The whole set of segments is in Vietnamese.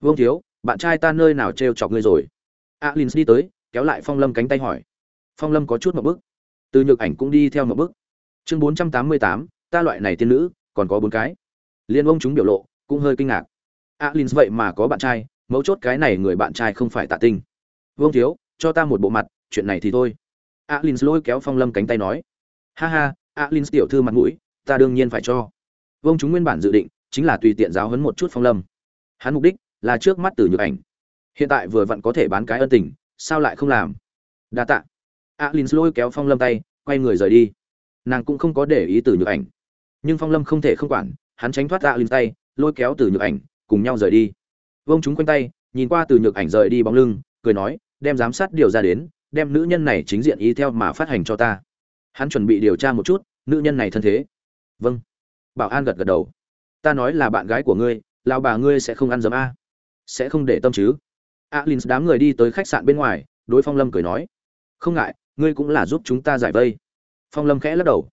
vương thiếu, bạn trai ta nơi nào trêu chọc ngươi rồi? Alin đi tới, kéo lại phong lâm cánh tay hỏi. Phong lâm có chút một bước từ nhược ảnh cũng đi theo một bước chương bốn trăm tám mươi tám, ta loại này tiên nữ, còn có bốn cái. Liên ông chúng biểu lộ cũng hơi kinh ngạc. Alin vậy mà có bạn trai, mấu chốt cái này người bạn trai không phải tạ tinh. Vương thiếu, cho ta một bộ mặt, chuyện này thì thôi. Alin lôi kéo phong lâm cánh tay nói. Ha ha alin tiểu thư mặt mũi, ta đương nhiên phải cho. Vương chúng nguyên bản dự định chính là tùy tiện giáo huấn một chút phong lâm. Hắn mục đích là trước mắt từ nhược ảnh. Hiện tại vừa vặn có thể bán cái ân tình, sao lại không làm? Đa tạ. Alin lôi kéo phong lâm tay, quay người rời đi. Nàng cũng không có để ý từ nhược ảnh. Nhưng phong lâm không thể không quản, hắn tránh thoát alin tay, lôi kéo từ nhược ảnh, cùng nhau rời đi. Vông chúng quanh tay, nhìn qua từ nhược ảnh rời đi bóng lưng, cười nói, đem giám sát điều ra đến, đem nữ nhân này chính diện ý theo mà phát hành cho ta. Hắn chuẩn bị điều tra một chút, nữ nhân này thân thế. Vâng. Bảo an gật gật đầu. Ta nói là bạn gái của ngươi lao bà ngươi sẽ không ăn dấm a sẽ không để tâm chứ? Alin đám người đi tới khách sạn bên ngoài, đối phong lâm cười nói, không ngại, ngươi cũng là giúp chúng ta giải vây. Phong lâm khẽ lắc đầu.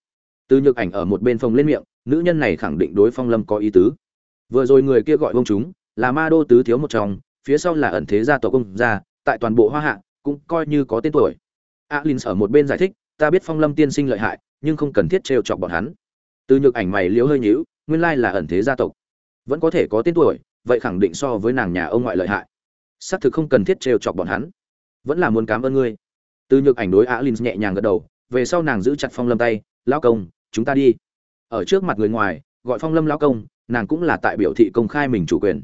Từ nhược ảnh ở một bên phòng lên miệng, nữ nhân này khẳng định đối phong lâm có ý tứ. Vừa rồi người kia gọi ông chúng, là ma đô tứ thiếu một trong, phía sau là ẩn thế gia tổ công gia, tại toàn bộ hoa hạ, cũng coi như có tên tuổi. Alin ở một bên giải thích, ta biết phong lâm tiên sinh lợi hại, nhưng không cần thiết trêu chọc bọn hắn. Từ nhược ảnh mày liếu hơi nhíu, nguyên lai là ẩn thế gia tộc. Vẫn có thể có tên tuổi vậy khẳng định so với nàng nhà ông ngoại lợi hại. Xác thực không cần thiết trêu chọc bọn hắn. Vẫn là muốn cảm ơn ngươi. Từ nhược ảnh đối alin nhẹ nhàng gật đầu, về sau nàng giữ chặt phong lâm tay, lão công, chúng ta đi. Ở trước mặt người ngoài, gọi phong lâm lão công nàng cũng là tại biểu thị công khai mình chủ quyền.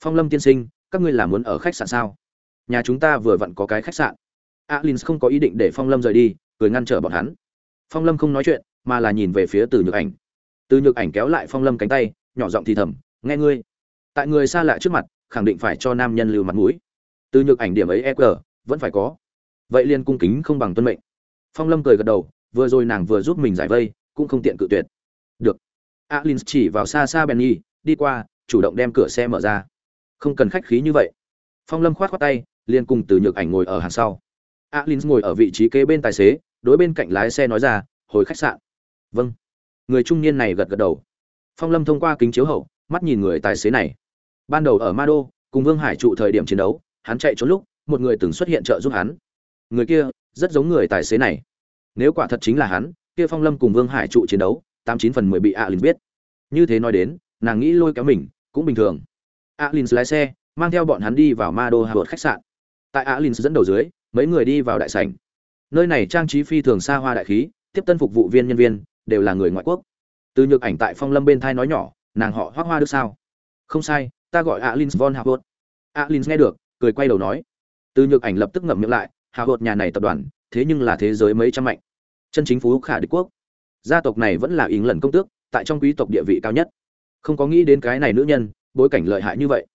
Phong lâm tiên sinh, các ngươi là muốn ở khách sạn sao? Nhà chúng ta vừa vặn có cái khách sạn. Alin không có ý định để phong lâm rời đi, cười ngăn trở bọn hắn. Phong lâm không nói chuyện, mà là nhìn về phía từ nhược ảnh. Từ nhược ảnh kéo lại phong lâm cánh tay, nhỏ giọng thì thầm, nghe ngươi tại người xa lạ trước mặt, khẳng định phải cho nam nhân lưu mặt mũi. Từ nhược ảnh điểm ấy e cờ vẫn phải có. Vậy liên cung kính không bằng tuân mệnh. Phong lâm cười gật đầu, vừa rồi nàng vừa giúp mình giải vây, cũng không tiện cự tuyệt. Được. Alin chỉ vào xa xa benny, đi qua, chủ động đem cửa xe mở ra. Không cần khách khí như vậy. Phong lâm khoát khoát tay, liền cùng từ nhược ảnh ngồi ở hàng sau. Alin ngồi ở vị trí kế bên tài xế, đối bên cạnh lái xe nói ra, hồi khách sạn. Vâng. Người trung niên này gật gật đầu. Phong lâm thông qua kính chiếu hậu, mắt nhìn người tài xế này ban đầu ở ma đô cùng vương hải trụ thời điểm chiến đấu, hắn chạy trốn lúc, một người từng xuất hiện trợ giúp hắn. Người kia, rất giống người tài xế này. Nếu quả thật chính là hắn, kia phong lâm cùng vương hải trụ chiến đấu, tám chín phần mười bị alin biết. Như thế nói đến, nàng nghĩ lôi kéo mình, cũng bình thường. Alin lái xe, mang theo bọn hắn đi vào ma đô hà khách sạn. Tại alin dẫn đầu dưới, mấy người đi vào đại sảnh. Nơi này trang trí phi thường xa hoa đại khí, tiếp tân phục vụ viên nhân viên, đều là người ngoại quốc. Từ nhược ảnh tại phong lâm bên thai nói nhỏ, nàng họ hoác hoa đức sao? Không sai ta gọi alin von howard alin nghe được, cười quay đầu nói. Từ nhược ảnh lập tức ngậm miệng lại howard nhà này tập đoàn, thế nhưng là thế giới mấy trăm mạnh. Chân chính phú khả đế quốc. Gia tộc này vẫn là ý lần công tước, tại trong quý tộc địa vị cao nhất. Không có nghĩ đến cái này nữ nhân, bối cảnh lợi hại như vậy.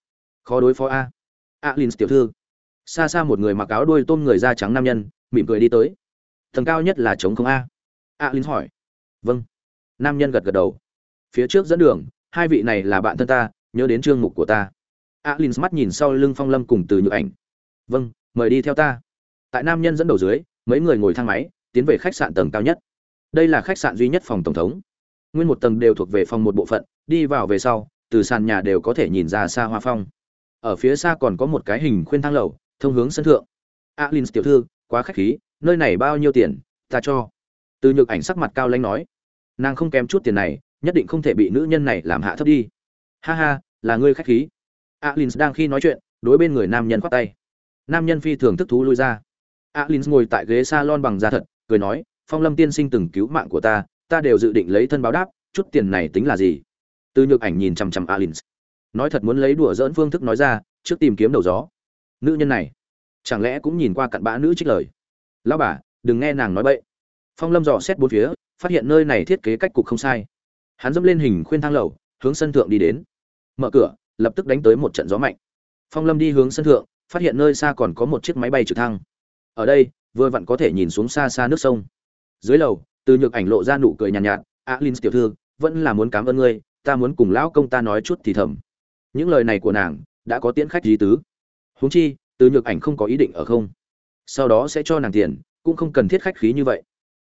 Khó đối phó a. Alin tiểu thư. Xa xa một người mặc áo đuôi tôm người da trắng nam nhân, mỉm cười đi tới. Tầng cao nhất là chống không a? Alin hỏi. Vâng. Nam nhân gật gật đầu. Phía trước dẫn đường, hai vị này là bạn thân ta nhớ đến chương mục của ta. Alin mắt nhìn sau lưng phong lâm cùng từ nhược ảnh. Vâng mời đi theo ta. Tại nam nhân dẫn đầu dưới, mấy người ngồi thang máy, tiến về khách sạn tầng cao nhất. Đây là khách sạn duy nhất phòng tổng thống. Nguyên một tầng đều thuộc về phòng một bộ phận, đi vào về sau, từ sàn nhà đều có thể nhìn ra xa hoa phong. Ở phía xa còn có một cái hình khuyên thang lầu, thông hướng sân thượng. Alin tiểu thư, quá khách khí, nơi này bao nhiêu tiền, ta cho. Từ nhược ảnh sắc mặt cao lãnh nói. Nàng không kém chút tiền này, nhất định không thể bị nữ nhân này làm hạ thấp đi ha ha, là ngươi khách khí. Alin đang khi nói chuyện, đối bên người nam nhân khoác tay. Nam nhân phi thường thức thú lui ra. Alin ngồi tại ghế salon bằng da thật, cười nói, phong lâm tiên sinh từng cứu mạng của ta ta đều dự định lấy thân báo đáp, chút tiền này tính là gì? Từ nhược ảnh nhìn chằm chằm alin nói thật muốn lấy đùa dỡn phương thức nói ra, trước tìm kiếm đầu gió. Nữ nhân này, chẳng lẽ cũng nhìn qua cặn bã nữ trích lời? Lão bà, đừng nghe nàng nói bậy. Phong lâm dò xét bốn phía, phát hiện nơi này thiết kế cách cục không sai. Hắn dẫm lên hình khuyên thang lầu, hướng sân thượng đi đến mở cửa lập tức đánh tới một trận gió mạnh. Phong lâm đi hướng sân thượng phát hiện nơi xa còn có một chiếc máy bay trực thăng. Ở đây vừa vặn có thể nhìn xuống xa xa nước sông. Dưới lầu từ nhược ảnh lộ ra nụ cười nhàn nhạt, nhạt alin tiểu thư vẫn là muốn cảm ơn ngươi ta muốn cùng lão công ta nói chút thì thầm. Những lời này của nàng đã có tiễn khách lý tứ. Huống chi từ nhược ảnh không có ý định ở không. Sau đó sẽ cho nàng tiền cũng không cần thiết khách khí như vậy.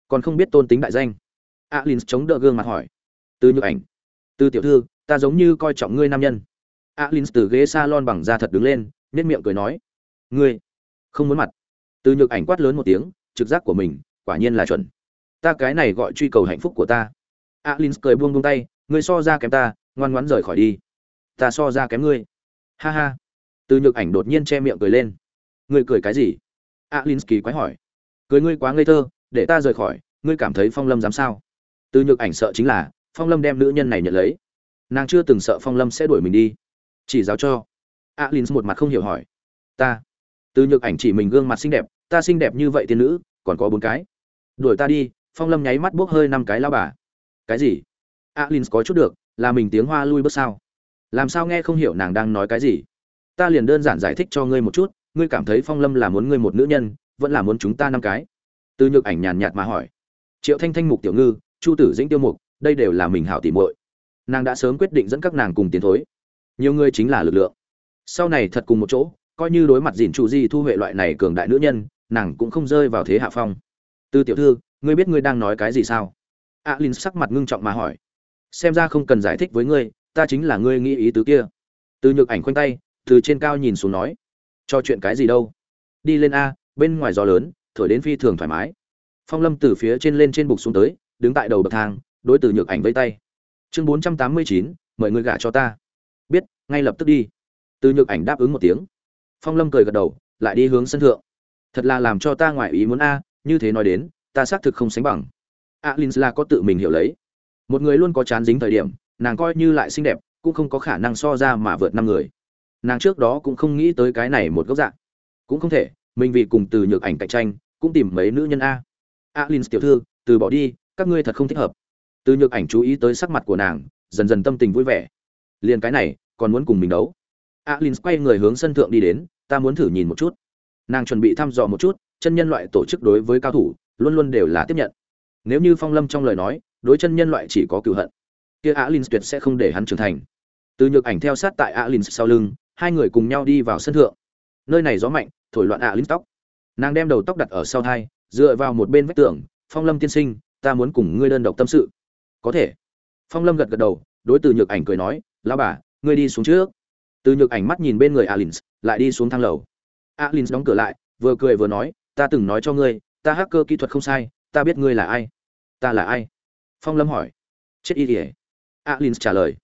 Còn không biết tôn tính đại danh. Alin chống đỡ gương mặt hỏi. Từ nhược ảnh từ tiểu thư ta giống như coi trọng ngươi nam nhân. Alin từ ghế salon bằng da thật đứng lên nét miệng cười nói, ngươi, không muốn mặt. Từ nhược ảnh quát lớn một tiếng, trực giác của mình, quả nhiên là chuẩn. Ta cái này gọi truy cầu hạnh phúc của ta. Alin cười buông buông tay, ngươi so ra kém ta, ngoan ngoãn rời khỏi đi. Ta so ra kém ngươi. Ha ha. Từ nhược ảnh đột nhiên che miệng cười lên. Ngươi cười cái gì? Alin kỳ quái hỏi. Cười ngươi quá ngây thơ, để ta rời khỏi, ngươi cảm thấy phong lâm dám sao? Từ nhược ảnh sợ chính là, phong lâm đem nữ nhân này nhận lấy nàng chưa từng sợ phong lâm sẽ đuổi mình đi. Chỉ giáo cho. Alin một mặt không hiểu hỏi. Ta. Từ nhược ảnh chỉ mình gương mặt xinh đẹp, ta xinh đẹp như vậy tiên nữ, còn có bốn cái. Đuổi ta đi, phong lâm nháy mắt bốc hơi năm cái lao bà. Cái gì? Alin có chút được, là mình tiếng hoa lui bước sao? Làm sao nghe không hiểu nàng đang nói cái gì? Ta liền đơn giản giải thích cho ngươi một chút, ngươi cảm thấy phong lâm là muốn ngươi một nữ nhân, vẫn là muốn chúng ta năm cái? Từ nhược ảnh nhàn nhạt mà hỏi. Triệu thanh thanh mục tiểu ngư, chu tử dĩnh tiêu mục, đây đều là mình hảo tỉ muội nàng đã sớm quyết định dẫn các nàng cùng tiến thối. Nhiều người chính là lực lượng. Sau này thật cùng một chỗ, coi như đối mặt dìn chủ di thu huệ loại này cường đại nữ nhân, nàng cũng không rơi vào thế hạ phong. Từ tiểu thư, ngươi biết ngươi đang nói cái gì sao? A linh sắc mặt ngưng trọng mà hỏi. Xem ra không cần giải thích với ngươi, ta chính là ngươi nghĩ ý tứ kia. Từ nhược ảnh khoanh tay, từ trên cao nhìn xuống nói. Cho chuyện cái gì đâu? Đi lên a, bên ngoài gió lớn, thổi đến phi thường thoải mái. Phong lâm từ phía trên lên trên bục xuống tới, đứng tại đầu bậc thang, đối từ nhược ảnh vây tay chương bốn trăm tám mươi chín, mời người gả cho ta. Biết, ngay lập tức đi. Từ nhược ảnh đáp ứng một tiếng. Phong lâm cười gật đầu, lại đi hướng sân thượng. Thật là làm cho ta ngoại ý muốn a, như thế nói đến, ta xác thực không sánh bằng. Alin là có tự mình hiểu lấy. Một người luôn có chán dính thời điểm, nàng coi như lại xinh đẹp, cũng không có khả năng so ra mà vượt năm người. Nàng trước đó cũng không nghĩ tới cái này một góc dạng. Cũng không thể, mình vì cùng từ nhược ảnh cạnh tranh, cũng tìm mấy nữ nhân a. Alin tiểu thư, từ bỏ đi, các ngươi thật không thích hợp từ nhược ảnh chú ý tới sắc mặt của nàng, dần dần tâm tình vui vẻ. Liền cái này, còn muốn cùng mình đấu. Alin quay người hướng sân thượng đi đến, ta muốn thử nhìn một chút. Nàng chuẩn bị thăm dò một chút, chân nhân loại tổ chức đối với cao thủ, luôn luôn đều là tiếp nhận. Nếu như phong lâm trong lời nói, đối chân nhân loại chỉ có cựu hận, kia alin tuyệt sẽ không để hắn trưởng thành. Từ nhược ảnh theo sát tại alin sau lưng, hai người cùng nhau đi vào sân thượng. Nơi này gió mạnh, thổi loạn alin tóc. Nàng đem đầu tóc đặt ở sau thai, dựa vào một bên vách tường, phong lâm tiên sinh, ta muốn cùng ngươi đơn độc tâm sự có thể. Phong lâm gật gật đầu, đối từ nhược ảnh cười nói lao bà, ngươi đi xuống trước. Từ nhược ảnh mắt nhìn bên người alin lại đi xuống thang lầu. Alin đóng cửa lại, vừa cười vừa nói, ta từng nói cho ngươi, ta hacker kỹ thuật không sai, ta biết ngươi là ai. Ta là ai? Phong lâm hỏi. Chết y ỉa alin trả lời.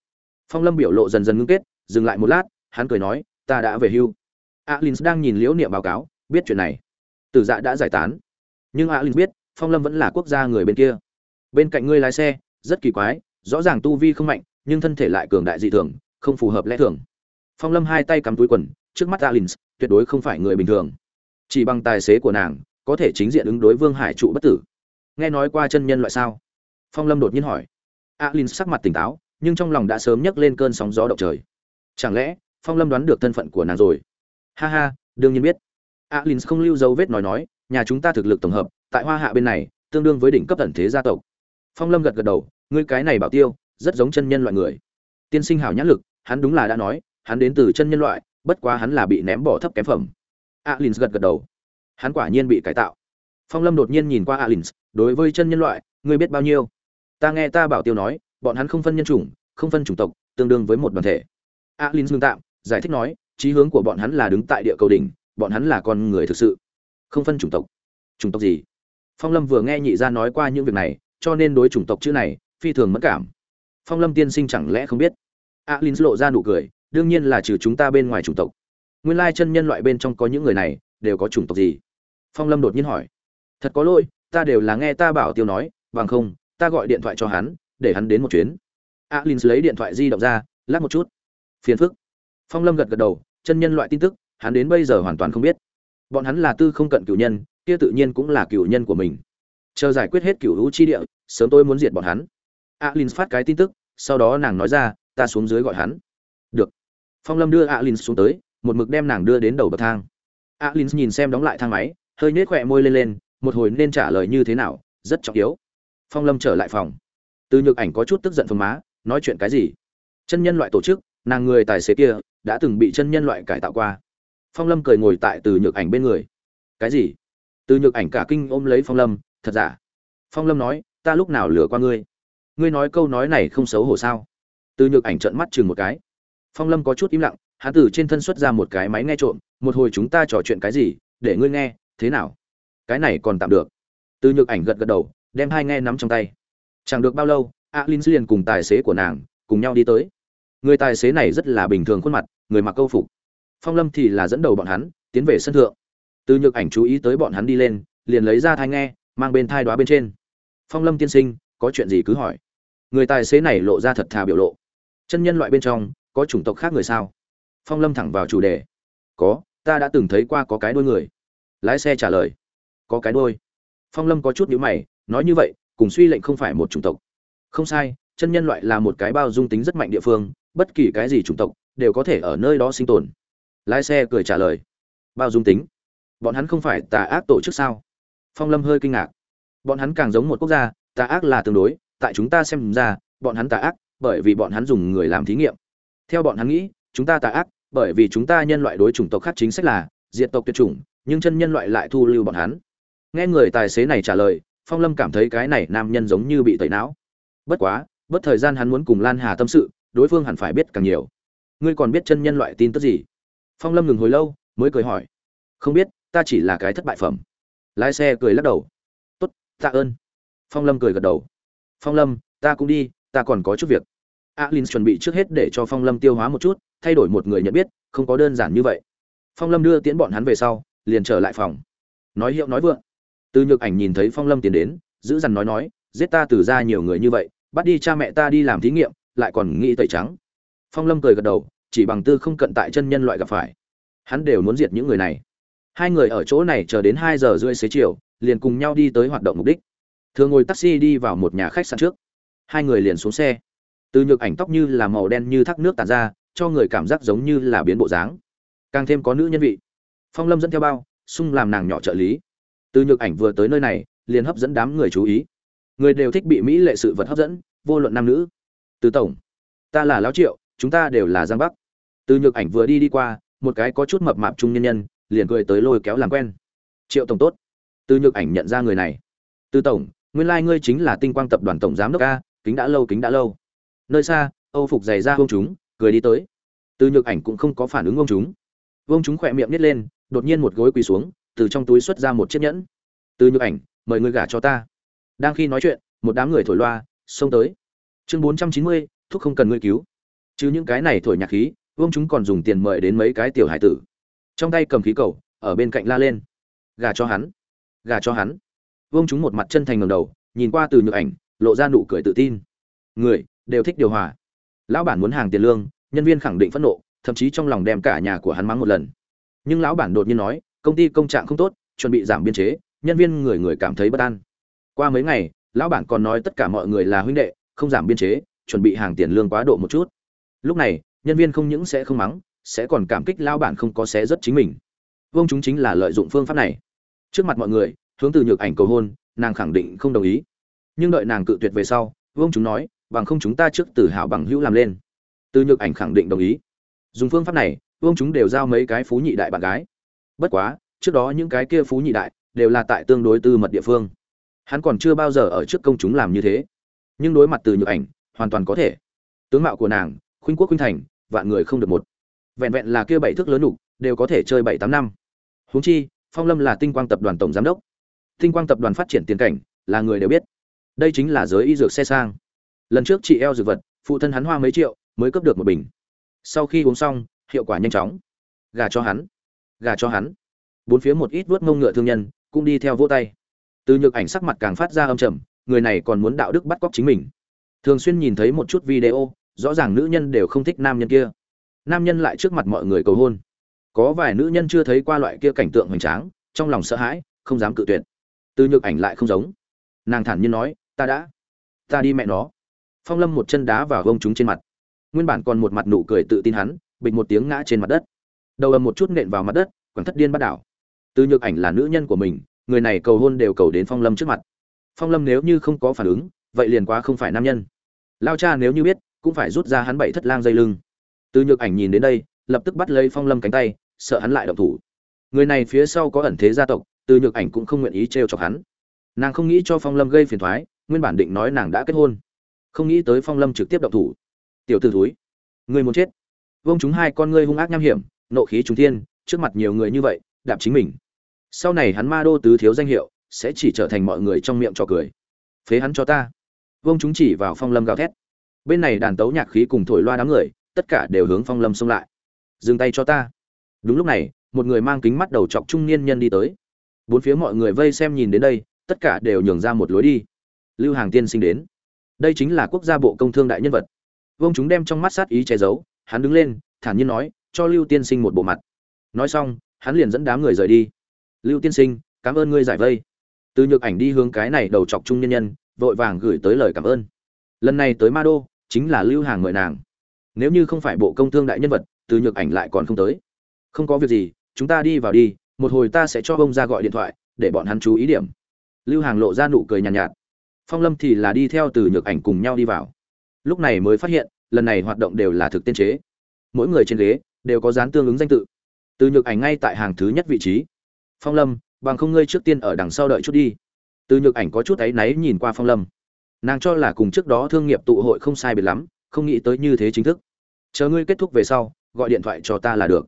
Phong lâm biểu lộ dần dần ngưng kết, dừng lại một lát, hắn cười nói, ta đã về hưu. Alin đang nhìn liễu niệm báo cáo, biết chuyện này. Tử dạ đã giải tán. Nhưng alin biết, phong lâm vẫn là quốc gia người bên kia. Bên cạnh ngươi lái xe rất kỳ quái, rõ ràng tu vi không mạnh, nhưng thân thể lại cường đại dị thường, không phù hợp lẽ thường. Phong lâm hai tay cắm túi quần, trước mắt alins, tuyệt đối không phải người bình thường. Chỉ bằng tài xế của nàng, có thể chính diện ứng đối vương hải trụ bất tử. Nghe nói qua chân nhân loại sao? Phong lâm đột nhiên hỏi. Alins sắc mặt tỉnh táo, nhưng trong lòng đã sớm nhấc lên cơn sóng gió động trời. Chẳng lẽ, phong lâm đoán được thân phận của nàng rồi? Ha ha, đương nhiên biết. Alins không lưu dấu vết nói nói, nhà chúng ta thực lực tổng hợp, tại hoa hạ bên này, tương đương với đỉnh cấp tần thế gia tộc phong lâm gật gật đầu, ngươi cái này bảo tiêu, rất giống chân nhân loại người. Tiên sinh hảo nhãn lực, hắn đúng là đã nói, hắn đến từ chân nhân loại, bất quá hắn là bị ném bỏ thấp kém phẩm. Alin gật gật đầu. Hắn quả nhiên bị cải tạo. Phong lâm đột nhiên nhìn qua alin đối với chân nhân loại, ngươi biết bao nhiêu? Ta nghe ta bảo tiêu nói, bọn hắn không phân nhân chủng, không phân chủng tộc, tương đương với một đoàn thể. Alin ngưng tạm, giải thích nói, chí hướng của bọn hắn là đứng tại địa cầu đỉnh, bọn hắn là con người thực sự, không phân chủng tộc. Chủng tộc gì? Phong lâm vừa nghe nhị gia nói qua những việc này cho nên đối chủng tộc chữ này, phi thường mất cảm. Phong lâm tiên sinh chẳng lẽ không biết? Alin lộ ra nụ cười, đương nhiên là trừ chúng ta bên ngoài chủng tộc. Nguyên lai chân nhân loại bên trong có những người này, đều có chủng tộc gì? Phong lâm đột nhiên hỏi. Thật có lỗi, ta đều là nghe ta bảo tiêu nói, bằng không, ta gọi điện thoại cho hắn, để hắn đến một chuyến. Alin lấy điện thoại di động ra lát một chút. Phiền phức. Phong lâm gật gật đầu, chân nhân loại tin tức, hắn đến bây giờ hoàn toàn không biết. Bọn hắn là tư không cận cửu nhân, kia tự nhiên cũng là cửu nhân của mình chờ giải quyết hết cửu hữu chi địa, sớm tôi muốn diệt bọn hắn. Alin phát cái tin tức, sau đó nàng nói ra, ta xuống dưới gọi hắn. Được. Phong lâm đưa alin xuống tới, một mực đem nàng đưa đến đầu bậc thang. Alin nhìn xem đóng lại thang máy, hơi nhếch khỏe môi lên lên, một hồi nên trả lời như thế nào, rất trọng yếu. Phong lâm trở lại phòng. Từ nhược ảnh có chút tức giận phương má, nói chuyện cái gì? Chân nhân loại tổ chức, nàng người tài xế kia, đã từng bị chân nhân loại cải tạo qua. Phong lâm cười ngồi tại từ nhược ảnh bên người. Cái gì? Từ nhược ảnh cả kinh ôm lấy phong lâm thật giả? Phong lâm nói, ta lúc nào lừa qua ngươi? Ngươi nói câu nói này không xấu hổ sao? Từ nhược ảnh trợn mắt chừng một cái. Phong lâm có chút im lặng, hắn từ trên thân xuất ra một cái máy nghe trộm, một hồi chúng ta trò chuyện cái gì? Để ngươi nghe, thế nào? Cái này còn tạm được. Từ nhược ảnh gật gật đầu, đem hai nghe nắm trong tay. Chẳng được bao lâu alin liền cùng tài xế của nàng cùng nhau đi tới. Người tài xế này rất là bình thường khuôn mặt, người mặc câu phục. Phong lâm thì là dẫn đầu bọn hắn, tiến về sân thượng. Từ nhược ảnh chú ý tới bọn hắn đi lên, liền lấy ra thai nghe mang bên thai đoá bên trên. Phong lâm tiên sinh, có chuyện gì cứ hỏi. Người tài xế này lộ ra thật thà biểu lộ. Chân nhân loại bên trong, có chủng tộc khác người sao? Phong lâm thẳng vào chủ đề. Có, ta đã từng thấy qua có cái đôi người. Lái xe trả lời. Có cái đôi phong lâm có chút nhữ mày, nói như vậy, cùng suy lệnh không phải một chủng tộc. Không sai, chân nhân loại là một cái bao dung tính rất mạnh địa phương, bất kỳ cái gì chủng tộc đều có thể ở nơi đó sinh tồn. Lái xe cười trả lời. Bao dung tính? Bọn hắn không phải tà ác tổ chức sao? Phong lâm hơi kinh ngạc. Bọn hắn càng giống một quốc gia, tà ác là tương đối, tại chúng ta xem ra, bọn hắn tà ác bởi vì bọn hắn dùng người làm thí nghiệm. Theo bọn hắn nghĩ, chúng ta tà ác bởi vì chúng ta nhân loại đối chủng tộc khác chính sách là diệt tộc tuyệt chủng, nhưng chân nhân loại lại thu lưu bọn hắn. Nghe người tài xế này trả lời, phong lâm cảm thấy cái này nam nhân giống như bị tẩy não. Bất quá, bất thời gian hắn muốn cùng lan hà tâm sự, đối phương hẳn phải biết càng nhiều. Ngươi còn biết chân nhân loại tin tức gì? Phong lâm ngừng hồi lâu, mới cười hỏi. Không biết, ta chỉ là cái thất bại phẩm lái xe cười lắc đầu. Tốt, tạ ơn. Phong lâm cười gật đầu. Phong lâm, ta cũng đi, ta còn có chút việc. Alin chuẩn bị trước hết để cho phong lâm tiêu hóa một chút, thay đổi một người nhận biết, không có đơn giản như vậy. Phong lâm đưa tiễn bọn hắn về sau, liền trở lại phòng. Nói hiệu nói vượng. Từ nhược ảnh nhìn thấy phong lâm tiến đến, giữ dằn nói nói, giết ta từ ra nhiều người như vậy, bắt đi cha mẹ ta đi làm thí nghiệm, lại còn nghĩ tẩy trắng. Phong lâm cười gật đầu, chỉ bằng tư không cận tại chân nhân loại gặp phải. Hắn đều muốn diệt những người này hai người ở chỗ này chờ đến hai giờ rưỡi xế chiều, liền cùng nhau đi tới hoạt động mục đích. Thường ngồi taxi đi vào một nhà khách sạn trước. Hai người liền xuống xe. Từ nhược ảnh tóc như là màu đen như thác nước tàn ra, cho người cảm giác giống như là biến bộ dáng. Càng thêm có nữ nhân vị. Phong lâm dẫn theo bao sung làm nàng nhỏ trợ lý. Từ nhược ảnh vừa tới nơi này, liền hấp dẫn đám người chú ý. Người đều thích bị mỹ lệ sự vật hấp dẫn, vô luận nam nữ. Từ tổng, ta là lão triệu, chúng ta đều là giang bắc. Từ nhược ảnh vừa đi đi qua, một cái có chút mập mạp trung nhân nhân liền cười tới lôi kéo làm quen. Triệu tổng tốt. Từ nhược ảnh nhận ra người này. Từ tổng, nguyên lai ngươi chính là tinh quang tập đoàn tổng giám đốc a, kính đã lâu, kính đã lâu. Nơi xa, âu phục giày ra ông chúng, cười đi tới. Từ nhược ảnh cũng không có phản ứng ông chúng. Ông chúng khỏe miệng nít lên, đột nhiên một gối quỳ xuống, từ trong túi xuất ra một chiếc nhẫn. Từ nhược ảnh, mời ngươi gả cho ta. Đang khi nói chuyện, một đám người thổi loa, xông tới. Chương bốn trăm chín mươi thuốc không cần ngươi cứu. Chứ những cái này thổi nhạc khí vương chúng còn dùng tiền mời đến mấy cái tiểu hải tử trong tay cầm khí cầu, ở bên cạnh la lên. Gà cho hắn. Gà cho hắn. Vương chúng một mặt chân thành ngầm đầu, nhìn qua từ nhược ảnh, lộ ra nụ cười tự tin. Người, đều thích điều hòa. Lão bản muốn hàng tiền lương, nhân viên khẳng định phẫn nộ, thậm chí trong lòng đem cả nhà của hắn mắng một lần. Nhưng lão bản đột nhiên nói, công ty công trạng không tốt, chuẩn bị giảm biên chế, nhân viên người người cảm thấy bất an. Qua mấy ngày, lão bản còn nói tất cả mọi người là huynh đệ, không giảm biên chế, chuẩn bị hàng tiền lương quá độ một chút. Lúc này, nhân viên không những sẽ không mắng sẽ còn cảm kích lao bản không có xé rất chính mình. Vâng chúng chính là lợi dụng phương pháp này. Trước mặt mọi người, hướng từ nhược ảnh cầu hôn, nàng khẳng định không đồng ý. Nhưng đợi nàng cự tuyệt về sau, Vương chúng nói, bằng không chúng ta trước từ hảo bằng hữu làm lên. Từ nhược ảnh khẳng định đồng ý. Dùng phương pháp này, Vương chúng đều giao mấy cái phú nhị đại bạn gái. Bất quá, trước đó những cái kia phú nhị đại đều là tại tương đối tư mật địa phương. Hắn còn chưa bao giờ ở trước công chúng làm như thế. Nhưng đối mặt từ nhược ảnh, hoàn toàn có thể. Tướng mạo của nàng, khuynh quốc khuynh thành, vạn người không được một vẹn vẹn là kia bảy thước lớn đủ, đều có thể chơi bảy tám năm. Huống chi phong lâm là tinh quang tập đoàn tổng giám đốc. Tinh quang tập đoàn phát triển tiền cảnh là người đều biết. Đây chính là giới y dược xe sang. Lần trước chị eo dược vật phụ thân hắn hoa mấy triệu mới cấp được một bình. Sau khi uống xong hiệu quả nhanh chóng. Gà cho hắn. Gà cho hắn. Bốn phía một ít vuốt mông ngựa thương nhân cũng đi theo vỗ tay. Từ nhược ảnh sắc mặt càng phát ra âm trầm người này còn muốn đạo đức bắt cóc chính mình. Thường xuyên nhìn thấy một chút video rõ ràng nữ nhân đều không thích nam nhân kia nam nhân lại trước mặt mọi người cầu hôn. Có vài nữ nhân chưa thấy qua loại kia cảnh tượng hoành tráng, trong lòng sợ hãi, không dám cự tuyệt. Từ nhược ảnh lại không giống. Nàng thản nhiên nói, ta đã, ta đi mẹ nó. Phong lâm một chân đá vào gông chúng trên mặt. Nguyên bản còn một mặt nụ cười tự tin hắn, bịch một tiếng ngã trên mặt đất. Đầu ầm một chút nện vào mặt đất quẳng thất điên bắt đảo. Từ nhược ảnh là nữ nhân của mình, người này cầu hôn đều cầu đến phong lâm trước mặt. Phong lâm nếu như không có phản ứng, vậy liền quá không phải nam nhân. Lao cha nếu như biết, cũng phải rút ra hắn bảy thất lang dây lưng từ nhược ảnh nhìn đến đây, lập tức bắt lấy phong lâm cánh tay, sợ hắn lại động thủ. Người này phía sau có ẩn thế gia tộc, từ nhược ảnh cũng không nguyện ý trêu chọc hắn. Nàng không nghĩ cho phong lâm gây phiền thoái nguyên bản định nói nàng đã kết hôn. Không nghĩ tới phong lâm trực tiếp động thủ. Tiểu t ử thúi người muốn chết. Vông chúng hai con ngươi hung ác nham hiểm, nộ khí trung thiên, trước mặt nhiều người như vậy, đạp chính mình. Sau này hắn ma đô tứ thiếu danh hiệu, sẽ chỉ trở thành mọi người trong miệng trò cười. Phế hắn cho ta. Vông chúng chỉ vào phong lâm gào thét. Bên này đàn tấu nhạc khí cùng thổi loa đám người tất cả đều hướng phong lâm xông lại. Dừng tay cho ta. Đúng lúc này, một người mang kính mắt đầu chọc trung niên nhân đi tới. Bốn phía mọi người vây xem nhìn đến đây, tất cả đều nhường ra một lối đi. Lưu hàng tiên sinh đến. Đây chính là quốc gia bộ công thương đại nhân vật. Vông chúng đem trong mắt sát ý che giấu, hắn đứng lên, thản nhiên nói, cho lưu tiên sinh một bộ mặt. Nói xong, hắn liền dẫn đám người rời đi. Lưu tiên sinh, cảm ơn ngươi giải vây. Từ nhược ảnh đi hướng cái này đầu chọc trung nhân nhân, vội vàng gửi tới lời cảm ơn. Lần này tới ma đô, chính là lưu hàng mời nàng nếu như không phải bộ công thương đại nhân vật từ nhược ảnh lại còn không tới. Không có việc gì chúng ta đi vào đi một hồi ta sẽ cho bông ra gọi điện thoại để bọn hắn chú ý điểm. Lưu hàng lộ ra nụ cười nhàn nhạt, nhạt. Phong lâm thì là đi theo từ nhược ảnh cùng nhau đi vào. Lúc này mới phát hiện lần này hoạt động đều là thực tiên chế. Mỗi người trên ghế đều có dán tương ứng danh tự. Từ nhược ảnh ngay tại hàng thứ nhất vị trí. Phong lâm bằng không ngươi trước tiên ở đằng sau đợi chút đi. Từ nhược ảnh có chút áy náy nhìn qua phong lâm. Nàng cho là cùng trước đó thương nghiệp tụ hội không sai biệt lắm không nghĩ tới như thế chính thức. Chờ ngươi kết thúc về sau, gọi điện thoại cho ta là được.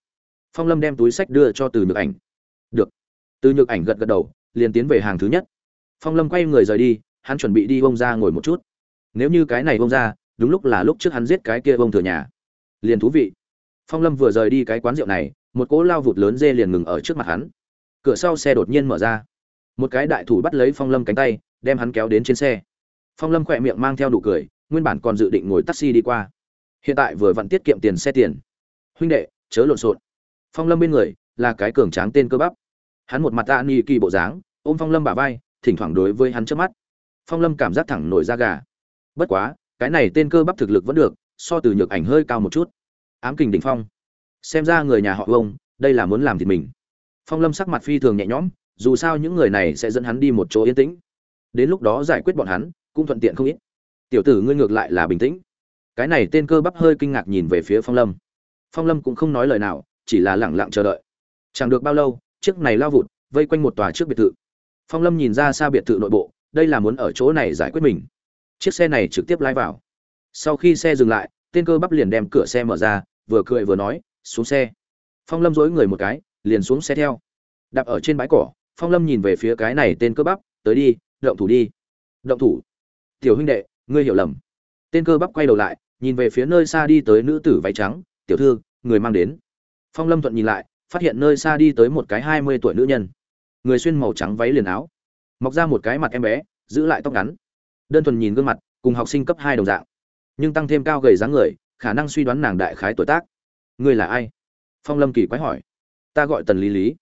Phong lâm đem túi sách đưa cho từ nhược ảnh. Được. Từ nhược ảnh gật gật đầu, liền tiến về hàng thứ nhất. Phong lâm quay người rời đi, hắn chuẩn bị đi bông ra ngồi một chút. Nếu như cái này bông ra, đúng lúc là lúc trước hắn giết cái kia bông thừa nhà. Liền thú vị. Phong lâm vừa rời đi cái quán rượu này, một cỗ lao vụt lớn dê liền ngừng ở trước mặt hắn. Cửa sau xe đột nhiên mở ra. Một cái đại thủ bắt lấy phong lâm cánh tay, đem hắn kéo đến trên xe. Phong lâm khỏe miệng mang theo nụ cười nguyên bản còn dự định ngồi taxi đi qua. Hiện tại vừa vặn tiết kiệm tiền xe tiền. Huynh đệ, chớ lộn xộn. Phong lâm bên người là cái cường tráng tên cơ bắp. Hắn một mặt ta nghi kỳ bộ dáng, ôm phong lâm bả vai, thỉnh thoảng đối với hắn trước mắt. Phong lâm cảm giác thẳng nổi da gà. Bất quá, cái này tên cơ bắp thực lực vẫn được, so từ nhược ảnh hơi cao một chút. Ám kình đỉnh phong. Xem ra người nhà họ vông đây là muốn làm thịt mình. Phong lâm sắc mặt phi thường nhẹ nhõm, dù sao những người này sẽ dẫn hắn đi một chỗ yên tĩnh. Đến lúc đó giải quyết bọn hắn, cũng thuận tiện không ít tiểu tử ngươi ngược lại là bình tĩnh. Cái này tên cơ bắp hơi kinh ngạc nhìn về phía phong lâm. Phong lâm cũng không nói lời nào, chỉ là lẳng lặng chờ đợi. Chẳng được bao lâu, chiếc này lao vụt vây quanh một tòa trước biệt thự. Phong lâm nhìn ra xa biệt thự nội bộ, đây là muốn ở chỗ này giải quyết mình. Chiếc xe này trực tiếp lái vào. Sau khi xe dừng lại, tên cơ bắp liền đem cửa xe mở ra, vừa cười vừa nói, xuống xe. Phong lâm dối người một cái, liền xuống xe theo. Đạp ở trên bãi cỏ, phong lâm nhìn về phía cái này tên cơ bắp, tới đi, động thủ đi. Động thủ? Tiểu huynh đệ ngươi hiểu lầm. Tên cơ bắp quay đầu lại, nhìn về phía nơi xa đi tới nữ tử váy trắng, tiểu thư, người mang đến. Phong lâm thuận nhìn lại, phát hiện nơi xa đi tới một cái hai mươi tuổi nữ nhân. Người xuyên màu trắng váy liền áo, mọc ra một cái mặt em bé, giữ lại tóc ngắn. Đơn thuần nhìn gương mặt, cùng học sinh cấp hai đồng dạng, nhưng tăng thêm cao gầy dáng người, khả năng suy đoán nàng đại khái tuổi tác. Ngươi là ai? Phong lâm kỳ quái hỏi. Ta gọi tần lý lý.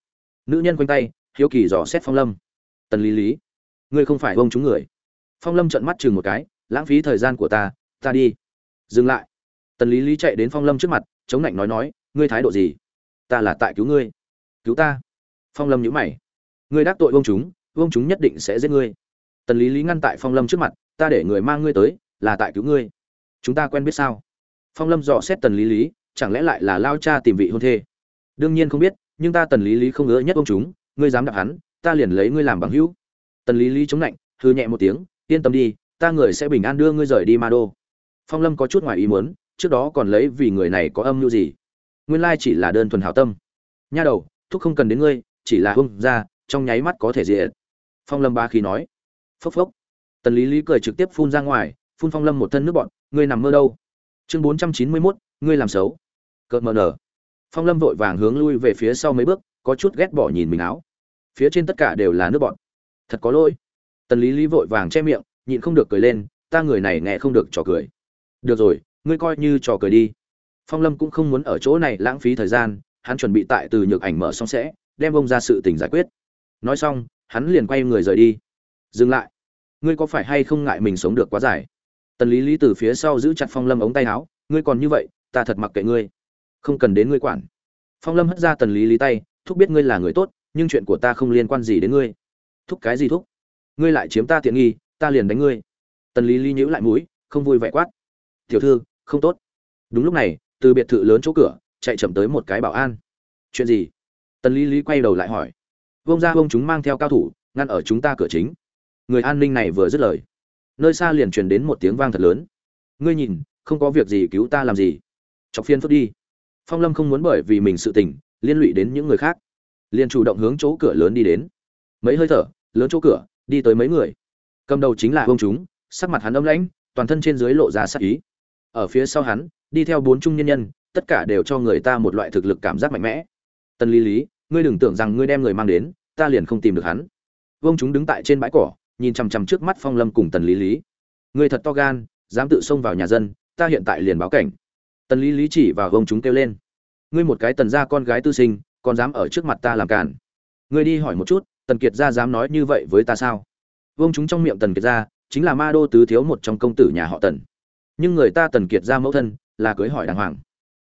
Nữ nhân quanh tay, hiếu kỳ dò xét phong lâm. Tần lý lý, ngươi không phải bông chúng người. Phong lâm trợn mắt chừng một cái lãng phí thời gian của ta ta đi. Dừng lại. Tần lý lý chạy đến phong lâm trước mặt, chống lạnh nói nói, ngươi thái độ gì? Ta là tại cứu ngươi. Cứu ta? Phong lâm nhữ mày. Ngươi đắc tội vông chúng vông chúng nhất định sẽ giết ngươi. Tần lý lý ngăn tại phong lâm trước mặt, ta để người mang ngươi tới, là tại cứu ngươi. Chúng ta quen biết sao? Phong lâm dò xét tần lý lý, chẳng lẽ lại là lao cha tìm vị hôn thê? Đương nhiên không biết, nhưng ta tần lý lý không ngỡ nhất ông chúng, ngươi dám đạp hắn, ta liền lấy ngươi làm bằng hữu. Tần lý lý chống lạnh hư nhẹ một tiếng, yên tâm đi ta người sẽ bình an đưa ngươi rời đi ma đô. Phong lâm có chút ngoài ý muốn, trước đó còn lấy vì người này có âm mưu gì? Nguyên lai chỉ là đơn thuần hảo tâm. Nha đầu, thúc không cần đến ngươi, chỉ là hung ra, trong nháy mắt có thể diệt. Phong lâm ba khi nói. Phốc phốc. Tần lý lý cười trực tiếp phun ra ngoài, phun phong lâm một thân nước bọn, ngươi nằm mơ đâu? Chương bốn trăm chín mươi mốt, ngươi làm xấu. Cợt mờ nở. Phong lâm vội vàng hướng lui về phía sau mấy bước, có chút ghét bỏ nhìn mình áo. Phía trên tất cả đều là nước bọn. Thật có lỗi. Tần lý lý vội vàng che miệng nhịn không được cười lên, ta người này nghe không được trò cười. Được rồi, ngươi coi như trò cười đi. Phong lâm cũng không muốn ở chỗ này lãng phí thời gian, hắn chuẩn bị tại từ nhược ảnh mở xong sẽ, đem ông ra sự tình giải quyết. Nói xong, hắn liền quay người rời đi. Dừng lại. Ngươi có phải hay không ngại mình sống được quá dài? Tần lý lý từ phía sau giữ chặt phong lâm ống tay áo, ngươi còn như vậy, ta thật mặc kệ ngươi. Không cần đến ngươi quản. Phong lâm hất ra tần lý lý tay, thúc biết ngươi là người tốt, nhưng chuyện của ta không liên quan gì đến ngươi. Thúc cái gì thúc? Ngươi lại chiếm ta tiện nghi ta liền đánh ngươi. Tần lý lý nhíu lại mũi, không vui vẻ quát. Tiểu thư, không tốt. Đúng lúc này, từ biệt thự lớn chỗ cửa, chạy chậm tới một cái bảo an. Chuyện gì? Tần lý lý quay đầu lại hỏi. Vông ra vông chúng mang theo cao thủ, ngăn ở chúng ta cửa chính. Người an ninh này vừa dứt lời. Nơi xa liền truyền đến một tiếng vang thật lớn. Ngươi nhìn, không có việc gì cứu ta làm gì. Chọc phiên phức đi. Phong lâm không muốn bởi vì mình sự tình, liên lụy đến những người khác. Liền chủ động hướng chỗ cửa lớn đi đến. Mấy hơi thở, lớn chỗ cửa, đi tới mấy người cầm đầu chính là ông chúng, sắc mặt hắn âm lãnh, toàn thân trên dưới lộ ra sắc ý. Ở phía sau hắn, đi theo bốn trung nhân nhân, tất cả đều cho người ta một loại thực lực cảm giác mạnh mẽ. Tần lý lý, ngươi đừng tưởng rằng ngươi đem người mang đến, ta liền không tìm được hắn. Vương chúng đứng tại trên bãi cỏ, nhìn chằm chằm trước mắt phong lâm cùng tần lý lý. Ngươi thật to gan, dám tự xông vào nhà dân, ta hiện tại liền báo cảnh. Tần lý lý chỉ vào vương chúng kêu lên. Ngươi một cái tần gia con gái tư sinh, còn dám ở trước mặt ta làm cản ngươi đi hỏi một chút, tần kiệt gia dám nói như vậy với ta sao? Vương chúng trong miệng tần kiệt gia chính là ma đô tứ thiếu một trong công tử nhà họ tần. Nhưng người ta tần kiệt gia mẫu thân, là cưới hỏi đàng hoàng.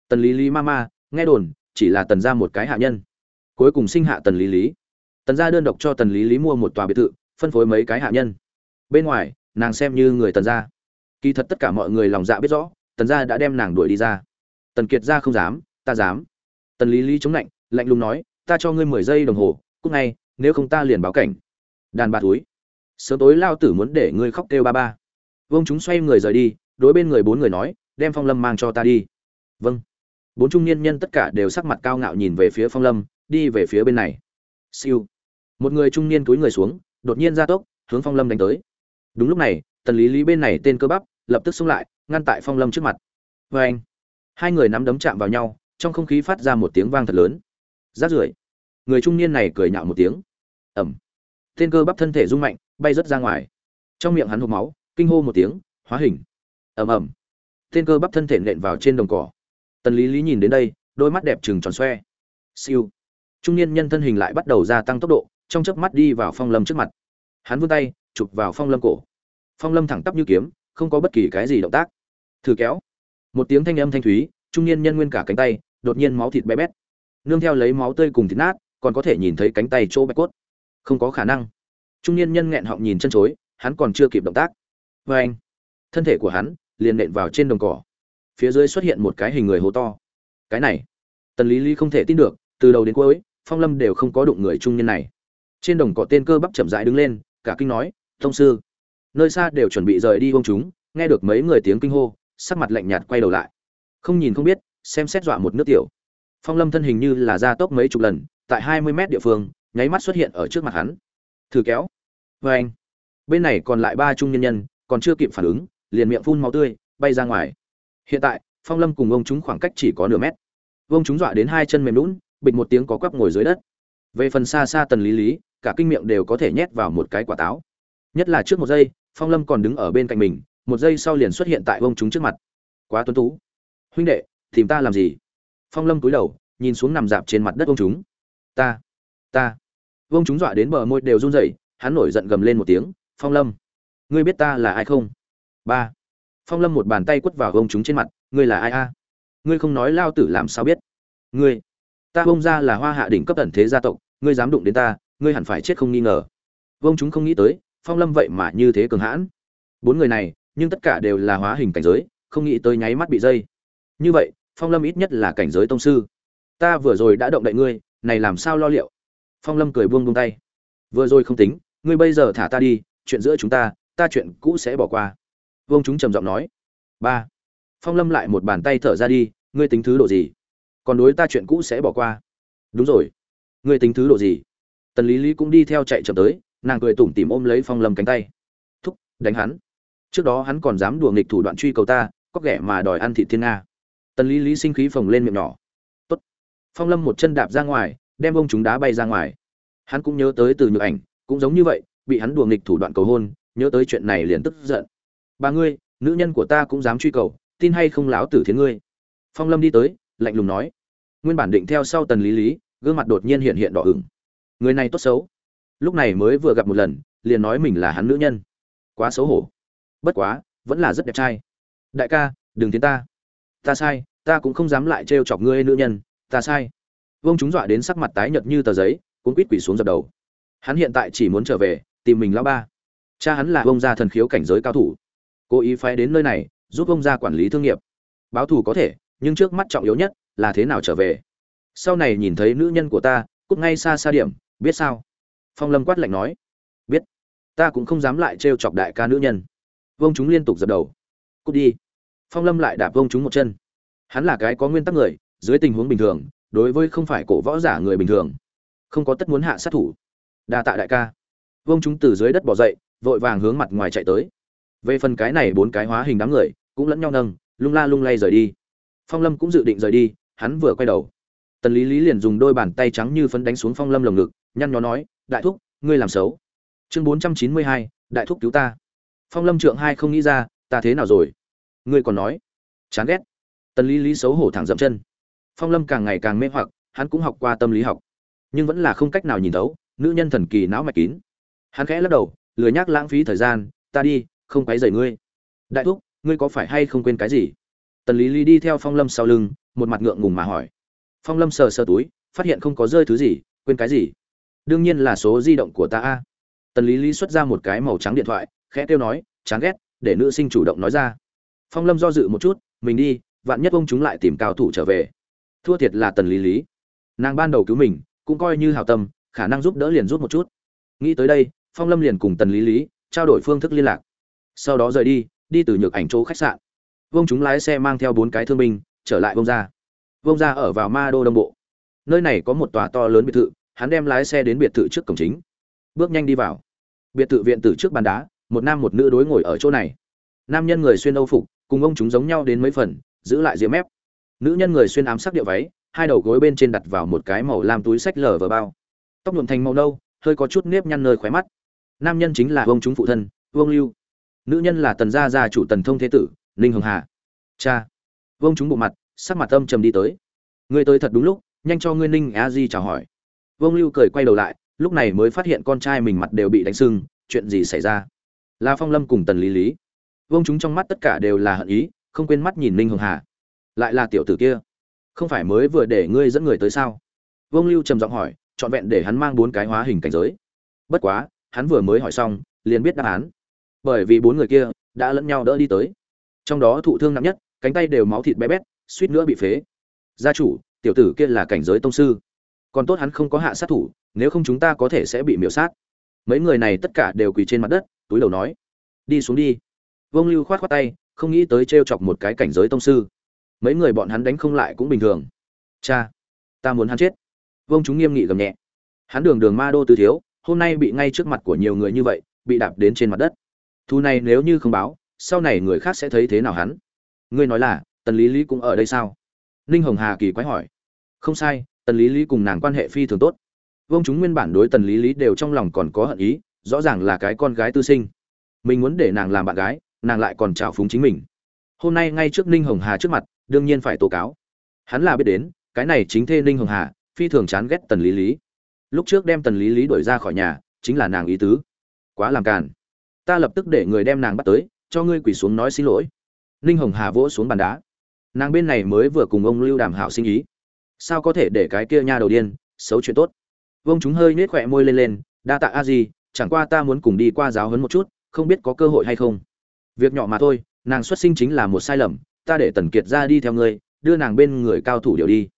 Tần lý lý ma ma, nghe đồn, chỉ là tần gia một cái hạ nhân. Cuối cùng sinh hạ tần lý lý. Tần gia đơn độc cho tần lý lý mua một tòa biệt thự, phân phối mấy cái hạ nhân. Bên ngoài, nàng xem như người tần gia. Kỳ thật tất cả mọi người lòng dạ biết rõ, tần gia đã đem nàng đuổi đi ra. Tần kiệt gia không dám, ta dám. Tần lý lý chống lạnh lạnh lùng nói, ta cho ngươi mười giây đồng hồ cúc ngay, nếu không ta liền báo cảnh. Đàn bà túi sớm tối lao tử muốn để ngươi khóc kêu ba ba. Vông chúng xoay người rời đi, đối bên người bốn người nói, đem phong lâm mang cho ta đi. Vâng. Bốn trung niên nhân tất cả đều sắc mặt cao ngạo nhìn về phía phong lâm, đi về phía bên này. Siêu. Một người trung niên túi người xuống, đột nhiên ra tốc, hướng phong lâm đánh tới. Đúng lúc này, tần lý lý bên này tên cơ bắp, lập tức xông lại, ngăn tại phong lâm trước mặt. Vê anh hai người nắm đấm chạm vào nhau, trong không khí phát ra một tiếng vang thật lớn. Rát rưởi. Người trung niên này cười nhạo một tiếng. Ẩm. Tên cơ bắp thân thể rung mạnh bay rớt ra ngoài. Trong miệng hắn hộp máu, kinh hô một tiếng, hóa hình. Ầm ầm. Tên cơ bắp thân thể nện vào trên đồng cỏ. Tần lý lý nhìn đến đây, đôi mắt đẹp trừng tròn xoe. Siêu. Trung niên nhân thân hình lại bắt đầu gia tăng tốc độ, trong chớp mắt đi vào phong lâm trước mặt. Hắn vươn tay, chụp vào phong lâm cổ. Phong lâm thẳng tắp như kiếm, không có bất kỳ cái gì động tác. Thử kéo. Một tiếng thanh âm thanh thúy, trung niên nhân nguyên cả cánh tay, đột nhiên máu thịt bé bét. Nương theo lấy máu tươi cùng thịt nát, còn có thể nhìn thấy cánh tay chỗ bạch cốt. Không có khả năng trung niên nhân nghẹn họng nhìn chân chối, hắn còn chưa kịp động tác. Vê anh, thân thể của hắn liền nện vào trên đồng cỏ. Phía dưới xuất hiện một cái hình người hố to. Cái này, tần lý lý không thể tin được, từ đầu đến cuối, phong lâm đều không có đụng người trung niên này. Trên đồng cỏ tên cơ bắp chậm rãi đứng lên, cả kinh nói, thông sư. Nơi xa đều chuẩn bị rời đi ông chúng, nghe được mấy người tiếng kinh hô, sắc mặt lạnh nhạt quay đầu lại. Không nhìn không biết, xem xét dọa một nước tiểu. Phong lâm thân hình như là ra tốc mấy chục lần, tại hai mươi mét địa phương, nháy mắt xuất hiện ở trước mặt hắn thử kéo. Vê anh, bên này còn lại ba trung nhân nhân, còn chưa kịp phản ứng, liền miệng phun máu tươi, bay ra ngoài. Hiện tại, phong lâm cùng ông chúng khoảng cách chỉ có nửa mét. Ông chúng dọa đến hai chân mềm lún, bịch một tiếng có quắp ngồi dưới đất. Về phần xa xa tần lý lý, cả kinh miệng đều có thể nhét vào một cái quả táo. Nhất là trước một giây, phong lâm còn đứng ở bên cạnh mình, một giây sau liền xuất hiện tại ông chúng trước mặt. Quá tuấn tú. Huynh đệ, tìm ta làm gì? Phong lâm cúi đầu, nhìn xuống nằm dạp trên mặt đất ông chúng. Ta ta ông chúng dọa đến bờ môi đều run rẩy, hắn nổi giận gầm lên một tiếng, phong lâm, ngươi biết ta là ai không? Ba. Phong lâm một bàn tay quất vào ông chúng trên mặt, ngươi là ai a? Ngươi không nói lao tử làm sao biết? Ngươi, ta bông ra là hoa hạ đỉnh cấp ẩn thế gia tộc, ngươi dám đụng đến ta, ngươi hẳn phải chết không nghi ngờ. Vông chúng không nghĩ tới, phong lâm vậy mà như thế cường hãn. Bốn người này, nhưng tất cả đều là hóa hình cảnh giới, không nghĩ tới nháy mắt bị dây. Như vậy, phong lâm ít nhất là cảnh giới tông sư. Ta vừa rồi đã động đậy ngươi, này làm sao lo liệu? Phong lâm cười buông buông tay. Vừa rồi không tính, ngươi bây giờ thả ta đi, chuyện giữa chúng ta ta chuyện cũ sẽ bỏ qua. Vương chúng trầm giọng nói. Ba. Phong lâm lại một bàn tay thở ra đi, ngươi tính thứ độ gì? Còn đối ta chuyện cũ sẽ bỏ qua. Đúng rồi. Ngươi tính thứ độ gì? Tần lý lý cũng đi theo chạy chậm tới, nàng cười tủm tỉm ôm lấy phong lâm cánh tay. Thúc, đánh hắn. Trước đó hắn còn dám đùa nghịch thủ đoạn truy cầu ta, có ghẻ mà đòi ăn thị thiên nga. Tần lý lý sinh khí phồng lên miệng nhỏ. Tốt. phong lâm một chân đạp ra ngoài đem ông chúng đá bay ra ngoài. Hắn cũng nhớ tới từ nhược ảnh, cũng giống như vậy, bị hắn đùa nghịch thủ đoạn cầu hôn, nhớ tới chuyện này liền tức giận. Ba ngươi, nữ nhân của ta cũng dám truy cầu, tin hay không lão tử thiến ngươi? Phong lâm đi tới, lạnh lùng nói. Nguyên bản định theo sau tần lý lý, gương mặt đột nhiên hiện hiện đỏ ửng. Người này tốt xấu. Lúc này mới vừa gặp một lần, liền nói mình là hắn nữ nhân. Quá xấu hổ. Bất quá, vẫn là rất đẹp trai. Đại ca, đừng tiến ta. Ta sai, ta cũng không dám lại trêu chọc ngươi nữ nhân, ta sai. Vương chúng dọa đến sắc mặt tái nhợt như tờ giấy, cuốn quýt quỳ xuống dập đầu. Hắn hiện tại chỉ muốn trở về, tìm mình lão ba. Cha hắn là Vương gia thần khiếu cảnh giới cao thủ. Cố ý phái đến nơi này, giúp Vương gia quản lý thương nghiệp. Báo thù có thể, nhưng trước mắt trọng yếu nhất là thế nào trở về. Sau này nhìn thấy nữ nhân của ta, cút ngay xa xa điểm, biết sao? Phong lâm quát lạnh nói. Biết. Ta cũng không dám lại trêu chọc đại ca nữ nhân. Vương chúng liên tục dập đầu. Cút đi. Phong lâm lại đạp Vương chúng một chân. Hắn là cái có nguyên tắc người, dưới tình huống bình thường đối với không phải cổ võ giả người bình thường, không có tất muốn hạ sát thủ. Đa tạ đại ca. Vông chúng từ dưới đất bỏ dậy, vội vàng hướng mặt ngoài chạy tới. Về phần cái này bốn cái hóa hình đám người, cũng lẫn nhau nâng, lung la lung lay rời đi. Phong lâm cũng dự định rời đi, hắn vừa quay đầu. Tần lý lý liền dùng đôi bàn tay trắng như phấn đánh xuống phong lâm lồng ngực, nhăn nhó nói, đại thúc, ngươi làm xấu. Chương bốn trăm chín mươi hai, đại thúc cứu ta. Phong lâm trượng hai không nghĩ ra, ta thế nào rồi? Ngươi còn nói. Chán ghét. Tần lý lý xấu hổ thẳng dậm chân phong lâm càng ngày càng mê hoặc, hắn cũng học qua tâm lý học, nhưng vẫn là không cách nào nhìn thấu, nữ nhân thần kỳ não mạch kín. Hắn khẽ lắc đầu, lười nhác lãng phí thời gian, ta đi, không quấy rầy ngươi. Đại thúc, ngươi có phải hay không quên cái gì? Tần lý lý đi theo phong lâm sau lưng, một mặt ngượng ngùng mà hỏi. Phong lâm sờ sờ túi, phát hiện không có rơi thứ gì, quên cái gì? Đương nhiên là số di động của ta a. Tần lý lý xuất ra một cái màu trắng điện thoại, khẽ kêu nói, chán ghét, để nữ sinh chủ động nói ra. Phong lâm do dự một chút, mình đi, vạn nhất ông chúng lại tìm cao thủ trở về thua thiệt là tần lý lý. Nàng ban đầu cứu mình, cũng coi như hào tâm, khả năng giúp đỡ liền rút một chút. Nghĩ tới đây, phong lâm liền cùng tần lý lý, trao đổi phương thức liên lạc. Sau đó rời đi đi từ nhược ảnh chỗ khách sạn. Vông chúng lái xe mang theo bốn cái thương binh, trở lại vông ra vông ra ở vào ma đô đông bộ. Nơi này có một tòa to lớn biệt thự, hắn đem lái xe đến biệt thự trước cổng chính. Bước nhanh đi vào. Biệt thự viện từ trước bàn đá, một nam một nữ đối ngồi ở chỗ này. Nam nhân người xuyên âu phục, cùng ông chúng giống nhau đến mấy phần, giữ lại diễm mép nữ nhân người xuyên ám sắc điệu váy, hai đầu gối bên trên đặt vào một cái màu lam túi sách lở vờ bao. Tóc nhuộm thành màu nâu, hơi có chút nếp nhăn nơi khóe mắt. Nam nhân chính là vương chúng phụ thân, vương lưu. Nữ nhân là tần gia gia chủ tần thông thế tử, ninh hồng hà. Cha. Vương chúng bộ mặt, sắc mặt âm trầm đi tới. Ngươi tới thật đúng lúc, nhanh cho ngươi ninh a di chào hỏi. Vương lưu cười quay đầu lại, lúc này mới phát hiện con trai mình mặt đều bị đánh sưng, chuyện gì xảy ra? La phong lâm cùng tần lý lý. Vương chúng trong mắt tất cả đều là hận ý, không quên mắt nhìn ninh hồng hà lại là tiểu tử kia. Không phải mới vừa để ngươi dẫn người tới sao? Vương lưu trầm giọng hỏi, trọn vẹn để hắn mang bốn cái hóa hình cảnh giới. Bất quá, hắn vừa mới hỏi xong, liền biết đáp án. Bởi vì bốn người kia đã lẫn nhau đỡ đi tới. Trong đó thụ thương nặng nhất, cánh tay đều máu thịt bé bét, suýt nữa bị phế. Gia chủ, tiểu tử kia là cảnh giới tông sư. Còn tốt hắn không có hạ sát thủ, nếu không chúng ta có thể sẽ bị miễu sát. Mấy người này tất cả đều quỳ trên mặt đất, túi đầu nói, đi xuống đi. Vương lưu khoát khoát tay, không nghĩ tới t r e o chọc một cái cảnh giới tông sư mấy người bọn hắn đánh không lại cũng bình thường. Cha, ta muốn hắn chết. Vông chúng nghiêm nghị gầm nhẹ. Hắn đường đường ma đô tứ thiếu, hôm nay bị ngay trước mặt của nhiều người như vậy, bị đạp đến trên mặt đất. Thu này nếu như không báo, sau này người khác sẽ thấy thế nào hắn? Ngươi nói là, tần lý lý cũng ở đây sao? Ninh hồng hà kỳ quái hỏi. Không sai, tần lý lý cùng nàng quan hệ phi thường tốt. Vông chúng nguyên bản đối tần lý lý đều trong lòng còn có hận ý, rõ ràng là cái con gái tư sinh. Mình muốn để nàng làm bạn gái, nàng lại còn trào phúng chính mình. Hôm nay ngay trước ninh hồng hà trước mặt đương nhiên phải tố cáo. Hắn là biết đến, cái này chính thê ninh hồng hà, phi thường chán ghét tần lý lý. Lúc trước đem tần lý lý đuổi ra khỏi nhà, chính là nàng ý tứ. Quá làm càn. Ta lập tức để người đem nàng bắt tới, cho ngươi quỳ xuống nói xin lỗi. Ninh hồng hà vỗ xuống bàn đá. Nàng bên này mới vừa cùng ông lưu đàm hảo sinh ý. Sao có thể để cái kia nha đầu điên, xấu chuyện tốt? Vông chúng hơi nhếch khỏe môi lên lên, đa tạ a di, chẳng qua ta muốn cùng đi qua giáo huấn một chút, không biết có cơ hội hay không. Việc nhỏ mà thôi, nàng xuất sinh chính là một sai lầm ta để tần kiệt ra đi theo ngươi, đưa nàng bên người cao thủ điều đi.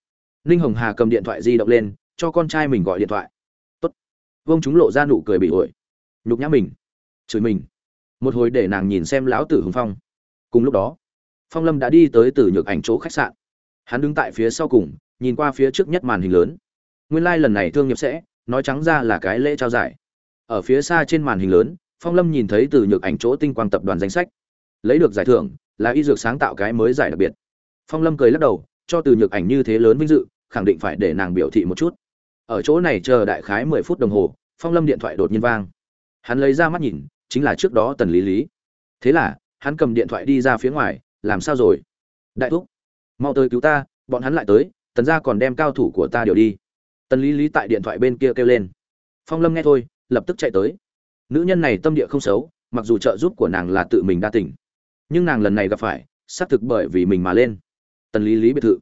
Ninh hồng hà cầm điện thoại di động lên, cho con trai mình gọi điện thoại. Tốt. Vông chúng lộ ra nụ cười bị ổi. Nhục nhã mình. Chửi mình. Một hồi để nàng nhìn xem lão tử hùng phong. Cùng lúc đó, phong lâm đã đi tới từ nhược ảnh chỗ khách sạn. Hắn đứng tại phía sau cùng, nhìn qua phía trước nhất màn hình lớn. Nguyên lai、like、lần này thương nghiệp sẽ, nói trắng ra là cái lễ trao giải. Ở phía xa trên màn hình lớn, phong lâm nhìn thấy từ nhược ảnh chỗ tinh quang tập đoàn danh sách. Lấy được giải thưởng là y dược sáng tạo cái mới giải đặc biệt. Phong lâm cười lắc đầu, cho từ nhược ảnh như thế lớn vinh dự, khẳng định phải để nàng biểu thị một chút. Ở chỗ này chờ đại khái mười phút đồng hồ, phong lâm điện thoại đột nhiên vang. Hắn lấy ra mắt nhìn, chính là trước đó tần lý lý. Thế là, hắn cầm điện thoại đi ra phía ngoài, làm sao rồi? Đại thúc, mau tới cứu ta, bọn hắn lại tới, tần gia còn đem cao thủ của ta điều đi. Tần lý lý tại điện thoại bên kia kêu lên. Phong lâm nghe thôi, lập tức chạy tới. Nữ nhân này tâm địa không xấu, mặc dù trợ giúp của nàng là tự mình đa tỉnh nhưng nàng lần này gặp phải, xác thực bởi vì mình mà lên. Tần lý lý biệt thự.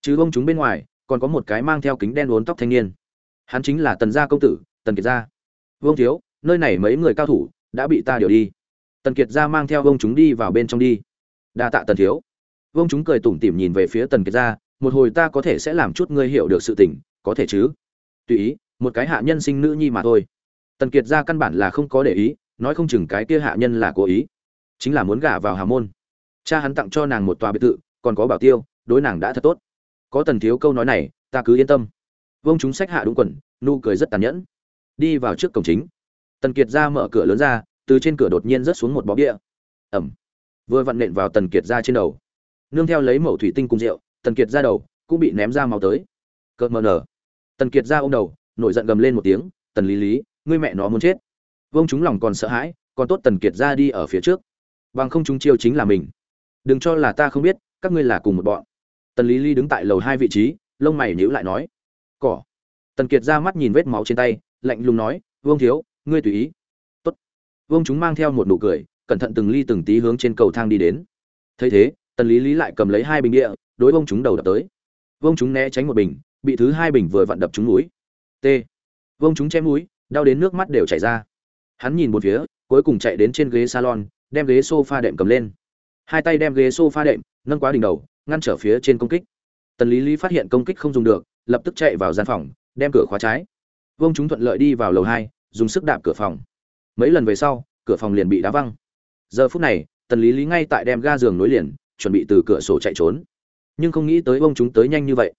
Chứ bông chúng bên ngoài, còn có một cái mang theo kính đen uốn tóc thanh niên. Hắn chính là tần gia công tử, tần kiệt gia. Vương thiếu, nơi này mấy người cao thủ, đã bị ta điều đi. Tần kiệt gia mang theo vương chúng đi vào bên trong đi. Đa tạ tần thiếu. Vương chúng cười tủm tỉm nhìn về phía tần kiệt gia, một hồi ta có thể sẽ làm chút ngươi hiểu được sự tình, có thể chứ? Tùy ý, một cái hạ nhân sinh nữ nhi mà thôi. Tần kiệt gia căn bản là không có để ý, nói không chừng cái kia hạ nhân là cố ý chính là muốn gả vào hà môn. Cha hắn tặng cho nàng một tòa biệt thự, còn có bảo tiêu, đối nàng đã thật tốt. Có tần thiếu câu nói này, ta cứ yên tâm. Vông chúng sách hạ đúng quần, nụ cười rất tàn nhẫn. Đi vào trước cổng chính. Tần kiệt ra mở cửa lớn ra, từ trên cửa đột nhiên rớt xuống một bó bia. Ẩm. Vừa vặn nện vào tần kiệt ra trên đầu. Nương theo lấy mẩu thủy tinh cùng rượu, tần kiệt ra đầu cũng bị ném ra máu tới. Cợt mờ nở. Tần kiệt ra ô m đầu, nổi giận gầm lên một tiếng, tần lý lý, ngươi mẹ nó muốn chết. Vông chúng lòng còn sợ hãi, còn tốt tần kiệt ra đi ở phía trước bằng không chúng chiêu chính là mình. Đừng cho là ta không biết, các ngươi là cùng một bọn. Tần lý ly đứng tại lầu hai vị trí, lông mày nhíu lại nói. Cỏ. Tần kiệt ra mắt nhìn vết máu trên tay, lạnh lùng nói, vương thiếu, ngươi tùy ý. Tốt. Vương chúng mang theo một nụ cười, cẩn thận từng ly từng tí hướng trên cầu thang đi đến. Thấy thế, tần lý lý lại cầm lấy hai bình địa, đối vương chúng đầu đập tới. Vương chúng né tránh một bình, bị thứ hai bình vừa vặn đập trúng núi. T. Vương chúng chém núi, đau đến nước mắt đều chảy ra. Hắn nhìn một phía, cuối cùng chạy đến trên ghế salon đem ghế sofa đệm cầm lên. Hai tay đem ghế sofa đệm, nâng quá đỉnh đầu, ngăn trở phía trên công kích. Tần lý lý phát hiện công kích không dùng được, lập tức chạy vào gian phòng, đem cửa khóa trái. Vương chúng thuận lợi đi vào lầu hai, dùng sức đạp cửa phòng. Mấy lần về sau, cửa phòng liền bị đá văng. Giờ phút này, tần lý lý ngay tại đem ga giường nối liền, chuẩn bị từ cửa sổ chạy trốn. Nhưng không nghĩ tới Vương chúng tới nhanh như vậy.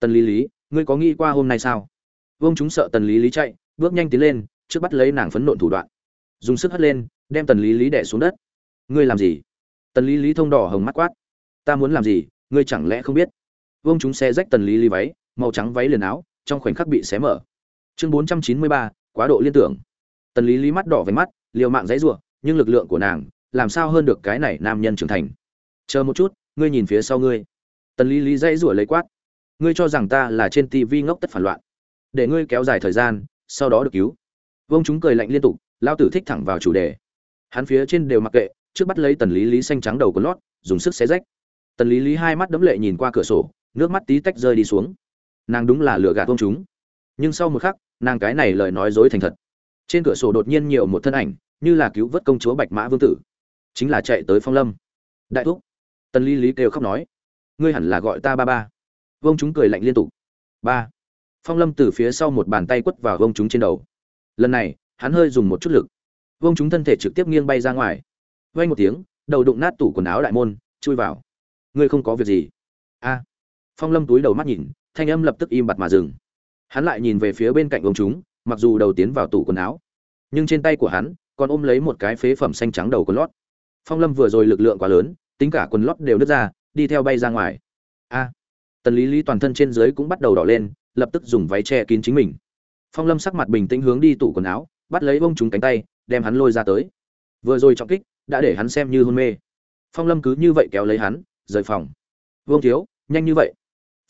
Tần lý lý, ngươi có nghĩ qua hôm nay sao? Vương chúng sợ tần lý lý chạy, bước nhanh tiến lên, trước bắt lấy nàng phấn nộn thủ đoạn. Dùng sức hất lên đem tần lý lý đẻ xuống đất. Ngươi làm gì? Tần lý lý thông đỏ hồng mắt quát. Ta muốn làm gì? Ngươi chẳng lẽ không biết? Vông chúng xe rách tần lý lý váy, màu trắng váy liền áo, trong khoảnh khắc bị xé mở. Chương bốn trăm chín mươi ba, quá độ liên tưởng. Tần lý lý mắt đỏ váy mắt, liều mạng dãy r nhưng lực lượng của nàng, làm sao hơn được cái này nam nhân trưởng thành? Chờ một chút, ngươi nhìn phía sau ngươi. Tần lý lý dãy rủa lấy quát. Ngươi cho rằng ta là trên tivi ngốc tất phản loạn. Để ngươi kéo dài thời gian, sau đó được cứu. Vông chúng cười lạnh liên tục lao tử thích thẳng vào chủ đề hắn phía trên đều mặc kệ, trước bắt lấy tần lý lý xanh trắng đầu của lót, dùng sức xé rách. Tần lý lý hai mắt đấm lệ nhìn qua cửa sổ, nước mắt tí tách rơi đi xuống. Nàng đúng là lừa gạt công chúng. Nhưng sau một khắc, nàng cái này lời nói dối thành thật. Trên cửa sổ đột nhiên nhiều một thân ảnh, như là cứu vớt công chúa bạch mã vương tử. Chính là chạy tới phong lâm. Đại thúc. Tần lý lý kêu khóc nói. Ngươi hẳn là gọi ta ba ba. Vông chúng cười lạnh liên tục. Ba. Phong lâm từ phía sau một bàn tay quất vào vông chúng trên đầu. Lần này, hắn hơi dùng một chút lực vông chúng thân thể trực tiếp nghiêng bay ra ngoài. Vây một tiếng, đầu đụng nát tủ quần áo đại môn, chui vào. Ngươi không có việc gì? A. Phong lâm túi đầu mắt nhìn, thanh âm lập tức im bặt mà dừng. Hắn lại nhìn về phía bên cạnh vông chúng, mặc dù đầu tiến vào tủ quần áo, nhưng trên tay của hắn còn ôm lấy một cái phế phẩm xanh trắng đầu quần lót. Phong lâm vừa rồi lực lượng quá lớn, tính cả quần lót đều nứt ra, đi theo bay ra ngoài. A. Tần lý lý toàn thân trên dưới cũng bắt đầu đỏ lên, lập tức dùng váy che kín chính mình. Phong lâm sắc mặt bình tĩnh hướng đi tủ quần áo, bắt lấy bông chúng cánh tay đem hắn lôi ra tới. Vừa rồi trọng kích đã để hắn xem như hôn mê. Phong lâm cứ như vậy kéo lấy hắn, rời phòng. Vương thiếu, nhanh như vậy.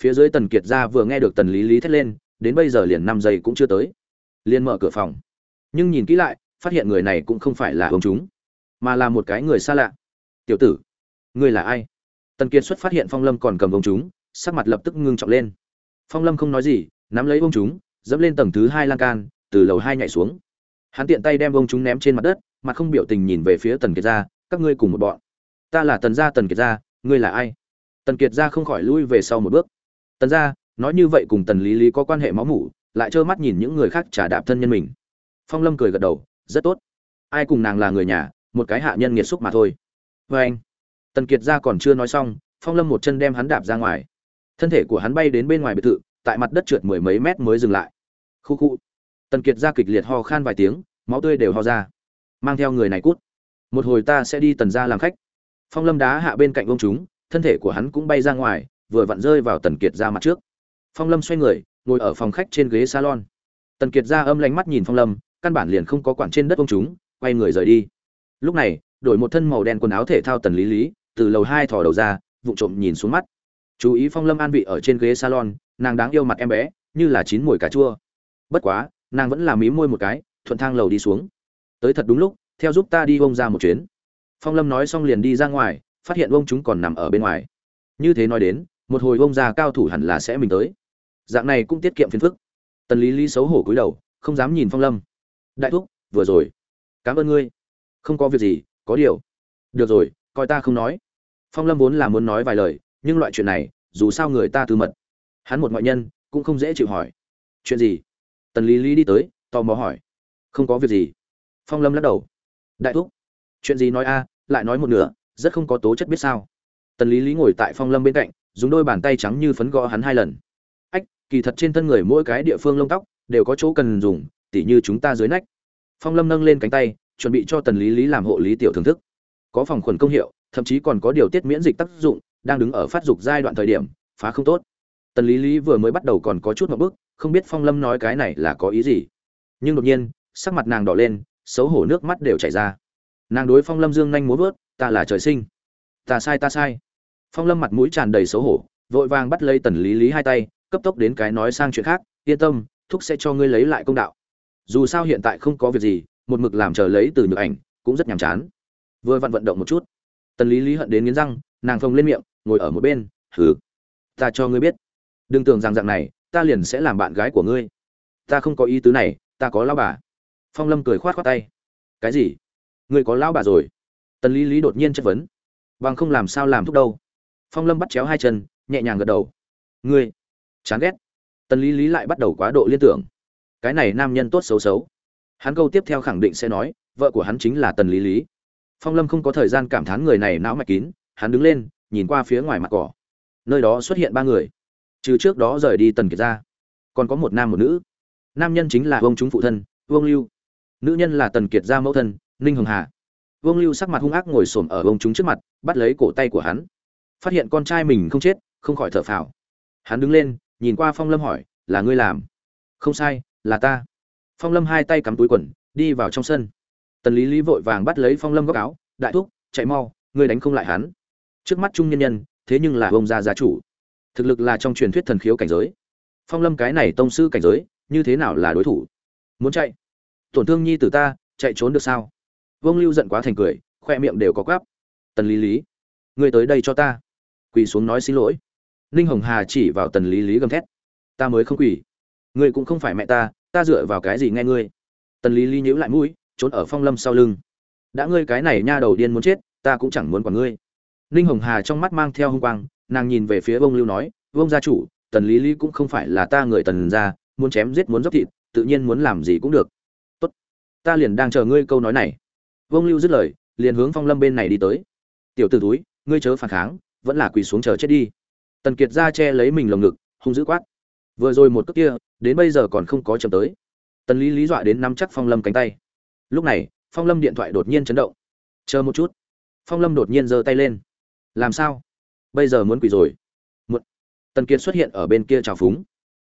Phía dưới tần kiệt ra vừa nghe được tần lý lý thét lên, đến bây giờ liền năm giây cũng chưa tới. Liền mở cửa phòng. Nhưng nhìn kỹ lại, phát hiện người này cũng không phải là ông chúng, mà là một cái người xa lạ. Tiểu tử, ngươi là ai? Tần kiệt xuất phát hiện phong lâm còn cầm ông chúng, sắc mặt lập tức ngưng trọng lên. Phong lâm không nói gì, nắm lấy ông chúng, dẫm lên tầng thứ hai lan can, từ lầu hai nhảy xuống hắn tiện tay đem bông chúng ném trên mặt đất mặt không biểu tình nhìn về phía tần kiệt gia, các ngươi cùng một bọn. Ta là tần gia tần kiệt gia, ngươi là ai? Tần kiệt gia không khỏi lui về sau một bước. Tần gia, nói như vậy cùng tần lý lý có quan hệ máu mủ, lại trơ mắt nhìn những người khác trả đạp thân nhân mình. Phong lâm cười gật đầu, rất tốt. Ai cùng nàng là người nhà, một cái hạ nhân nghiệt xúc mà thôi. Vê anh. Tần kiệt gia còn chưa nói xong, phong lâm một chân đem hắn đạp ra ngoài. Thân thể của hắn bay đến bên ngoài biệt thự, tại mặt đất trượt mười mấy mét mới dừng lại. Khu khu tần kiệt ra kịch liệt ho khan vài tiếng, máu tươi đều ho ra. Mang theo người này cút. Một hồi ta sẽ đi tần ra làm khách. Phong lâm đá hạ bên cạnh ông chúng, thân thể của hắn cũng bay ra ngoài, vừa vặn rơi vào tần kiệt ra mặt trước. Phong lâm xoay người, ngồi ở phòng khách trên ghế salon. Tần kiệt ra âm lánh mắt nhìn phong lâm, căn bản liền không có quản trên đất ông chúng, quay người rời đi. Lúc này, đổi một thân màu đen quần áo thể thao tần lý lý, từ lầu hai thò đầu ra, vụng trộm nhìn xuống mắt. Chú ý phong lâm an vị ở trên ghế salon, nàng đáng yêu mặt em bé, như là chín mùi cà chua. Bất quá nàng vẫn làm mí môi một cái, thuận thang lầu đi xuống. Tới thật đúng lúc, theo giúp ta đi bông ra một chuyến. Phong lâm nói xong liền đi ra ngoài, phát hiện bông chúng còn nằm ở bên ngoài. Như thế nói đến, một hồi bông ra cao thủ hẳn là sẽ mình tới. Dạng này cũng tiết kiệm phiền phức. Tần lý lý xấu hổ cúi đầu, không dám nhìn phong lâm. Đại thúc, vừa rồi. Cảm ơn ngươi. Không có việc gì, có điều. Được rồi, coi ta không nói. Phong lâm vốn là muốn nói vài lời, nhưng loại chuyện này, dù sao người ta tư mật. Hắn một ngoại nhân, cũng không dễ chịu hỏi. Chuyện gì? Tần lý lý đi tới, tò mò hỏi. Không có việc gì. Phong lâm lắc đầu. Đại thúc, chuyện gì nói a, lại nói một nửa, rất không có tố chất biết sao. Tần lý lý ngồi tại phong lâm bên cạnh, dùng đôi bàn tay trắng như phấn gõ hắn hai lần. Ách, kỳ thật trên thân người mỗi cái địa phương lông tóc, đều có chỗ cần dùng, tỉ như chúng ta dưới nách. Phong lâm nâng lên cánh tay, chuẩn bị cho tần lý lý làm hộ lý tiểu thưởng thức. Có phòng khuẩn công hiệu, thậm chí còn có điều tiết miễn dịch tác dụng, đang đứng ở phát dục giai đoạn thời điểm, phá không tốt. Tần lý lý vừa mới bắt đầu còn có chút một bước không biết phong lâm nói cái này là có ý gì. Nhưng đột nhiên, sắc mặt nàng đỏ lên, xấu hổ nước mắt đều chảy ra. Nàng đối phong lâm dương nhanh muốn vớt, ta là trời sinh. Ta sai ta sai. Phong lâm mặt mũi tràn đầy xấu hổ, vội vàng bắt lấy tần lý lý hai tay, cấp tốc đến cái nói sang chuyện khác, yên tâm, thúc sẽ cho ngươi lấy lại công đạo. Dù sao hiện tại không có việc gì, một mực làm chờ lấy từ nhược ảnh, cũng rất nhàm chán. Vừa vặn vận động một chút. Tần lý lý hận đến nghiến răng, nàng phồng lên miệng, ngồi ở một bên, hừ, ta cho ngươi biết. Đừng tưởng rằng dạng này ta liền sẽ làm bạn gái của ngươi. Ta không có ý tứ này, ta có lão bà. Phong lâm cười khoát khoát tay. Cái gì? Ngươi có lão bà rồi? Tần lý lý đột nhiên chất vấn. Bằng không làm sao làm thúc đâu. Phong lâm bắt chéo hai chân, nhẹ nhàng gật đầu. Ngươi? Chán ghét. Tần lý lý lại bắt đầu quá độ liên tưởng. Cái này nam nhân tốt xấu xấu. Hắn câu tiếp theo khẳng định sẽ nói, vợ của hắn chính là tần lý lý. Phong lâm không có thời gian cảm thán người này não mạch kín, hắn đứng lên, nhìn qua phía ngoài mặt cỏ. Nơi đó xuất hiện ba người trừ trước đó rời đi tần kiệt ra, còn có một nam một nữ. Nam nhân chính là vương chúng phụ thân, vương lưu. Nữ nhân là tần kiệt gia mẫu thân, ninh hồng hà. Vương lưu sắc mặt hung ác ngồi xổm ở vương chúng trước mặt, bắt lấy cổ tay của hắn. Phát hiện con trai mình không chết, không khỏi thở phào. Hắn đứng lên, nhìn qua phong lâm hỏi, là ngươi làm? Không sai, là ta. Phong lâm hai tay cắm túi quần, đi vào trong sân. Tần lý lý vội vàng bắt lấy phong lâm góc áo, đại thúc, chạy mau, ngươi đánh không lại hắn. Trước mắt trung nhân nhân, thế nhưng là ông gia gia chủ thực lực là trong truyền thuyết thần khiếu cảnh giới. Phong lâm cái này tông sư cảnh giới, như thế nào là đối thủ? Muốn chạy? Tổn thương nhi tử ta, chạy trốn được sao? Vương lưu giận quá thành cười, khoe miệng đều có quáp. Tần lý lý, ngươi tới đây cho ta. Quỳ xuống nói xin lỗi. Ninh hồng hà chỉ vào tần lý lý gầm thét. Ta mới không quỳ. Ngươi cũng không phải mẹ ta ta dựa vào cái gì nghe ngươi? Tần lý lý nhíu lại mũi, trốn ở phong lâm sau lưng. Đã ngươi cái này nha đầu điên muốn chết, ta cũng chẳng muốn quản ngươi. Ninh hồng hà trong mắt mang theo hung quang nàng nhìn về phía vông lưu nói vông gia chủ, tần lý lý cũng không phải là ta người tần gia, muốn chém giết muốn dốc thịt, tự nhiên muốn làm gì cũng được. Tốt, ta liền đang chờ ngươi câu nói này. Vông lưu dứt lời, liền hướng phong lâm bên này đi tới. Tiểu t ử túi ngươi chớ phản kháng, vẫn là quỳ xuống chờ chết đi. Tần kiệt ra che lấy mình lồng ngực, hung dữ quát. Vừa rồi một cước kia, đến bây giờ còn không có chậm tới. Tần lý lý dọa đến nắm chắc phong lâm cánh tay. Lúc này, phong lâm điện thoại đột nhiên chấn động. Chờ một chút. Phong lâm đột nhiên giơ tay lên. Làm sao? Bây giờ muốn quỳ rồi. Một tần kiệt xuất hiện ở bên kia trào phúng.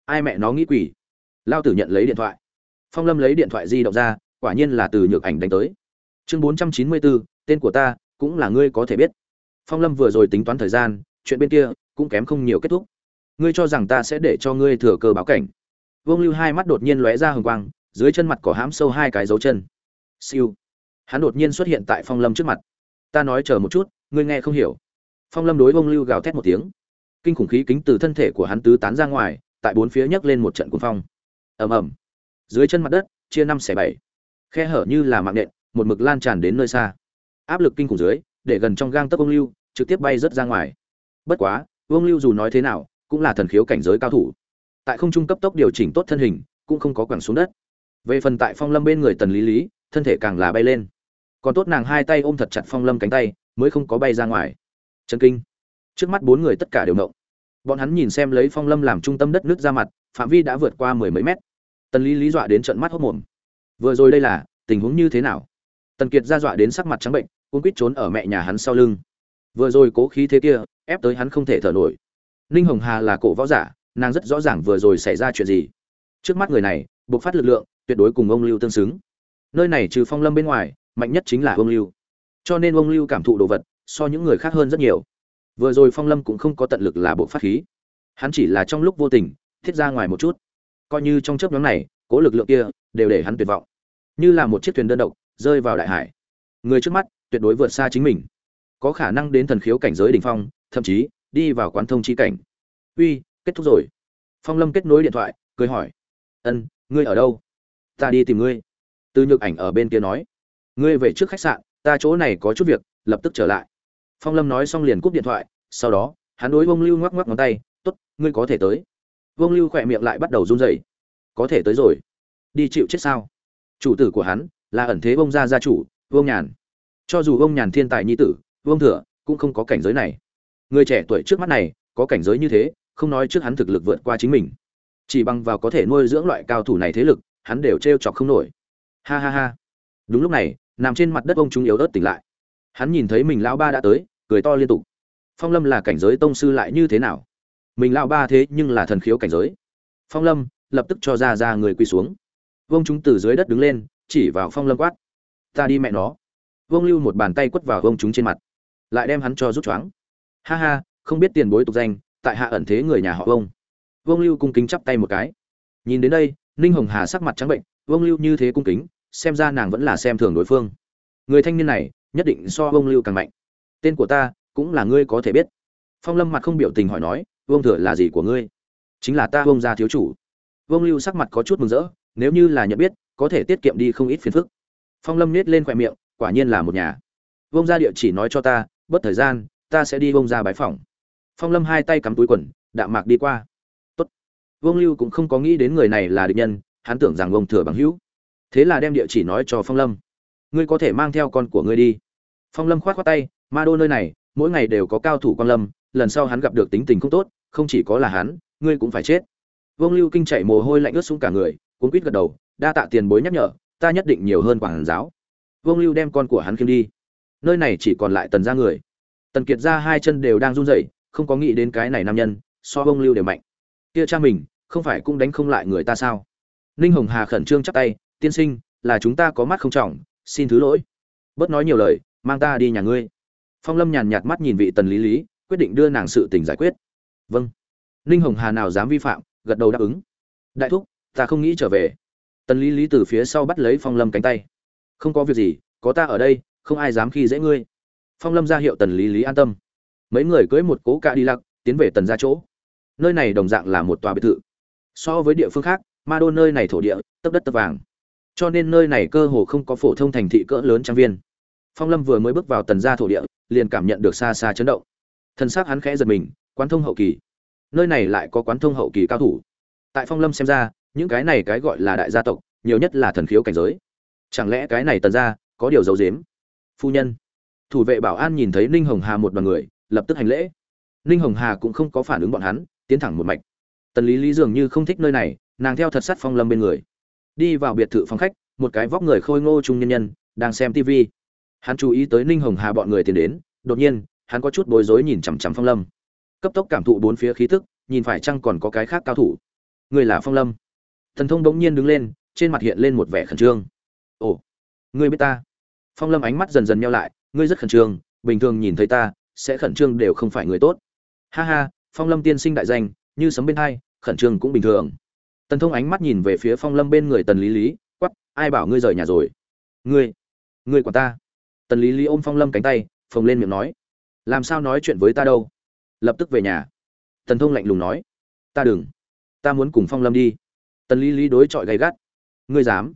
Ai mẹ nó nghĩ quỳ? Lao tử nhận lấy điện thoại. Phong lâm lấy điện thoại di động ra, quả nhiên là từ nhược ảnh đánh tới. Chương bốn trăm chín mươi bốn tên của ta, cũng là ngươi có thể biết. Phong lâm vừa rồi tính toán thời gian, chuyện bên kia cũng kém không nhiều kết thúc. Ngươi cho rằng ta sẽ để cho ngươi thừa cơ báo cảnh. Vương lưu hai mắt đột nhiên lóe ra hừng quang, dưới chân mặt cỏ hãm sâu hai cái dấu chân. Siêu. Hắn đột nhiên xuất hiện tại phong lâm trước mặt. Ta nói chờ một chút, ngươi nghe không hiểu phong lâm đối vông lưu gào thét một tiếng. Kinh khủng khí kính từ thân thể của hắn tứ tán ra ngoài, tại bốn phía nhấc lên một trận cuồng phong. Ầm ầm. Dưới chân mặt đất, chia năm xẻ bảy. Khe hở như là mạng nện, một mực lan tràn đến nơi xa. Áp lực kinh khủng dưới, để gần trong gang tấc vông lưu, trực tiếp bay rớt ra ngoài. Bất quá vông lưu dù nói thế nào, cũng là thần khiếu cảnh giới cao thủ. Tại không trung cấp tốc điều chỉnh tốt thân hình, cũng không có quẳng xuống đất. Về phần tại phong lâm bên người tần lý lý, thân thể càng là bay lên. Còn tốt nàng hai tay ôm thật chặt phong lâm cánh tay, mới không có bay ra ngoài chân kinh. Trước mắt bốn người tất cả đều động. Bọn hắn nhìn xem lấy phong lâm làm trung tâm đất nước ra mặt, phạm vi đã vượt qua mười mấy mét. Tần lý lý dọa đến trận mắt hốc mồm. Vừa rồi đây là tình huống như thế nào? Tần kiệt ra dọa đến sắc mặt trắng bệnh cũng quýt trốn ở mẹ nhà hắn sau lưng. Vừa rồi cố khí thế kia, ép tới hắn không thể thở nổi. Ninh hồng hà là cổ võ giả, nàng rất rõ ràng vừa rồi xảy ra chuyện gì. Trước mắt người này buộc phát lực lượng, tuyệt đối cùng ông lưu tương xứng. Nơi này trừ phong lâm bên ngoài, mạnh nhất chính là ông lưu. Cho nên ông lưu cảm thụ đồ vật so những người khác hơn rất nhiều. Vừa rồi phong lâm cũng không có tận lực là bộ phát khí. Hắn chỉ là trong lúc vô tình, thiết ra ngoài một chút. Coi như trong chớp nhóm này, cố lực lượng kia đều để hắn tuyệt vọng. Như là một chiếc thuyền đơn độc, rơi vào đại hải. Người trước mắt, tuyệt đối vượt xa chính mình. Có khả năng đến thần khiếu cảnh giới đỉnh phong, thậm chí, đi vào quán thông chi cảnh. Uy, kết thúc rồi. Phong lâm kết nối điện thoại, cười hỏi. Ân, ngươi ở đâu? Ta đi tìm ngươi. Từ nhược ảnh ở bên kia nói. Ngươi về trước khách sạn, ta chỗ này có chút việc, lập tức trở lại phong lâm nói xong liền cúp điện thoại, sau đó, hắn đối vông lưu ngoắc ngoắc ngón tay t ố t ngươi có thể tới. Vông lưu khỏe miệng lại bắt đầu run rẩy. Có thể tới rồi. Đi chịu chết sao? Chủ tử của hắn là ẩn thế vông gia gia chủ vông nhàn. Cho dù vông nhàn thiên tài nhi tử vông thừa cũng không có cảnh giới này. Người trẻ tuổi trước mắt này, có cảnh giới như thế, không nói trước hắn thực lực vượt qua chính mình. Chỉ bằng vào có thể nuôi dưỡng loại cao thủ này thế lực, hắn đều t chọc không nổi. Ha ha ha. Đúng lúc này, nằm trên mặt đất ông chúng yếu ớt tỉnh lại. Hắn nhìn thấy mình lão ba đã tới cười to liên tục. Phong lâm là cảnh giới tông sư lại như thế nào? Mình lão ba thế nhưng là thần khiếu cảnh giới. Phong lâm lập tức cho ra ra người quỳ xuống. Vông chúng từ dưới đất đứng lên, chỉ vào phong lâm quát. Ta đi mẹ nó. Vông lưu một bàn tay quất vào vông chúng trên mặt, lại đem hắn cho rút choáng. Ha ha, không biết tiền bối tục danh, tại hạ ẩn thế người nhà họ vông vông lưu cung kính chắp tay một cái. Nhìn đến đây, ninh hồng hà sắc mặt trắng bệnh vông lưu như thế cung kính, xem ra nàng vẫn là xem thường đối phương. Người thanh niên này, nhất định so vông lưu càng mạnh tên của ta cũng là ngươi có thể biết. Phong lâm mặt không biểu tình hỏi nói, Vương thừa là gì của ngươi? Chính là ta, Vương gia thiếu chủ. Vương lưu sắc mặt có chút mừng rỡ, nếu như là nhận biết, có thể tiết kiệm đi không ít phiền phức. Phong lâm nết lên khoe miệng, quả nhiên là một nhà. Vương gia địa chỉ nói cho ta, bất thời gian, ta sẽ đi Vương gia bái phỏng. Phong lâm hai tay cắm túi quần, đạm mạc đi qua. Tốt. Vương lưu cũng không có nghĩ đến người này là địch nhân, hắn tưởng rằng Vương thừa bằng hữu. Thế là đem địa chỉ nói cho phong lâm. Ngươi có thể mang theo con của ngươi đi. Phong lâm khoát khoát tay ma đô nơi này, mỗi ngày đều có cao thủ quan lâm, lần sau hắn gặp được tính tình không tốt, không chỉ có là hắn, ngươi cũng phải chết. Vông lưu kinh chạy mồ hôi lạnh ướt xuống cả người cuốn quýt gật đầu, đa tạ tiền bối nhắc nhở, ta nhất định nhiều hơn quảng giáo. Vông lưu đem con của hắn kiếm đi. Nơi này chỉ còn lại tần ra người. Tần kiệt ra hai chân đều đang run rẩy, không có nghĩ đến cái này nam nhân, so vông lưu đều mạnh. Kia cha mình, không phải cũng đánh không lại người ta sao? Ninh hồng hà khẩn trương chắp tay, tiên sinh, là chúng ta có mắt không trọng, xin thứ lỗi. Bớt nói nhiều lời, mang ta đi nhà ngươi phong lâm nhàn nhạt mắt nhìn vị tần lý lý, quyết định đưa nàng sự tình giải quyết. Vâng. Ninh hồng hà nào dám vi phạm, gật đầu đáp ứng. Đại thúc, ta không nghĩ trở về. Tần lý lý từ phía sau bắt lấy phong lâm cánh tay. Không có việc gì, có ta ở đây, không ai dám khi dễ ngươi. Phong lâm ra hiệu tần lý lý an tâm. Mấy người cưới một cố cạ đi lặc tiến về tần ra chỗ. Nơi này đồng dạng là một tòa biệt thự. So với địa phương khác, ma đô nơi này thổ địa, tấp đất tấp vàng. Cho nên nơi này cơ hồ không có phổ thông thành thị cỡ lớn trang viên. Phong lâm vừa mới bước vào tần gia thổ địa liền cảm nhận được xa xa chấn động. Thân xác hắn khẽ giật mình, quán thông hậu kỳ. Nơi này lại có quán thông hậu kỳ cao thủ. Tại phong lâm xem ra, những cái này cái gọi là đại gia tộc, nhiều nhất là thần khiếu cảnh giới. Chẳng lẽ cái này tần gia có điều giấu dếm phu nhân. Thủ vệ bảo an nhìn thấy ninh hồng hà một đoàn người, lập tức hành lễ. Ninh hồng hà cũng không có phản ứng bọn hắn, tiến thẳng một mạch. Tần lý lý dường như không thích nơi này, nàng theo thật sát phong lâm bên người. Đi vào biệt thự phòng khách, một cái vóc người khôi ngô trung nhân nhân, đang xem tv hắn chú ý tới ninh hồng hà bọn người tiến đến, đột nhiên, hắn có chút bối rối nhìn chằm chằm phong lâm. Cấp tốc cảm thụ bốn phía khí tức, nhìn phải chăng còn có cái khác cao thủ. Người là phong lâm. Thần thông bỗng nhiên đứng lên, trên mặt hiện lên một vẻ khẩn trương. Ồ, ngươi biết ta? Phong lâm ánh mắt dần dần nhau lại, ngươi rất khẩn trương, bình thường nhìn thấy ta, sẽ khẩn trương đều không phải người tốt. Ha ha, phong lâm tiên sinh đại danh, như sấm bên hai, khẩn trương cũng bình thường. Tần thông ánh mắt nhìn về phía phong lâm bên người tần lý lý quắp ai bảo ngươi rời nhà rồi? Ngươi ngươi quản ta? Tần lý lý ôm phong lâm cánh tay, phồng lên miệng nói, làm sao nói chuyện với ta đâu? Lập tức về nhà. Tần thông lạnh lùng nói, ta đừng, ta muốn cùng phong lâm đi. Tần lý lý đối chọi gay gắt, ngươi dám?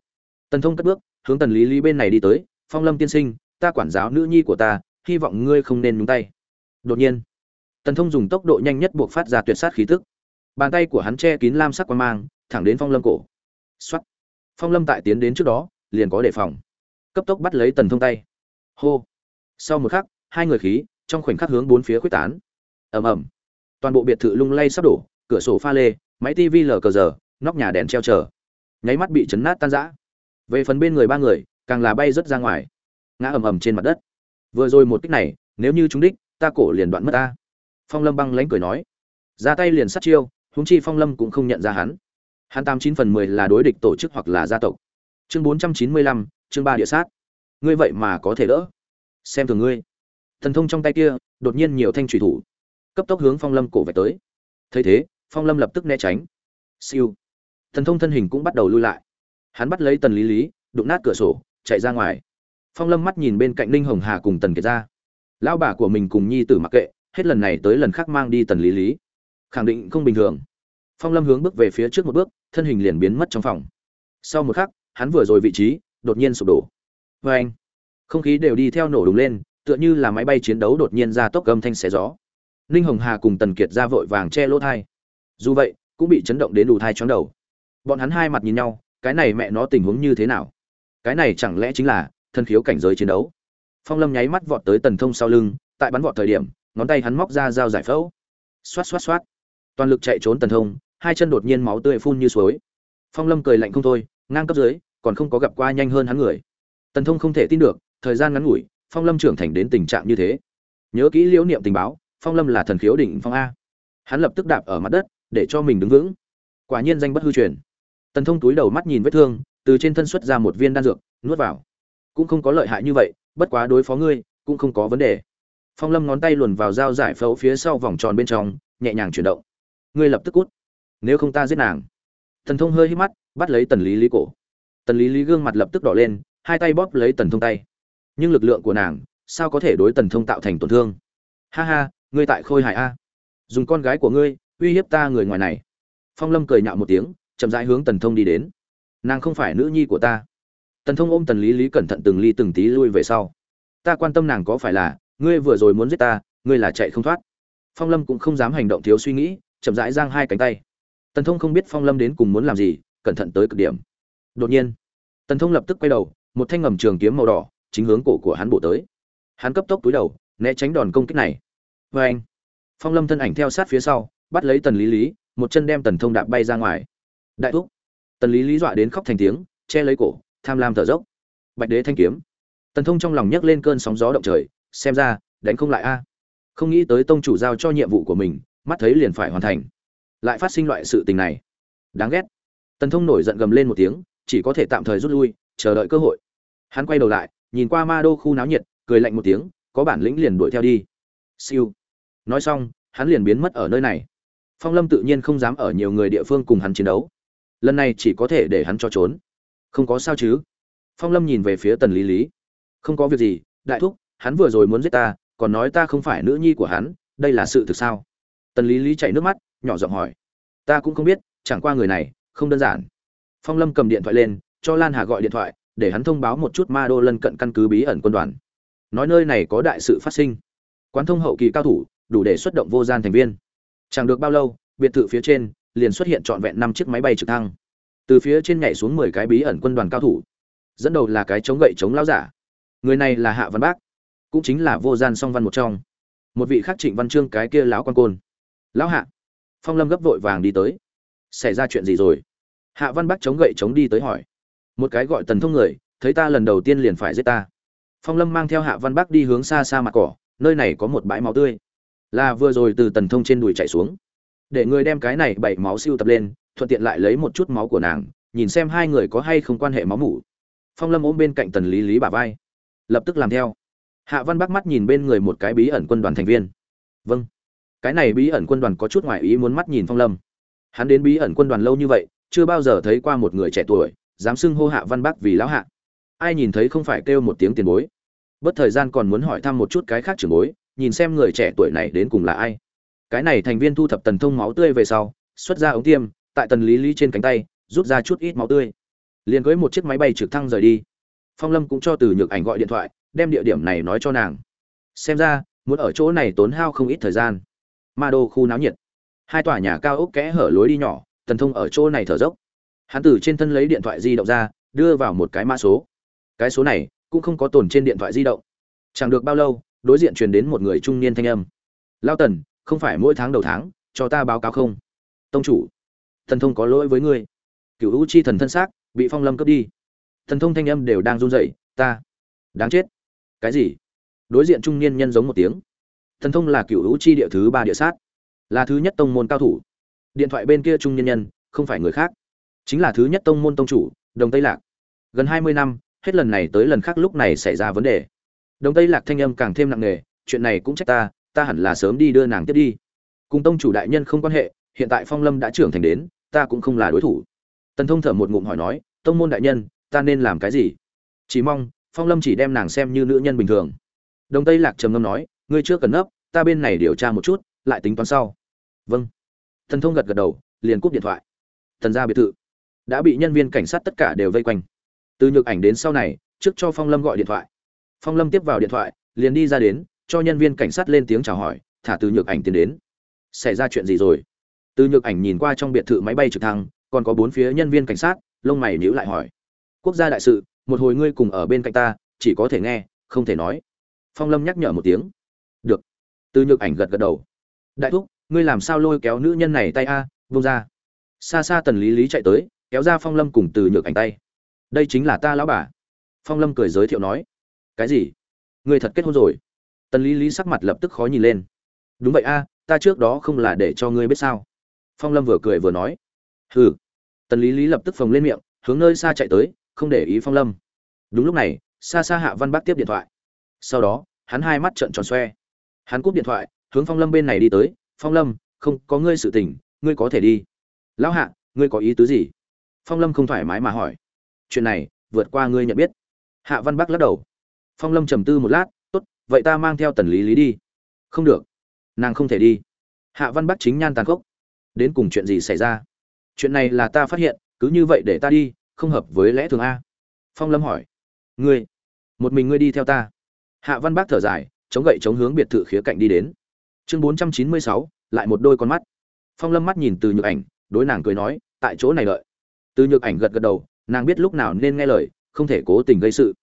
Tần thông cất bước, hướng tần lý lý bên này đi tới, phong lâm tiên sinh, ta quản giáo nữ nhi của ta, hy vọng ngươi không nên nhúng tay. Đột nhiên, tần thông dùng tốc độ nhanh nhất buộc phát ra tuyệt sát khí tức. Bàn tay của hắn che kín lam sắc quan mang, thẳng đến phong lâm cổ. Xuất phong lâm tại tiến đến trước đó, liền có đề phòng. Cấp tốc bắt lấy tần thông tay hô. Sau một khắc, hai người khí trong khoảnh khắc hướng bốn phía quyết tán. Ầm ầm. Toàn bộ biệt thự lung lay sắp đổ, cửa sổ pha lê, máy tv lờ cờ giờ, nóc nhà đèn treo chờ. Nháy mắt bị chấn nát tan rã. Về phần bên người ba người, càng là bay rớt ra ngoài. Ngã ầm ầm trên mặt đất. Vừa rồi một kích này, nếu như chúng đích, ta cổ liền đoạn mất ta. Phong lâm băng lãnh cười nói. Ra tay liền sát chiêu húng chi phong lâm cũng không nhận ra hắn. Hắn tám chín phần mười là đối địch tổ chức hoặc là gia tộc. Chương bốn trăm chín mươi lăm, chương ba địa sát ngươi vậy mà có thể đỡ. Xem thường ngươi. Thần thông trong tay kia, đột nhiên nhiều thanh thủy thủ. Cấp tốc hướng phong lâm cổ về tới. Thấy thế, phong lâm lập tức né tránh. Siêu. Thần thông thân hình cũng bắt đầu lui lại. Hắn bắt lấy tần lý lý, đụng nát cửa sổ, chạy ra ngoài. Phong lâm mắt nhìn bên cạnh ninh hồng hà cùng tần kiệt ra. Lão bà của mình cùng nhi tử mặc kệ, hết lần này tới lần khác mang đi tần lý lý. Khẳng định không bình thường. Phong lâm hướng bước về phía trước một bước, thân hình liền biến mất trong phòng. Sau một khắc, hắn vừa rồi vị trí, đột nhiên sụp đổ vê anh, không khí đều đi theo nổ đùng lên, tựa như là máy bay chiến đấu đột nhiên ra tốc gầm thanh xé gió. Ninh hồng hà cùng tần kiệt ra vội vàng che lỗ thai. Dù vậy, cũng bị chấn động đến đủ thai chóng đầu. Bọn hắn hai mặt nhìn nhau, cái này mẹ nó tình huống như thế nào? Cái này chẳng lẽ chính là thân khiếu cảnh giới chiến đấu? Phong lâm nháy mắt vọt tới tần thông sau lưng, tại bắn vọt thời điểm, ngón tay hắn móc ra dao giải phẫu. Xoát xoát xoát. Toàn lực chạy trốn tần thông, hai chân đột nhiên máu tươi phun như suối. Phong lâm cười lạnh không thôi, ngang cấp dưới, còn không có gặp qua nhanh hơn hắn người tần thông không thể tin được, thời gian ngắn ngủi, phong lâm trưởng thành đến tình trạng như thế. Nhớ kỹ liễu niệm tình báo, phong lâm là thần khiếu đỉnh phong a. Hắn lập tức đạp ở mặt đất, để cho mình đứng vững. Quả nhiên danh bất hư truyền. Tần thông túi đầu mắt nhìn vết thương, từ trên thân xuất ra một viên đan dược, nuốt vào. Cũng không có lợi hại như vậy, bất quá đối phó ngươi, cũng không có vấn đề. Phong lâm ngón tay luồn vào dao giải phẫu phía sau vòng tròn bên trong, nhẹ nhàng chuyển động. Ngươi lập tức cút. Nếu không ta giết nàng. Tần thông hơi hít mắt, bắt lấy tần lý lý cổ. Tần lý lý gương mặt lập tức đỏ lên hai tay bóp lấy tần thông tay. Nhưng lực lượng của nàng, sao có thể đối tần thông tạo thành tổn thương? Ha ha, ngươi tại khôi hài a. Dùng con gái của ngươi, uy hiếp ta người ngoài này. Phong lâm cười nhạo một tiếng, chậm rãi hướng tần thông đi đến. Nàng không phải nữ nhi của ta. Tần thông ôm tần lý lý cẩn thận từng ly từng tí lui về sau. Ta quan tâm nàng có phải là, ngươi vừa rồi muốn giết ta, ngươi là chạy không thoát. Phong lâm cũng không dám hành động thiếu suy nghĩ, chậm rãi giang hai cánh tay. Tần thông không biết phong lâm đến cùng muốn làm gì, cẩn thận tới cực điểm. Đột nhiên, tần thông lập tức quay đầu một thanh ngầm trường kiếm màu đỏ, chính hướng cổ của hắn bổ tới. Hắn cấp tốc túi đầu, né tránh đòn công kích này. Vê anh, phong lâm thân ảnh theo sát phía sau, bắt lấy tần lý lý, một chân đem tần thông đạp bay ra ngoài. Đại thúc, tần lý lý dọa đến khóc thành tiếng, che lấy cổ, tham lam thở dốc. Bạch đế thanh kiếm. Tần thông trong lòng nhấc lên cơn sóng gió động trời, xem ra, đánh không lại a. Không nghĩ tới tông chủ giao cho nhiệm vụ của mình, mắt thấy liền phải hoàn thành. Lại phát sinh loại sự tình này. Đáng ghét. Tần thông nổi giận gầm lên một tiếng, chỉ có thể tạm thời rút lui chờ đợi cơ hội. Hắn quay đầu lại, nhìn qua ma đô khu náo nhiệt, cười lạnh một tiếng, có bản lĩnh liền đuổi theo đi. Siêu. Nói xong, hắn liền biến mất ở nơi này. Phong lâm tự nhiên không dám ở nhiều người địa phương cùng hắn chiến đấu. Lần này chỉ có thể để hắn cho trốn. Không có sao chứ? Phong lâm nhìn về phía tần lý lý. Không có việc gì, đại thúc, hắn vừa rồi muốn giết ta, còn nói ta không phải nữ nhi của hắn, đây là sự thực sao? Tần lý lý chạy nước mắt, nhỏ giọng hỏi. Ta cũng không biết, chẳng qua người này, không đơn giản. Phong lâm cầm điện thoại lên cho lan hà gọi điện thoại, để hắn thông báo một chút ma đô lân cận căn cứ bí ẩn quân đoàn. Nói nơi này có đại sự phát sinh. Quán thông hậu kỳ cao thủ, đủ để xuất động vô gian thành viên. Chẳng được bao lâu, biệt thự phía trên, liền xuất hiện trọn vẹn năm chiếc máy bay trực thăng. Từ phía trên nhảy xuống mười cái bí ẩn quân đoàn cao thủ. Dẫn đầu là cái chống gậy chống lão giả. Người này là hạ văn bác, cũng chính là vô gian song văn một trong. Một vị khác trịnh văn trương cái kia lão quan côn. Lão hạ. Phong lâm gấp vội vàng đi tới. Xảy ra chuyện gì rồi? Hạ văn bắc chống gậy chống đi tới hỏi một cái gọi tần thông người, thấy ta lần đầu tiên liền phải giết ta. Phong lâm mang theo hạ văn bắc đi hướng xa xa mặt cỏ, nơi này có một bãi máu tươi. Là vừa rồi từ tần thông trên đùi chạy xuống. Để người đem cái này bảy máu siêu tập lên, thuận tiện lại lấy một chút máu của nàng, nhìn xem hai người có hay không quan hệ máu mủ. Phong lâm ôm bên cạnh tần lý lý bà vai. Lập tức làm theo. Hạ văn bắc mắt nhìn bên người một cái bí ẩn quân đoàn thành viên. Vâng. Cái này bí ẩn quân đoàn có chút ngoại ý muốn mắt nhìn phong lâm. Hắn đến bí ẩn quân đoàn lâu như vậy, chưa bao giờ thấy qua một người trẻ tuổi dám xưng hô hạ văn bắc vì lão hạ. Ai nhìn thấy không phải kêu một tiếng tiền bối. Bất thời gian còn muốn hỏi thăm một chút cái khác trưởng bối, nhìn xem người trẻ tuổi này đến cùng là ai. Cái này thành viên thu thập tần thông máu tươi về sau, xuất ra ống tiêm, tại tần lý lý trên cánh tay, rút ra chút ít máu tươi. Liền cưới một chiếc máy bay trực thăng rời đi. Phong lâm cũng cho từ nhược ảnh gọi điện thoại, đem địa điểm này nói cho nàng. Xem ra, muốn ở chỗ này tốn hao không ít thời gian. Ma đô khu náo nhiệt. Hai tòa nhà cao ốc kẽ hở lối đi nhỏ, tần thông ở chỗ này thở dốc hắn từ trên thân lấy điện thoại di động ra, đưa vào một cái mã số. Cái số này cũng không có tồn trên điện thoại di động. Chẳng được bao lâu, đối diện truyền đến một người trung niên thanh âm. Lao tần, không phải mỗi tháng đầu tháng, cho ta báo cáo không? Tông chủ, thần thông có lỗi với ngươi. Cựu u chi thần thân xác bị phong lâm cướp đi. Thần thông thanh âm đều đang run rẩy, ta, đáng chết. Cái gì? Đối diện trung niên nhân giống một tiếng. Thần thông là cựu u chi địa thứ ba địa sát, là thứ nhất tông môn cao thủ. Điện thoại bên kia trung niên nhân, không phải người khác chính là thứ nhất tông môn tông chủ, đồng tây lạc. Gần hai mươi năm, hết lần này tới lần khác lúc này xảy ra vấn đề. Đồng tây lạc thanh âm càng thêm nặng nề, chuyện này cũng trách ta ta hẳn là sớm đi đưa nàng tiếp đi. Cùng tông chủ đại nhân không quan hệ, hiện tại phong lâm đã trưởng thành đến, ta cũng không là đối thủ. Tần thông thở một ngụm hỏi nói, tông môn đại nhân, ta nên làm cái gì? Chỉ mong, phong lâm chỉ đem nàng xem như nữ nhân bình thường. Đồng tây lạc trầm ngâm nói, ngươi chưa cần nấp, ta bên này điều tra một chút, lại tính toán sau. Vâng. Thần thông gật gật đầu, liền cúp điện thoại. Thần ra biệt thự đã bị nhân viên cảnh sát tất cả đều vây quanh. Từ nhược ảnh đến sau này, trước cho phong lâm gọi điện thoại. Phong lâm tiếp vào điện thoại, liền đi ra đến, cho nhân viên cảnh sát lên tiếng chào hỏi, thả từ nhược ảnh tiến đến. Xảy ra chuyện gì rồi? Từ nhược ảnh nhìn qua trong biệt thự máy bay trực thăng, còn có bốn phía nhân viên cảnh sát, lông mày nhíu lại hỏi, quốc gia đại sự, một hồi ngươi cùng ở bên cạnh ta, chỉ có thể nghe, không thể nói. Phong lâm nhắc nhở một tiếng. Được. Từ nhược ảnh gật gật đầu. Đại thúc, ngươi làm sao lôi kéo nữ nhân này tay a vung ra. Xa xa tần lý lý chạy tới kéo ra phong lâm cùng từ nhược ảnh tay. Đây chính là ta lão bà. Phong lâm cười giới thiệu nói. Cái gì? Người thật kết hôn rồi? Tần lý lý sắc mặt lập tức khó nhìn lên. Đúng vậy a, ta trước đó không là để cho ngươi biết sao? Phong lâm vừa cười vừa nói. Hừ. Tần lý lý lập tức phồng lên miệng, hướng nơi xa chạy tới, không để ý phong lâm. Đúng lúc này, xa xa hạ văn bác tiếp điện thoại. Sau đó, hắn hai mắt trợn tròn xoe. Hắn cúp điện thoại, hướng phong lâm bên này đi tới. Phong lâm, không có ngươi sự tình, ngươi có thể đi. Lão hạ, ngươi có ý tứ gì? Phong lâm không thoải mái mà hỏi. Chuyện này, vượt qua ngươi nhận biết. Hạ văn bắc lắc đầu. Phong lâm trầm tư một lát, tốt, vậy ta mang theo tần lý lý đi. Không được, nàng không thể đi. Hạ văn bắc chính nhan tàn khốc. Đến cùng chuyện gì xảy ra? Chuyện này là ta phát hiện, cứ như vậy để ta đi, không hợp với lẽ thường a. Phong lâm hỏi. Ngươi, một mình ngươi đi theo ta. Hạ văn bác thở dài, chống gậy chống hướng biệt thự khía cạnh đi đến. Chương bốn trăm chín mươi sáu, lại một đôi con mắt. Phong lâm mắt nhìn từ nhược ảnh, đối nàng cười nói, tại chỗ này lợi từ nhược ảnh gật gật đầu, nàng biết lúc nào nên nghe lời, không thể cố tình gây sự.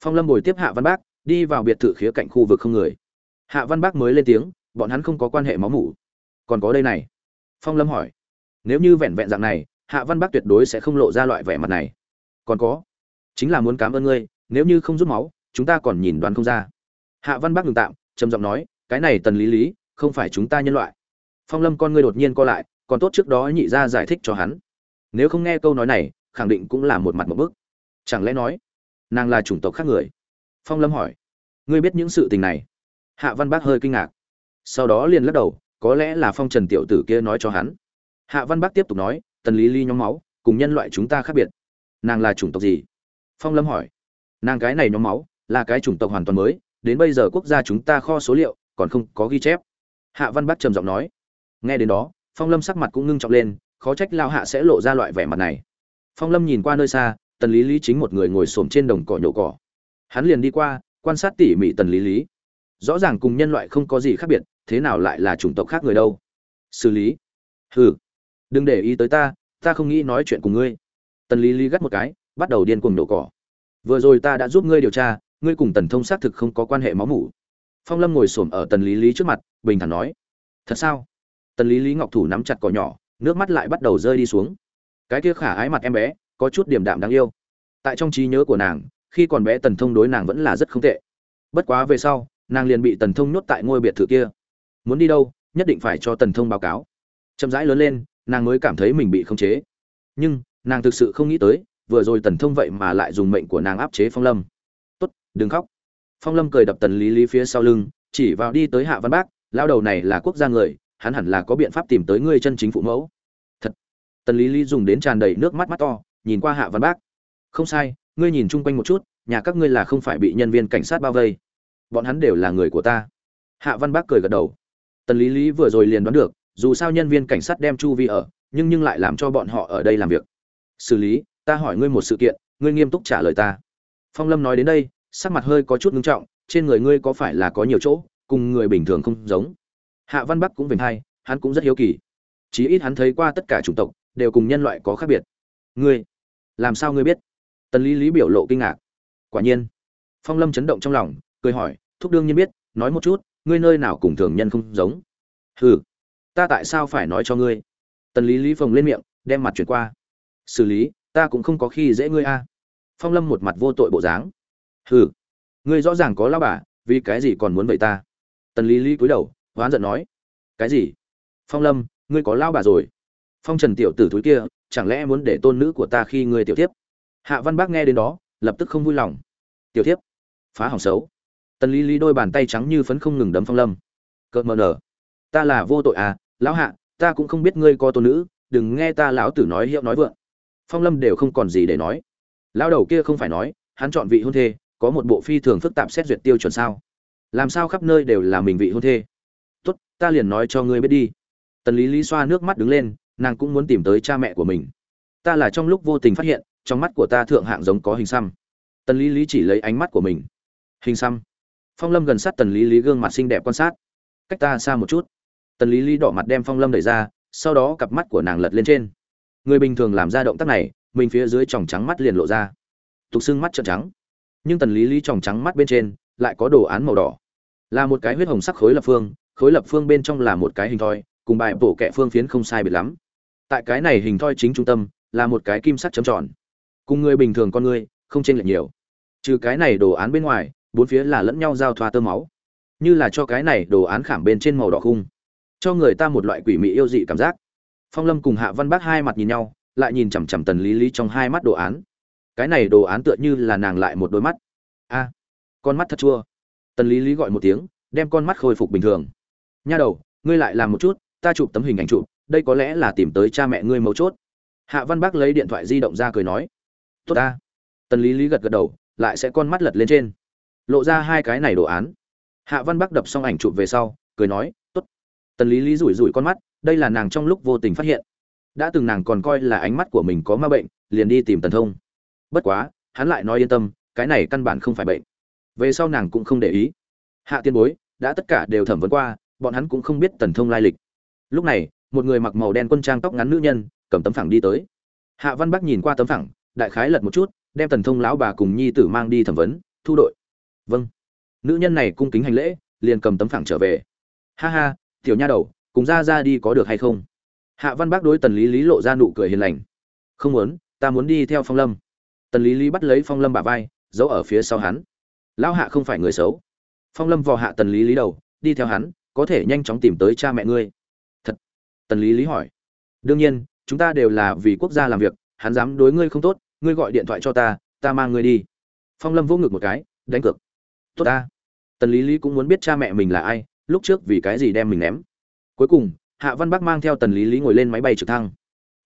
Phong lâm ngồi tiếp hạ văn bác, đi vào biệt thự khía cạnh khu vực không người. Hạ văn bác mới lên tiếng, bọn hắn không có quan hệ máu mủ. Còn có đây này. Phong lâm hỏi, nếu như vẹn vẹn dạng này, hạ văn bác tuyệt đối sẽ không lộ ra loại vẻ mặt này. Còn có, chính là muốn cảm ơn ngươi, nếu như không rút máu, chúng ta còn nhìn đoán không ra. Hạ văn bác ngừng tạm, trầm giọng nói, cái này tần lý lý, không phải chúng ta nhân loại. Phong lâm con ngươi đột nhiên co lại, còn tốt trước đó nhị ra giải thích cho hắn nếu không nghe câu nói này, khẳng định cũng là một mặt một bức. Chẳng lẽ nói, nàng là chủng tộc khác người? Phong lâm hỏi. Ngươi biết những sự tình này? Hạ văn bác hơi kinh ngạc. Sau đó liền lắc đầu, có lẽ là phong trần tiểu tử kia nói cho hắn. Hạ văn bác tiếp tục nói, tần lý ly nhóm máu, cùng nhân loại chúng ta khác biệt. Nàng là chủng tộc gì? Phong lâm hỏi. Nàng cái này nhóm máu, là cái chủng tộc hoàn toàn mới, đến bây giờ quốc gia chúng ta kho số liệu, còn không có ghi chép. Hạ văn bắc trầm giọng nói. Nghe đến đó, phong lâm sắc mặt cũng ngưng trọng lên khó trách lao hạ sẽ lộ ra loại vẻ mặt này. Phong lâm nhìn qua nơi xa, tần lý lý chính một người ngồi xổm trên đồng cỏ nhổ cỏ. Hắn liền đi qua, quan sát tỉ mỉ tần lý lý. Rõ ràng cùng nhân loại không có gì khác biệt, thế nào lại là chủng tộc khác người đâu? Xử lý. Hừ. Đừng để ý tới ta ta không nghĩ nói chuyện cùng ngươi. Tần lý lý gắt một cái, bắt đầu điên cuồng nổ cỏ. Vừa rồi ta đã giúp ngươi điều tra, ngươi cùng tần thông xác thực không có quan hệ máu mủ. Phong lâm ngồi s ổ m ở tần lý lý trước mặt, bình thản nói. Thật sao? Tần lý lý ngọc thủ nắm chặt cỏ nhỏ nước mắt lại bắt đầu rơi đi xuống. Cái kia khả ái mặt em bé, có chút điểm đạm đáng yêu. Tại trong trí nhớ của nàng, khi còn bé tần thông đối nàng vẫn là rất không tệ. Bất quá về sau, nàng liền bị tần thông nhốt tại ngôi biệt thự kia. Muốn đi đâu, nhất định phải cho tần thông báo cáo. Chậm rãi lớn lên, nàng mới cảm thấy mình bị khống chế. Nhưng, nàng thực sự không nghĩ tới, vừa rồi tần thông vậy mà lại dùng mệnh của nàng áp chế phong lâm. Tốt, đừng khóc. Phong lâm cười đập tần lý lý phía sau lưng, chỉ vào đi tới hạ văn bác lao đầu này là quốc gia người hắn hẳn là có biện pháp tìm tới ngươi chân chính phụ mẫu. Thật. Tần lý lý dùng đến tràn đầy nước mắt mắt to, nhìn qua hạ văn bác. Không sai, ngươi nhìn chung quanh một chút, nhà các ngươi là không phải bị nhân viên cảnh sát bao vây. Bọn hắn đều là người của ta. Hạ văn bác cười gật đầu. Tần lý lý vừa rồi liền đoán được, dù sao nhân viên cảnh sát đem chu vi ở, nhưng nhưng lại làm cho bọn họ ở đây làm việc. Xử lý, ta hỏi ngươi một sự kiện, ngươi nghiêm túc trả lời ta. Phong lâm nói đến đây, sắc mặt hơi có chút ngưng trọng, trên người ngươi có phải là có nhiều chỗ, cùng người bình thường không giống? Hạ văn bắc cũng vinh hai, hắn cũng rất hiếu kỳ. Chí ít hắn thấy qua tất cả chủng tộc, đều cùng nhân loại có khác biệt. Ngươi, làm sao ngươi biết? Tần lý lý biểu lộ kinh ngạc. Quả nhiên. Phong lâm chấn động trong lòng, cười hỏi, thúc đương nhiên biết, nói một chút, ngươi nơi nào cùng thường nhân không giống? Hừ, ta tại sao phải nói cho ngươi? Tần lý lý phồng lên miệng, đem mặt chuyển qua. Xử lý, ta cũng không có khi dễ ngươi a. Phong lâm một mặt vô tội bộ dáng. Hừ, ngươi rõ ràng có lao bà, vì cái gì còn muốn vậy ta? Tần lý lý cúi đầu hoán giận nói, cái gì? Phong lâm, ngươi có lao bà rồi? Phong trần tiểu tử thúi kia, chẳng lẽ muốn để tôn nữ của ta khi ngươi tiểu tiếp hạ văn bác nghe đến đó, lập tức không vui lòng. Tiểu tiếp phá hỏng xấu. Tần lý lý đôi bàn tay trắng như phấn không ngừng đấm phong lâm. Cợt mờ nở, ta là vô tội à lão hạ, ta cũng không biết ngươi có tôn nữ, đừng nghe ta lão tử nói hiệu nói vượng. Phong lâm đều không còn gì để nói. Lão đầu kia không phải nói, hắn chọn vị hôn thê, có một bộ phi thường phức tạp xét duyệt tiêu chuẩn sao? Làm sao khắp nơi đều là mình vị hôn thê? Tốt, ta liền nói cho ngươi biết đi. Tần lý lý xoa nước mắt đứng lên, nàng cũng muốn tìm tới cha mẹ của mình. Ta là trong lúc vô tình phát hiện, trong mắt của ta thượng hạng giống có hình xăm. Tần lý lý chỉ lấy ánh mắt của mình. Hình xăm? Phong lâm gần sát tần lý lý gương mặt xinh đẹp quan sát. Cách ta xa một chút. Tần lý lý đỏ mặt đem phong lâm đẩy ra, sau đó cặp mắt của nàng lật lên trên. Người bình thường làm ra động tác này, mình phía dưới tròng trắng mắt liền lộ ra. Tục xương mắt trợn trắng. Nhưng tần lý lý tròng trắng mắt bên trên lại có đồ án màu đỏ. Là một cái huyết hồng sắc khối lập phương khối lập phương bên trong là một cái hình thoi, cùng bài bổ kẹ phương phiến không sai biệt lắm. Tại cái này hình thoi chính trung tâm, là một cái kim sắt chấm tròn. Cùng người bình thường con người, không chênh lệch nhiều. Trừ cái này đồ án bên ngoài, bốn phía là lẫn nhau giao thoa tơ máu. Như là cho cái này đồ án khảm bên trên màu đỏ khung. Cho người ta một loại quỷ mị yêu dị cảm giác. Phong lâm cùng hạ văn bác hai mặt nhìn nhau, lại nhìn chằm chằm tần lý lý trong hai mắt đồ án. Cái này đồ án tựa như là nàng lại một đôi mắt. A, con mắt thật chua. Tần lý lý gọi một tiếng, đem con mắt khôi phục bình thường nha đầu, ngươi lại làm một chút, ta chụp tấm hình ảnh chụp, đây có lẽ là tìm tới cha mẹ ngươi mấu chốt. Hạ văn bác lấy điện thoại di động ra cười nói, tốt ta. Tần lý lý gật gật đầu, lại sẽ con mắt lật lên trên. Lộ ra hai cái này đồ án. Hạ văn Bác đập xong ảnh chụp về sau, cười nói, tốt. Tần lý lý rủi rủi con mắt, đây là nàng trong lúc vô tình phát hiện. Đã từng nàng còn coi là ánh mắt của mình có ma bệnh, liền đi tìm tần thông. Bất quá, hắn lại nói yên tâm, cái này căn bản không phải bệnh. Về sau nàng cũng không để ý. Hạ tiên bối, đã tất cả đều thẩm vấn qua bọn hắn cũng không biết tần thông lai lịch. Lúc này, một người mặc màu đen quân trang tóc ngắn nữ nhân, cầm tấm phẳng đi tới. Hạ văn bắc nhìn qua tấm phẳng, đại khái lật một chút, đem tần thông lão bà cùng nhi tử mang đi thẩm vấn, thu đội. Vâng. Nữ nhân này cung kính hành lễ, liền cầm tấm phẳng trở về. Ha ha, tiểu nha đầu, cùng ra ra đi có được hay không? Hạ văn bác đối tần lý lý lộ ra nụ cười hiền lành. Không muốn, ta muốn đi theo phong lâm. Tần lý lý bắt lấy phong lâm bà vai, giấu ở phía sau hắn. Lão hạ không phải người xấu. Phong lâm vò hạ tần lý lý đầu, đi theo hắn có thể nhanh chóng tìm tới cha mẹ ngươi. Thật, tần lý lý hỏi. Đương nhiên, chúng ta đều là vì quốc gia làm việc, hắn dám đối ngươi không tốt, ngươi gọi điện thoại cho ta ta mang ngươi đi. Phong lâm vỗ ngực một cái, đánh cược. Tốt ta. Tần lý lý cũng muốn biết cha mẹ mình là ai, lúc trước vì cái gì đem mình ném. Cuối cùng, hạ văn bắc mang theo tần lý lý ngồi lên máy bay trực thăng.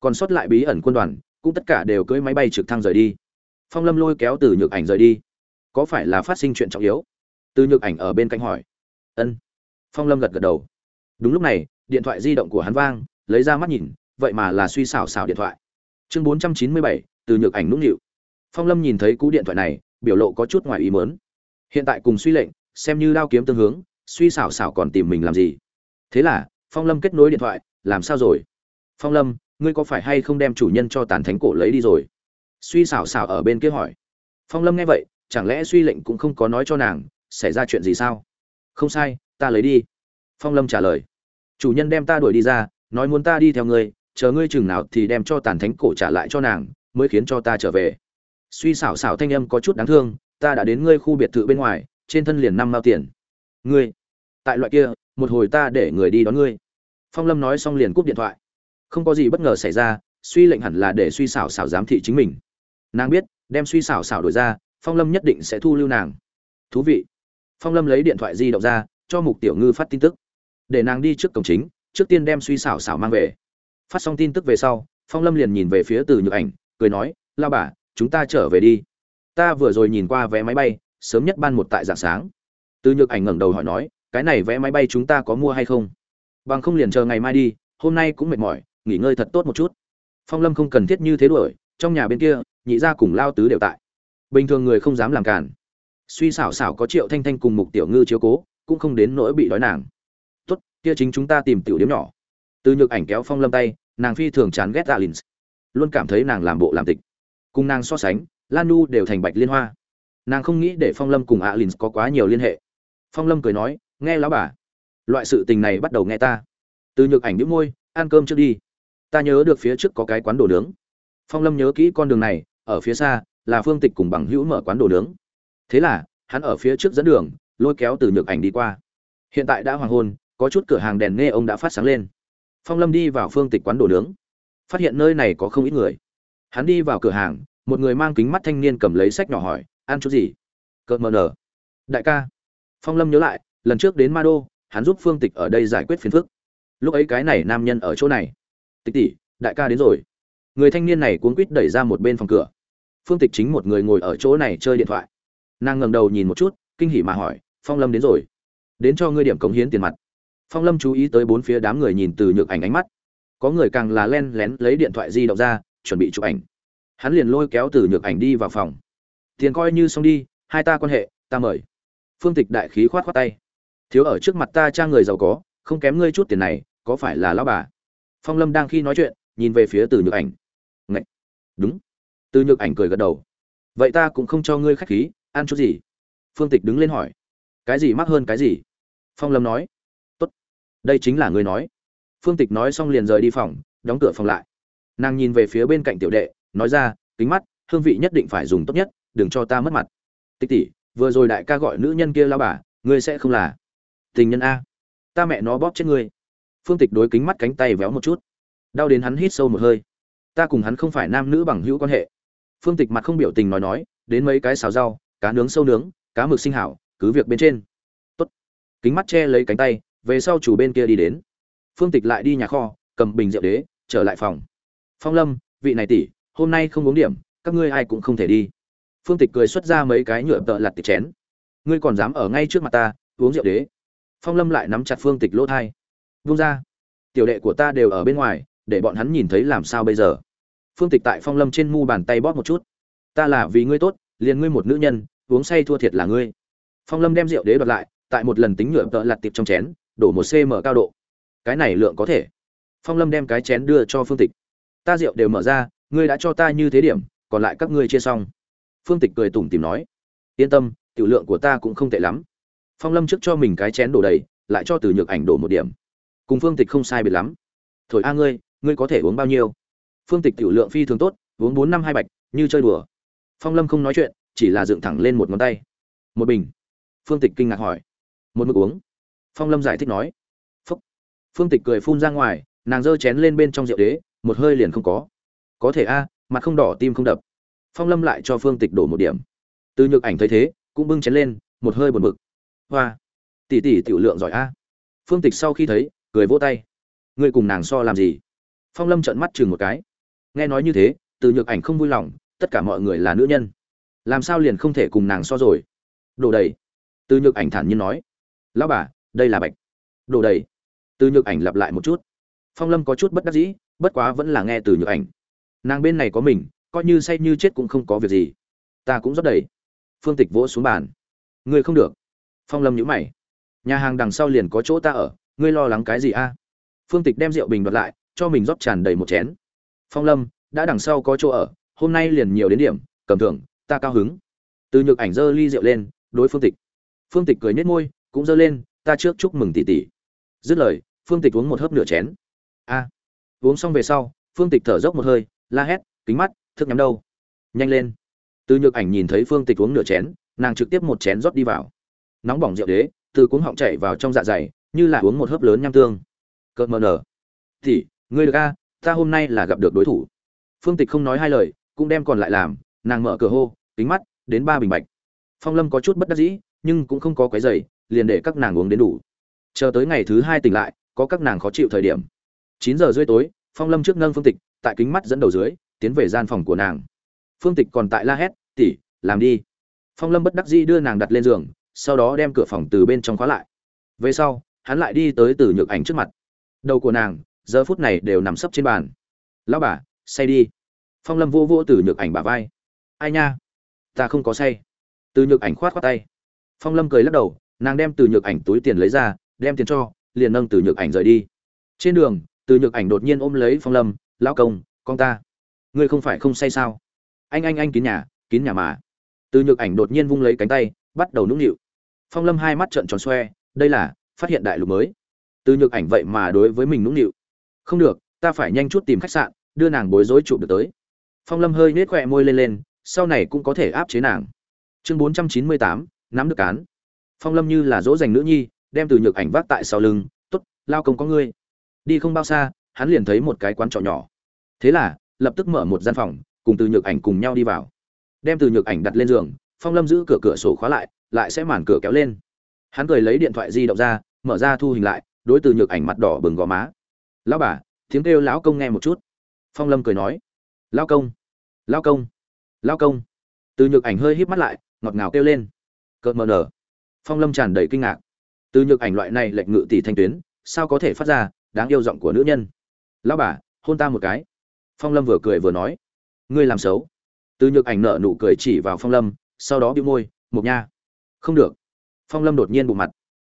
Còn sót lại bí ẩn quân đoàn, cũng tất cả đều cưỡi máy bay trực thăng rời đi. Phong lâm lôi kéo từ nhược ảnh rời đi. Có phải là phát sinh chuyện trọng yếu? Từ nhược ảnh ở bên cạnh hỏi. Ân phong lâm gật gật đầu. Đúng lúc này, điện thoại di động của hắn vang, lấy ra mắt nhìn, vậy mà là suy xảo xảo điện thoại. Chương bốn trăm chín mươi bảy, từ nhược ảnh nũng nịu. Phong lâm nhìn thấy cú điện thoại này, biểu lộ có chút ngoài ý mớn hiện tại cùng suy lệnh, xem như đao kiếm tương hướng, suy xảo xảo còn tìm mình làm gì? Thế là, phong lâm kết nối điện thoại, làm sao rồi? Phong lâm, ngươi có phải hay không đem chủ nhân cho tàn thánh cổ lấy đi rồi? Suy xảo xảo ở bên kia hỏi. Phong lâm nghe vậy, chẳng lẽ suy lệnh cũng không có nói cho nàng, xảy ra chuyện gì sao? Không sai ta lấy đi. Phong lâm trả lời. Chủ nhân đem ta đuổi đi ra, nói muốn ta đi theo ngươi, chờ ngươi chừng nào thì đem cho tàn thánh cổ trả lại cho nàng, mới khiến cho ta trở về. Suy xảo xảo thanh âm có chút đáng thương, ta đã đến ngươi khu biệt thự bên ngoài, trên thân liền năm mao tiền. Ngươi, tại loại kia, một hồi ta để người đi đón ngươi. Phong lâm nói xong liền cúp điện thoại. Không có gì bất ngờ xảy ra, suy lệnh hẳn là để suy xảo xảo giám thị chính mình. Nàng biết, đem suy xảo xảo đổi ra, phong lâm nhất định sẽ thu lưu nàng. Thú vị. Phong lâm lấy điện thoại di động ra cho mục tiểu ngư phát tin tức. Để nàng đi trước cổng chính, trước tiên đem suy xảo xảo mang về. Phát xong tin tức về sau, phong lâm liền nhìn về phía từ nhược ảnh, cười nói, lao bà, chúng ta trở về đi. Ta vừa rồi nhìn qua vé máy bay, sớm nhất ban một tại dạng sáng. Từ nhược ảnh ngẩng đầu hỏi nói, cái này vé máy bay chúng ta có mua hay không? Bằng không liền chờ ngày mai đi, hôm nay cũng mệt mỏi, nghỉ ngơi thật tốt một chút. Phong lâm không cần thiết như thế đuổi, trong nhà bên kia, nhị gia cùng lao tứ đều tại. Bình thường người không dám làm cản suy xảo xảo có triệu thanh thanh cùng mục tiểu ngư chiếu cố cũng không đến nỗi bị đói nàng. Tốt, kia chính chúng ta tìm tiểu điếm nhỏ. Từ nhược ảnh kéo phong lâm tay, nàng phi thường chán ghét alin luôn cảm thấy nàng làm bộ làm tịch. Cùng nàng so sánh, lan nu đều thành bạch liên hoa. Nàng không nghĩ để phong lâm cùng alin có quá nhiều liên hệ. Phong lâm cười nói, nghe lão bà, loại sự tình này bắt đầu nghe ta. Từ nhược ảnh đĩu môi, ăn cơm trước đi. Ta nhớ được phía trước có cái quán đồ nướng. Phong lâm nhớ kỹ con đường này, ở phía xa là phương tịch cùng bằng hữu mở quán đồ nướng. Thế là, hắn ở phía trước dẫn đường lôi kéo từ nhược ảnh đi qua. Hiện tại đã hoàng hôn, có chút cửa hàng đèn nghe ông đã phát sáng lên. Phong lâm đi vào phương tịch quán đồ nướng. Phát hiện nơi này có không ít người. Hắn đi vào cửa hàng, một người mang kính mắt thanh niên cầm lấy sách nhỏ hỏi, ăn chút gì? Cợt mờ nở. Đại ca. Phong lâm nhớ lại, lần trước đến ma đô hắn giúp phương tịch ở đây giải quyết phiền phức. Lúc ấy cái này nam nhân ở chỗ này. Tịch tỷ, đại ca đến rồi. Người thanh niên này cuống quýt đẩy ra một bên phòng cửa. Phương tịch chính một người ngồi ở chỗ này chơi điện thoại. Nàng ngẩng đầu nhìn một chút, kinh hỉ mà hỏi phong lâm đến rồi. Đến cho ngươi điểm cống hiến tiền mặt. Phong lâm chú ý tới bốn phía đám người nhìn từ nhược ảnh ánh mắt. Có người càng là len lén lấy điện thoại di động ra, chuẩn bị chụp ảnh. Hắn liền lôi kéo từ nhược ảnh đi vào phòng. Tiền coi như xong đi, hai ta quan hệ, ta mời. Phương tịch đại khí khoát khoát tay. Thiếu ở trước mặt ta cha người giàu có, không kém ngươi chút tiền này, có phải là lão bà? Phong lâm đang khi nói chuyện, nhìn về phía từ nhược ảnh. Ngậy! đúng. Từ nhược ảnh cười gật đầu. Vậy ta cũng không cho ngươi khách khí, ăn chút gì? Phương tịch đứng lên hỏi cái gì mắc hơn cái gì? Phong lâm nói. Tốt. Đây chính là ngươi nói. Phương tịch nói xong liền rời đi phòng, đóng cửa phòng lại. Nàng nhìn về phía bên cạnh tiểu đệ, nói ra, kính mắt, hương vị nhất định phải dùng tốt nhất, đừng cho ta mất mặt. Tịch tỷ, vừa rồi đại ca gọi nữ nhân kia lao bà, ngươi sẽ không là tình nhân a. Ta mẹ nó bóp chết ngươi. Phương tịch đối kính mắt cánh tay véo một chút. Đau đến hắn hít sâu một hơi. Ta cùng hắn không phải nam nữ bằng hữu quan hệ. Phương tịch mặt không biểu tình nói nói, đến mấy cái xào rau, cá nướng sâu nướng, cá mực sinh hảo cứ việc bên trên. Tốt. Kính mắt che lấy cánh tay, về sau chủ bên kia đi đến. Phương tịch lại đi nhà kho, cầm bình rượu đế, trở lại phòng. Phong lâm, vị này tỷ, hôm nay không uống điểm, các ngươi ai cũng không thể đi. Phương tịch cười xuất ra mấy cái nhựa tợ lặt tịch chén. Ngươi còn dám ở ngay trước mặt ta, uống rượu đế. Phong lâm lại nắm chặt phương tịch lỗ thai. Vung ra. Tiểu đệ của ta đều ở bên ngoài, để bọn hắn nhìn thấy làm sao bây giờ. Phương tịch tại phong lâm trên mu bàn tay bóp một chút. Ta là vì ngươi tốt, liền ngươi một nữ nhân, uống say thua thiệt là ngươi phong lâm đem rượu đế đoạt lại, tại một lần tính nhựa tợ lặt tiệp trong chén, đổ một cm cao độ. Cái này lượng có thể. Phong lâm đem cái chén đưa cho phương tịch. Ta rượu đều mở ra, ngươi đã cho ta như thế điểm, còn lại các ngươi chia xong. Phương tịch cười tủm tìm nói. Yên tâm, tiểu lượng của ta cũng không tệ lắm. Phong lâm trước cho mình cái chén đổ đầy, lại cho từ nhược ảnh đổ một điểm. Cùng phương tịch không sai biệt lắm. Thổi a ngươi ngươi có thể uống bao nhiêu? Phương tịch tiểu lượng phi thường tốt, uống bốn năm hai bạch, như chơi đùa. Phong lâm không nói chuyện, chỉ là dựng thẳng lên một ngón tay. Một bình phương tịch kinh ngạc hỏi. Một mực uống. Phong lâm giải thích nói. Phúc. Phương tịch cười phun ra ngoài, nàng giơ chén lên bên trong rượu đế, một hơi liền không có. Có thể a, mặt không đỏ, tim không đập. Phong lâm lại cho phương tịch đổ một điểm. Từ nhược ảnh thấy thế, cũng bưng chén lên, một hơi buồn bực. Hoa. Tỷ tỷ tiểu lượng giỏi a. Phương tịch sau khi thấy, cười vỗ tay. Ngươi cùng nàng so làm gì? Phong lâm trợn mắt chừng một cái. Nghe nói như thế, từ nhược ảnh không vui lòng, tất cả mọi người là nữ nhân. Làm sao liền không thể cùng nàng so rồi? Đồ đầy từ nhược ảnh thản nhiên nói, lão bà, đây là bạch. Đồ đầy. Từ nhược ảnh lặp lại một chút. Phong lâm có chút bất đắc dĩ, bất quá vẫn là nghe từ nhược ảnh. Nàng bên này có mình, coi như say như chết cũng không có việc gì. Ta cũng rất đầy. Phương tịch vỗ xuống bàn. Ngươi không được. Phong lâm nhữ mày. Nhà hàng đằng sau liền có chỗ ta ở, ngươi lo lắng cái gì a? Phương tịch đem rượu bình đoạt lại, cho mình rót tràn đầy một chén. Phong lâm, đã đằng sau có chỗ ở, hôm nay liền nhiều đến điểm, cầm thưởng, ta cao hứng. Từ nhược ảnh giơ ly rượu lên, đối phương tịch phương tịch cười nhếch môi, cũng giơ lên, ta trước chúc mừng tỷ tỷ. Dứt lời, phương tịch uống một hớp nửa chén. A. Uống xong về sau, phương tịch thở dốc một hơi, la hét, kính mắt, thức nhắm đâu. Nhanh lên. Từ nhược ảnh nhìn thấy phương tịch uống nửa chén, nàng trực tiếp một chén rót đi vào. Nóng bỏng rượu đế, từ cuống họng chảy vào trong dạ dày, như là uống một hớp lớn nham tương. Cợt mờ nở. Thì ngươi được a, ta hôm nay là gặp được đối thủ. Phương tịch không nói hai lời, cũng đem còn lại làm, nàng mở cửa hô, kính mắt, đến ba bình bạch. Phong lâm có chút bất đắc dĩ nhưng cũng không có quấy giày liền để các nàng uống đến đủ. Chờ tới ngày thứ hai tỉnh lại, có các nàng khó chịu thời điểm. Chín giờ rưỡi tối, phong lâm trước nâng phương tịch, tại kính mắt dẫn đầu dưới, tiến về gian phòng của nàng. Phương tịch còn tại la hét tỉ làm đi. Phong lâm bất đắc dĩ đưa nàng đặt lên giường, sau đó đem cửa phòng từ bên trong khóa lại. Về sau, hắn lại đi tới từ nhược ảnh trước mặt. Đầu của nàng, giờ phút này đều nằm sấp trên bàn. Lão bà, say đi. Phong lâm vô vô từ nhược ảnh bà vai. Ai nha, ta không có say. Từ nhược ảnh khoát khoát tay phong lâm cười lắc đầu, nàng đem từ nhược ảnh túi tiền lấy ra, đem tiền cho, liền nâng từ nhược ảnh rời đi. Trên đường, từ nhược ảnh đột nhiên ôm lấy phong lâm, lão công, con ta, ngươi không phải không say sao? Anh anh anh, kín nhà kín nhà mà. Từ nhược ảnh đột nhiên vung lấy cánh tay, bắt đầu nũng nịu. Phong lâm hai mắt trợn tròn xoe, đây là, phát hiện đại lục mới. Từ nhược ảnh vậy mà đối với mình nũng nịu. Không được, ta phải nhanh chút tìm khách sạn, đưa nàng bối rối chụp được tới. Phong lâm hơi nết khỏe môi lên lên, sau này cũng có thể áp chế nàng. Chương bốn trăm chín mươi tám nắm được cán. Phong lâm như là dỗ dành nữ nhi, đem từ nhược ảnh vác tại sau lưng t ố t lao công có ngươi. Đi không bao xa, hắn liền thấy một cái quán trọ nhỏ. Thế là, lập tức mở một gian phòng, cùng từ nhược ảnh cùng nhau đi vào. Đem từ nhược ảnh đặt lên giường, phong lâm giữ cửa cửa sổ khóa lại lại sẽ màn cửa kéo lên. Hắn cười lấy điện thoại di động ra, mở ra thu hình lại, đối từ nhược ảnh mặt đỏ bừng gò má. Lão bà, tiếng kêu lão công nghe một chút. Phong lâm cười nói. Lão công lão công lão công. Từ nhược ảnh hơi híp mắt lại, ngọt ngào kêu lên cợt mờ nở. Phong lâm tràn đầy kinh ngạc. Từ nhược ảnh loại này lệnh ngự tỷ thanh tuyến, sao có thể phát ra đáng yêu giọng của nữ nhân? Lão bà, hôn ta một cái. Phong lâm vừa cười vừa nói. Ngươi làm xấu. Từ nhược ảnh nợ nụ cười chỉ vào phong lâm, sau đó bĩu môi mục nha. Không được. Phong lâm đột nhiên bụng mặt.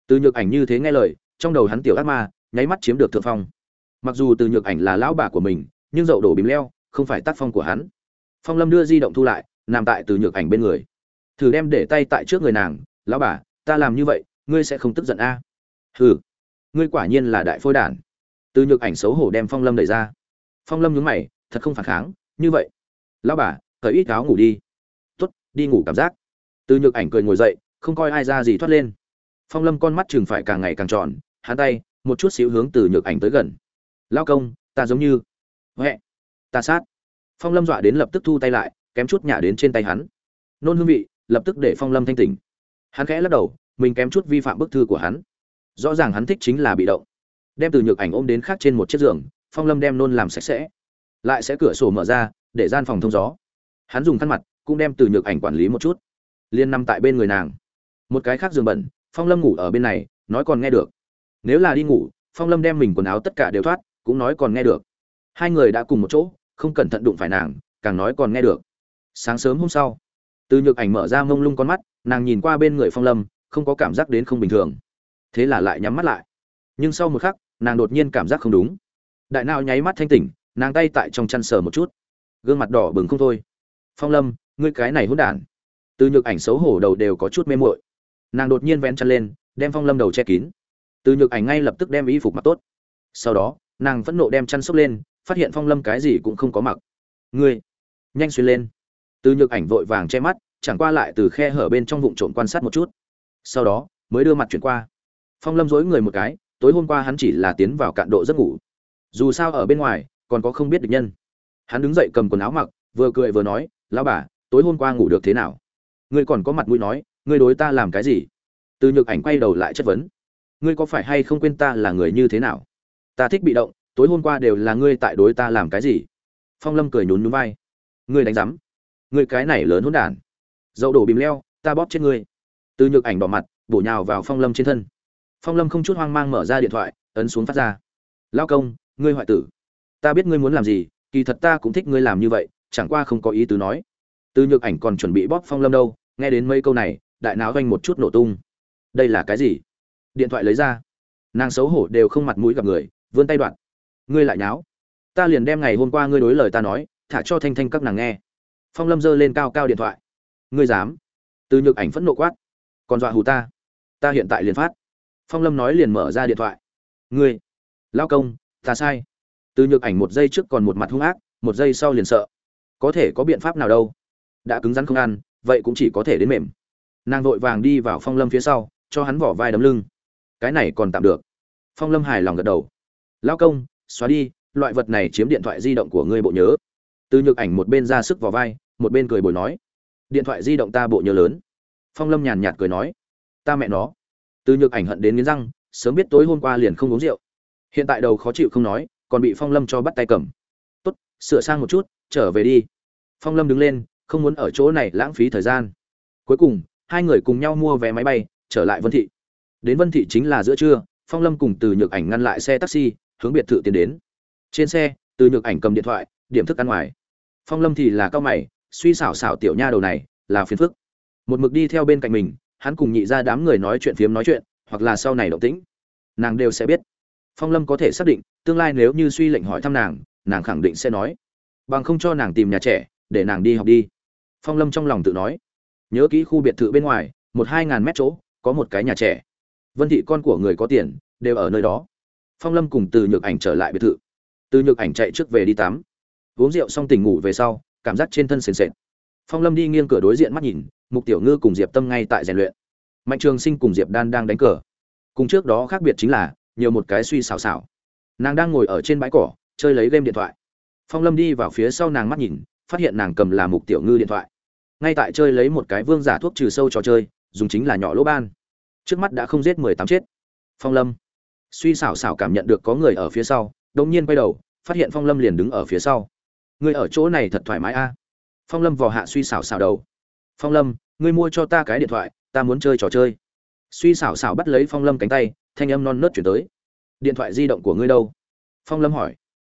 Từ nhược ảnh như thế nghe lời, trong đầu hắn tiểu ác ma, nháy mắt chiếm được thượng phong. Mặc dù từ nhược ảnh là lão bà của mình, nhưng dậu đổ bìm leo, không phải tác phong của hắn. Phong lâm đưa di động thu lại, nằm tại từ nhược ảnh bên người thử đem để tay tại trước người nàng, lão bà, ta làm như vậy, ngươi sẽ không tức giận a? À? hừ, ngươi quả nhiên là đại phôi đản. Từ nhược ảnh xấu hổ đem phong lâm đẩy ra. Phong lâm nhún mày, thật không phản kháng, như vậy. Lão bà, cởi ít áo ngủ đi. Tuất đi ngủ cảm giác. Từ nhược ảnh cười ngồi dậy, không coi ai ra gì thoát lên. Phong lâm con mắt chừng phải càng ngày càng tròn, hắn tay, một chút xíu hướng từ nhược ảnh tới gần. Lao công, ta giống như huệ, ta sát. Phong lâm dọa đến lập tức thu tay lại, kém chút nhả đến trên tay hắn. Nôn hương vị lập tức để phong lâm thanh tỉnh. Hắn khẽ lắc đầu, mình kém chút vi phạm bức thư của hắn. Rõ ràng hắn thích chính là bị động. Đem từ nhược ảnh ôm đến khác trên một chiếc giường, phong lâm đem nôn làm sạch sẽ. Lại sẽ cửa sổ mở ra, để gian phòng thông gió. Hắn dùng khăn mặt, cũng đem từ nhược ảnh quản lý một chút. Liên nằm tại bên người nàng. Một cái khác giường bẩn, phong lâm ngủ ở bên này, nói còn nghe được. Nếu là đi ngủ, phong lâm đem mình quần áo tất cả đều thoát, cũng nói còn nghe được. Hai người đã cùng một chỗ, không cẩn thận đụng phải nàng, càng nói còn nghe được. Sáng sớm hôm sau từ nhược ảnh mở ra mông lung con mắt, nàng nhìn qua bên người phong lâm, không có cảm giác đến không bình thường. Thế là lại nhắm mắt lại. Nhưng sau một khắc, nàng đột nhiên cảm giác không đúng. Đại nào nháy mắt thanh tỉnh, nàng tay tại trong chăn sờ một chút. Gương mặt đỏ bừng không thôi. Phong lâm, ngươi cái này hỗn đản. Từ nhược ảnh xấu hổ đầu đều có chút mê muội. Nàng đột nhiên vén chăn lên, đem phong lâm đầu che kín. Từ nhược ảnh ngay lập tức đem y phục mặc tốt. Sau đó, nàng phẫn nộ đem chăn xốc lên, phát hiện phong lâm cái gì cũng không có mặc. Ngươi, nhanh xuyên lên từ nhược ảnh vội vàng che mắt, chẳng qua lại từ khe hở bên trong vụn trộm quan sát một chút. Sau đó, mới đưa mặt chuyển qua. Phong lâm dối người một cái, tối hôm qua hắn chỉ là tiến vào cạn độ giấc ngủ. Dù sao ở bên ngoài, còn có không biết được nhân. Hắn đứng dậy cầm quần áo mặc, vừa cười vừa nói, lão bà, tối hôm qua ngủ được thế nào? Ngươi còn có mặt mũi nói, ngươi đối ta làm cái gì? Từ nhược ảnh quay đầu lại chất vấn. Ngươi có phải hay không quên ta là người như thế nào? Ta thích bị động, tối hôm qua đều là ngươi tại đối ta làm cái gì? Phong lâm cười nhún nhún vai. Ngươi đánh giám ngươi cái này lớn hỗn đản. Dậu đổ bìm leo, ta bóp chết ngươi. Từ nhược ảnh đỏ mặt, bổ nhào vào phong lâm trên thân. Phong lâm không chút hoang mang mở ra điện thoại, ấn xuống phát ra. Lao công, ngươi hoại tử. Ta biết ngươi muốn làm gì, kỳ thật ta cũng thích ngươi làm như vậy, chẳng qua không có ý tứ nói. Từ nhược ảnh còn chuẩn bị bóp phong lâm đâu, nghe đến mấy câu này, đại não doanh một chút nổ tung. Đây là cái gì? Điện thoại lấy ra. Nàng xấu hổ đều không mặt mũi gặp người, vươn tay đoạn ngươi lại nháo. Ta liền đem ngày hôm qua ngươi đối lời ta nói, thả cho thanh thanh các nàng nghe phong lâm giơ lên cao cao điện thoại. Ngươi dám? Từ nhược ảnh phẫn nộ quát. Còn dọa hù ta? Ta hiện tại liền phát. Phong lâm nói liền mở ra điện thoại. Ngươi lao công, ta sai. Từ nhược ảnh một giây trước còn một mặt hung ác, một giây sau liền sợ. Có thể có biện pháp nào đâu? Đã cứng rắn không ăn, vậy cũng chỉ có thể đến mềm. Nàng vội vàng đi vào phong lâm phía sau, cho hắn vỏ vai đấm lưng. Cái này còn tạm được. Phong lâm hài lòng gật đầu. Lao công, xóa đi, loại vật này chiếm điện thoại di động của ngươi bộ nhớ. Từ nhược ảnh một bên ra sức vào vai một bên cười bồi nói, điện thoại di động ta bộ nhớ lớn. Phong lâm nhàn nhạt cười nói, ta mẹ nó. Từ nhược ảnh hận đến nghiến răng, sớm biết tối hôm qua liền không uống rượu. Hiện tại đầu khó chịu không nói, còn bị phong lâm cho bắt tay cầm. Tốt, sửa sang một chút, trở về đi. Phong lâm đứng lên, không muốn ở chỗ này lãng phí thời gian. Cuối cùng, hai người cùng nhau mua vé máy bay, trở lại vân thị. Đến vân thị chính là giữa trưa, phong lâm cùng từ nhược ảnh ngăn lại xe taxi, hướng biệt thự tiến đến. Trên xe, từ nhược ảnh cầm điện thoại, điểm thức ăn ngoài. Phong lâm thì là cao mày suy xảo xảo tiểu nha đầu này là phiền phức. Một mực đi theo bên cạnh mình, hắn cùng nhị ra đám người nói chuyện phiếm nói chuyện, hoặc là sau này động tĩnh, nàng đều sẽ biết. Phong lâm có thể xác định, tương lai nếu như suy lệnh hỏi thăm nàng nàng khẳng định sẽ nói. Bằng không cho nàng tìm nhà trẻ, để nàng đi học đi. Phong lâm trong lòng tự nói. Nhớ kỹ khu biệt thự bên ngoài, một hai ngàn mét chỗ, có một cái nhà trẻ. Vân thị con của người có tiền, đều ở nơi đó. Phong lâm cùng từ nhược ảnh trở lại biệt thự. Từ nhược ảnh chạy trước về đi tắm. Uống rượu xong tỉnh ngủ về sau cảm giác trên thân sền sệt. Phong lâm đi nghiêng cửa đối diện mắt nhìn, mục tiểu ngư cùng diệp tâm ngay tại rèn luyện. Mạnh trường sinh cùng diệp đan đang đánh cờ. Cùng trước đó khác biệt chính là, nhiều một cái suy xào xào nàng đang ngồi ở trên bãi cỏ, chơi lấy game điện thoại. Phong lâm đi vào phía sau nàng mắt nhìn, phát hiện nàng cầm là mục tiểu ngư điện thoại. Ngay tại chơi lấy một cái vương giả thuốc trừ sâu trò chơi, dùng chính là nhỏ lỗ ban. Trước mắt đã không giết mười tám chết. Phong lâm suy xảo xảo cảm nhận được có người ở phía sau, đột nhiên quay đầu, phát hiện phong lâm liền đứng ở phía sau ngươi ở chỗ này thật thoải mái a. Phong lâm vò hạ suy xảo xảo đầu. Phong lâm, ngươi mua cho ta cái điện thoại, ta muốn chơi trò chơi. Suy xảo xảo bắt lấy phong lâm cánh tay, thanh âm non nớt chuyển tới. Điện thoại di động của ngươi đâu? Phong lâm hỏi.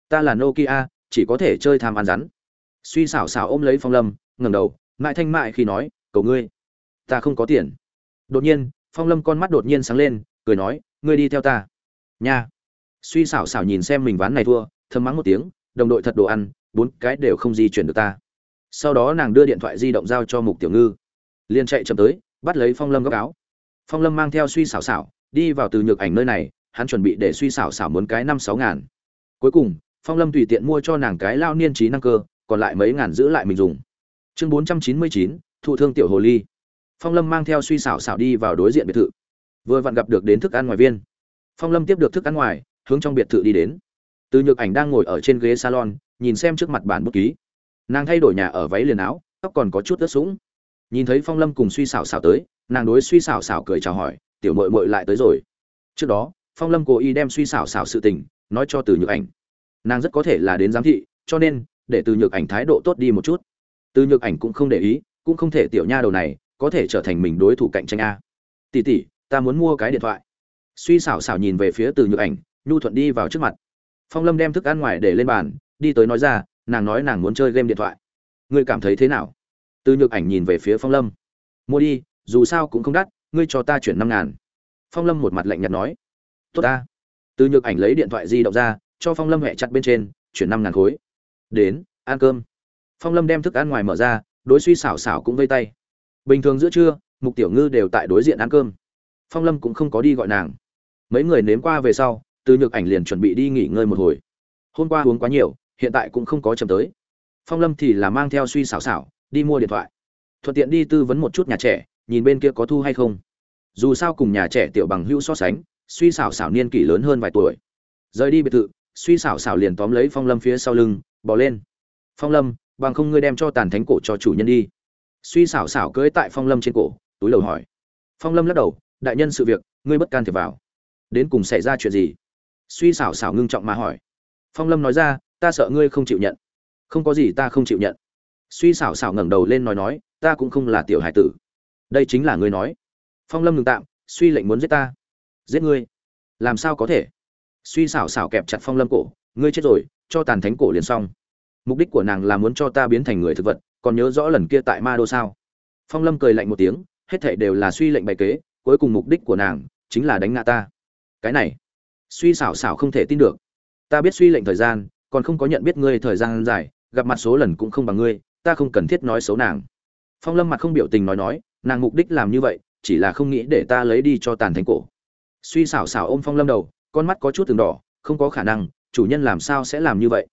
Ta là nokia, chỉ có thể chơi tham ăn rắn. Suy xảo xảo ôm lấy phong lâm, ngẩng đầu, mại thanh mại khi nói, cầu ngươi, ta không có tiền. Đột nhiên, phong lâm con mắt đột nhiên sáng lên, cười nói, ngươi đi theo ta. Nha. Suy xảo xảo nhìn xem mình ván này thua, thầm mắng một tiếng, đồng đội thật đồ ăn bốn cái đều không di chuyển được ta. Sau đó nàng đưa điện thoại di động giao cho mục tiểu ngư. Liền chạy chậm tới, bắt lấy phong lâm góc áo. Phong lâm mang theo suy xảo xảo, đi vào từ nhược ảnh nơi này, hắn chuẩn bị để suy xảo xảo muốn cái năm sáu ngàn. Cuối cùng, phong lâm tùy tiện mua cho nàng cái lao niên trí năng cơ, còn lại mấy ngàn giữ lại mình dùng. Chương bốn trăm chín mươi chín, thụ thương tiểu hồ ly. Phong lâm mang theo suy xảo xảo đi vào đối diện biệt thự. Vừa vặn gặp được đến thức ăn ngoài viên. Phong lâm tiếp được thức ăn ngoài, hướng trong biệt thự đi đến. Từ nhược ảnh đang ngồi ở trên ghế salon nhìn xem trước mặt bản bút ký. Nàng thay đổi nhà ở váy liền áo, tóc còn có chút ướt sũng. Nhìn thấy phong lâm cùng suy xảo xảo tới, nàng đối suy xảo xảo cười chào hỏi, tiểu mội mội lại tới rồi. Trước đó, phong lâm cố ý đem suy xảo xảo sự tình nói cho từ nhược ảnh. Nàng rất có thể là đến giám thị, cho nên để từ nhược ảnh thái độ tốt đi một chút. Từ nhược ảnh cũng không để ý, cũng không thể tiểu nha đầu này có thể trở thành mình đối thủ cạnh tranh a. Tỷ tỷ, ta muốn mua cái điện thoại. Suy xảo xảo nhìn về phía từ nhược ảnh, nhu thuận đi vào trước mặt. Phong lâm đem thức ăn ngoài để lên bàn đi tới nói ra, nàng nói nàng muốn chơi game điện thoại. Ngươi cảm thấy thế nào? Từ nhược ảnh nhìn về phía phong lâm. Mua đi, dù sao cũng không đắt, ngươi cho ta chuyển năm ngàn. Phong lâm một mặt lạnh nhạt nói. Tốt ta. Từ nhược ảnh lấy điện thoại di động ra, cho phong lâm hẹ chặt bên trên, chuyển năm ngàn khối. Đến, ăn cơm. Phong lâm đem thức ăn ngoài mở ra, đối suy xảo xảo cũng vây tay. Bình thường giữa trưa, mục tiểu ngư đều tại đối diện ăn cơm. Phong lâm cũng không có đi gọi nàng. Mấy người nếm qua về sau từ nhược ảnh liền chuẩn bị đi nghỉ ngơi một hồi. Hôm qua uống quá nhiều hiện tại cũng không có chậm tới. Phong lâm thì là mang theo suy xảo xảo, đi mua điện thoại. Thuận tiện đi tư vấn một chút nhà trẻ, nhìn bên kia có thu hay không. Dù sao cùng nhà trẻ tiểu bằng hữu so sánh, suy xảo xảo niên kỷ lớn hơn vài tuổi. Rời đi biệt thự, suy xảo xảo liền tóm lấy phong lâm phía sau lưng, bỏ lên. Phong lâm, bằng không ngươi đem cho tàn thánh cổ cho chủ nhân đi. Suy xảo xảo cưỡi tại phong lâm trên cổ, túi lầu hỏi. Phong lâm lắc đầu, đại nhân sự việc, ngươi bất can thiệp vào. Đến cùng xảy ra chuyện gì? Suy xảo xảo ngưng trọng mà hỏi. Phong lâm nói ra ta sợ ngươi không chịu nhận. Không có gì ta không chịu nhận. Suy xảo xảo ngẩng đầu lên nói nói, ta cũng không là tiểu hải tử. Đây chính là ngươi nói. Phong lâm ngừng tạm, suy lệnh muốn giết ta. Giết ngươi? Làm sao có thể? Suy xảo xảo kẹp chặt phong lâm cổ, ngươi chết rồi, cho tàn thánh cổ liền xong. Mục đích của nàng là muốn cho ta biến thành người thực vật, còn nhớ rõ lần kia tại ma đô sao? Phong lâm cười lạnh một tiếng, hết thảy đều là suy lệnh bày kế, cuối cùng mục đích của nàng chính là đánh ngã ta. Cái này, suy xảo xảo không thể tin được. Ta biết suy lệnh thời gian còn không có nhận biết ngươi thời gian dài, gặp mặt số lần cũng không bằng ngươi, ta không cần thiết nói xấu nàng. Phong lâm mặt không biểu tình nói nói, nàng mục đích làm như vậy, chỉ là không nghĩ để ta lấy đi cho tàn thánh cổ. Suy xảo xảo ôm phong lâm đầu, con mắt có chút từng đỏ, không có khả năng, chủ nhân làm sao sẽ làm như vậy?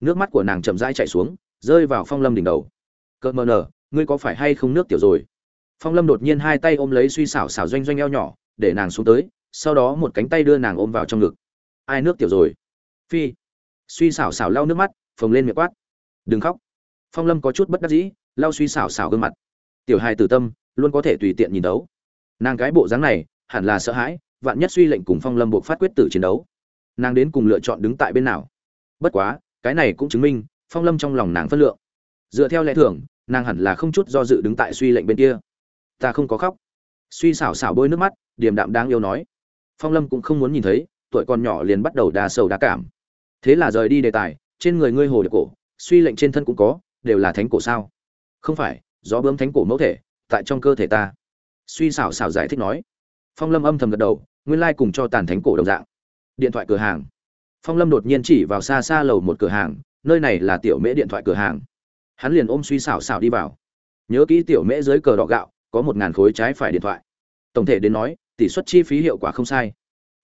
Nước mắt của nàng chậm rãi chạy xuống, rơi vào phong lâm đỉnh đầu. Cợt mờ nở, ngươi có phải hay không nước tiểu rồi? Phong lâm đột nhiên hai tay ôm lấy suy xảo xảo doanh doanh eo nhỏ, để nàng xuống tới, sau đó một cánh tay đưa nàng ôm vào trong ngực. Ai nước tiểu rồi? Phi suy xảo xảo lau nước mắt, phồng lên miệng quát. Đừng khóc. Phong lâm có chút bất đắc dĩ, lau suy xảo xảo gương mặt. Tiểu hài tử tâm, luôn có thể tùy tiện nhìn đấu. Nàng cái bộ dáng này, hẳn là sợ hãi, vạn nhất suy lệnh cùng phong lâm buộc phát quyết tử chiến đấu. Nàng đến cùng lựa chọn đứng tại bên nào? Bất quá, cái này cũng chứng minh, phong lâm trong lòng nàng phân lượng. Dựa theo lẽ thường, nàng hẳn là không chút do dự đứng tại suy lệnh bên kia. Ta không có khóc. Suy xảo xảo bôi nước mắt, điềm đạm đáng yêu nói. Phong lâm cũng không muốn nhìn thấy, tuổi còn nhỏ liền bắt đầu đa sầu đa cảm thế là rời đi đề tài, trên người ngươi hồ điệp cổ, suy lệnh trên thân cũng có, đều là thánh cổ sao? Không phải, gió bướm thánh cổ mẫu thể, tại trong cơ thể ta. Suy xảo xảo giải thích nói. Phong lâm âm thầm gật đầu, nguyên lai cùng cho tàn thánh cổ đồng dạng. Điện thoại cửa hàng. Phong lâm đột nhiên chỉ vào xa xa lầu một cửa hàng, nơi này là tiểu mễ điện thoại cửa hàng. Hắn liền ôm suy xảo xảo đi vào. Nhớ kỹ tiểu mễ dưới cờ đỏ gạo, có một ngàn khối trái phải điện thoại. Tổng thể đến nói, tỷ suất chi phí hiệu quả không sai.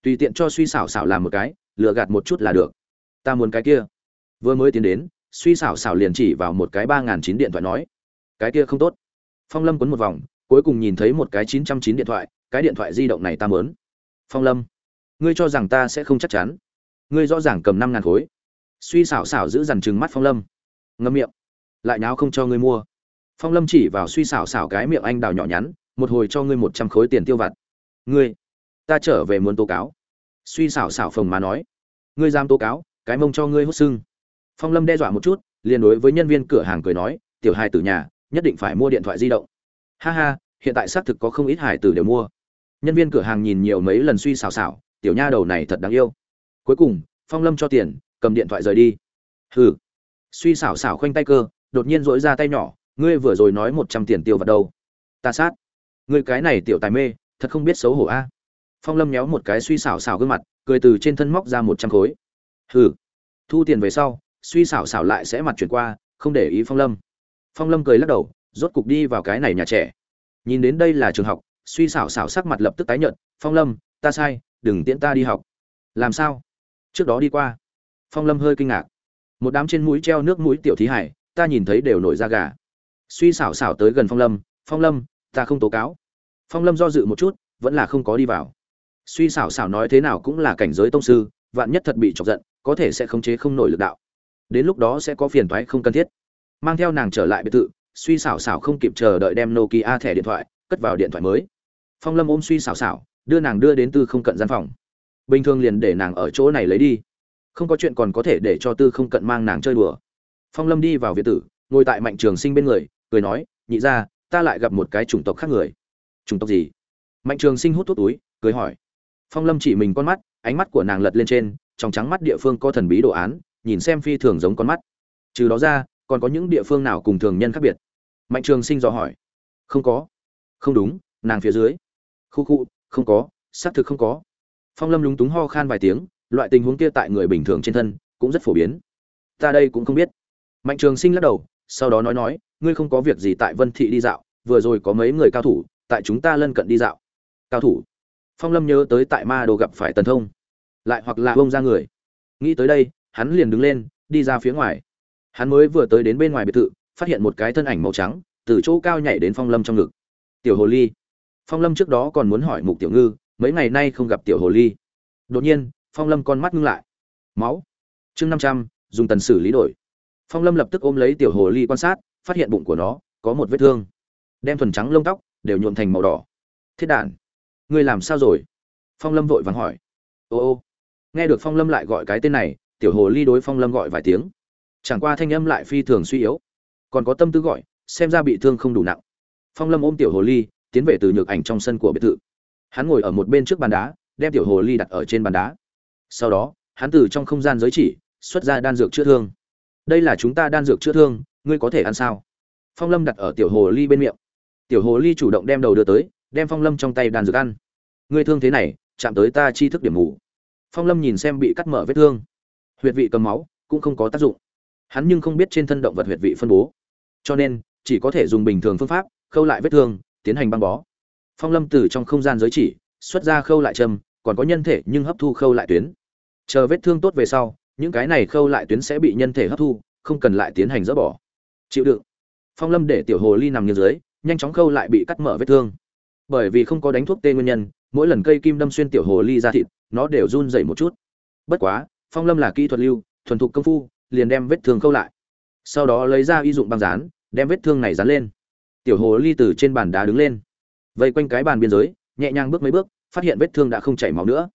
Tùy tiện cho suy xảo xảo làm một cái lựa gạt một chút là được ta muốn cái kia. Vừa mới tiến đến, suy xảo xảo liền chỉ vào một cái ba n g h n chín điện thoại nói, cái kia không tốt. Phong lâm quấn một vòng, cuối cùng nhìn thấy một cái chín trăm chín điện thoại, cái điện thoại di động này ta mớn phong lâm, ngươi cho rằng ta sẽ không chắc chắn. Ngươi rõ ràng cầm năm ngàn khối. Suy xảo xảo giữ dằn chừng mắt phong lâm ngâm miệng, lại nháo không cho ngươi mua. Phong lâm chỉ vào suy xảo xảo cái miệng anh đào nhỏ nhắn, một hồi cho ngươi một trăm khối tiền tiêu vặt. Ngươi, ta trở về muốn tố cáo. Suy xảo xảo phồng mà nói, ngươi dám tố cáo? Cái mông cho ngươi hút sưng. Phong lâm đe dọa một chút, liền đối với nhân viên cửa hàng cười nói, tiểu hài tử nhà, nhất định phải mua điện thoại di động. Ha ha, hiện tại xác thực có không ít hải tử đều mua. Nhân viên cửa hàng nhìn nhiều mấy lần suy xào xảo, tiểu nha đầu này thật đáng yêu. Cuối cùng, phong lâm cho tiền, cầm điện thoại rời đi. Hừ. Suy xảo xảo khoanh tay cơ, đột nhiên dỗi ra tay nhỏ, ngươi vừa rồi nói một trăm tiền tiêu vào đâu? Ta sát. Ngươi cái này tiểu tài mê, thật không biết xấu hổ a. Phong lâm méo một cái suy xảo xảo gương mặt, cười từ trên thân móc ra một trăm khối hừ. Thu tiền về sau, suy xảo xảo lại sẽ mặt chuyển qua, không để ý phong lâm. Phong lâm cười lắc đầu, rốt cục đi vào cái này nhà trẻ. Nhìn đến đây là trường học, suy xảo xảo sắc mặt lập tức tái nhợt, phong lâm, ta sai, đừng tiễn ta đi học. Làm sao? Trước đó đi qua. Phong lâm hơi kinh ngạc. Một đám trên mũi treo nước mũi tiểu thí hải, ta nhìn thấy đều nổi da gà. Suy xảo xảo tới gần phong lâm phong lâm, ta không tố cáo. Phong lâm do dự một chút, vẫn là không có đi vào. Suy xảo xảo nói thế nào cũng là cảnh giới tông sư, vạn nhất thật bị chọc giận có thể sẽ khống chế không nổi lực đạo. Đến lúc đó sẽ có phiền toái không cần thiết. Mang theo nàng trở lại biệt thự, suy xảo xảo không kịp chờ đợi đem nokia thẻ điện thoại, cất vào điện thoại mới. Phong lâm ôm suy xảo xảo đưa nàng đưa đến tư không cận gian phòng. Bình thường liền để nàng ở chỗ này lấy đi. Không có chuyện còn có thể để cho tư không cận mang nàng chơi đùa. Phong lâm đi vào việt tử ngồi tại mạnh trường sinh bên người, cười nói, nhị ra ta lại gặp một cái chủng tộc khác người. Chủng tộc gì? Mạnh trường sinh hút thuốc túi, cười hỏi. Phong lâm chỉ mình con mắt, ánh mắt của nàng lật lên trên trong trắng mắt địa phương có thần bí đồ án, nhìn xem phi thường giống con mắt. Trừ đó ra, còn có những địa phương nào cùng thường nhân khác biệt? Mạnh trường sinh dò hỏi. Không có. Không đúng, nàng phía dưới. Khu khu, không có, xác thực không có. Phong lâm lúng túng ho khan vài tiếng, loại tình huống kia tại người bình thường trên thân cũng rất phổ biến. Ta đây cũng không biết. Mạnh trường sinh lắc đầu, sau đó nói nói, ngươi không có việc gì tại vân thị đi dạo, vừa rồi có mấy người cao thủ, tại chúng ta lân cận đi dạo. Cao thủ. Phong lâm nhớ tới tại ma đồ gặp phải tần thông lại hoặc là bông ra người. Nghĩ tới đây, hắn liền đứng lên, đi ra phía ngoài. Hắn mới vừa tới đến bên ngoài biệt thự, phát hiện một cái thân ảnh màu trắng, từ chỗ cao nhảy đến phong lâm trong ngực. Tiểu hồ ly. Phong lâm trước đó còn muốn hỏi mục tiểu ngư, mấy ngày nay không gặp tiểu hồ ly? Đột nhiên, phong lâm con mắt ngưng lại. Máu. Chương năm trăm, dùng tần xử lý đổi. Phong lâm lập tức ôm lấy tiểu hồ ly quan sát, phát hiện bụng của nó có một vết thương. Đem thuần trắng lông tóc đều nhuộm thành màu đỏ. Thiết đản ngươi làm sao rồi? Phong lâm vội vàng hỏi. Ô ô nghe được phong lâm lại gọi cái tên này, tiểu hồ ly đối phong lâm gọi vài tiếng. Chẳng qua thanh âm lại phi thường suy yếu. Còn có tâm tư gọi, xem ra bị thương không đủ nặng. Phong lâm ôm tiểu hồ ly, tiến về từ nhược ảnh trong sân của biệt thự. Hắn ngồi ở một bên trước bàn đá, đem tiểu hồ ly đặt ở trên bàn đá. Sau đó, hắn từ trong không gian giới chỉ, xuất ra đan dược chữa thương. Đây là chúng ta đan dược chữa thương, ngươi có thể ăn sao? Phong lâm đặt ở tiểu hồ ly bên miệng. Tiểu hồ ly chủ động đem đầu đưa tới, đem phong lâm trong tay đan dược ăn. Ngươi thương thế này, chạm tới ta chi thức điểm mù phong lâm nhìn xem bị cắt mở vết thương. Huyệt vị cầm máu cũng không có tác dụng. Hắn nhưng không biết trên thân động vật huyệt vị phân bố. Cho nên, chỉ có thể dùng bình thường phương pháp khâu lại vết thương, tiến hành băng bó. Phong lâm từ trong không gian giới chỉ, xuất ra khâu lại châm, còn có nhân thể nhưng hấp thu khâu lại tuyến. Chờ vết thương tốt về sau, những cái này khâu lại tuyến sẽ bị nhân thể hấp thu, không cần lại tiến hành dỡ bỏ. Chịu đựng. Phong lâm để tiểu hồ ly nằm nghiêng dưới, nhanh chóng khâu lại bị cắt mở vết thương. Bởi vì không có đánh thuốc tê nguyên nhân mỗi lần cây kim đâm xuyên tiểu hồ ly ra thịt, nó đều run dậy một chút. Bất quá, phong lâm là kỹ thuật lưu, thuần thục công phu, liền đem vết thương khâu lại. Sau đó lấy ra y dụng băng dán, đem vết thương này dán lên. Tiểu hồ ly từ trên bàn đá đứng lên. Vây quanh cái bàn biên giới, nhẹ nhàng bước mấy bước, phát hiện vết thương đã không chảy máu nữa.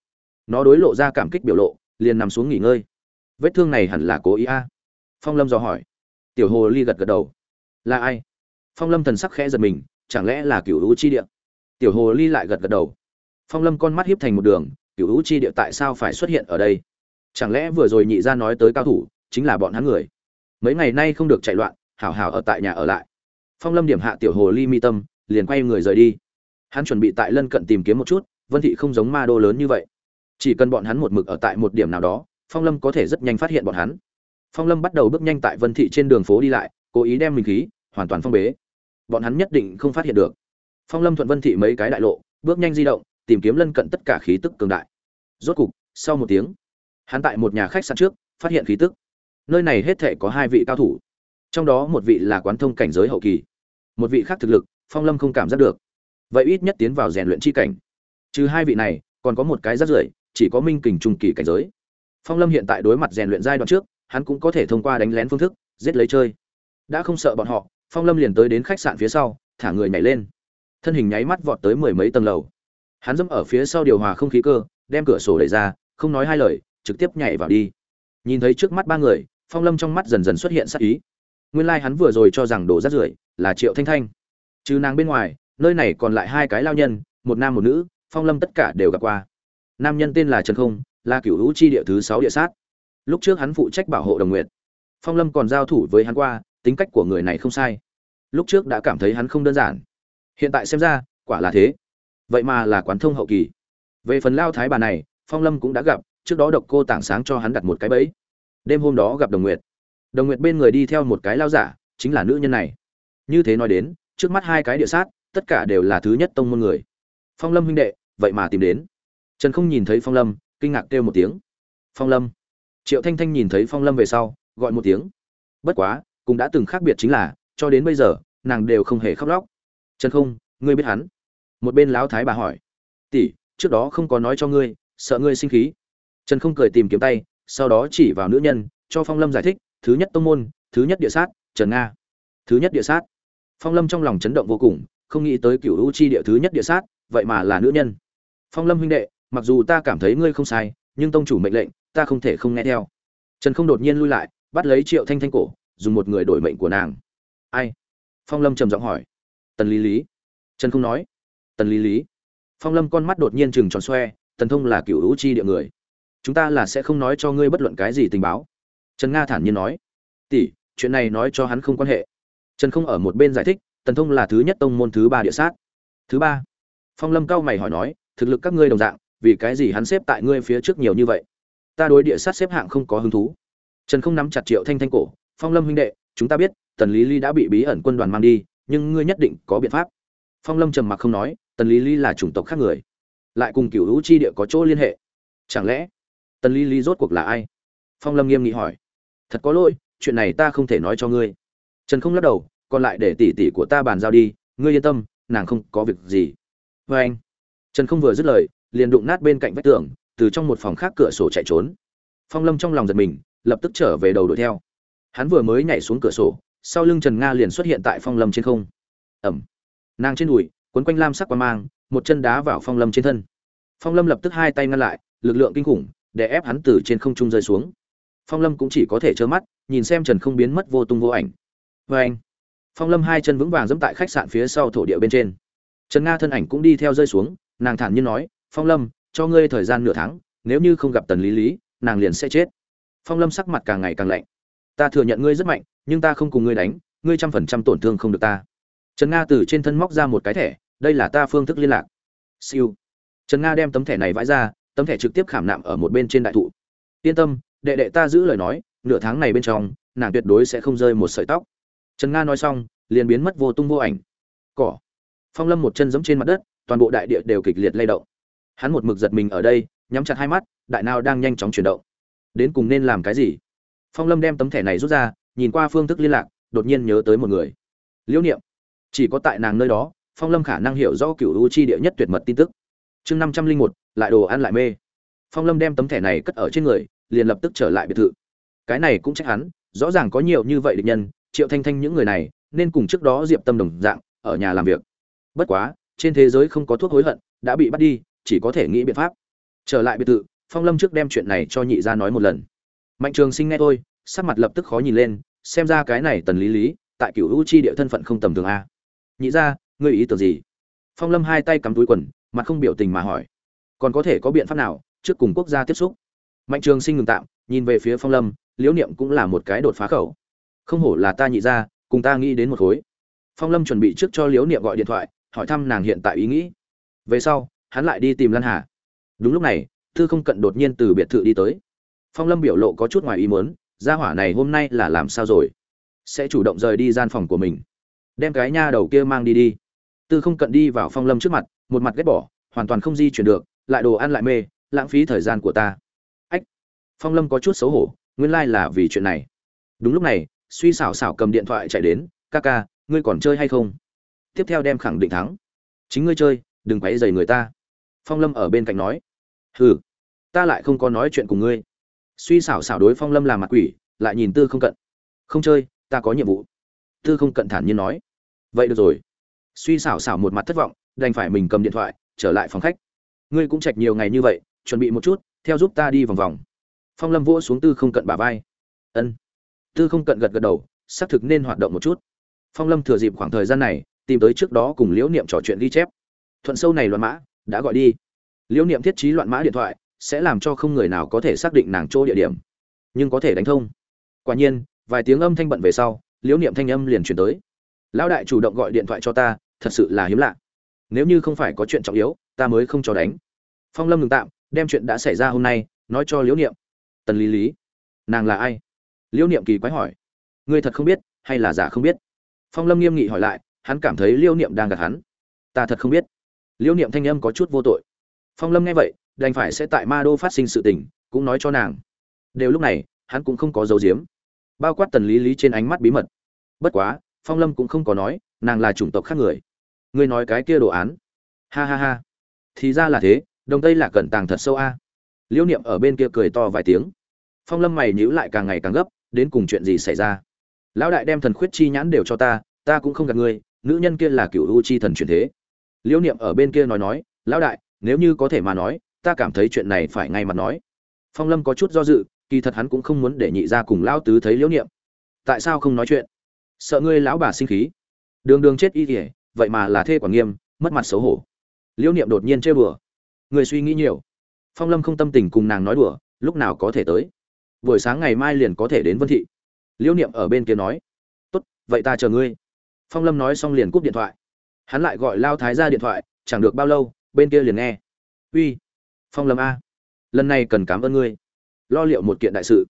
Nó đối lộ ra cảm kích biểu lộ, liền nằm xuống nghỉ ngơi. Vết thương này hẳn là cố ý a? Phong lâm dò hỏi. Tiểu hồ ly gật gật đầu. Là ai? Phong lâm thần sắc khẽ giật mình, chẳng lẽ là cựu u chi địa? Tiểu hồ ly lại gật gật đầu phong lâm con mắt hiếp thành một đường cựu hữu chi địa tại sao phải xuất hiện ở đây? Chẳng lẽ vừa rồi nhị ra nói tới cao thủ chính là bọn hắn người? Mấy ngày nay không được chạy loạn, hảo hảo ở tại nhà ở lại. Phong lâm điểm hạ tiểu hồ ly mi tâm, liền quay người rời đi. Hắn chuẩn bị tại lân cận tìm kiếm một chút, vân thị không giống ma đô lớn như vậy. Chỉ cần bọn hắn một mực ở tại một điểm nào đó, phong lâm có thể rất nhanh phát hiện bọn hắn. Phong lâm bắt đầu bước nhanh tại vân thị trên đường phố đi lại, cố ý đem mình khí, hoàn toàn phong bế. Bọn hắn nhất định không phát hiện được. Phong lâm thuận vân thị mấy cái đại lộ, bước nhanh di động tìm kiếm lân cận tất cả khí tức cường đại. Rốt cục, sau một tiếng, hắn tại một nhà khách sạn trước, phát hiện khí tức. Nơi này hết thể có hai vị cao thủ. Trong đó một vị là quán thông cảnh giới hậu kỳ, một vị khác thực lực, phong lâm không cảm giác được. Vậy ít nhất tiến vào rèn luyện chi cảnh. Trừ hai vị này, còn có một cái rất rưởi, chỉ có minh kình trung kỳ cảnh giới. Phong lâm hiện tại đối mặt rèn luyện giai đoạn trước, hắn cũng có thể thông qua đánh lén phương thức, giết lấy chơi. Đã không sợ bọn họ, phong lâm liền tới đến khách sạn phía sau, thả người nhảy lên. Thân hình nháy mắt vọt tới mười mấy tầng lầu hắn dẫm ở phía sau điều hòa không khí cơ, đem cửa sổ đẩy ra, không nói hai lời, trực tiếp nhảy vào đi. Nhìn thấy trước mắt ba người, phong lâm trong mắt dần dần xuất hiện sắc ý. Nguyên lai、like、hắn vừa rồi cho rằng đồ rát rưởi là triệu thanh thanh. Trừ nàng bên ngoài, nơi này còn lại hai cái lao nhân, một nam một nữ, phong lâm tất cả đều gặp qua. Nam nhân tên là trần không, là cựu hữu chi địa thứ sáu địa sát. Lúc trước hắn phụ trách bảo hộ đồng nguyện phong lâm còn giao thủ với hắn qua, tính cách của người này không sai. Lúc trước đã cảm thấy hắn không đơn giản. Hiện tại xem ra, quả là thế vậy mà là quán thông hậu kỳ. Về phần lao thái bà này, phong lâm cũng đã gặp, trước đó độc cô tảng sáng cho hắn đặt một cái bẫy. Đêm hôm đó gặp đồng nguyệt. Đồng nguyệt bên người đi theo một cái lao giả, chính là nữ nhân này. Như thế nói đến, trước mắt hai cái địa sát, tất cả đều là thứ nhất tông môn người. Phong lâm huynh đệ, vậy mà tìm đến. Trần không nhìn thấy phong lâm, kinh ngạc kêu một tiếng. Phong lâm. Triệu thanh thanh nhìn thấy phong lâm về sau, gọi một tiếng. Bất quá, cũng đã từng khác biệt chính là, cho đến bây giờ, nàng đều không hề khóc lóc. Trần không, ngươi biết hắn? Một bên lão thái bà hỏi, tỷ, trước đó không có nói cho ngươi, sợ ngươi sinh khí. Trần không cười tìm kiếm tay, sau đó chỉ vào nữ nhân, cho phong lâm giải thích, thứ nhất tông môn, thứ nhất địa sát, trần nga. Thứ nhất địa sát. Phong lâm trong lòng chấn động vô cùng, không nghĩ tới cựu u chi địa thứ nhất địa sát, vậy mà là nữ nhân. Phong lâm huynh đệ, mặc dù ta cảm thấy ngươi không sai, nhưng tông chủ mệnh lệnh, ta không thể không nghe theo. Trần không đột nhiên lui lại, bắt lấy triệu thanh thanh cổ, dùng một người đổi mệnh của nàng. Ai? Phong lâm trầm giọng hỏi. Tần lý lý. Trần không nói tần lý lý. Phong lâm con mắt đột nhiên chừng tròn xoe, tần thông là cựu hữu chi địa người. Chúng ta là sẽ không nói cho ngươi bất luận cái gì tình báo. Trần nga thản nhiên nói, tỷ, chuyện này nói cho hắn không quan hệ. Trần không ở một bên giải thích, tần thông là thứ nhất tông môn thứ ba địa sát. Thứ ba? Phong lâm cao mày hỏi nói, thực lực các ngươi đồng dạng, vì cái gì hắn xếp tại ngươi phía trước nhiều như vậy? Ta đối địa sát xếp hạng không có hứng thú. Trần không nắm chặt triệu thanh thanh cổ, phong lâm huynh đệ, chúng ta biết, tần lý ly đã bị bí ẩn quân đoàn mang đi, nhưng ngươi nhất định có biện pháp. Phong lâm trầm mặc không nói tần lý lý là chủng tộc khác người. Lại cùng cựu hữu chi địa có chỗ liên hệ. Chẳng lẽ, tần lý lý rốt cuộc là ai? Phong lâm nghiêm nghị hỏi. Thật có lỗi, chuyện này ta không thể nói cho ngươi. Trần không lắc đầu, còn lại để tỷ tỷ của ta bàn giao đi, ngươi yên tâm, nàng không có việc gì. Vê anh, trần không vừa dứt lời, liền đụng nát bên cạnh vách tường, từ trong một phòng khác cửa sổ chạy trốn. Phong lâm trong lòng giật mình, lập tức trở về đầu đuổi theo. Hắn vừa mới nhảy xuống cửa sổ, sau lưng trần nga liền xuất hiện tại phong lâm trên không. Ẩm. Nàng trên đùi quấn quanh lam sắc quang mang, một chân đá vào phong lâm trên thân. Phong lâm lập tức hai tay ngăn lại, lực lượng kinh khủng, để ép hắn từ trên không trung rơi xuống. Phong lâm cũng chỉ có thể trơ mắt, nhìn xem trần không biến mất vô tung vô ảnh. Vê anh, phong lâm hai chân vững vàng dẫm tại khách sạn phía sau thổ địa bên trên. Trần nga thân ảnh cũng đi theo rơi xuống, nàng thản nhiên nói, phong lâm, cho ngươi thời gian nửa tháng, nếu như không gặp tần lý lý, nàng liền sẽ chết. Phong lâm sắc mặt càng ngày càng lạnh. Ta thừa nhận ngươi rất mạnh, nhưng ta không cùng ngươi đánh, ngươi trăm phần trăm tổn thương không được ta trần nga từ trên thân móc ra một cái thẻ, đây là ta phương thức liên lạc. Siêu. Trần nga đem tấm thẻ này vãi ra, tấm thẻ trực tiếp khảm nạm ở một bên trên đại thụ. Yên tâm, đệ đệ ta giữ lời nói, nửa tháng này bên trong, nàng tuyệt đối sẽ không rơi một sợi tóc. Trần nga nói xong, liền biến mất vô tung vô ảnh. Cỏ. Phong lâm một chân giẫm trên mặt đất, toàn bộ đại địa đều kịch liệt lay động. Hắn một mực giật mình ở đây, nhắm chặt hai mắt, đại nào đang nhanh chóng chuyển động. Đến cùng nên làm cái gì? Phong lâm đem tấm thẻ này rút ra, nhìn qua phương thức liên lạc, đột nhiên nhớ tới một người. Liễu niệm chỉ có tại nàng nơi đó, phong lâm khả năng hiểu rõ cựu u chi địa nhất tuyệt mật tin tức. Chương năm trăm linh một, lại đồ ăn lại mê. Phong lâm đem tấm thẻ này cất ở trên người, liền lập tức trở lại biệt thự. Cái này cũng trách hắn, rõ ràng có nhiều như vậy địch nhân, triệu thanh thanh những người này, nên cùng trước đó diệp tâm đồng dạng, ở nhà làm việc. Bất quá, trên thế giới không có thuốc hối hận, đã bị bắt đi, chỉ có thể nghĩ biện pháp. Trở lại biệt thự, phong lâm trước đem chuyện này cho nhị ra nói một lần. Mạnh trường sinh nghe tôi sắc mặt lập tức khó nhìn lên, xem ra cái này tần lý lý, tại cựu u chi địa thân phận không tầm thường a nhị ra, ngươi ý tưởng gì? Phong lâm hai tay cắm túi quần, mặt không biểu tình mà hỏi. Còn có thể có biện pháp nào trước cùng quốc gia tiếp xúc? Mạnh trường sinh ngừng tạm, nhìn về phía phong lâm, liễu niệm cũng là một cái đột phá khẩu. Không hổ là ta nhị ra, cùng ta nghĩ đến một khối. Phong lâm chuẩn bị trước cho liễu niệm gọi điện thoại, hỏi thăm nàng hiện tại ý nghĩ. Về sau, hắn lại đi tìm lan hà. Đúng lúc này, thư không cận đột nhiên từ biệt thự đi tới. Phong lâm biểu lộ có chút ngoài ý muốn, gia hỏa này hôm nay là làm sao rồi? Sẽ chủ động rời đi gian phòng của mình đem cái nha đầu kia mang đi đi. Tư không cận đi vào phong lâm trước mặt, một mặt ghét bỏ, hoàn toàn không di chuyển được, lại đồ ăn lại mê, lãng phí thời gian của ta. Ách, phong lâm có chút xấu hổ, nguyên lai là vì chuyện này. Đúng lúc này, suy xảo xảo cầm điện thoại chạy đến, ca ca, ngươi còn chơi hay không? Tiếp theo đem khẳng định thắng. Chính ngươi chơi, đừng quấy dày người ta. Phong lâm ở bên cạnh nói. Hừ, ta lại không có nói chuyện cùng ngươi. Suy xảo xảo đối phong lâm làm mặt quỷ, lại nhìn tư không cận. Không chơi, ta có nhiệm vụ. Tư không cận thản nhiên nói vậy được rồi. Suy xảo xảo một mặt thất vọng, đành phải mình cầm điện thoại, trở lại phòng khách. Ngươi cũng trạch nhiều ngày như vậy, chuẩn bị một chút, theo giúp ta đi vòng vòng. Phong lâm vỗ xuống tư không cận bả vai. Ân. Tư không cận gật gật đầu, xác thực nên hoạt động một chút. Phong lâm thừa dịp khoảng thời gian này, tìm tới trước đó cùng liễu niệm trò chuyện ghi chép. Thuận sâu này loạn mã, đã gọi đi. Liễu niệm thiết trí loạn mã điện thoại, sẽ làm cho không người nào có thể xác định nàng chỗ địa điểm. Nhưng có thể đánh thông. Quả nhiên, vài tiếng âm thanh bận về sau, liễu niệm thanh âm liền chuyển tới lão đại chủ động gọi điện thoại cho ta, thật sự là hiếm lạ. Nếu như không phải có chuyện trọng yếu, ta mới không cho đánh. Phong lâm ngừng tạm, đem chuyện đã xảy ra hôm nay, nói cho liễu niệm. Tần lý lý, nàng là ai? Liễu niệm kỳ quái hỏi. Ngươi thật không biết, hay là giả không biết? Phong lâm nghiêm nghị hỏi lại, hắn cảm thấy liễu niệm đang gạt hắn. Ta thật không biết. Liễu niệm thanh âm có chút vô tội. Phong lâm nghe vậy, đành phải sẽ tại ma đô phát sinh sự tình, cũng nói cho nàng. Đều lúc này, hắn cũng không có dấu diếm. Bao quát tần lý lý trên ánh mắt bí mật. Bất quá phong lâm cũng không có nói, nàng là chủng tộc khác người. Ngươi nói cái kia đồ án. Ha ha ha. Thì ra là thế, đồng tây là cẩn tàng thật sâu a. Liễu niệm ở bên kia cười to vài tiếng. Phong lâm mày nhíu lại càng ngày càng gấp, đến cùng chuyện gì xảy ra? Lão đại đem thần khuyết chi nhãn đều cho ta ta cũng không gạt ngươi, nữ nhân kia là cựu u chi thần truyền thế. Liễu niệm ở bên kia nói nói, lão đại, nếu như có thể mà nói, ta cảm thấy chuyện này phải ngay mặt nói. Phong lâm có chút do dự, kỳ thật hắn cũng không muốn để nhị ra cùng lão tứ thấy liễu niệm. Tại sao không nói chuyện? Sợ ngươi lão bà sinh khí. Đường đường chết y kỉa vậy mà là thê quản nghiêm, mất mặt xấu hổ. Liễu niệm đột nhiên chơi bừa người suy nghĩ nhiều. Phong lâm không tâm tình cùng nàng nói đùa, lúc nào có thể tới. Buổi sáng ngày mai liền có thể đến vân thị. Liễu niệm ở bên kia nói. Tốt, vậy ta chờ ngươi. Phong lâm nói xong liền cúp điện thoại. Hắn lại gọi lao thái ra điện thoại, chẳng được bao lâu, bên kia liền nghe. Uy, phong lâm a, lần này cần cảm ơn ngươi. Lo liệu một kiện đại sự.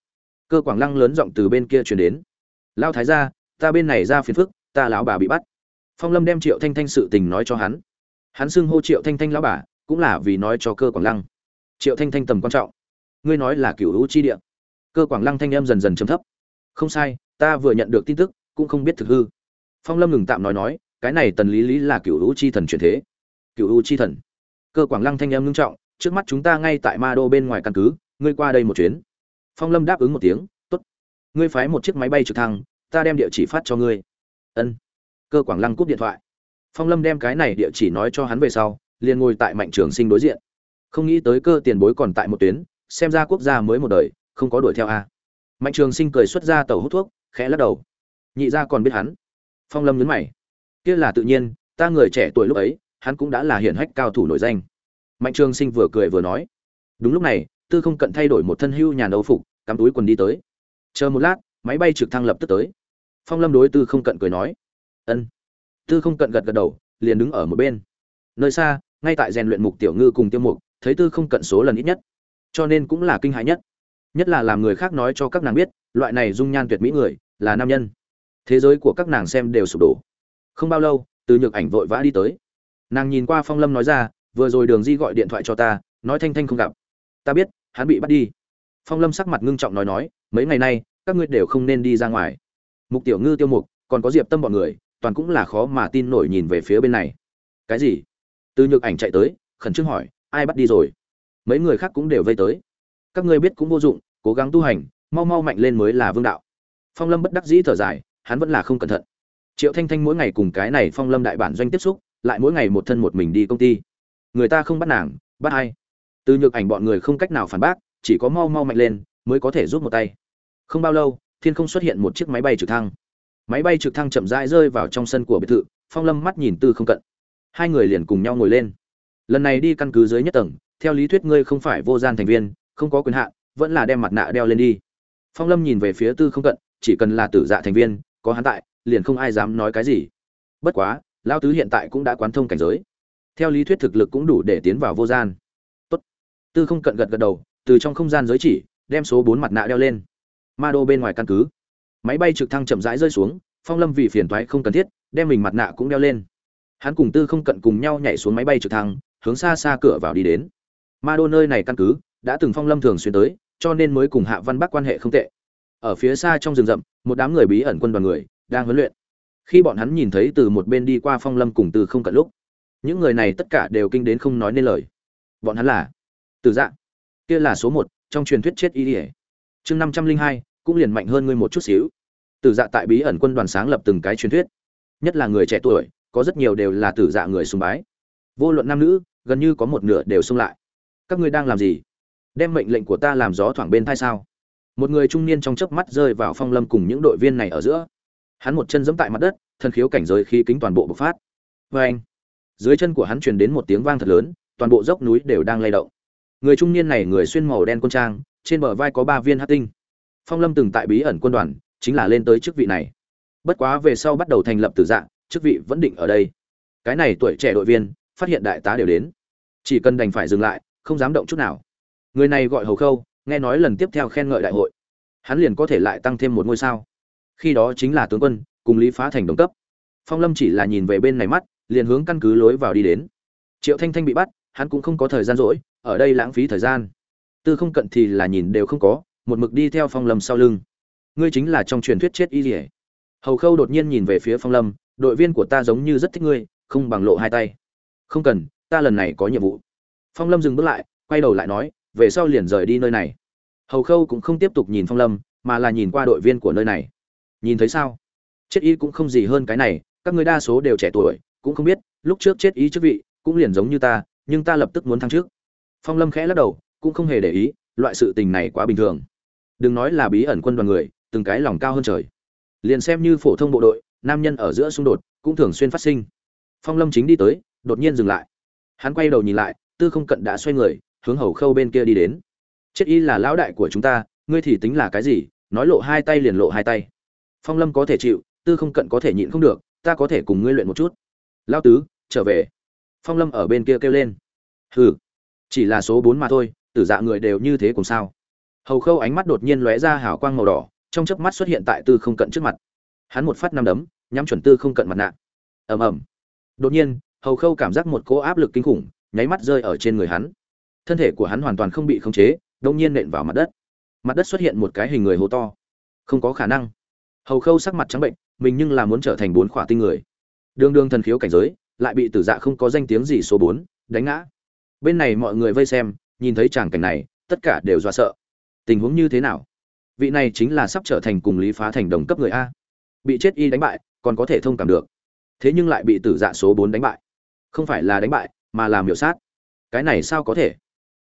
Cơ quảng lăng lớn giọng từ bên kia chuyển đến. Lao thái ra ta bên này ra phiền phức, ta lão bà bị bắt. Phong lâm đem triệu thanh thanh sự tình nói cho hắn. Hắn xưng hô triệu thanh thanh lão bà, cũng là vì nói cho cơ quảng lăng. Triệu thanh thanh tầm quan trọng. Ngươi nói là cựu hữu chi địa. Cơ quảng lăng thanh em dần dần chấm thấp. Không sai, ta vừa nhận được tin tức, cũng không biết thực hư. Phong lâm ngừng tạm nói nói, cái này tần lý lý là cựu hữu chi thần truyền thế. Cựu hữu chi thần. Cơ quảng lăng thanh em ngưng trọng, trước mắt chúng ta ngay tại ma đô bên ngoài căn cứ, ngươi qua đây một chuyến. Phong lâm đáp ứng một tiếng t ố t ngươi phái một chiếc máy bay trực thăng ta đem địa chỉ phát cho ngươi. Ân. Cơ quảng lăng cúp điện thoại. Phong lâm đem cái này địa chỉ nói cho hắn về sau, liền ngồi tại mạnh trường sinh đối diện. Không nghĩ tới cơ tiền bối còn tại một tuyến, xem ra quốc gia mới một đời, không có đuổi theo a. Mạnh trường sinh cười xuất ra tàu hút thuốc, khẽ lắc đầu. Nhị gia còn biết hắn. Phong lâm nhấn mày. Kia là tự nhiên, ta người trẻ tuổi lúc ấy, hắn cũng đã là hiển hách cao thủ nổi danh. Mạnh trường sinh vừa cười vừa nói. Đúng lúc này, tư không cận thay đổi một thân hưu nhà đấu phục, cắm túi quần đi tới. Chờ một lát, máy bay trực thăng lập tức tới phong lâm đối tư không cận cười nói. Ân. Tư không cận gật gật đầu, liền đứng ở một bên. Nơi xa, ngay tại rèn luyện mục tiểu ngư cùng tiêu mục, thấy tư không cận số lần ít nhất. Cho nên cũng là kinh hãi nhất. Nhất là làm người khác nói cho các nàng biết, loại này dung nhan tuyệt mỹ người, là nam nhân. Thế giới của các nàng xem đều sụp đổ. Không bao lâu từ nhược ảnh vội vã đi tới. Nàng nhìn qua phong lâm nói ra, vừa rồi đường di gọi điện thoại cho ta, nói thanh thanh không gặp. Ta biết, hắn bị bắt đi. Phong lâm sắc mặt ngưng trọng nói nói, mấy ngày nay, các ngươi đều không nên đi ra ngoài mục tiểu ngư tiêu mục, còn có diệp tâm bọn người, toàn cũng là khó mà tin nổi nhìn về phía bên này. Cái gì? Từ nhược ảnh chạy tới, khẩn trương hỏi, ai bắt đi rồi? Mấy người khác cũng đều vây tới. Các ngươi biết cũng vô dụng, cố gắng tu hành, mau mau mạnh lên mới là vương đạo. Phong lâm bất đắc dĩ thở dài, hắn vẫn là không cẩn thận. Triệu thanh thanh mỗi ngày cùng cái này phong lâm đại bản doanh tiếp xúc, lại mỗi ngày một thân một mình đi công ty. Người ta không bắt nàng, bắt ai? Từ nhược ảnh bọn người không cách nào phản bác, chỉ có mau mau mạnh lên, mới có thể giúp một tay. Không bao lâu thiên không xuất hiện một chiếc máy bay trực thăng. Máy bay trực thăng chậm rãi rơi vào trong sân của biệt thự, phong lâm mắt nhìn tư không cận. Hai người liền cùng nhau ngồi lên. Lần này đi căn cứ dưới nhất tầng, theo lý thuyết ngươi không phải vô gian thành viên, không có quyền hạn, vẫn là đem mặt nạ đeo lên đi. Phong lâm nhìn về phía tư không cận, chỉ cần là tử dạ thành viên, có hắn tại, liền không ai dám nói cái gì. Bất quá, lão tứ hiện tại cũng đã quán thông cảnh giới. Theo lý thuyết thực lực cũng đủ để tiến vào vô gian. Tốt. tư không cận gật gật đầu, từ trong không gian giới chỉ, đem số bốn mặt nạ đeo lên ma đô bên ngoài căn cứ. Máy bay trực thăng chậm rãi rơi xuống, phong lâm vì phiền toái không cần thiết, đem mình mặt nạ cũng đeo lên. Hắn cùng tư không cận cùng nhau nhảy xuống máy bay trực thăng, hướng xa xa cửa vào đi đến. Ma đô nơi này căn cứ đã từng phong lâm thường xuyên tới, cho nên mới cùng hạ văn bắc quan hệ không tệ. Ở phía xa trong rừng rậm, một đám người bí ẩn quân đoàn người đang huấn luyện. Khi bọn hắn nhìn thấy từ một bên đi qua phong lâm cùng từ không cận lúc, những người này tất cả đều kinh đến không nói nên lời. Bọn hắn là từ dạng kia là số một trong truyền thuyết chết y ỉa chương năm trăm linh hai cũng liền mạnh hơn ngươi một chút xíu. Tử dạ tại bí ẩn quân đoàn sáng lập từng cái truyền thuyết. Nhất là người trẻ tuổi, có rất nhiều đều là tử dạ người sùng bái. Vô luận nam nữ, gần như có một nửa đều xung lại. Các ngươi đang làm gì? Đem mệnh lệnh của ta làm gió thoảng bên thai sao? Một người trung niên trong chớp mắt rơi vào phong lâm cùng những đội viên này ở giữa. Hắn một chân giẫm tại mặt đất, thân khiếu cảnh giới khí kính toàn bộ bộc phát. Vê anh, dưới chân của hắn truyền đến một tiếng vang thật lớn, toàn bộ dốc núi đều đang lay động. Người trung niên này người xuyên màu đen quân trang, trên bờ vai có ba viên hát tinh phong lâm từng tại bí ẩn quân đoàn, chính là lên tới chức vị này. Bất quá về sau bắt đầu thành lập tử dạng, chức vị vẫn định ở đây. Cái này tuổi trẻ đội viên, phát hiện đại tá đều đến. Chỉ cần đành phải dừng lại, không dám động chút nào. Người này gọi hầu khâu, nghe nói lần tiếp theo khen ngợi đại hội. Hắn liền có thể lại tăng thêm một ngôi sao. Khi đó chính là tướng quân, cùng lý phá thành đồng cấp. Phong lâm chỉ là nhìn về bên này mắt, liền hướng căn cứ lối vào đi đến. Triệu thanh thanh bị bắt, hắn cũng không có thời gian rỗi, ở đây lãng phí thời gian. Tư không cận thì là nhìn đều không có một mực đi theo phong lâm sau lưng. Ngươi chính là trong truyền thuyết chết y rỉa hầu khâu đột nhiên nhìn về phía phong lâm, đội viên của ta giống như rất thích ngươi, không bằng lộ hai tay. Không cần, ta lần này có nhiệm vụ. Phong lâm dừng bước lại, quay đầu lại nói, về sau liền rời đi nơi này. Hầu khâu cũng không tiếp tục nhìn phong lâm, mà là nhìn qua đội viên của nơi này. Nhìn thấy sao? Chết y cũng không gì hơn cái này, các người đa số đều trẻ tuổi, cũng không biết, lúc trước chết y chức vị, cũng liền giống như ta, nhưng ta lập tức muốn thăng trước phong lâm khẽ lắc đầu, cũng không hề để ý, loại sự tình này quá bình thường đừng nói là bí ẩn quân đoàn người, từng cái lòng cao hơn trời. Liền xem như phổ thông bộ đội, nam nhân ở giữa xung đột cũng thường xuyên phát sinh. Phong lâm chính đi tới, đột nhiên dừng lại. Hắn quay đầu nhìn lại, tư không cận đã xoay người, hướng hầu khâu bên kia đi đến. Chết y là lão đại của chúng ta, ngươi thì tính là cái gì? Nói lộ hai tay liền lộ hai tay. Phong lâm có thể chịu, tư không cận có thể nhịn không được, ta có thể cùng ngươi luyện một chút. Lao tứ, trở về. Phong lâm ở bên kia kêu lên. Hừ, chỉ là số bốn mà thôi, tử dạ người đều như thế cùng sao? Hầu khâu ánh mắt đột nhiên lóe ra hào quang màu đỏ, trong chớp mắt xuất hiện tại tư không cận trước mặt. Hắn một phát năm đấm, nhắm chuẩn tư không cận mặt nạ. Ầm ầm. Đột nhiên, hầu khâu cảm giác một cỗ áp lực kinh khủng, nháy mắt rơi ở trên người hắn. Thân thể của hắn hoàn toàn không bị khống chế, đông nhiên nện vào mặt đất. Mặt đất xuất hiện một cái hình người hố to. Không có khả năng. Hầu khâu sắc mặt trắng bệnh, mình nhưng là muốn trở thành bốn khỏa tinh người. Đương đương thần khiếu cảnh giới, lại bị tử dạ không có danh tiếng gì số bốn, đánh ngã. Bên này mọi người vây xem, nhìn thấy tràng cảnh này, tất cả đều do sợ tình huống như thế nào? Vị này chính là sắp trở thành cùng lý phá thành đồng cấp người a. Bị chết y đánh bại, còn có thể thông cảm được. Thế nhưng lại bị tử dạ số bốn đánh bại. Không phải là đánh bại, mà là miểu sát. Cái này sao có thể?